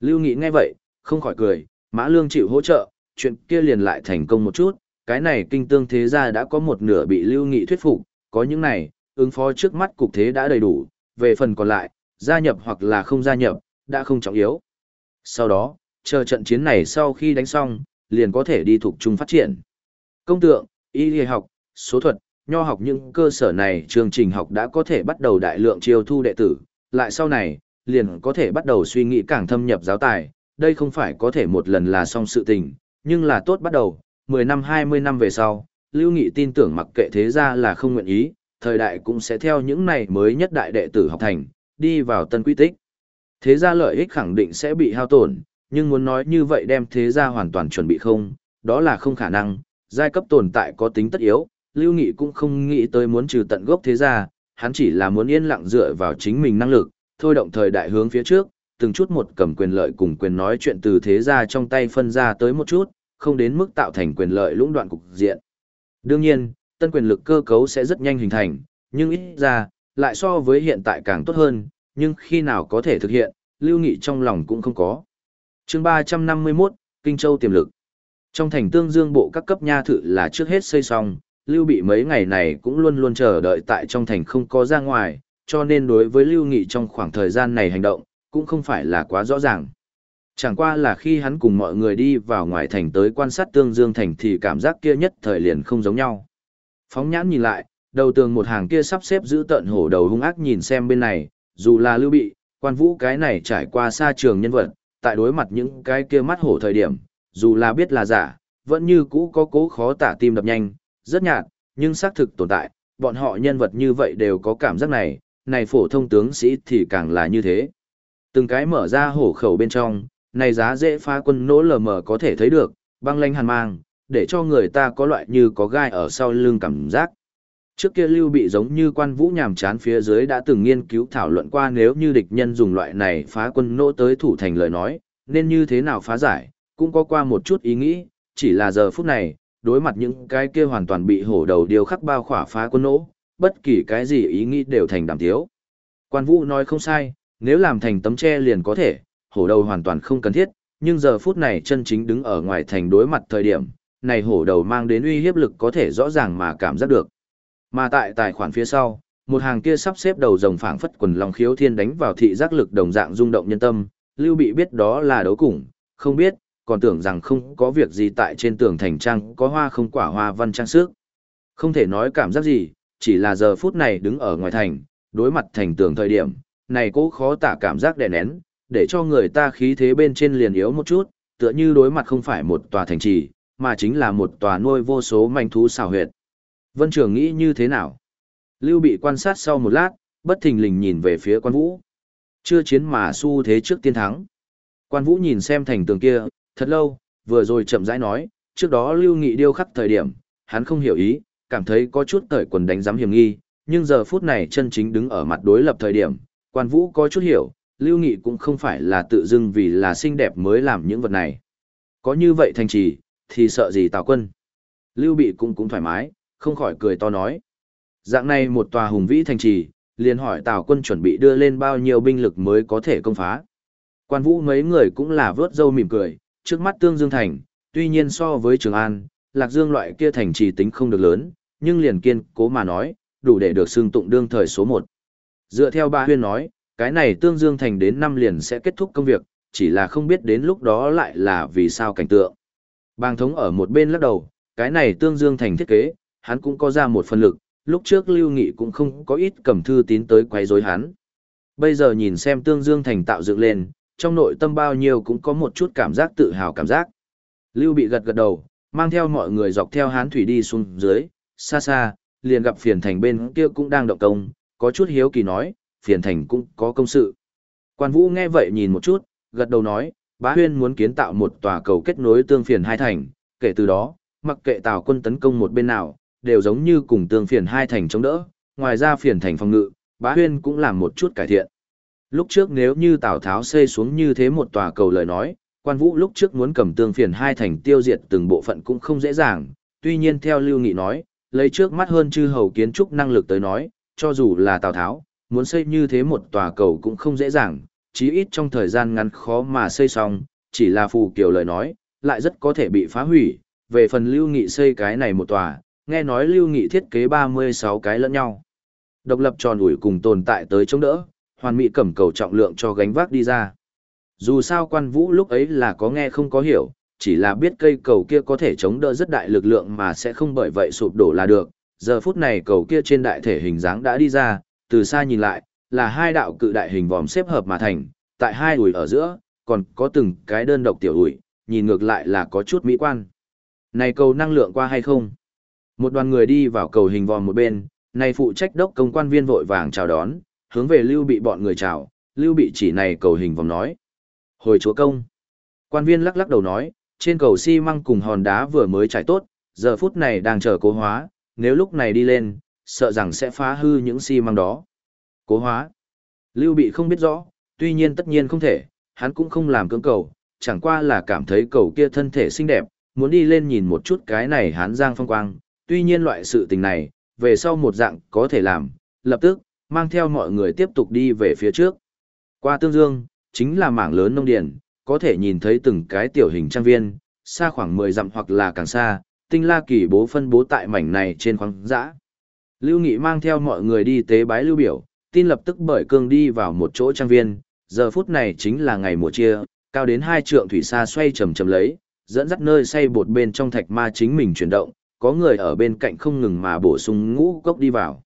Lưu Nghị nghe vậy, không khỏi cười, Mã Lương chịu hỗ trợ, chuyện kia liền lại thành công một chút, cái này kinh tương thế gia đã có một nửa bị Lưu Nghị thuyết phục, có những này, ứng phó trước mắt cục thế đã đầy đủ, về phần còn lại, gia nhập hoặc là không gia nhập, đã không trọng yếu. Sau đó, chờ trận chiến này sau khi đánh xong, liền có thể đi thuộc trung phát triển. Công tượng, y y học, số thuật, nho học những cơ sở này chương trình học đã có thể bắt đầu đại lượng chiêu thu đệ tử, lại sau này, liền có thể bắt đầu suy nghĩ càng thâm nhập giáo tài, đây không phải có thể một lần là xong sự tình, nhưng là tốt bắt đầu, 10 năm 20 năm về sau, Lưu Nghị tin tưởng mặc kệ thế ra là không nguyện ý, thời đại cũng sẽ theo những này mới nhất đại đệ tử học thành, đi vào tân quy tích. Thế ra lợi ích khẳng định sẽ bị hao tổn, nhưng muốn nói như vậy đem thế ra hoàn toàn chuẩn bị không, đó là không khả năng, giai cấp tồn tại có tính tất yếu, Lưu Nghị cũng không nghĩ tới muốn trừ tận gốc thế ra, hắn chỉ là muốn yên lặng dựa vào chính mình năng lực, thôi động thời đại hướng phía trước, từng chút một cầm quyền lợi cùng quyền nói chuyện từ thế ra trong tay phân ra tới một chút, không đến mức tạo thành quyền lợi lũng đoạn cục diện. Đương nhiên, tân quyền lực cơ cấu sẽ rất nhanh hình thành, nhưng ít ra, lại so với hiện tại càng tốt hơn, nhưng khi nào có thể thực hiện, lưu nghị trong lòng cũng không có. chương 351, Kinh Châu tiềm lực. Trong thành tương dương bộ các cấp nha thự là trước hết xây xong, lưu bị mấy ngày này cũng luôn luôn chờ đợi tại trong thành không có ra ngoài, cho nên đối với lưu nghị trong khoảng thời gian này hành động, cũng không phải là quá rõ ràng. Chẳng qua là khi hắn cùng mọi người đi vào ngoài thành tới quan sát tương dương thành thì cảm giác kia nhất thời liền không giống nhau. Phóng nhãn nhìn lại, đầu tường một hàng kia sắp xếp giữ tận hổ đầu hung ác nhìn xem bên này, dù là lưu bị, quan vũ cái này trải qua xa trường nhân vật, tại đối mặt những cái kia mắt hổ thời điểm, dù là biết là giả, vẫn như cũ có cố khó tả tim đập nhanh, rất nhạt, nhưng xác thực tồn tại, bọn họ nhân vật như vậy đều có cảm giác này, này phổ thông tướng sĩ thì càng là như thế. Từng cái mở ra hổ khẩu bên trong, này giá dễ phá quân nỗ lờ mờ có thể thấy được, băng lanh hàn mang, để cho người ta có loại như có gai ở sau lưng cảm giác. Trước kia lưu bị giống như quan vũ nhàm chán phía dưới đã từng nghiên cứu thảo luận qua nếu như địch nhân dùng loại này phá quân nỗ tới thủ thành lời nói, nên như thế nào phá giải, cũng có qua một chút ý nghĩ, chỉ là giờ phút này, đối mặt những cái kia hoàn toàn bị hổ đầu điều khắc bao khỏa phá quân nỗ, bất kỳ cái gì ý nghĩ đều thành đàm thiếu. Quan vũ nói không sai, nếu làm thành tấm tre liền có thể, hổ đầu hoàn toàn không cần thiết, nhưng giờ phút này chân chính đứng ở ngoài thành đối mặt thời điểm, này hổ đầu mang đến uy hiếp lực có thể rõ ràng mà cảm giác được. Mà tại tài khoản phía sau, một hàng kia sắp xếp đầu rồng phảng phất quần long khiếu thiên đánh vào thị giác lực đồng dạng rung động nhân tâm, Lưu Bị biết đó là đấu củng, không biết, còn tưởng rằng không có việc gì tại trên tường thành trang có hoa không quả hoa văn trang sức. Không thể nói cảm giác gì, chỉ là giờ phút này đứng ở ngoài thành, đối mặt thành tường thời điểm, này cố khó tả cảm giác đè nén, để cho người ta khí thế bên trên liền yếu một chút, tựa như đối mặt không phải một tòa thành trì, mà chính là một tòa nuôi vô số manh thú xào huyệt. Vân Trường nghĩ như thế nào? Lưu bị quan sát sau một lát, bất thình lình nhìn về phía quan vũ. Chưa chiến mà xu thế trước tiên thắng. Quan vũ nhìn xem thành tường kia, thật lâu, vừa rồi chậm rãi nói, trước đó Lưu Nghị điêu khắc thời điểm, hắn không hiểu ý, cảm thấy có chút tởi quần đánh giám hiểm nghi, nhưng giờ phút này chân chính đứng ở mặt đối lập thời điểm, quan vũ có chút hiểu, Lưu Nghị cũng không phải là tự dưng vì là xinh đẹp mới làm những vật này. Có như vậy thành trì, thì sợ gì Tào quân. Lưu Bị cũng cũng thoải mái, không khỏi cười to nói. Dạng này một tòa hùng vĩ thành trì, liền hỏi Tào quân chuẩn bị đưa lên bao nhiêu binh lực mới có thể công phá. Quan vũ mấy người cũng là vớt dâu mỉm cười, trước mắt tương dương thành, tuy nhiên so với Trường An, Lạc Dương loại kia thành trì tính không được lớn, nhưng liền kiên cố mà nói, đủ để được xưng tụng đương thời số một. Dựa theo ba huyên nói, cái này tương dương thành đến năm liền sẽ kết thúc công việc, chỉ là không biết đến lúc đó lại là vì sao cảnh tượng. Bang thống ở một bên lắc đầu, cái này tương dương thành thiết kế, hắn cũng có ra một phần lực, lúc trước Lưu Nghị cũng không có ít cầm thư tín tới quấy rối hắn. Bây giờ nhìn xem Tương Dương thành tạo dựng lên, trong nội tâm bao nhiêu cũng có một chút cảm giác tự hào cảm giác. Lưu bị gật gật đầu, mang theo mọi người dọc theo hán thủy đi xuống dưới, xa xa, liền gặp phiền thành bên kia cũng đang động công, có chút hiếu kỳ nói, phiền thành cũng có công sự. Quan vũ nghe vậy nhìn một chút, gật đầu nói, bá huyên muốn kiến tạo một tòa cầu kết nối tương phiền hai thành, kể từ đó, mặc kệ tào quân tấn công một bên nào, đều giống như cùng tương phiền hai thành chống đỡ, ngoài ra phiền thành phòng ngự, bá huyên cũng làm một chút cải thiện. Lúc trước nếu như Tào Tháo xây xuống như thế một tòa cầu lời nói, quan vũ lúc trước muốn cầm tương phiền hai thành tiêu diệt từng bộ phận cũng không dễ dàng, tuy nhiên theo Lưu Nghị nói, lấy trước mắt hơn chư hầu kiến trúc năng lực tới nói, cho dù là Tào Tháo, muốn xây như thế một tòa cầu cũng không dễ dàng, chí ít trong thời gian ngắn khó mà xây xong, chỉ là phù kiều lời nói, lại rất có thể bị phá hủy, về phần Lưu Nghị xây cái này một tòa, nghe nói Lưu Nghị thiết kế 36 cái lẫn nhau. Độc lập tròn ủi cùng tồn tại tới chống đỡ, hoàn mỹ cầm cầu trọng lượng cho gánh vác đi ra. Dù sao quan vũ lúc ấy là có nghe không có hiểu, chỉ là biết cây cầu kia có thể chống đỡ rất đại lực lượng mà sẽ không bởi vậy sụp đổ là được. Giờ phút này cầu kia trên đại thể hình dáng đã đi ra, từ xa nhìn lại, là hai đạo cự đại hình vòm xếp hợp mà thành, tại hai ủi ở giữa, còn có từng cái đơn độc tiểu ủi, nhìn ngược lại là có chút mỹ quan. Này cầu năng lượng qua hay không? Một đoàn người đi vào cầu hình vòm một bên, này phụ trách đốc công quan viên vội vàng chào đón, hướng về lưu bị bọn người chào, lưu bị chỉ này cầu hình vòm nói. Hồi chúa công. Quan viên lắc lắc đầu nói, trên cầu xi măng cùng hòn đá vừa mới trải tốt, giờ phút này đang chờ cố hóa, nếu lúc này đi lên, sợ rằng sẽ phá hư những xi măng đó. Cố hóa. Lưu bị không biết rõ, tuy nhiên tất nhiên không thể, hắn cũng không làm cưỡng cầu, chẳng qua là cảm thấy cầu kia thân thể xinh đẹp, muốn đi lên nhìn một chút cái này hắn giang phong quang, tuy nhiên loại sự tình này, về sau một dạng có thể làm, lập tức, mang theo mọi người tiếp tục đi về phía trước. Qua Tương Dương, chính là mảng lớn nông điển, có thể nhìn thấy từng cái tiểu hình trang viên, xa khoảng 10 dặm hoặc là càng xa, tinh la kỳ bố phân bố tại mảnh này trên khoáng dã. Lưu Nghị mang theo mọi người đi tế bái lưu biểu, tin lập tức bởi cương đi vào một chỗ trang viên, giờ phút này chính là ngày mùa chia, cao đến hai trượng thủy xa xoay chầm chầm lấy, dẫn dắt nơi xây bột bên trong thạch ma chính mình chuyển động, có người ở bên cạnh không ngừng mà bổ sung ngũ cốc đi vào.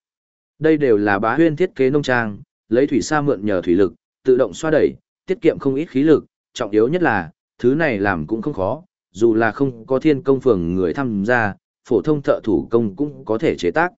Đây đều là bá huyên thiết kế nông trang, lấy thủy sa mượn nhờ thủy lực, tự động xoa đẩy, tiết kiệm không ít khí lực, trọng yếu nhất là, thứ này làm cũng không khó, dù là không có thiên công phường người tham gia, phổ thông thợ thủ công cũng có thể chế tác.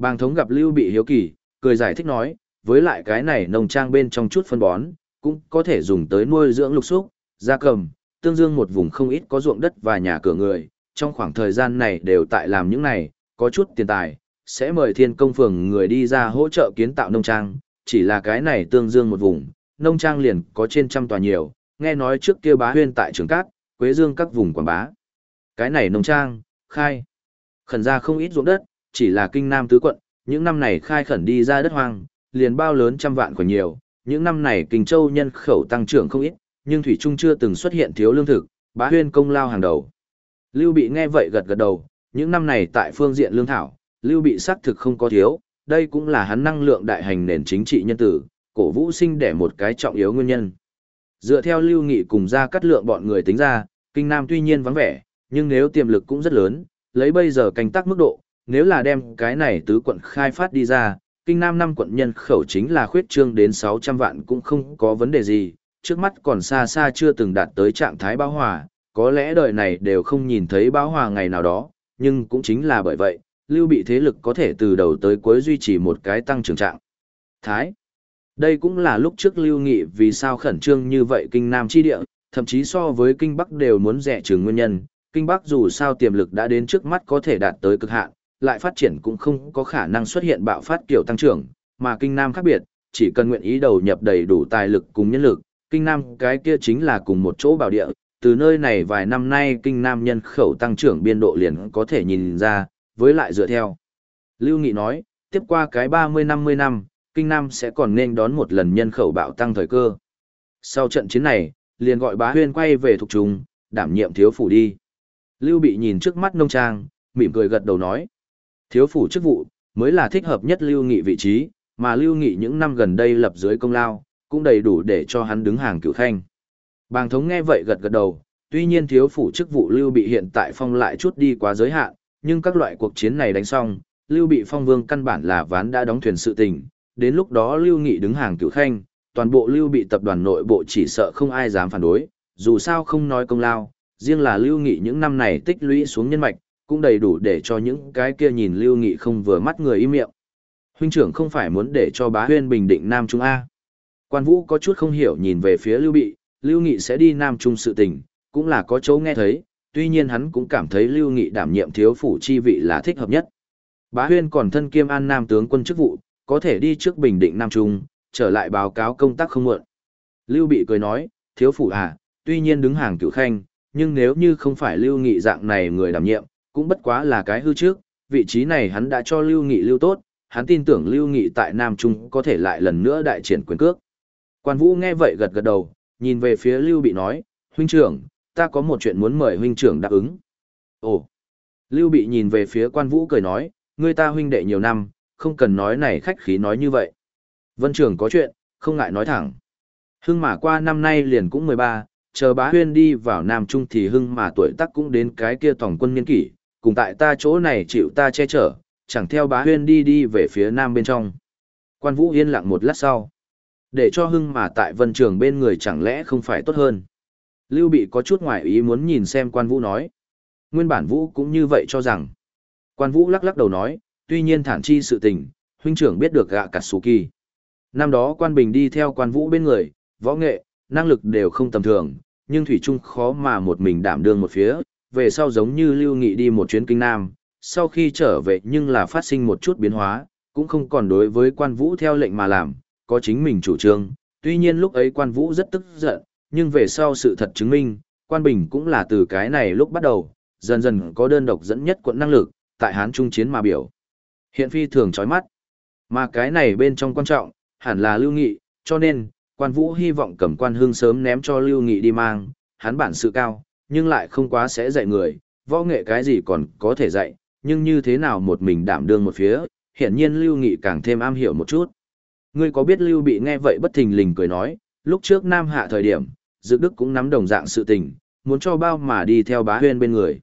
Bàng thống gặp Lưu bị hiếu kỳ, cười giải thích nói, với lại cái này nông trang bên trong chút phân bón, cũng có thể dùng tới nuôi dưỡng lục xúc, gia cầm, tương dương một vùng không ít có ruộng đất và nhà cửa người, trong khoảng thời gian này đều tại làm những này, có chút tiền tài, sẽ mời thiên công phường người đi ra hỗ trợ kiến tạo nông trang, chỉ là cái này tương dương một vùng, nông trang liền có trên trăm tòa nhiều, nghe nói trước kia bá huyên tại trường cát, quế dương các vùng quảng bá. Cái này nông trang, khai, khẩn ra không ít ruộng đất, chỉ là kinh nam tứ quận, những năm này khai khẩn đi ra đất hoang, liền bao lớn trăm vạn còn nhiều, những năm này kinh châu nhân khẩu tăng trưởng không ít, nhưng Thủy Trung chưa từng xuất hiện thiếu lương thực, bá huyên công lao hàng đầu. Lưu bị nghe vậy gật gật đầu, những năm này tại phương diện lương thảo, Lưu Bị xác thực không có thiếu, đây cũng là hắn năng lượng đại hành nền chính trị nhân tử, cổ vũ sinh để một cái trọng yếu nguyên nhân. Dựa theo Lưu Nghị cùng ra cắt lượng bọn người tính ra, Kinh Nam tuy nhiên vắng vẻ, nhưng nếu tiềm lực cũng rất lớn, lấy bây giờ canh tác mức độ, nếu là đem cái này tứ quận khai phát đi ra, Kinh Nam năm quận nhân khẩu chính là khuyết trương đến 600 vạn cũng không có vấn đề gì, trước mắt còn xa xa chưa từng đạt tới trạng thái bão hòa, có lẽ đời này đều không nhìn thấy bão hòa ngày nào đó, nhưng cũng chính là bởi vậy, lưu bị thế lực có thể từ đầu tới cuối duy trì một cái tăng trưởng trạng. Thái. Đây cũng là lúc trước lưu nghị vì sao khẩn trương như vậy kinh nam chi địa, thậm chí so với kinh bắc đều muốn rẻ trường nguyên nhân. Kinh bắc dù sao tiềm lực đã đến trước mắt có thể đạt tới cực hạn, lại phát triển cũng không có khả năng xuất hiện bạo phát kiểu tăng trưởng, mà kinh nam khác biệt, chỉ cần nguyện ý đầu nhập đầy đủ tài lực cùng nhân lực, kinh nam cái kia chính là cùng một chỗ bảo địa, từ nơi này vài năm nay kinh nam nhân khẩu tăng trưởng biên độ liền có thể nhìn ra, với lại dựa theo. Lưu Nghị nói, tiếp qua cái 30-50 năm, Kinh Nam sẽ còn nên đón một lần nhân khẩu bạo tăng thời cơ. Sau trận chiến này, liền gọi bá huyên quay về thuộc trùng, đảm nhiệm thiếu phủ đi. Lưu Bị nhìn trước mắt nông trang, mỉm cười gật đầu nói. Thiếu phủ chức vụ, mới là thích hợp nhất Lưu Nghị vị trí, mà Lưu Nghị những năm gần đây lập dưới công lao, cũng đầy đủ để cho hắn đứng hàng cửu khanh. Bàng thống nghe vậy gật gật đầu, tuy nhiên thiếu phủ chức vụ Lưu Bị hiện tại phong lại chút đi quá giới hạn, nhưng các loại cuộc chiến này đánh xong, Lưu Bị Phong Vương căn bản là ván đã đóng thuyền sự tình, đến lúc đó Lưu Nghị đứng hàng cửu khanh, toàn bộ Lưu Bị tập đoàn nội bộ chỉ sợ không ai dám phản đối, dù sao không nói công lao, riêng là Lưu Nghị những năm này tích lũy xuống nhân mạch, cũng đầy đủ để cho những cái kia nhìn Lưu Nghị không vừa mắt người im miệng. Huynh trưởng không phải muốn để cho bá huyên bình định Nam Trung A. Quan Vũ có chút không hiểu nhìn về phía Lưu Bị, Lưu Nghị sẽ đi Nam Trung sự tình, cũng là có chỗ nghe thấy, tuy nhiên hắn cũng cảm thấy Lưu Nghị đảm nhiệm thiếu phủ chi vị là thích hợp nhất. Bá huyên còn thân kiêm an Nam tướng quân chức vụ, có thể đi trước bình định Nam Trung, trở lại báo cáo công tác không muộn. Lưu Bị cười nói, thiếu phủ à, tuy nhiên đứng hàng cửu khanh, nhưng nếu như không phải Lưu Nghị dạng này người đảm nhiệm, cũng bất quá là cái hư trước, vị trí này hắn đã cho Lưu Nghị lưu tốt, hắn tin tưởng Lưu Nghị tại Nam Trung có thể lại lần nữa đại triển quyền cước. Quan Vũ nghe vậy gật gật đầu, nhìn về phía Lưu Bị nói, huynh trưởng, ta có một chuyện muốn mời huynh trưởng đáp ứng. Ồ! Lưu Bị nhìn về phía Quan Vũ cười nói, người ta huynh đệ nhiều năm, không cần nói này khách khí nói như vậy. Vân trưởng có chuyện, không ngại nói thẳng. Hưng mà qua năm nay liền cũng 13, chờ bá huyên đi vào Nam Trung thì hưng mà tuổi tác cũng đến cái kia tổng quân niên kỷ, cùng tại ta chỗ này chịu ta che chở, chẳng theo bá huyên đi đi về phía Nam bên trong. Quan Vũ yên lặng một lát sau. Để cho hưng mà tại vân trường bên người chẳng lẽ không phải tốt hơn. Lưu Bị có chút ngoài ý muốn nhìn xem quan Vũ nói. Nguyên bản Vũ cũng như vậy cho rằng. Quan Vũ lắc lắc đầu nói, tuy nhiên thản chi sự tình, huynh trưởng biết được gạ cặt số kỳ. Năm đó quan bình đi theo quan Vũ bên người, võ nghệ, năng lực đều không tầm thường, nhưng Thủy Trung khó mà một mình đảm đương một phía, về sau giống như Lưu Nghị đi một chuyến kinh Nam, sau khi trở về nhưng là phát sinh một chút biến hóa, cũng không còn đối với quan vũ theo lệnh mà làm, có chính mình chủ trương, tuy nhiên lúc ấy quan vũ rất tức giận, nhưng về sau sự thật chứng minh, quan bình cũng là từ cái này lúc bắt đầu, dần dần có đơn độc dẫn nhất quận năng lực, tại Hán Trung Chiến mà biểu. Hiện phi thường chói mắt, mà cái này bên trong quan trọng, hẳn là Lưu Nghị, cho nên, quan vũ hy vọng cầm quan hương sớm ném cho Lưu Nghị đi mang, hắn bản sự cao, nhưng lại không quá sẽ dạy người, võ nghệ cái gì còn có thể dạy, nhưng như thế nào một mình đảm đương một phía, hiển nhiên Lưu Nghị càng thêm am hiểu một chút. Ngươi có biết Lưu bị nghe vậy bất thình lình cười nói, lúc trước Nam Hạ thời điểm, Dự Đức cũng nắm đồng dạng sự tình, muốn cho bao mà đi theo bá huyên bên người.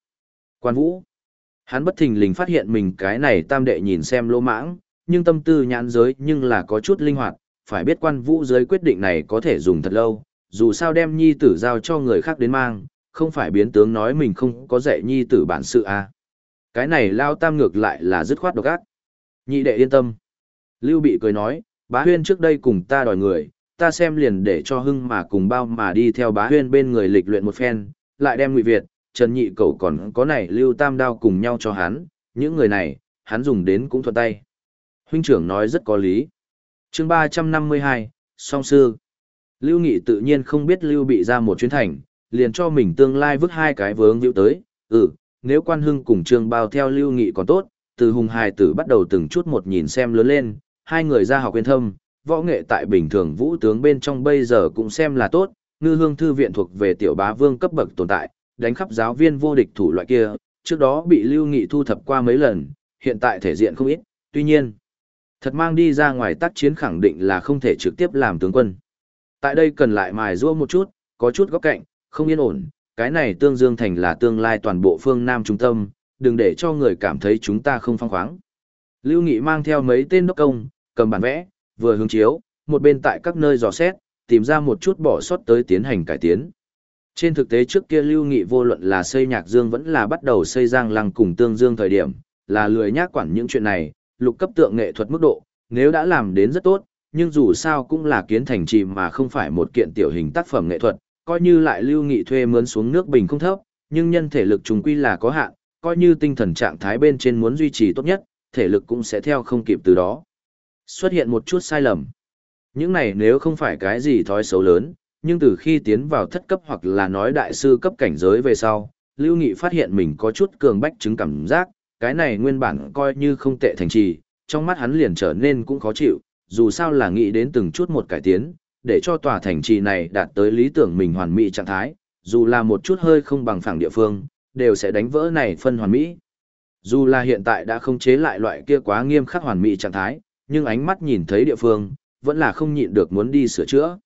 Quan Vũ, hắn bất thình lình phát hiện mình cái này tam đệ nhìn xem lỗ mãng, nhưng tâm tư nhãn giới nhưng là có chút linh hoạt, phải biết quan vũ giới quyết định này có thể dùng thật lâu, dù sao đem nhi tử giao cho người khác đến mang, không phải biến tướng nói mình không có dạy nhi tử bản sự à. Cái này lao tam ngược lại là dứt khoát độc ác. Nhị đệ yên tâm. Lưu bị cười nói, bá huyên trước đây cùng ta đòi người, ta xem liền để cho hưng mà cùng bao mà đi theo bá huyên bên người lịch luyện một phen, lại đem ngụy Việt, Trần Nhị Cậu còn có này lưu tam đao cùng nhau cho hắn, những người này, hắn dùng đến cũng thuận tay. Huynh trưởng nói rất có lý. chương ba trăm năm mươi hai song sư. Lưu Nghị tự nhiên không biết Lưu bị ra một chuyến thành, liền cho mình tương lai vứt hai cái vướng víu tới, ừ, nếu quan hưng cùng trương bao theo lưu nghị còn tốt, từ hùng hài tử bắt đầu từng chút một nhìn xem lớn lên, hai người ra học quyên thâm, võ nghệ tại bình thường vũ tướng bên trong bây giờ cũng xem là tốt, ngư hương thư viện thuộc về tiểu bá vương cấp bậc tồn tại, đánh khắp giáo viên vô địch thủ loại kia, trước đó bị lưu nghị thu thập qua mấy lần, hiện tại thể diện không ít, tuy nhiên, thật mang đi ra ngoài tác chiến khẳng định là không thể trực tiếp làm tướng quân. Tại đây cần lại mài rua một chút, có chút góc cạnh, không yên ổn, cái này tương dương thành là tương lai toàn bộ phương Nam trung tâm, đừng để cho người cảm thấy chúng ta không phong khoáng. Lưu Nghị mang theo mấy tên đốc công, cầm bản vẽ, vừa hướng chiếu, một bên tại các nơi dò xét, tìm ra một chút bỏ sót tới tiến hành cải tiến. Trên thực tế trước kia Lưu Nghị vô luận là xây nhạc dương vẫn là bắt đầu xây giang lăng cùng tương dương thời điểm, là lười nhác quản những chuyện này, lục cấp tượng nghệ thuật mức độ, nếu đã làm đến rất tốt, nhưng dù sao cũng là kiến thành trì mà không phải một kiện tiểu hình tác phẩm nghệ thuật, coi như lại lưu nghị thuê mướn xuống nước bình không thấp, nhưng nhân thể lực trùng quy là có hạn, coi như tinh thần trạng thái bên trên muốn duy trì tốt nhất, thể lực cũng sẽ theo không kịp từ đó. Xuất hiện một chút sai lầm. Những này nếu không phải cái gì thói xấu lớn, nhưng từ khi tiến vào thất cấp hoặc là nói đại sư cấp cảnh giới về sau, Lưu Nghị phát hiện mình có chút cường bách chứng cảm giác, cái này nguyên bản coi như không tệ thành trì, trong mắt hắn liền trở nên cũng khó chịu, dù sao là nghĩ đến từng chút một cải tiến, để cho tòa thành trì này đạt tới lý tưởng mình hoàn mỹ trạng thái, dù là một chút hơi không bằng phẳng địa phương, đều sẽ đánh vỡ này phân hoàn mỹ. Dù là hiện tại đã không chế lại loại kia quá nghiêm khắc hoàn mỹ trạng thái, nhưng ánh mắt nhìn thấy địa phương, vẫn là không nhịn được muốn đi sửa chữa.